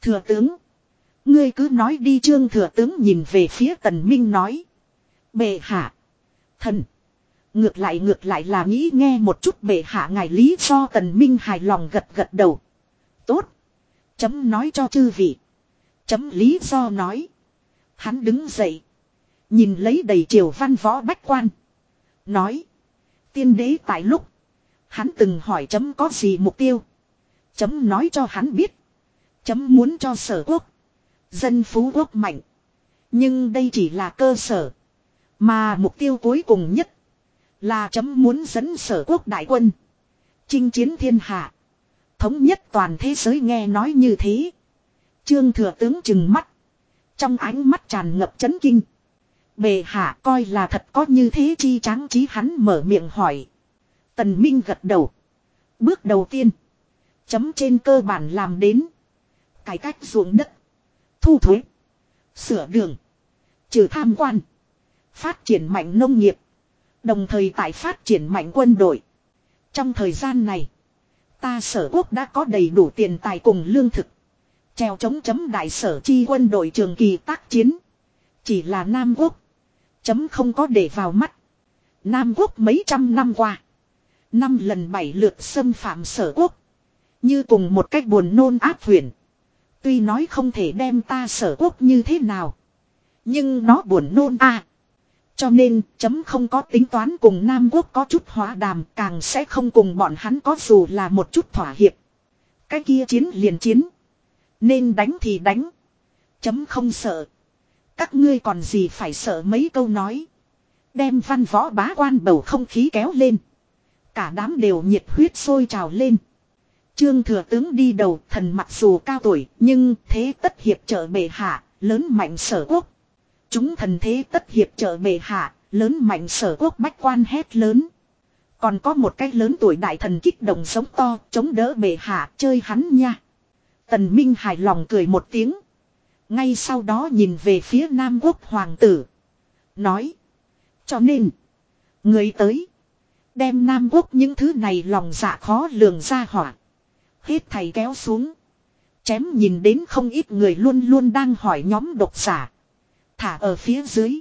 Thừa tướng. Ngươi cứ nói đi trương thừa tướng nhìn về phía tần minh nói. Bệ hạ. Thần. Ngược lại ngược lại là nghĩ nghe một chút bệ hạ ngài lý do tần minh hài lòng gật gật đầu. Tốt. Chấm nói cho chư vị. Chấm lý do nói. Hắn đứng dậy. Nhìn lấy đầy triều văn võ bách quan. Nói. Tiên đế tại lúc. Hắn từng hỏi chấm có gì mục tiêu. Chấm nói cho hắn biết. Chấm muốn cho sở quốc. Dân phú quốc mạnh. Nhưng đây chỉ là cơ sở. Mà mục tiêu cuối cùng nhất. Là chấm muốn dẫn sở quốc đại quân. Chinh chiến thiên hạ. Thống nhất toàn thế giới nghe nói như thế. Trương thừa tướng chừng mắt. Trong ánh mắt tràn ngập chấn kinh. Bề hạ coi là thật có như thế chi tráng trí hắn mở miệng hỏi. Tần Minh gật đầu. Bước đầu tiên. Chấm trên cơ bản làm đến. Cải cách ruộng đất. Thu thuế. Sửa đường. Trừ tham quan. Phát triển mạnh nông nghiệp. Đồng thời tại phát triển mạnh quân đội. Trong thời gian này. Ta sở quốc đã có đầy đủ tiền tài cùng lương thực. Treo chống chấm đại sở chi quân đội trường kỳ tác chiến. Chỉ là Nam quốc. Chấm không có để vào mắt. Nam quốc mấy trăm năm qua. Năm lần bảy lượt xâm phạm sở quốc. Như cùng một cách buồn nôn áp huyền. Tuy nói không thể đem ta sở quốc như thế nào. Nhưng nó buồn nôn a cho nên, chấm không có tính toán cùng Nam Quốc có chút hóa đàm, càng sẽ không cùng bọn hắn có dù là một chút thỏa hiệp. Cái kia chiến liền chiến. Nên đánh thì đánh. Chấm không sợ. Các ngươi còn gì phải sợ mấy câu nói. Đem văn võ bá quan bầu không khí kéo lên. Cả đám đều nhiệt huyết sôi trào lên. Trương thừa tướng đi đầu thần mặc dù cao tuổi nhưng thế tất hiệp trợ bệ hạ, lớn mạnh sở quốc. Chúng thần thế tất hiệp trợ bệ hạ, lớn mạnh sở quốc bách quan hét lớn. Còn có một cái lớn tuổi đại thần kích động sống to, chống đỡ bệ hạ, chơi hắn nha. Tần Minh hài lòng cười một tiếng. Ngay sau đó nhìn về phía Nam Quốc Hoàng tử. Nói. Cho nên. Người tới. Đem Nam Quốc những thứ này lòng dạ khó lường ra hỏa. Hết thầy kéo xuống. Chém nhìn đến không ít người luôn luôn đang hỏi nhóm độc giả. Thả ở phía dưới.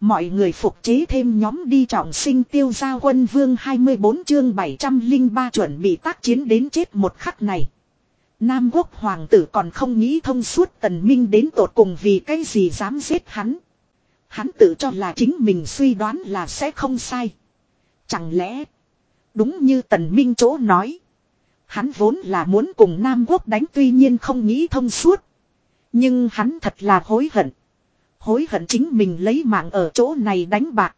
Mọi người phục chế thêm nhóm đi trọng sinh tiêu giao quân vương 24 chương 703 chuẩn bị tác chiến đến chết một khắc này. Nam quốc hoàng tử còn không nghĩ thông suốt tần minh đến tột cùng vì cái gì dám giết hắn. Hắn tự cho là chính mình suy đoán là sẽ không sai. Chẳng lẽ, đúng như tần minh chỗ nói. Hắn vốn là muốn cùng Nam quốc đánh tuy nhiên không nghĩ thông suốt. Nhưng hắn thật là hối hận. Hối hận chính mình lấy mạng ở chỗ này đánh bạc.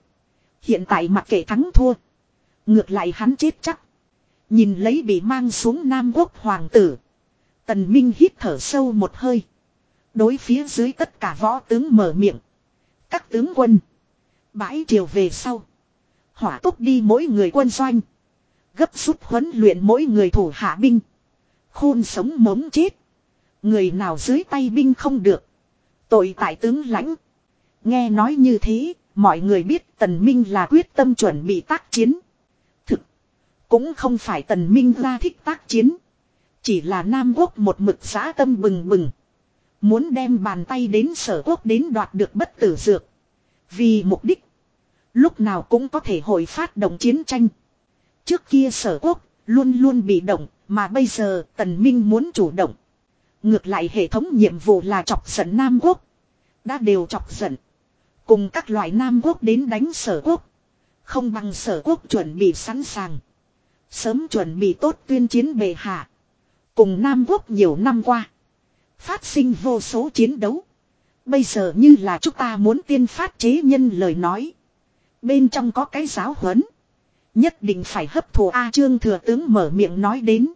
Hiện tại mặc kệ thắng thua. Ngược lại hắn chết chắc. Nhìn lấy bị mang xuống Nam quốc hoàng tử. Tần Minh hít thở sâu một hơi. Đối phía dưới tất cả võ tướng mở miệng. Các tướng quân. Bãi triều về sau. Hỏa tốc đi mỗi người quân doanh. Gấp rút huấn luyện mỗi người thủ hạ binh. Khôn sống mống chết. Người nào dưới tay binh không được. Tội tại tướng lãnh. Nghe nói như thế, mọi người biết Tần Minh là quyết tâm chuẩn bị tác chiến. Thực, cũng không phải Tần Minh ra thích tác chiến. Chỉ là Nam Quốc một mực giã tâm bừng bừng. Muốn đem bàn tay đến sở quốc đến đoạt được bất tử dược. Vì mục đích. Lúc nào cũng có thể hồi phát động chiến tranh. Trước kia sở quốc luôn luôn bị động. Mà bây giờ tần minh muốn chủ động. Ngược lại hệ thống nhiệm vụ là chọc giận Nam Quốc. Đã đều chọc giận. Cùng các loại Nam Quốc đến đánh sở quốc. Không bằng sở quốc chuẩn bị sẵn sàng. Sớm chuẩn bị tốt tuyên chiến bề hạ. Cùng Nam Quốc nhiều năm qua. Phát sinh vô số chiến đấu. Bây giờ như là chúng ta muốn tiên phát chế nhân lời nói. Bên trong có cái giáo huấn. Nhất định phải hấp thụ A Trương Thừa Tướng mở miệng nói đến.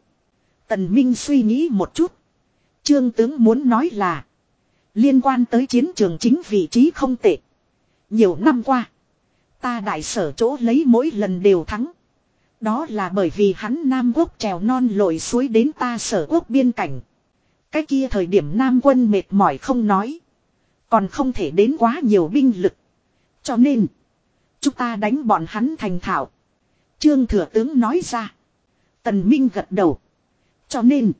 Tần Minh suy nghĩ một chút. Trương Tướng muốn nói là. Liên quan tới chiến trường chính vị trí không tệ. Nhiều năm qua. Ta đại sở chỗ lấy mỗi lần đều thắng. Đó là bởi vì hắn Nam quốc trèo non lội suối đến ta sở quốc biên cảnh. Cái kia thời điểm Nam quân mệt mỏi không nói. Còn không thể đến quá nhiều binh lực. Cho nên. Chúng ta đánh bọn hắn thành thạo. Trương thừa tướng nói ra. Tần Minh gật đầu. Cho nên.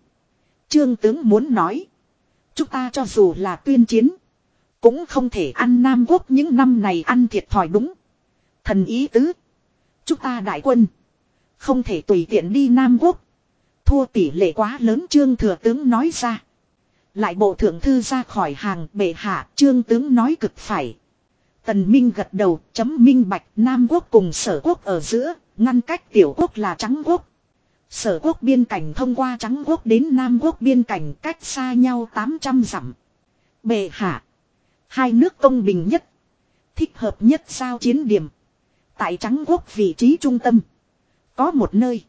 Trương tướng muốn nói. Chúng ta cho dù là tuyên chiến. Cũng không thể ăn Nam quốc những năm này ăn thiệt thòi đúng. Thần ý tứ. Chúng ta đại quân. Không thể tùy tiện đi Nam Quốc. Thua tỷ lệ quá lớn trương thừa tướng nói ra. Lại bộ thượng thư ra khỏi hàng bệ hạ trương tướng nói cực phải. Tần Minh gật đầu chấm minh bạch Nam Quốc cùng sở quốc ở giữa, ngăn cách tiểu quốc là trắng quốc. Sở quốc biên cảnh thông qua trắng quốc đến Nam Quốc biên cảnh cách xa nhau 800 dặm. Bệ hạ. Hai nước công bình nhất. Thích hợp nhất sao chiến điểm. Tại trắng quốc vị trí trung tâm. Có một nơi.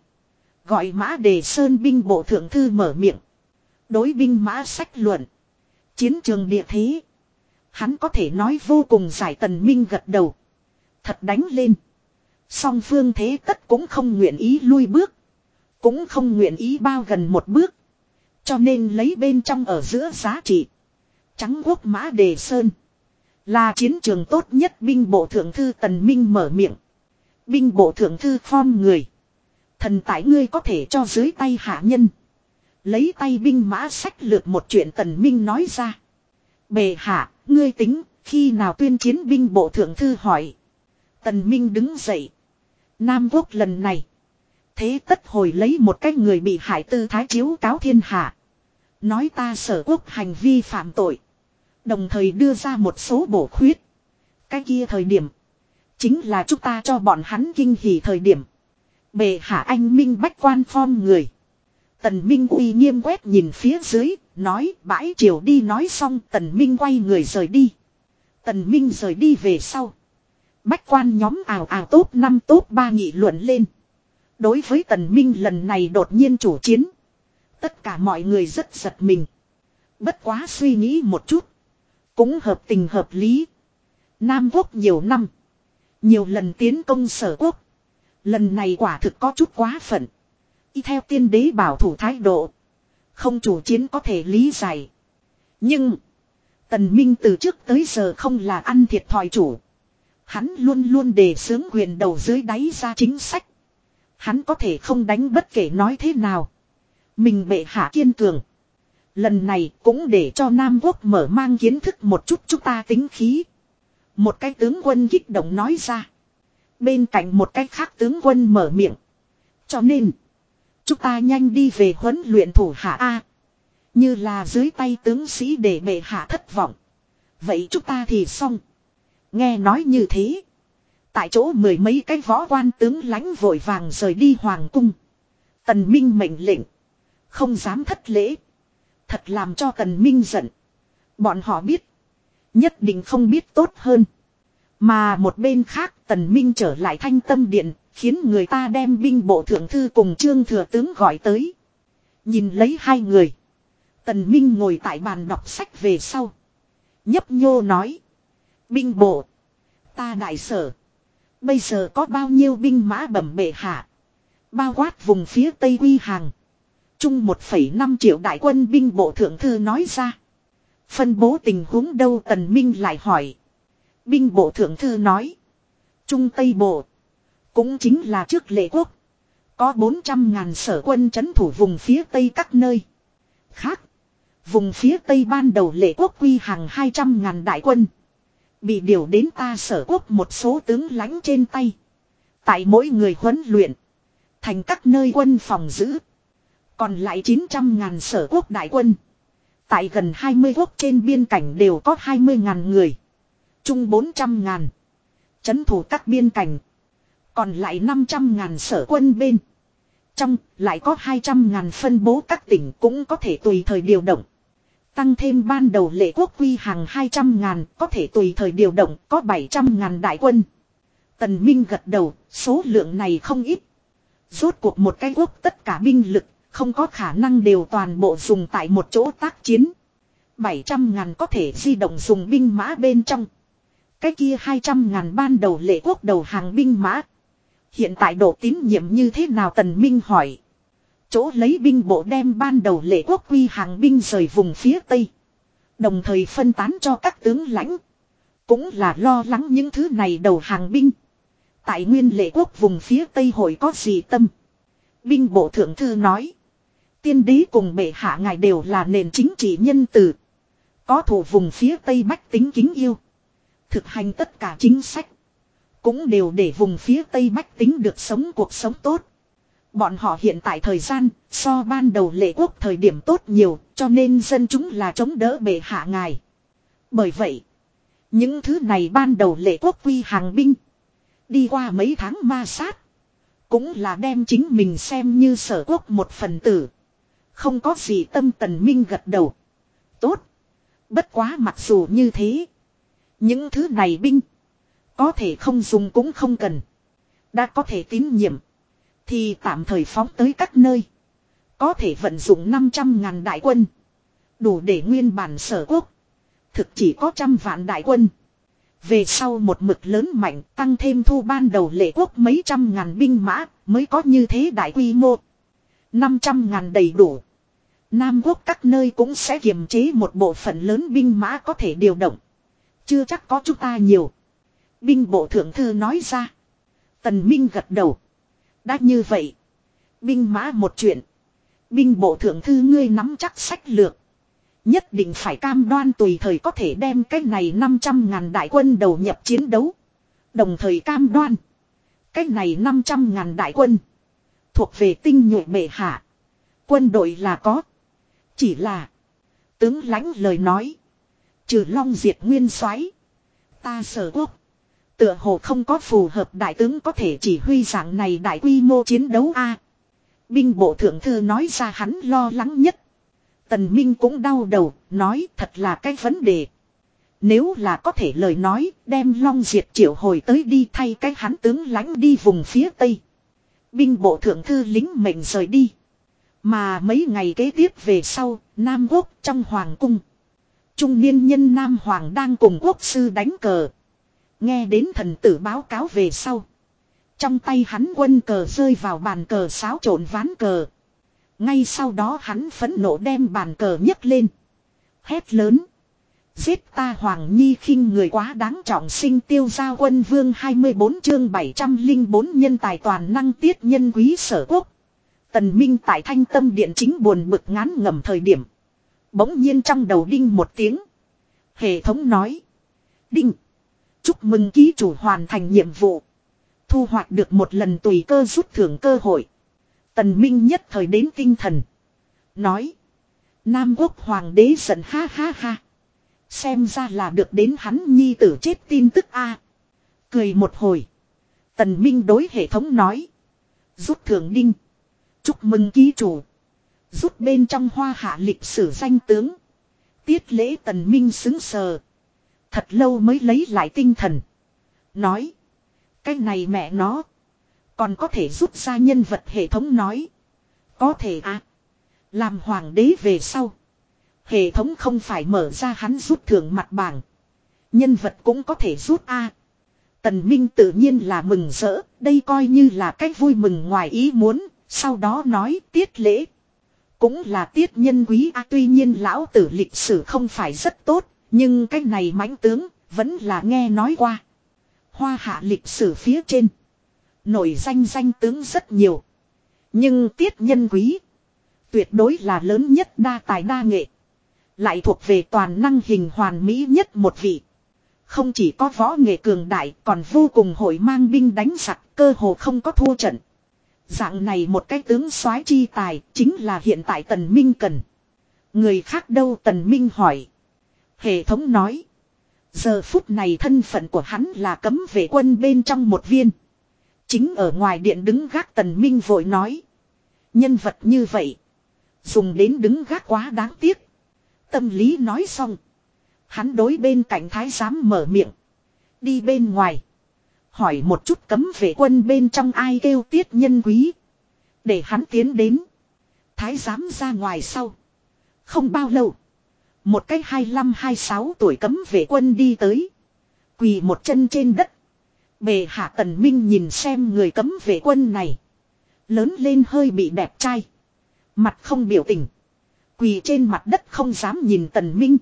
Gọi mã đề sơn binh bộ thượng thư mở miệng. Đối binh mã sách luận. Chiến trường địa thế. Hắn có thể nói vô cùng giải tần minh gật đầu. Thật đánh lên. Song phương thế tất cũng không nguyện ý lui bước. Cũng không nguyện ý bao gần một bước. Cho nên lấy bên trong ở giữa giá trị. Trắng quốc mã đề sơn. Là chiến trường tốt nhất binh bộ thượng thư tần minh mở miệng. Binh bộ thượng thư phong người. Thần tại ngươi có thể cho dưới tay hạ nhân. Lấy tay binh mã sách lược một chuyện tần minh nói ra. Bề hạ, ngươi tính, khi nào tuyên chiến binh bộ thượng thư hỏi. Tần minh đứng dậy. Nam quốc lần này. Thế tất hồi lấy một cái người bị hại tư thái chiếu cáo thiên hạ. Nói ta sở quốc hành vi phạm tội. Đồng thời đưa ra một số bổ khuyết. Cái kia thời điểm. Chính là chúng ta cho bọn hắn kinh hỉ thời điểm. Bệ hạ anh minh bách quan phong người. Tần Minh uy nghiêm quét nhìn phía dưới, nói bãi triều đi nói xong Tần Minh quay người rời đi. Tần Minh rời đi về sau. Bách quan nhóm ảo ảo tốt năm tốt ba nghị luận lên. Đối với Tần Minh lần này đột nhiên chủ chiến. Tất cả mọi người rất giật mình. Bất quá suy nghĩ một chút. Cũng hợp tình hợp lý. Nam quốc nhiều năm. Nhiều lần tiến công sở quốc. Lần này quả thực có chút quá phận. Y theo tiên đế bảo thủ thái độ. Không chủ chiến có thể lý giải. Nhưng. Tần Minh từ trước tới giờ không là ăn thiệt thòi chủ. Hắn luôn luôn đề sướng quyền đầu dưới đáy ra chính sách. Hắn có thể không đánh bất kể nói thế nào. Mình bệ hạ kiên cường. Lần này cũng để cho Nam Quốc mở mang kiến thức một chút chúng ta tính khí. Một cái tướng quân kích động nói ra. Bên cạnh một cái khác tướng quân mở miệng. Cho nên. Chúng ta nhanh đi về huấn luyện thủ hạ A. Như là dưới tay tướng sĩ để bệ hạ thất vọng. Vậy chúng ta thì xong. Nghe nói như thế. Tại chỗ mười mấy cái võ quan tướng lãnh vội vàng rời đi hoàng cung. Tần Minh mệnh lệnh. Không dám thất lễ. Thật làm cho Tần Minh giận. Bọn họ biết. Nhất định không biết tốt hơn. Mà một bên khác, Tần Minh trở lại thanh tâm điện. Khiến người ta đem binh bộ thượng thư cùng trương thừa tướng gọi tới. Nhìn lấy hai người. Tần Minh ngồi tại bàn đọc sách về sau. Nhấp nhô nói. Binh bộ. Ta đại sở. Bây giờ có bao nhiêu binh mã bẩm bệ hạ. Bao quát vùng phía tây quy hàng. Chung 1,5 triệu đại quân binh bộ thượng thư nói ra. Phân bố tình huống đâu tần minh lại hỏi. Binh bộ thượng thư nói. Trung Tây Bộ. Cũng chính là trước lệ quốc. Có 400 ngàn sở quân chấn thủ vùng phía Tây các nơi. Khác. Vùng phía Tây ban đầu lệ quốc quy hàng 200 ngàn đại quân. Bị điều đến ta sở quốc một số tướng lãnh trên tay. Tại mỗi người huấn luyện. Thành các nơi quân phòng giữ. Còn lại 900 ngàn sở quốc đại quân. Tại gần 20 quốc trên biên cảnh đều có 20 ngàn người. Trung 400 ngàn. Chấn thủ các biên cảnh. Còn lại 500 ngàn sở quân bên. Trong lại có 200 ngàn phân bố các tỉnh cũng có thể tùy thời điều động. Tăng thêm ban đầu lệ quốc quy hàng 200 ngàn có thể tùy thời điều động có 700 ngàn đại quân. Tần Minh gật đầu, số lượng này không ít. Rốt cuộc một cái quốc tất cả binh lực, không có khả năng đều toàn bộ dùng tại một chỗ tác chiến. 700 ngàn có thể di động dùng binh mã bên trong. Cái kia 200 ngàn ban đầu lệ quốc đầu hàng binh mã. Hiện tại độ tín nhiệm như thế nào Tần Minh hỏi. Chỗ lấy binh bộ đem ban đầu lệ quốc quy hàng binh rời vùng phía Tây. Đồng thời phân tán cho các tướng lãnh. Cũng là lo lắng những thứ này đầu hàng binh. Tại nguyên lệ quốc vùng phía Tây hội có gì tâm. Binh bộ thượng thư nói. Tiên đế cùng bệ hạ ngài đều là nền chính trị nhân tử. Có thủ vùng phía Tây bách tính kính yêu. Thực hành tất cả chính sách. Cũng đều để vùng phía Tây bách tính được sống cuộc sống tốt. Bọn họ hiện tại thời gian, so ban đầu lệ quốc thời điểm tốt nhiều, cho nên dân chúng là chống đỡ bệ hạ ngài. Bởi vậy, những thứ này ban đầu lệ quốc quy hàng binh. Đi qua mấy tháng ma sát. Cũng là đem chính mình xem như sở quốc một phần tử. Không có gì tâm tần minh gật đầu. Tốt. Bất quá mặc dù như thế. Những thứ này binh. Có thể không dùng cũng không cần. Đã có thể tín nhiệm. Thì tạm thời phóng tới các nơi. Có thể vận dụng 500 ngàn đại quân. Đủ để nguyên bản sở quốc. Thực chỉ có trăm vạn đại quân. Về sau một mực lớn mạnh tăng thêm thu ban đầu lệ quốc mấy trăm ngàn binh mã mới có như thế đại quy mô. 500 ngàn đầy đủ. Nam quốc các nơi cũng sẽ kiềm chế một bộ phận lớn binh mã có thể điều động. Chưa chắc có chúng ta nhiều. Binh bộ thượng thư nói ra. Tần Minh gật đầu. Đã như vậy. Binh mã một chuyện. Binh bộ thượng thư ngươi nắm chắc sách lược. Nhất định phải cam đoan tùy thời có thể đem cái này 500 ngàn đại quân đầu nhập chiến đấu. Đồng thời cam đoan. Cái này 500 ngàn đại quân. Thuộc về tinh nhuệ bệ hạ. Quân đội là có. Chỉ là. Tướng lãnh lời nói. Trừ long diệt nguyên soái Ta sở quốc. Tựa hồ không có phù hợp đại tướng có thể chỉ huy dạng này đại quy mô chiến đấu a. Binh bộ thượng thư nói ra hắn lo lắng nhất. Tần Minh cũng đau đầu, nói thật là cái vấn đề. Nếu là có thể lời nói, đem Long Diệt triệu hồi tới đi thay cái hắn tướng lãnh đi vùng phía Tây. Binh bộ thượng thư lính mệnh rời đi. Mà mấy ngày kế tiếp về sau, Nam Quốc trong Hoàng cung. Trung niên nhân Nam Hoàng đang cùng quốc sư đánh cờ. Nghe đến thần tử báo cáo về sau. Trong tay hắn quân cờ rơi vào bàn cờ xáo trộn ván cờ. Ngay sau đó hắn phẫn nộ đem bàn cờ nhấc lên. Hét lớn. Giết ta Hoàng Nhi khinh người quá đáng trọng sinh tiêu giao quân vương 24 chương 704 nhân tài toàn năng tiết nhân quý sở quốc. Tần Minh tại thanh tâm điện chính buồn bực ngán ngẩm thời điểm. Bỗng nhiên trong đầu đinh một tiếng. Hệ thống nói. Đinh. Chúc mừng ký chủ hoàn thành nhiệm vụ. Thu hoạch được một lần tùy cơ rút thưởng cơ hội. Tần Minh nhất thời đến tinh thần. Nói. Nam quốc hoàng đế giận ha ha ha. Xem ra là được đến hắn nhi tử chết tin tức a. Cười một hồi. Tần Minh đối hệ thống nói. Rút thưởng đinh. Chúc mừng ký chủ. Rút bên trong hoa hạ lịch sử danh tướng. Tiết lễ tần minh xứng sờ. Thật lâu mới lấy lại tinh thần. Nói. Cái này mẹ nó. Còn có thể rút ra nhân vật hệ thống nói. Có thể à. Làm hoàng đế về sau. Hệ thống không phải mở ra hắn rút thưởng mặt bảng. Nhân vật cũng có thể rút A. Tần Minh tự nhiên là mừng rỡ. Đây coi như là cách vui mừng ngoài ý muốn. Sau đó nói tiết lễ. Cũng là tiết nhân quý A. tuy nhiên lão tử lịch sử không phải rất tốt. Nhưng cái này mãnh tướng vẫn là nghe nói qua. Hoa hạ lịch sử phía trên. Nổi danh danh tướng rất nhiều. Nhưng tiết nhân quý. Tuyệt đối là lớn nhất đa tài đa nghệ. Lại thuộc về toàn năng hình hoàn mỹ nhất một vị. Không chỉ có võ nghệ cường đại còn vô cùng hội mang binh đánh giặc, cơ hồ không có thua trận. Dạng này một cái tướng soái chi tài chính là hiện tại Tần Minh cần. Người khác đâu Tần Minh hỏi. Hệ thống nói. Giờ phút này thân phận của hắn là cấm vệ quân bên trong một viên. Chính ở ngoài điện đứng gác Tần Minh vội nói. Nhân vật như vậy. Dùng đến đứng gác quá đáng tiếc. Tâm lý nói xong. Hắn đối bên cạnh thái giám mở miệng. Đi bên ngoài. Hỏi một chút cấm vệ quân bên trong ai kêu tiết nhân quý. Để hắn tiến đến. Thái giám ra ngoài sau. Không bao lâu. Một cái 25-26 tuổi cấm vệ quân đi tới. Quỳ một chân trên đất. Bề hạ tần minh nhìn xem người cấm vệ quân này. Lớn lên hơi bị đẹp trai. Mặt không biểu tình. Quỳ trên mặt đất không dám nhìn tần minh.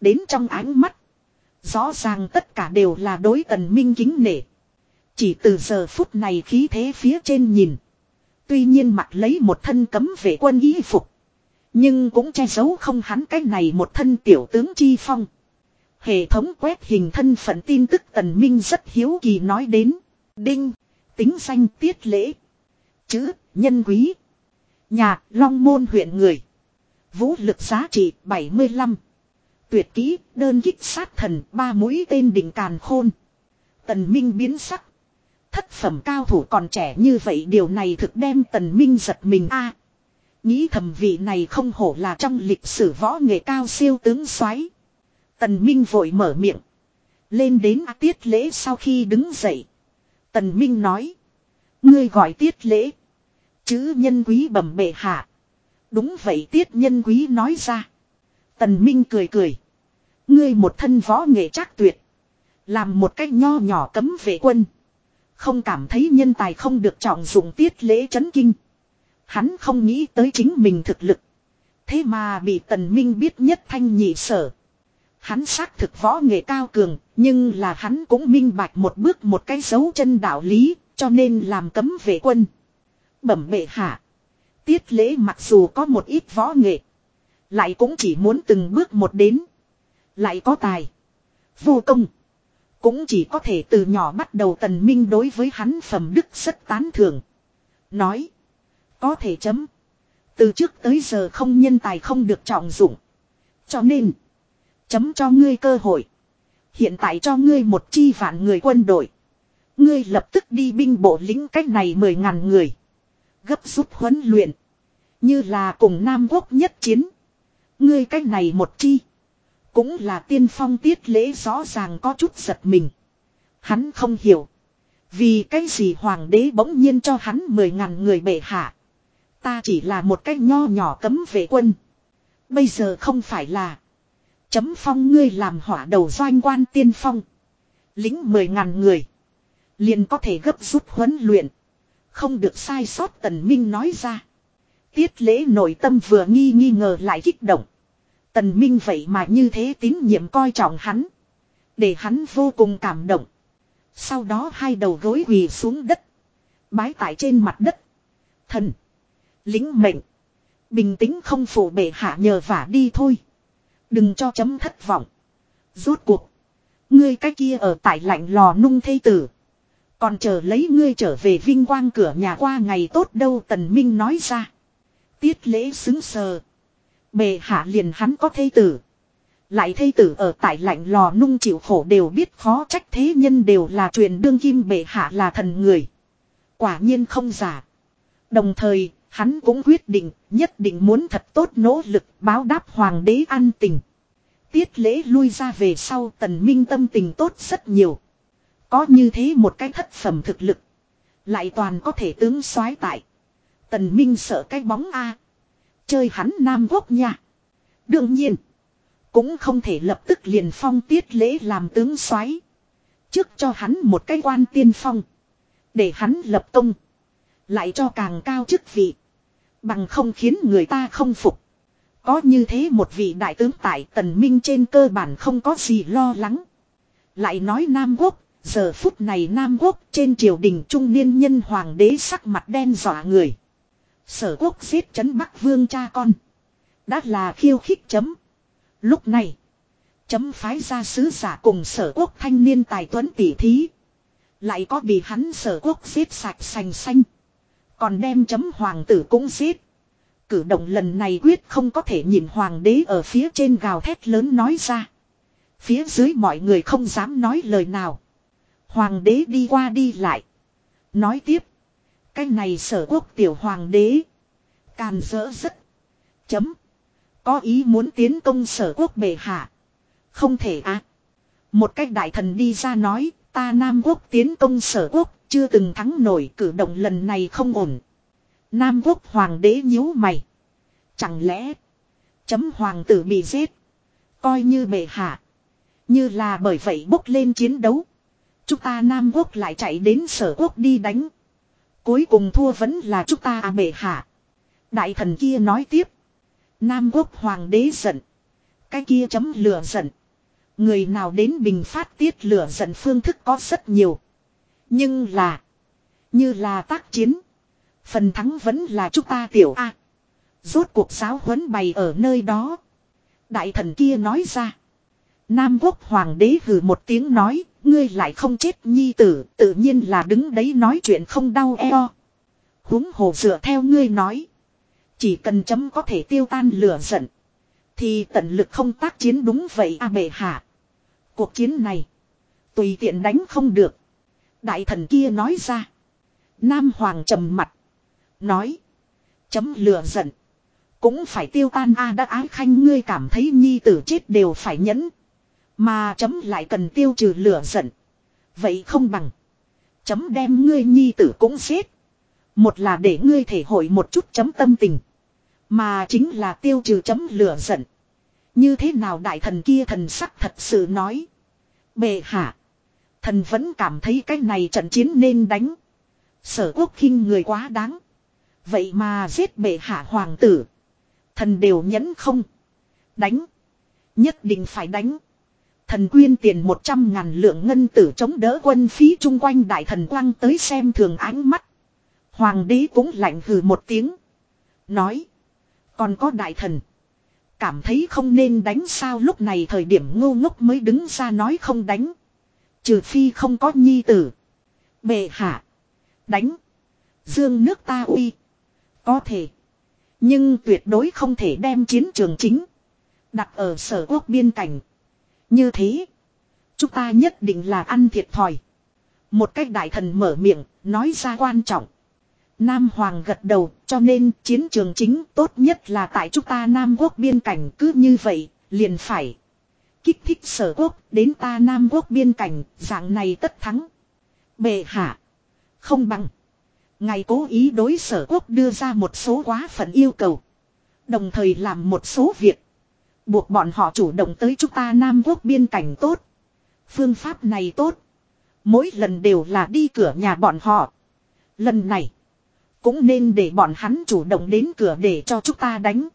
Đến trong ánh mắt. Rõ ràng tất cả đều là đối tần minh kính nể. Chỉ từ giờ phút này khí thế phía trên nhìn. Tuy nhiên mặt lấy một thân cấm vệ quân y phục. Nhưng cũng che giấu không hắn cái này một thân tiểu tướng chi phong. Hệ thống quét hình thân phận tin tức tần minh rất hiếu kỳ nói đến. Đinh, tính danh tiết lễ. Chữ, nhân quý. Nhà, long môn huyện người. Vũ lực giá trị 75. Tuyệt kỹ, đơn kích sát thần, ba mũi tên đỉnh càn khôn. Tần Minh biến sắc. Thất phẩm cao thủ còn trẻ như vậy điều này thực đem Tần Minh giật mình a nghĩ thầm vị này không hổ là trong lịch sử võ nghệ cao siêu tướng soái. Tần Minh vội mở miệng. Lên đến tiết lễ sau khi đứng dậy. Tần Minh nói. Ngươi gọi tiết lễ. Chữ nhân quý bẩm bệ hạ. Đúng vậy tiết nhân quý nói ra. Tần Minh cười cười. Ngươi một thân võ nghệ chắc tuyệt. Làm một cách nho nhỏ cấm vệ quân. Không cảm thấy nhân tài không được trọng dụng tiết lễ chấn kinh. Hắn không nghĩ tới chính mình thực lực. Thế mà bị tần minh biết nhất thanh nhị sở. Hắn xác thực võ nghệ cao cường, nhưng là hắn cũng minh bạch một bước một cái dấu chân đạo lý, cho nên làm cấm vệ quân. Bẩm bệ hạ. Tiết lễ mặc dù có một ít võ nghệ. Lại cũng chỉ muốn từng bước một đến. Lại có tài. Vô công. Cũng chỉ có thể từ nhỏ bắt đầu tần minh đối với hắn phẩm đức rất tán thưởng. Nói. Có thể chấm. Từ trước tới giờ không nhân tài không được trọng dụng. Cho nên. Chấm cho ngươi cơ hội. Hiện tại cho ngươi một chi vạn người quân đội. Ngươi lập tức đi binh bộ lính cách này mười ngàn người. Gấp rút huấn luyện. Như là cùng Nam Quốc nhất chiến. Ngươi cách này một chi. Cũng là tiên phong tiết lễ rõ ràng có chút giật mình. Hắn không hiểu. Vì cái gì hoàng đế bỗng nhiên cho hắn mười ngàn người bệ hạ. Ta chỉ là một cái nho nhỏ cấm vệ quân. Bây giờ không phải là. Chấm phong ngươi làm hỏa đầu doanh quan tiên phong. Lính mười ngàn người. Liền có thể gấp rút huấn luyện. Không được sai sót tần minh nói ra. Tiết lễ nội tâm vừa nghi nghi ngờ lại kích động. Tần minh vậy mà như thế tín nhiệm coi trọng hắn. Để hắn vô cùng cảm động. Sau đó hai đầu gối quỳ xuống đất. Bái tại trên mặt đất. Thần. Lính mệnh. Bình tĩnh không phủ bệ hạ nhờ vả đi thôi. Đừng cho chấm thất vọng. Rốt cuộc. Ngươi cái kia ở tại lạnh lò nung thây tử. Còn chờ lấy ngươi trở về vinh quang cửa nhà qua ngày tốt đâu tần minh nói ra. Tiết lễ xứng sờ. Bề hạ liền hắn có thây tử. Lại thây tử ở tại lạnh lò nung chịu khổ đều biết khó trách thế nhân đều là truyền đương kim bệ hạ là thần người. Quả nhiên không giả. Đồng thời, hắn cũng quyết định, nhất định muốn thật tốt nỗ lực báo đáp hoàng đế an tình. Tiết lễ lui ra về sau tần minh tâm tình tốt rất nhiều. Có như thế một cái thất phẩm thực lực. Lại toàn có thể tướng soái tại. Tần minh sợ cái bóng A. Chơi hắn Nam Quốc nha. Đương nhiên. Cũng không thể lập tức liền phong tiết lễ làm tướng soái Trước cho hắn một cái quan tiên phong. Để hắn lập công. Lại cho càng cao chức vị. Bằng không khiến người ta không phục. Có như thế một vị đại tướng tại tần minh trên cơ bản không có gì lo lắng. Lại nói Nam Quốc, giờ phút này Nam Quốc trên triều đình trung niên nhân hoàng đế sắc mặt đen dọa người. Sở quốc giết chấn Bắc Vương cha con. Đã là khiêu khích chấm. Lúc này, chấm phái ra sứ giả cùng sở quốc thanh niên tài tuấn tỷ thí. Lại có bị hắn sở quốc giết sạch sành xanh. Còn đem chấm hoàng tử cũng giết. Cử động lần này quyết không có thể nhìn hoàng đế ở phía trên gào thét lớn nói ra. Phía dưới mọi người không dám nói lời nào. Hoàng đế đi qua đi lại. Nói tiếp. Cái này sở quốc tiểu hoàng đế. Càn rỡ rất. Chấm. Có ý muốn tiến công sở quốc bệ hạ. Không thể à. Một cách đại thần đi ra nói. Ta Nam quốc tiến công sở quốc. Chưa từng thắng nổi cử động lần này không ổn. Nam quốc hoàng đế nhíu mày. Chẳng lẽ. Chấm hoàng tử bị giết. Coi như bệ hạ. Như là bởi vậy bốc lên chiến đấu. Chúng ta Nam quốc lại chạy đến sở quốc đi đánh. Cuối cùng thua vẫn là chúng ta à bệ hạ. Đại thần kia nói tiếp. Nam quốc hoàng đế giận. Cái kia chấm lửa giận. Người nào đến bình phát tiết lửa giận phương thức có rất nhiều. Nhưng là. Như là tác chiến. Phần thắng vẫn là chúng ta tiểu A. Rốt cuộc giáo huấn bày ở nơi đó. Đại thần kia nói ra. Nam quốc hoàng đế hừ một tiếng nói. Ngươi lại không chết nhi tử. Tự nhiên là đứng đấy nói chuyện không đau eo. Húng hồ dựa theo ngươi nói. Chỉ cần chấm có thể tiêu tan lửa giận. Thì tận lực không tác chiến đúng vậy a bệ hạ. Cuộc chiến này. Tùy tiện đánh không được. Đại thần kia nói ra. Nam Hoàng trầm mặt. Nói. Chấm lửa giận. Cũng phải tiêu tan a đã ái khanh, ngươi cảm thấy nhi tử chết đều phải nhẫn. Mà chấm lại cần tiêu trừ lửa giận. Vậy không bằng. Chấm đem ngươi nhi tử cũng giết. Một là để ngươi thể hội một chút chấm tâm tình. Mà chính là tiêu trừ chấm lửa giận. Như thế nào đại thần kia thần sắc thật sự nói. Bệ hạ. Thần vẫn cảm thấy cái này trận chiến nên đánh. Sở quốc khinh người quá đáng. Vậy mà giết bệ hạ hoàng tử. Thần đều nhẫn không. Đánh. Nhất định phải đánh. Thần quyên tiền 100 ngàn lượng ngân tử chống đỡ quân phí chung quanh đại thần quang tới xem thường ánh mắt. Hoàng đế cũng lạnh hừ một tiếng. Nói. Còn có đại thần. Cảm thấy không nên đánh sao lúc này thời điểm ngô ngốc mới đứng ra nói không đánh. Trừ phi không có nhi tử. Bệ hạ. Đánh. Dương nước ta uy. Có thể. Nhưng tuyệt đối không thể đem chiến trường chính. Đặt ở sở quốc biên cảnh. Như thế. Chúng ta nhất định là ăn thiệt thòi. Một cách đại thần mở miệng, nói ra quan trọng. Nam Hoàng gật đầu, cho nên chiến trường chính tốt nhất là tại chúng ta Nam Quốc biên cảnh cứ như vậy, liền phải. Kích thích sở quốc, đến ta Nam Quốc biên cảnh, dạng này tất thắng. Bệ hạ. Không bằng. Ngài cố ý đối sở quốc đưa ra một số quá phận yêu cầu. Đồng thời làm một số việc. Buộc bọn họ chủ động tới chúng ta Nam Quốc biên cảnh tốt. Phương pháp này tốt. Mỗi lần đều là đi cửa nhà bọn họ. Lần này. Cũng nên để bọn hắn chủ động đến cửa để cho chúng ta đánh.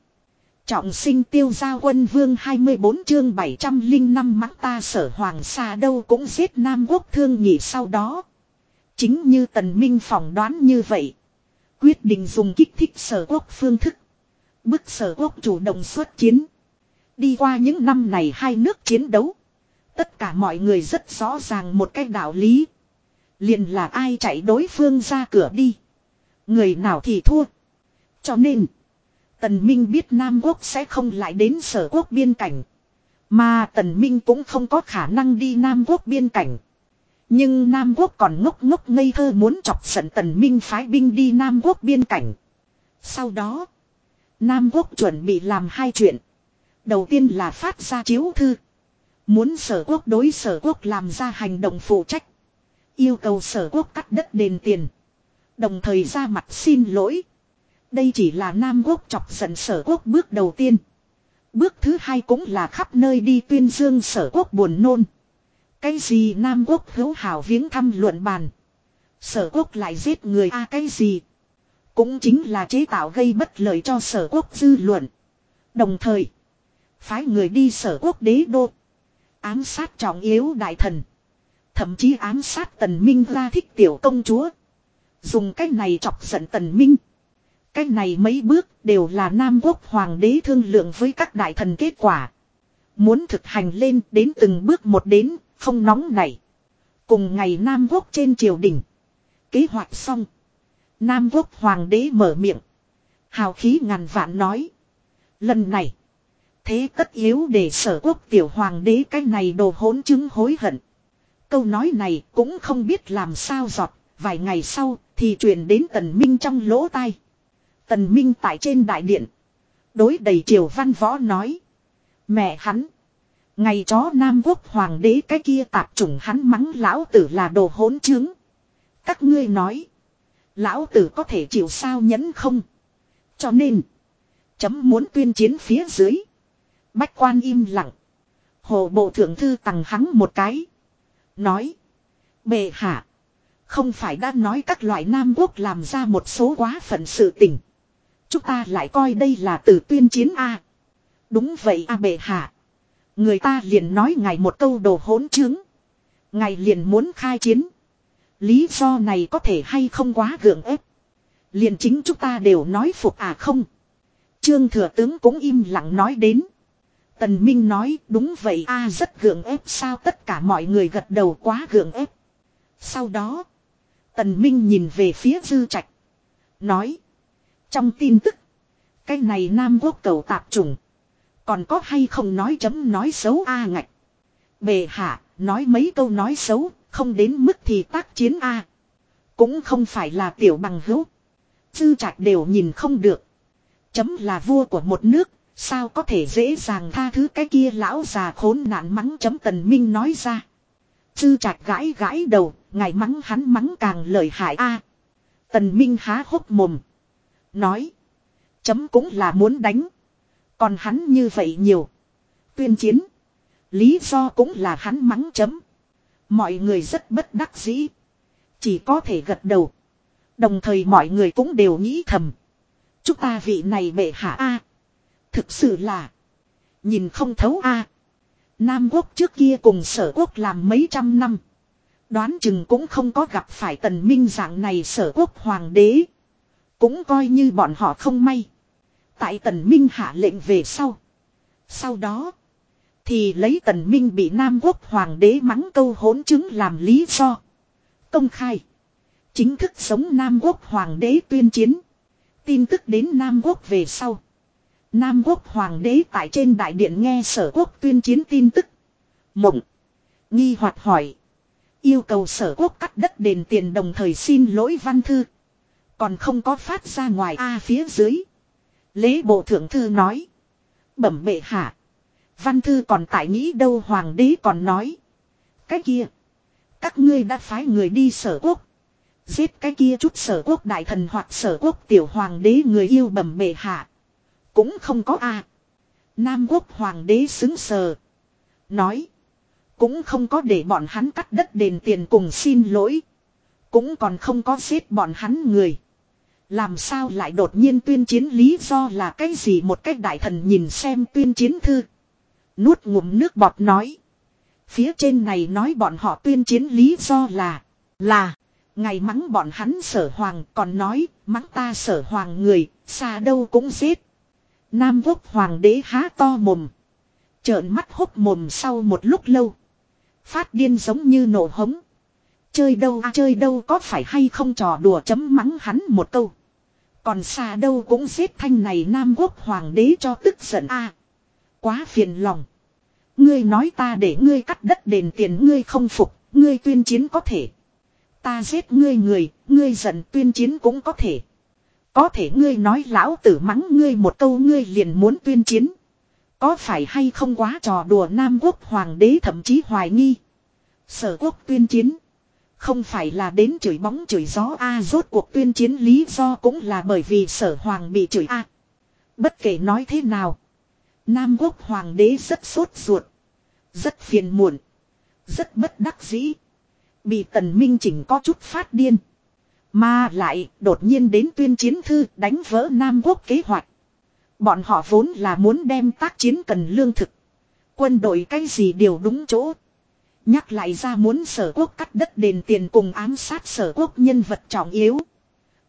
Trọng sinh tiêu gia quân vương 24 chương 705 mắng ta sở hoàng xa đâu cũng giết Nam Quốc thương nhị sau đó. Chính như tần minh phỏng đoán như vậy. Quyết định dùng kích thích sở quốc phương thức. Bức sở quốc chủ động xuất chiến. Đi qua những năm này hai nước chiến đấu. Tất cả mọi người rất rõ ràng một cái đạo lý. Liền là ai chạy đối phương ra cửa đi. Người nào thì thua. Cho nên. Tần Minh biết Nam Quốc sẽ không lại đến sở quốc biên cảnh. Mà Tần Minh cũng không có khả năng đi Nam Quốc biên cảnh. Nhưng Nam Quốc còn ngốc ngốc ngây thơ muốn chọc giận Tần Minh phái binh đi Nam Quốc biên cảnh. Sau đó. Nam Quốc chuẩn bị làm hai chuyện. Đầu tiên là phát ra chiếu thư. Muốn sở quốc đối sở quốc làm ra hành động phụ trách. Yêu cầu sở quốc cắt đất đền tiền. Đồng thời ra mặt xin lỗi. Đây chỉ là Nam Quốc chọc giận sở quốc bước đầu tiên. Bước thứ hai cũng là khắp nơi đi tuyên dương sở quốc buồn nôn. Cái gì Nam Quốc hữu hảo viếng thăm luận bàn. Sở quốc lại giết người a à, cái gì. Cũng chính là chế tạo gây bất lợi cho sở quốc dư luận. Đồng thời. Phái người đi sở quốc đế đô. Ám sát trọng yếu đại thần. Thậm chí ám sát tần minh ra thích tiểu công chúa. Dùng cách này chọc giận tần minh. Cách này mấy bước đều là Nam Quốc Hoàng đế thương lượng với các đại thần kết quả. Muốn thực hành lên đến từng bước một đến, không nóng này. Cùng ngày Nam Quốc trên triều đình. Kế hoạch xong. Nam Quốc Hoàng đế mở miệng. Hào khí ngàn vạn nói. Lần này. Thế tất yếu để sở quốc tiểu hoàng đế cái này đồ hỗn chứng hối hận. Câu nói này cũng không biết làm sao giọt. Vài ngày sau thì truyền đến tần minh trong lỗ tai. Tần minh tại trên đại điện. Đối đầy triều văn võ nói. Mẹ hắn. Ngày chó Nam Quốc Hoàng đế cái kia tạp chủng hắn mắng lão tử là đồ hỗn chứng. Các ngươi nói. Lão tử có thể chịu sao nhẫn không. Cho nên. Chấm muốn tuyên chiến phía dưới. Bách quan im lặng. Hồ bộ thượng thư tặng hắn một cái. Nói. Bệ hạ. Không phải đã nói các loại Nam Quốc làm ra một số quá phận sự tình. Chúng ta lại coi đây là từ tuyên chiến A. Đúng vậy A bệ hạ. Người ta liền nói ngài một câu đồ hỗn chứng. Ngài liền muốn khai chiến. Lý do này có thể hay không quá gượng ép. Liền chính chúng ta đều nói phục à không. Trương thừa tướng cũng im lặng nói đến. Tần Minh nói, đúng vậy a, rất gượng ép sao tất cả mọi người gật đầu quá gượng ép. Sau đó. Tần Minh nhìn về phía dư trạch. Nói. Trong tin tức. Cái này Nam Quốc cầu tạp trùng. Còn có hay không nói chấm nói xấu a ngạch. Bề hạ, nói mấy câu nói xấu, không đến mức thì tác chiến a Cũng không phải là tiểu bằng hữu. Sư trạch đều nhìn không được. Chấm là vua của một nước, sao có thể dễ dàng tha thứ cái kia lão già khốn nạn mắng chấm tần minh nói ra. Dư trạch gãi gãi đầu, ngài mắng hắn mắng càng lợi hại a Tần minh há hốc mồm. Nói. Chấm cũng là muốn đánh. Còn hắn như vậy nhiều. Tuyên chiến. Lý do cũng là hắn mắng chấm. Mọi người rất bất đắc dĩ. Chỉ có thể gật đầu. Đồng thời mọi người cũng đều nghĩ thầm. Chúng ta vị này bệ hạ A. Thực sự là. Nhìn không thấu A. Nam quốc trước kia cùng sở quốc làm mấy trăm năm. Đoán chừng cũng không có gặp phải tần minh dạng này sở quốc hoàng đế. Cũng coi như bọn họ không may. Tại tần minh hạ lệnh về sau. Sau đó. Thì lấy tần minh bị Nam quốc hoàng đế mắng câu hỗn chứng làm lý do. Công khai. Chính thức sống Nam quốc hoàng đế tuyên chiến. Tin tức đến Nam quốc về sau. Nam quốc hoàng đế tại trên đại điện nghe sở quốc tuyên chiến tin tức. Mộng. Nghi hoạt hỏi. Yêu cầu sở quốc cắt đất đền tiền đồng thời xin lỗi văn thư. Còn không có phát ra ngoài A phía dưới. Lễ bộ thượng thư nói. Bẩm bệ hạ. Văn thư còn tại nghĩ đâu hoàng đế còn nói. Cái kia. Các ngươi đã phái người đi sở quốc. Giết cái kia chút sở quốc đại thần hoặc sở quốc tiểu hoàng đế người yêu bẩm bệ hạ. Cũng không có a Nam quốc hoàng đế xứng sờ. Nói. Cũng không có để bọn hắn cắt đất đền tiền cùng xin lỗi. Cũng còn không có giết bọn hắn người. Làm sao lại đột nhiên tuyên chiến lý do là cái gì một cách đại thần nhìn xem tuyên chiến thư. Nuốt ngụm nước bọt nói. Phía trên này nói bọn họ tuyên chiến lý do là. Là. Ngày mắng bọn hắn sở hoàng còn nói mắng ta sở hoàng người. Xa đâu cũng giết. Nam quốc hoàng đế há to mồm. Trợn mắt hốc mồm sau một lúc lâu. Phát điên giống như nổ hống. Chơi đâu à, chơi đâu có phải hay không trò đùa chấm mắng hắn một câu. Còn xa đâu cũng giết thanh này Nam quốc hoàng đế cho tức giận a à, Quá phiền lòng. Ngươi nói ta để ngươi cắt đất đền tiền ngươi không phục, ngươi tuyên chiến có thể. Ta giết ngươi người, ngươi giận tuyên chiến cũng có thể. Có thể ngươi nói lão tử mắng ngươi một câu ngươi liền muốn tuyên chiến. Có phải hay không quá trò đùa Nam quốc hoàng đế thậm chí hoài nghi. Sở quốc tuyên chiến. Không phải là đến chửi bóng chửi gió a à, rốt cuộc tuyên chiến lý do cũng là bởi vì sở hoàng bị chửi a. Bất kể nói thế nào. Nam quốc hoàng đế rất sốt ruột. Rất phiền muộn. Rất bất đắc dĩ. Bị tần minh chỉnh có chút phát điên. Mà lại đột nhiên đến tuyên chiến thư đánh vỡ Nam quốc kế hoạch. Bọn họ vốn là muốn đem tác chiến cần lương thực. Quân đội cái gì đều đúng chỗ. Nhắc lại ra muốn sở quốc cắt đất đền tiền cùng ám sát sở quốc nhân vật trọng yếu.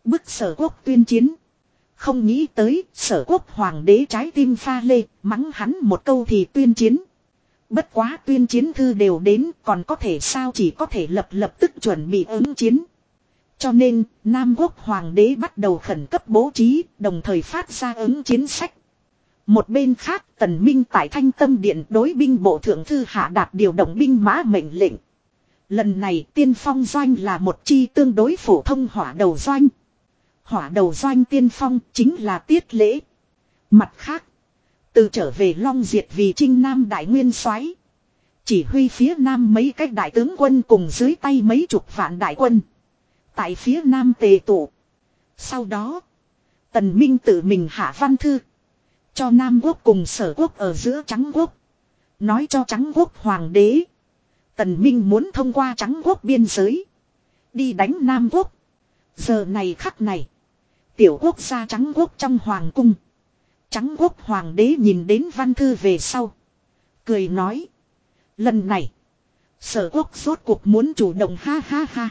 Bức sở quốc tuyên chiến. Không nghĩ tới sở quốc hoàng đế trái tim pha lê, mắng hắn một câu thì tuyên chiến. Bất quá tuyên chiến thư đều đến còn có thể sao chỉ có thể lập lập tức chuẩn bị ứng chiến. Cho nên, Nam quốc hoàng đế bắt đầu khẩn cấp bố trí, đồng thời phát ra ứng chiến sách. Một bên khác, tần minh tại thanh tâm điện đối binh bộ thượng thư hạ đạt điều động binh mã mệnh lệnh. Lần này tiên phong doanh là một chi tương đối phổ thông hỏa đầu doanh. Hỏa đầu doanh tiên phong chính là tiết lễ. Mặt khác, từ trở về Long Diệt vì trinh nam đại nguyên soái Chỉ huy phía nam mấy cách đại tướng quân cùng dưới tay mấy chục vạn đại quân. Tại phía nam tề tụ. Sau đó, tần minh tự mình hạ văn thư. Cho Nam Quốc cùng sở quốc ở giữa Trắng Quốc. Nói cho Trắng Quốc Hoàng đế. Tần Minh muốn thông qua Trắng Quốc biên giới. Đi đánh Nam Quốc. Giờ này khắc này. Tiểu quốc gia Trắng Quốc trong Hoàng cung. Trắng Quốc Hoàng đế nhìn đến văn thư về sau. Cười nói. Lần này. Sở quốc rốt cuộc muốn chủ động ha ha ha.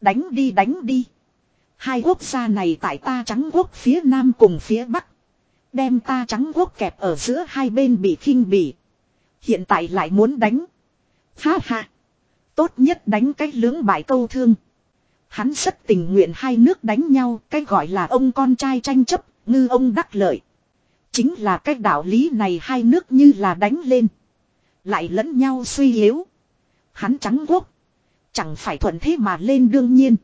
Đánh đi đánh đi. Hai quốc gia này tại ta Trắng Quốc phía Nam cùng phía Bắc. Đem ta trắng quốc kẹp ở giữa hai bên bị khinh bỉ. Hiện tại lại muốn đánh. Ha ha. Tốt nhất đánh cách lưỡng bại câu thương. Hắn rất tình nguyện hai nước đánh nhau. Cái gọi là ông con trai tranh chấp. Ngư ông đắc lợi. Chính là cái đạo lý này hai nước như là đánh lên. Lại lẫn nhau suy yếu. Hắn trắng quốc. Chẳng phải thuận thế mà lên đương nhiên.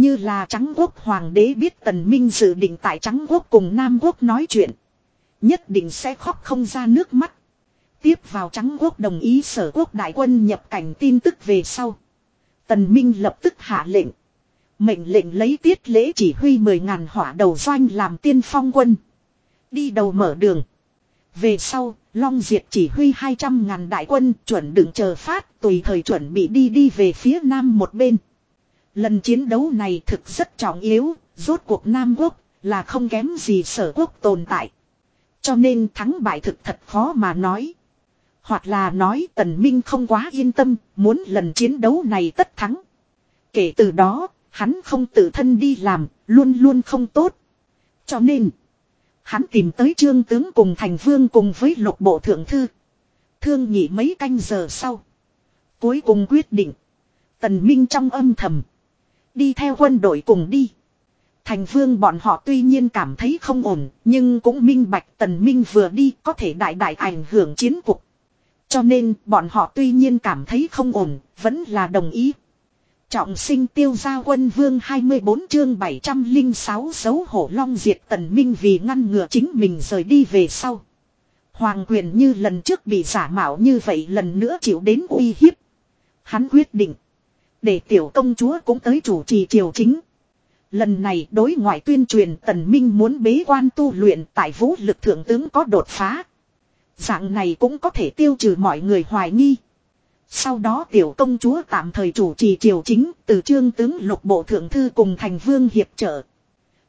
Như là Trắng Quốc Hoàng đế biết Tần Minh dự định tại Trắng Quốc cùng Nam Quốc nói chuyện. Nhất định sẽ khóc không ra nước mắt. Tiếp vào Trắng Quốc đồng ý sở quốc đại quân nhập cảnh tin tức về sau. Tần Minh lập tức hạ lệnh. Mệnh lệnh lấy tiết lễ chỉ huy 10.000 hỏa đầu doanh làm tiên phong quân. Đi đầu mở đường. Về sau, Long Diệt chỉ huy 200.000 đại quân chuẩn đừng chờ phát tùy thời chuẩn bị đi đi về phía nam một bên. Lần chiến đấu này thực rất trọng yếu, rốt cuộc Nam Quốc là không kém gì sở quốc tồn tại. Cho nên thắng bại thực thật khó mà nói. Hoặc là nói Tần Minh không quá yên tâm, muốn lần chiến đấu này tất thắng. Kể từ đó, hắn không tự thân đi làm, luôn luôn không tốt. Cho nên, hắn tìm tới trương tướng cùng thành vương cùng với lục bộ thượng thư. Thương nhị mấy canh giờ sau. Cuối cùng quyết định. Tần Minh trong âm thầm. Đi theo quân đội cùng đi. Thành vương bọn họ tuy nhiên cảm thấy không ổn, nhưng cũng minh bạch tần minh vừa đi có thể đại đại ảnh hưởng chiến cục. Cho nên bọn họ tuy nhiên cảm thấy không ổn, vẫn là đồng ý. Trọng sinh tiêu gia quân vương 24 chương 706 dấu hổ long diệt tần minh vì ngăn ngừa chính mình rời đi về sau. Hoàng quyền như lần trước bị giả mạo như vậy lần nữa chịu đến uy hiếp. Hắn quyết định. Để tiểu công chúa cũng tới chủ trì triều chính. Lần này đối ngoại tuyên truyền tần minh muốn bế quan tu luyện tại vũ lực thượng tướng có đột phá. Dạng này cũng có thể tiêu trừ mọi người hoài nghi. Sau đó tiểu công chúa tạm thời chủ trì triều chính từ trương tướng lục bộ thượng thư cùng thành vương hiệp trợ.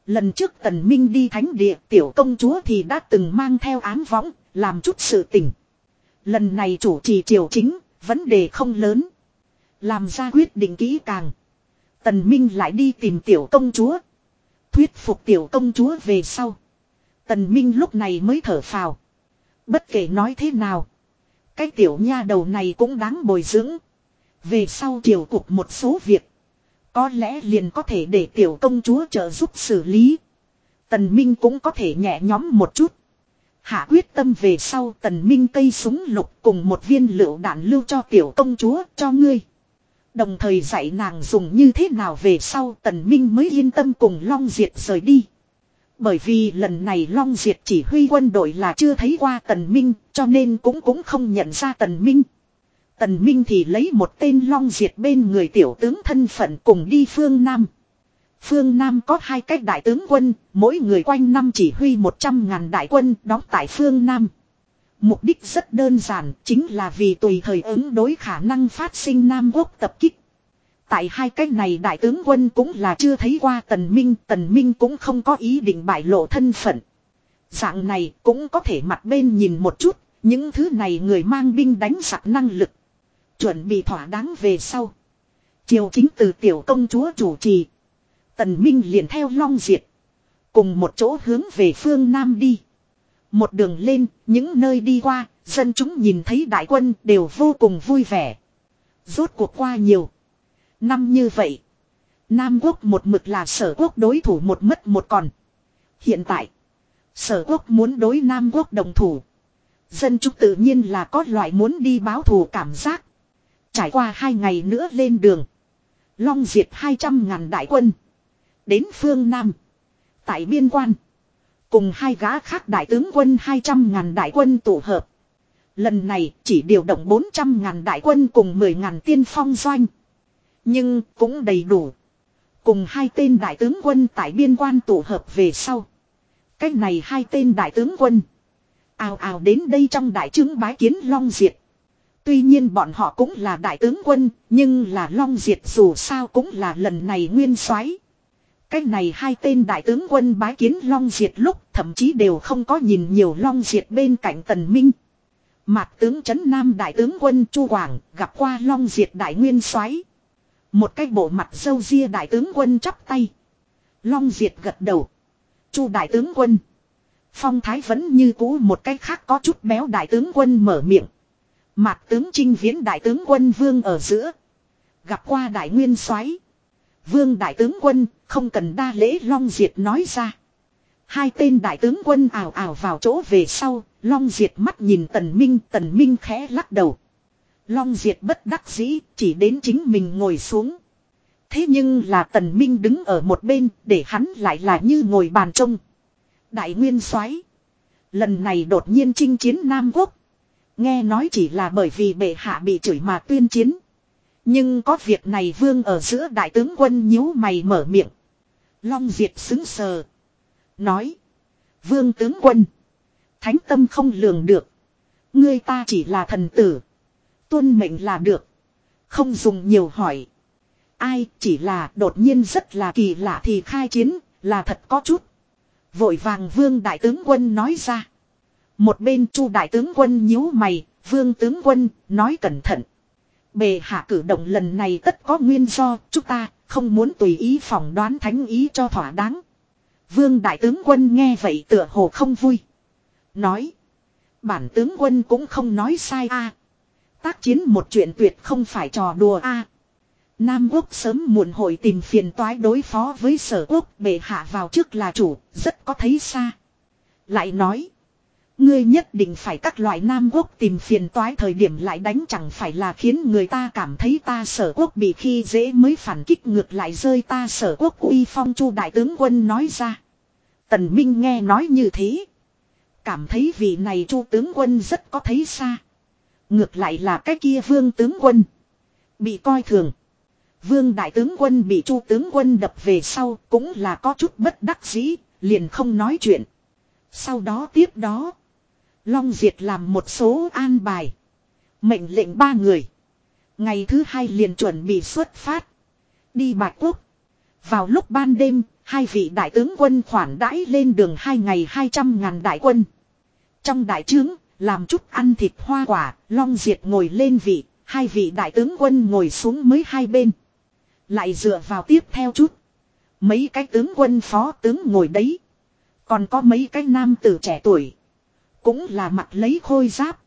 Lần trước tần minh đi thánh địa tiểu công chúa thì đã từng mang theo ám võng, làm chút sự tình. Lần này chủ trì triều chính, vấn đề không lớn. Làm ra quyết định kỹ càng. Tần Minh lại đi tìm tiểu công chúa. Thuyết phục tiểu công chúa về sau. Tần Minh lúc này mới thở phào. Bất kể nói thế nào. Cái tiểu nha đầu này cũng đáng bồi dưỡng. Về sau triều cục một số việc. Có lẽ liền có thể để tiểu công chúa trợ giúp xử lý. Tần Minh cũng có thể nhẹ nhóm một chút. Hạ quyết tâm về sau tần Minh cây súng lục cùng một viên lựu đạn lưu cho tiểu công chúa cho ngươi. Đồng thời dạy nàng dùng như thế nào về sau tần minh mới yên tâm cùng Long Diệt rời đi. Bởi vì lần này Long Diệt chỉ huy quân đội là chưa thấy qua tần minh cho nên cũng cũng không nhận ra tần minh. Tần minh thì lấy một tên Long Diệt bên người tiểu tướng thân phận cùng đi phương Nam. Phương Nam có hai cách đại tướng quân, mỗi người quanh năm chỉ huy 100 ngàn đại quân đóng tại phương Nam. Mục đích rất đơn giản, chính là vì tùy thời ứng đối khả năng phát sinh Nam Quốc tập kích. Tại hai cách này đại tướng quân cũng là chưa thấy qua Tần Minh, Tần Minh cũng không có ý định bại lộ thân phận. Dạng này cũng có thể mặt bên nhìn một chút, những thứ này người mang binh đánh sạc năng lực. Chuẩn bị thỏa đáng về sau. Triều chính từ tiểu công chúa chủ trì. Tần Minh liền theo Long Diệt. Cùng một chỗ hướng về phương Nam đi. Một đường lên, những nơi đi qua, dân chúng nhìn thấy đại quân đều vô cùng vui vẻ. Rốt cuộc qua nhiều. Năm như vậy. Nam quốc một mực là sở quốc đối thủ một mất một còn. Hiện tại. Sở quốc muốn đối Nam quốc đồng thủ. Dân chúng tự nhiên là có loại muốn đi báo thù cảm giác. Trải qua hai ngày nữa lên đường. Long diệt 200 ngàn đại quân. Đến phương Nam. Tại biên quan. Cùng hai gã khác đại tướng quân 200 ngàn đại quân tụ hợp. Lần này chỉ điều động 400 ngàn đại quân cùng 10 ngàn tiên phong doanh. Nhưng cũng đầy đủ. Cùng hai tên đại tướng quân tại biên quan tụ hợp về sau. Cách này hai tên đại tướng quân. Ào ào đến đây trong đại trướng bái kiến Long Diệt. Tuy nhiên bọn họ cũng là đại tướng quân, nhưng là Long Diệt dù sao cũng là lần này nguyên soái. Cách này hai tên đại tướng quân bái kiến Long Diệt lúc thậm chí đều không có nhìn nhiều Long Diệt bên cạnh Tần Minh. Mạc tướng chấn Nam đại tướng quân Chu Quảng gặp qua Long Diệt đại nguyên soái. Một cái bộ mặt sâu ria đại tướng quân chắp tay. Long Diệt gật đầu. Chu đại tướng quân. Phong thái vẫn như cũ một cái khác có chút béo đại tướng quân mở miệng. Mạc tướng trinh viễn đại tướng quân vương ở giữa. Gặp qua đại nguyên soái. Vương đại tướng quân không cần đa lễ Long Diệt nói ra. Hai tên đại tướng quân ảo ảo vào chỗ về sau, Long Diệt mắt nhìn Tần Minh, Tần Minh khẽ lắc đầu. Long Diệt bất đắc dĩ, chỉ đến chính mình ngồi xuống. Thế nhưng là Tần Minh đứng ở một bên, để hắn lại là như ngồi bàn trông. Đại Nguyên soái Lần này đột nhiên chinh chiến Nam Quốc. Nghe nói chỉ là bởi vì bệ hạ bị chửi mà tuyên chiến. Nhưng có việc này vương ở giữa đại tướng quân nhíu mày mở miệng. Long Diệt xứng sờ. Nói. Vương tướng quân. Thánh tâm không lường được. Ngươi ta chỉ là thần tử. Tuân mệnh là được. Không dùng nhiều hỏi. Ai chỉ là đột nhiên rất là kỳ lạ thì khai chiến là thật có chút. Vội vàng vương đại tướng quân nói ra. Một bên chu đại tướng quân nhíu mày. Vương tướng quân nói cẩn thận. Bề hạ cử động lần này tất có nguyên do, chúng ta không muốn tùy ý phỏng đoán thánh ý cho thỏa đáng. Vương đại tướng quân nghe vậy tựa hồ không vui. Nói. Bản tướng quân cũng không nói sai a. Tác chiến một chuyện tuyệt không phải trò đùa a. Nam quốc sớm muộn hội tìm phiền toái đối phó với sở quốc bệ hạ vào trước là chủ, rất có thấy xa. Lại nói. Ngươi nhất định phải các loại nam quốc tìm phiền toái thời điểm lại đánh chẳng phải là khiến người ta cảm thấy ta sở quốc bị khi dễ mới phản kích ngược lại rơi ta sở quốc uy phong chu đại tướng quân nói ra. Tần Minh nghe nói như thế. Cảm thấy vị này chu tướng quân rất có thấy xa. Ngược lại là cái kia vương tướng quân. Bị coi thường. Vương đại tướng quân bị chu tướng quân đập về sau cũng là có chút bất đắc dĩ, liền không nói chuyện. Sau đó tiếp đó. Long Diệt làm một số an bài. Mệnh lệnh ba người. Ngày thứ hai liền chuẩn bị xuất phát. Đi Bạch Quốc. Vào lúc ban đêm, hai vị đại tướng quân khoản đãi lên đường hai ngày hai trăm ngàn đại quân. Trong đại trướng, làm chút ăn thịt hoa quả, Long Diệt ngồi lên vị, hai vị đại tướng quân ngồi xuống mới hai bên. Lại dựa vào tiếp theo chút. Mấy cái tướng quân phó tướng ngồi đấy. Còn có mấy cái nam tử trẻ tuổi. Cũng là mặt lấy khôi giáp.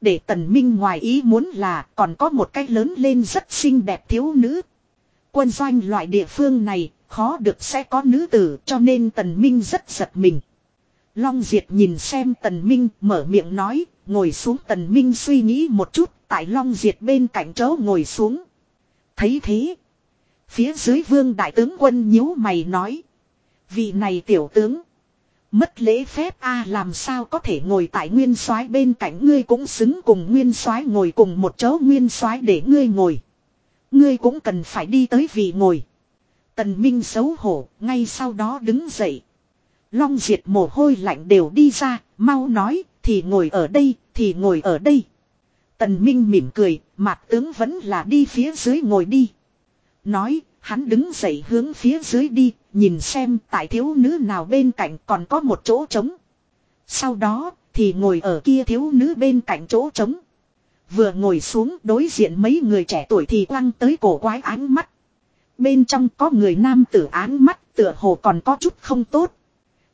Để tần minh ngoài ý muốn là còn có một cái lớn lên rất xinh đẹp thiếu nữ. Quân doanh loại địa phương này khó được sẽ có nữ tử cho nên tần minh rất giật mình. Long Diệt nhìn xem tần minh mở miệng nói, ngồi xuống tần minh suy nghĩ một chút, tại Long Diệt bên cạnh chỗ ngồi xuống. Thấy thế. Phía dưới vương đại tướng quân nhíu mày nói. Vị này tiểu tướng. Mất lễ phép a làm sao có thể ngồi tại nguyên soái bên cạnh ngươi cũng xứng cùng nguyên soái ngồi cùng một chỗ nguyên soái để ngươi ngồi. Ngươi cũng cần phải đi tới vị ngồi. Tần Minh xấu hổ, ngay sau đó đứng dậy. Long diệt mồ hôi lạnh đều đi ra, mau nói, thì ngồi ở đây, thì ngồi ở đây. Tần Minh mỉm cười, mặt tướng vẫn là đi phía dưới ngồi đi. Nói, hắn đứng dậy hướng phía dưới đi, nhìn xem tại thiếu nữ nào bên cạnh còn có một chỗ trống. Sau đó, thì ngồi ở kia thiếu nữ bên cạnh chỗ trống. Vừa ngồi xuống đối diện mấy người trẻ tuổi thì quăng tới cổ quái ánh mắt. Bên trong có người nam tử ánh mắt tựa hồ còn có chút không tốt.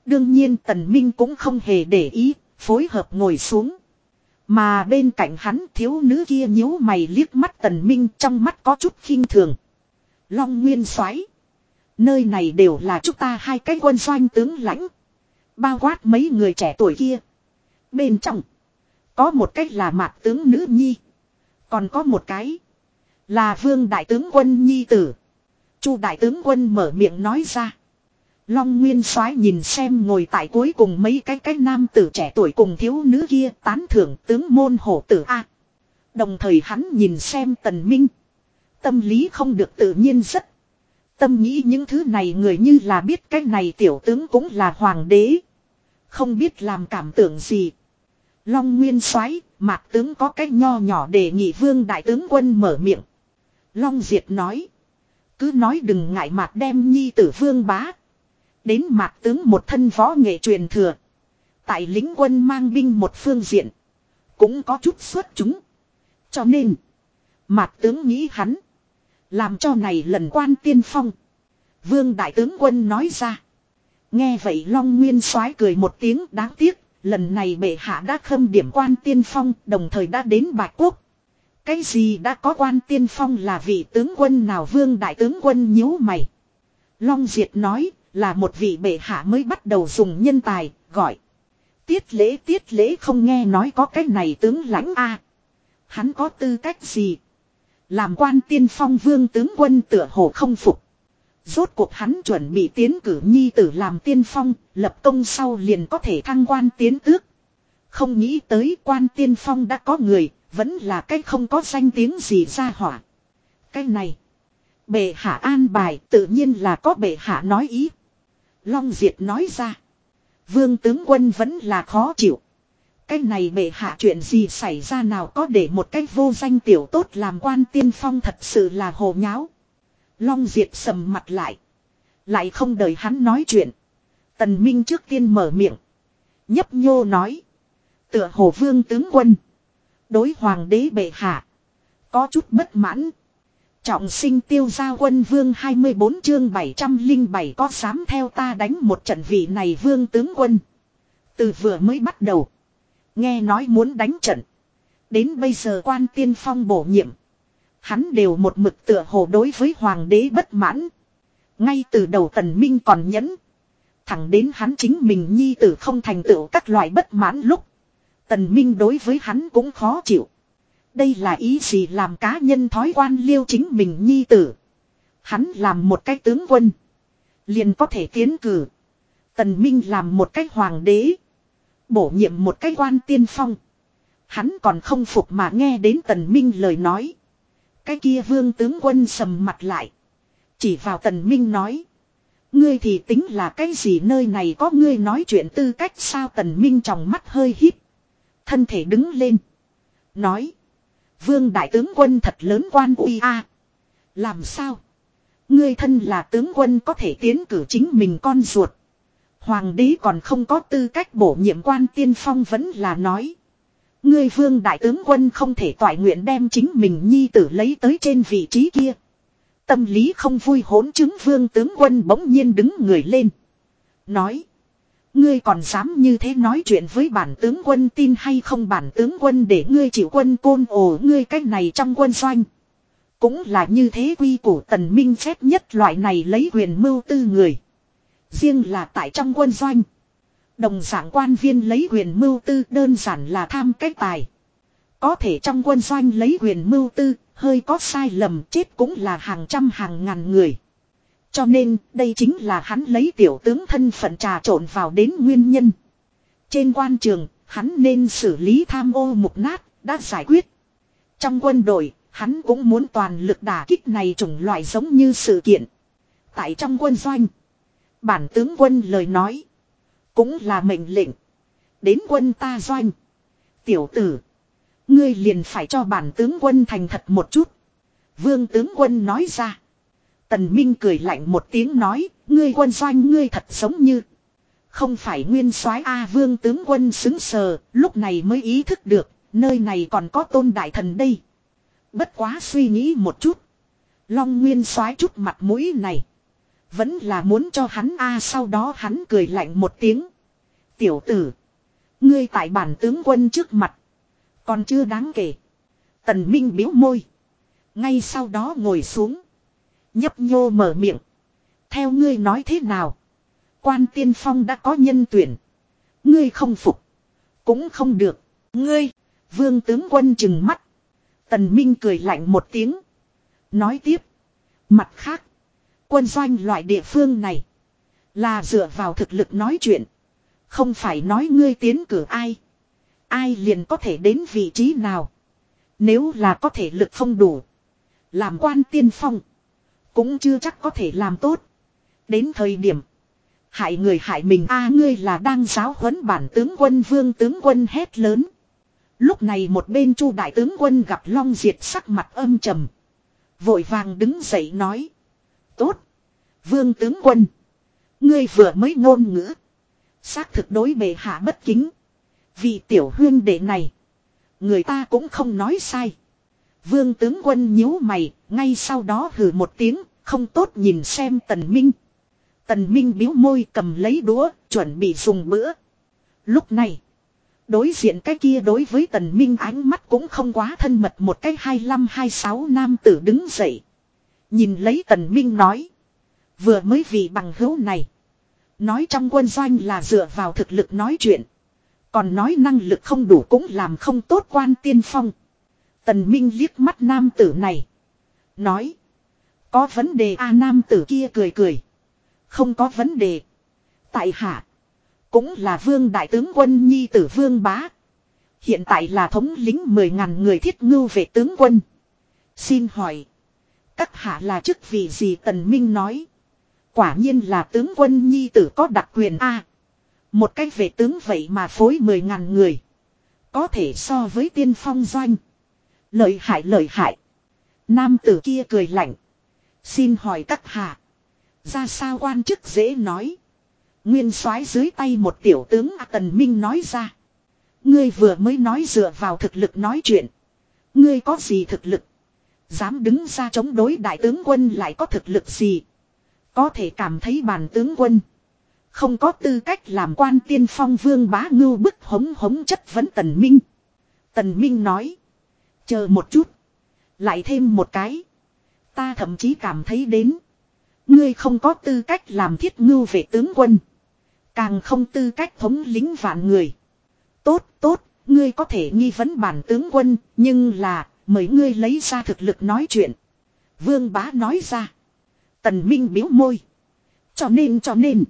Đương nhiên tần minh cũng không hề để ý, phối hợp ngồi xuống. Mà bên cạnh hắn thiếu nữ kia nhíu mày liếc mắt tần minh trong mắt có chút khinh thường. Long Nguyên xoáy. Nơi này đều là chúng ta hai cái quân doanh tướng lãnh. Bao quát mấy người trẻ tuổi kia. Bên trong. Có một cách là mạc tướng nữ nhi. Còn có một cái. Là vương đại tướng quân nhi tử. Chu đại tướng quân mở miệng nói ra. Long Nguyên soái nhìn xem ngồi tại cuối cùng mấy cái cái nam tử trẻ tuổi cùng thiếu nữ kia tán thưởng tướng môn hổ tử A. Đồng thời hắn nhìn xem tần minh. Tâm lý không được tự nhiên rất. Tâm nghĩ những thứ này người như là biết cái này tiểu tướng cũng là hoàng đế. Không biết làm cảm tưởng gì. Long Nguyên xoáy, mạc tướng có cái nho nhỏ để nghị vương đại tướng quân mở miệng. Long Diệt nói. Cứ nói đừng ngại mạc đem nhi tử vương bá. Đến mạc tướng một thân võ nghệ truyền thừa. Tại lính quân mang binh một phương diện. Cũng có chút xuất chúng. Cho nên. Mạc tướng nghĩ hắn. Làm cho này lần quan tiên phong. Vương đại tướng quân nói ra. Nghe vậy Long Nguyên soái cười một tiếng đáng tiếc. Lần này bệ hạ đã khâm điểm quan tiên phong đồng thời đã đến Bạch Quốc. Cái gì đã có quan tiên phong là vị tướng quân nào vương đại tướng quân nhíu mày. Long Diệt nói là một vị bệ hạ mới bắt đầu dùng nhân tài, gọi. Tiết lễ tiết lễ không nghe nói có cái này tướng lãnh a Hắn có tư cách gì? Làm quan tiên phong vương tướng quân tựa hồ không phục. Rốt cuộc hắn chuẩn bị tiến cử nhi tử làm tiên phong, lập công sau liền có thể thăng quan tiến tước. Không nghĩ tới quan tiên phong đã có người, vẫn là cái không có danh tiếng gì ra hỏa. Cái này, bệ hạ an bài tự nhiên là có bệ hạ nói ý. Long Diệt nói ra, vương tướng quân vẫn là khó chịu. Cái này bệ hạ chuyện gì xảy ra nào có để một cách vô danh tiểu tốt làm quan tiên phong thật sự là hồ nháo. Long Diệt sầm mặt lại. Lại không đợi hắn nói chuyện. Tần Minh trước tiên mở miệng. Nhấp nhô nói. Tựa hồ vương tướng quân. Đối hoàng đế bệ hạ. Có chút bất mãn. Trọng sinh tiêu gia quân vương 24 chương 707 có dám theo ta đánh một trận vị này vương tướng quân. Từ vừa mới bắt đầu. Nghe nói muốn đánh trận. Đến bây giờ quan tiên phong bổ nhiệm. Hắn đều một mực tựa hồ đối với hoàng đế bất mãn. Ngay từ đầu tần minh còn nhẫn. Thẳng đến hắn chính mình nhi tử không thành tựu các loại bất mãn lúc. Tần Minh đối với hắn cũng khó chịu. Đây là ý gì làm cá nhân thói quan liêu chính mình nhi tử. Hắn làm một cái tướng quân. Liền có thể tiến cử. Tần Minh làm một cái hoàng đế. Bổ nhiệm một cái quan tiên phong. Hắn còn không phục mà nghe đến Tần Minh lời nói. Cái kia vương tướng quân sầm mặt lại. Chỉ vào Tần Minh nói. Ngươi thì tính là cái gì nơi này có ngươi nói chuyện tư cách sao Tần Minh trong mắt hơi hít. Thân thể đứng lên. Nói. Vương đại tướng quân thật lớn quan uy a. Làm sao? Ngươi thân là tướng quân có thể tiến cử chính mình con ruột. Hoàng đế còn không có tư cách bổ nhiệm quan tiên phong vẫn là nói. Ngươi vương đại tướng quân không thể tỏa nguyện đem chính mình nhi tử lấy tới trên vị trí kia. Tâm lý không vui hỗn chứng vương tướng quân bỗng nhiên đứng người lên. Nói. Ngươi còn dám như thế nói chuyện với bản tướng quân tin hay không bản tướng quân để ngươi chịu quân côn ồ ngươi cách này trong quân doanh. Cũng là như thế quy củ tần minh phép nhất loại này lấy huyền mưu tư người. Riêng là tại trong quân doanh. Đồng giảng quan viên lấy huyền mưu tư đơn giản là tham cách tài. Có thể trong quân doanh lấy huyền mưu tư, hơi có sai lầm chết cũng là hàng trăm hàng ngàn người. Cho nên, đây chính là hắn lấy tiểu tướng thân phận trà trộn vào đến nguyên nhân. Trên quan trường, hắn nên xử lý tham ô mục nát, đã giải quyết. Trong quân đội, hắn cũng muốn toàn lực đả kích này chủng loại giống như sự kiện. Tại trong quân doanh, bản tướng quân lời nói, cũng là mệnh lệnh. Đến quân ta doanh. Tiểu tử, ngươi liền phải cho bản tướng quân thành thật một chút. Vương tướng quân nói ra. Tần Minh cười lạnh một tiếng nói, ngươi quân doanh ngươi thật giống như. Không phải nguyên soái A vương tướng quân xứng sờ, lúc này mới ý thức được, nơi này còn có tôn đại thần đây. Bất quá suy nghĩ một chút. Long nguyên soái chút mặt mũi này. Vẫn là muốn cho hắn A, sau đó hắn cười lạnh một tiếng. Tiểu tử. Ngươi tại bản tướng quân trước mặt. Còn chưa đáng kể. Tần Minh biếu môi. Ngay sau đó ngồi xuống. Nhấp nhô mở miệng. Theo ngươi nói thế nào? Quan tiên phong đã có nhân tuyển. Ngươi không phục. Cũng không được. Ngươi. Vương tướng quân chừng mắt. Tần Minh cười lạnh một tiếng. Nói tiếp. Mặt khác. Quân doanh loại địa phương này. Là dựa vào thực lực nói chuyện. Không phải nói ngươi tiến cử ai. Ai liền có thể đến vị trí nào. Nếu là có thể lực không đủ. Làm quan tiên phong. Cũng chưa chắc có thể làm tốt. Đến thời điểm. Hại người hại mình, a, ngươi là đang giáo huấn bản tướng quân vương tướng quân hét lớn. Lúc này một bên chu đại tướng quân gặp Long Diệt sắc mặt âm trầm. Vội vàng đứng dậy nói. Tốt. Vương tướng quân. Ngươi vừa mới ngôn ngữ. Xác thực đối bề hạ bất kính. Vì tiểu huyên đệ này. Người ta cũng không nói sai. Vương tướng quân nhíu mày, ngay sau đó hừ một tiếng, không tốt nhìn xem tần minh. Tần minh biếu môi cầm lấy đũa, chuẩn bị dùng bữa. Lúc này, đối diện cái kia đối với tần minh ánh mắt cũng không quá thân mật một cái 25-26 nam tử đứng dậy. Nhìn lấy tần minh nói. Vừa mới vì bằng hữu này. Nói trong quân doanh là dựa vào thực lực nói chuyện. Còn nói năng lực không đủ cũng làm không tốt quan tiên phong. Tần Minh liếc mắt nam tử này. Nói. Có vấn đề a nam tử kia cười cười. Không có vấn đề. Tại hạ. Cũng là vương đại tướng quân nhi tử vương bá. Hiện tại là thống lính mười ngàn người thiết ngưu về tướng quân. Xin hỏi. Các hạ là chức vị gì tần minh nói. Quả nhiên là tướng quân nhi tử có đặc quyền A. một cách về tướng vậy mà phối mười ngàn người. Có thể so với tiên phong doanh. Lợi hại lợi hại. Nam tử kia cười lạnh. Xin hỏi các hạ. Ra sao quan chức dễ nói. Nguyên soái dưới tay một tiểu tướng A Tần Minh nói ra. Ngươi vừa mới nói dựa vào thực lực nói chuyện. Ngươi có gì thực lực? Dám đứng ra chống đối đại tướng quân lại có thực lực gì? Có thể cảm thấy bản tướng quân. Không có tư cách làm quan tiên phong vương bá ngưu bức hống hống chất vấn Tần Minh. Tần Minh nói. Chờ một chút. Lại thêm một cái. Ta thậm chí cảm thấy đến. Ngươi không có tư cách làm thiết ngưu về tướng quân. Càng không tư cách thống lính vạn người. Tốt, tốt, ngươi có thể nghi vấn bản tướng quân, nhưng là, mời ngươi lấy ra thực lực nói chuyện. Vương bá nói ra. Tần Minh biếu môi. Cho nên cho nên.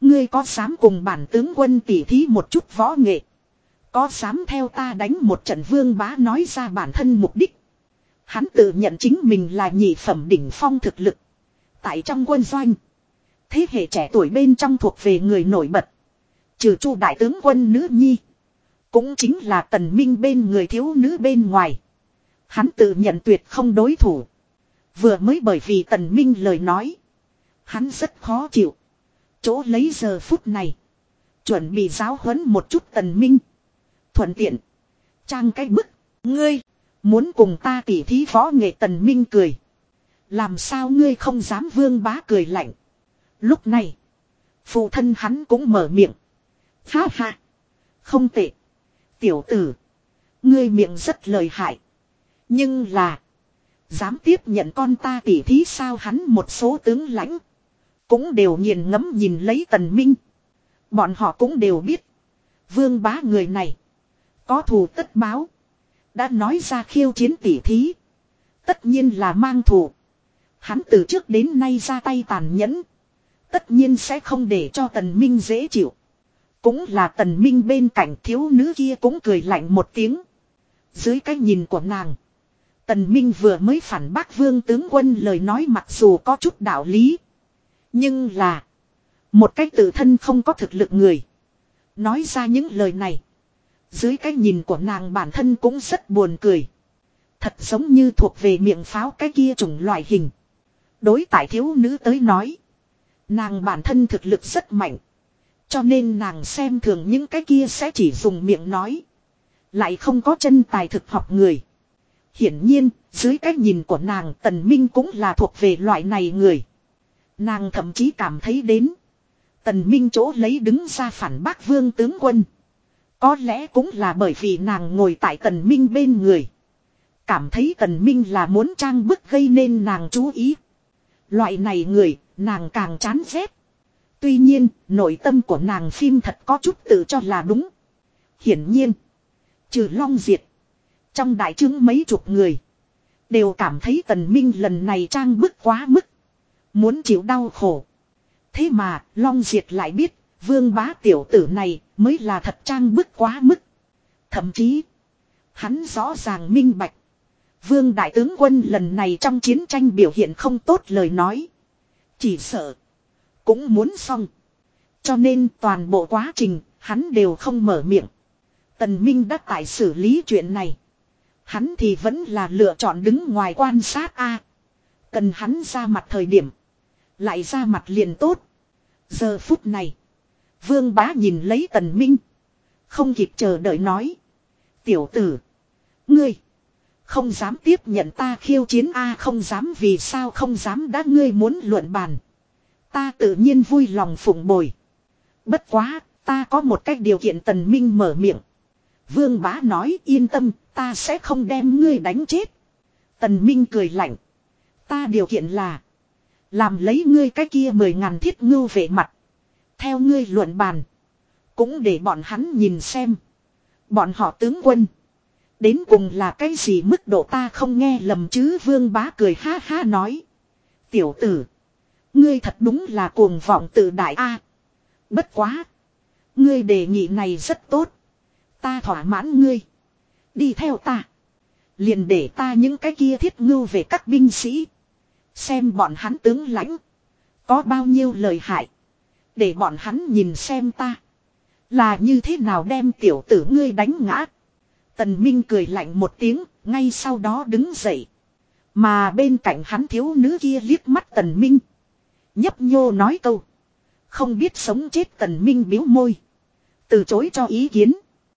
Ngươi có dám cùng bản tướng quân tỉ thí một chút võ nghệ. Có dám theo ta đánh một trận vương bá nói ra bản thân mục đích. Hắn tự nhận chính mình là nhị phẩm đỉnh phong thực lực. Tại trong quân doanh. Thế hệ trẻ tuổi bên trong thuộc về người nổi bật. Trừ chu đại tướng quân nữ nhi. Cũng chính là tần minh bên người thiếu nữ bên ngoài. Hắn tự nhận tuyệt không đối thủ. Vừa mới bởi vì tần minh lời nói. Hắn rất khó chịu. Chỗ lấy giờ phút này. Chuẩn bị giáo huấn một chút tần minh. Thuận tiện. Trang cái bức. Ngươi. Muốn cùng ta tỉ thí võ nghệ tần minh cười. Làm sao ngươi không dám vương bá cười lạnh. Lúc này. Phụ thân hắn cũng mở miệng. Ha ha. Không tệ. Tiểu tử. Ngươi miệng rất lời hại. Nhưng là. Dám tiếp nhận con ta tỉ thí sao hắn một số tướng lãnh. Cũng đều nghiền ngẫm nhìn lấy tần minh. Bọn họ cũng đều biết. Vương bá người này. Có thù tất báo. Đã nói ra khiêu chiến tỉ thí. Tất nhiên là mang thù. Hắn từ trước đến nay ra tay tàn nhẫn. Tất nhiên sẽ không để cho tần minh dễ chịu. Cũng là tần minh bên cạnh thiếu nữ kia cũng cười lạnh một tiếng. Dưới cái nhìn của nàng. Tần Minh vừa mới phản bác vương tướng quân lời nói mặc dù có chút đạo lý. Nhưng là. Một cách tự thân không có thực lực người. Nói ra những lời này. Dưới cái nhìn của nàng bản thân cũng rất buồn cười. Thật giống như thuộc về miệng pháo cái kia chủng loại hình. Đối tại thiếu nữ tới nói. Nàng bản thân thực lực rất mạnh. Cho nên nàng xem thường những cái kia sẽ chỉ dùng miệng nói. Lại không có chân tài thực học người. Hiển nhiên, dưới cái nhìn của nàng Tần Minh cũng là thuộc về loại này người. Nàng thậm chí cảm thấy đến. Tần Minh chỗ lấy đứng ra phản bác vương tướng quân. Có lẽ cũng là bởi vì nàng ngồi tại Tần Minh bên người. Cảm thấy Tần Minh là muốn trang bức gây nên nàng chú ý. Loại này người, nàng càng chán ghét. Tuy nhiên, nội tâm của nàng phim thật có chút tự cho là đúng. Hiển nhiên, trừ Long Diệt, trong đại trướng mấy chục người. Đều cảm thấy tần minh lần này trang bức quá mức. Muốn chịu đau khổ. Thế mà, Long Diệt lại biết. Vương bá tiểu tử này mới là thật trang bức quá mức. Thậm chí. Hắn rõ ràng minh bạch. Vương đại tướng quân lần này trong chiến tranh biểu hiện không tốt lời nói. Chỉ sợ. Cũng muốn xong. Cho nên toàn bộ quá trình, hắn đều không mở miệng. Tần Minh đã tại xử lý chuyện này. Hắn thì vẫn là lựa chọn đứng ngoài quan sát a. Cần hắn ra mặt thời điểm. Lại ra mặt liền tốt. Giờ phút này. Vương bá nhìn lấy tần minh. Không kịp chờ đợi nói. Tiểu tử. Ngươi. Không dám tiếp nhận ta khiêu chiến A không dám vì sao không dám đã ngươi muốn luận bàn. Ta tự nhiên vui lòng phụng bồi. Bất quá, ta có một cách điều kiện tần minh mở miệng. Vương bá nói yên tâm, ta sẽ không đem ngươi đánh chết. Tần Minh cười lạnh. Ta điều kiện là. Làm lấy ngươi cái kia mười ngàn thiết ngưu về mặt. Theo ngươi luận bàn. Cũng để bọn hắn nhìn xem. Bọn họ tướng quân. Đến cùng là cái gì mức độ ta không nghe lầm chứ vương bá cười ha ha nói. Tiểu tử. Ngươi thật đúng là cuồng vọng tự đại A. bất quá. Ngươi đề nghị này rất tốt. Ta thỏa mãn ngươi. Đi theo ta. Liền để ta những cái kia thiết ngưu về các binh sĩ. Xem bọn hắn tướng lãnh. Có bao nhiêu lời hại. Để bọn hắn nhìn xem ta. Là như thế nào đem tiểu tử ngươi đánh ngã. Tần Minh cười lạnh một tiếng. Ngay sau đó đứng dậy. Mà bên cạnh hắn thiếu nữ kia liếc mắt Tần Minh. Nhấp nhô nói câu. Không biết sống chết Tần Minh biếu môi. Từ chối cho ý kiến.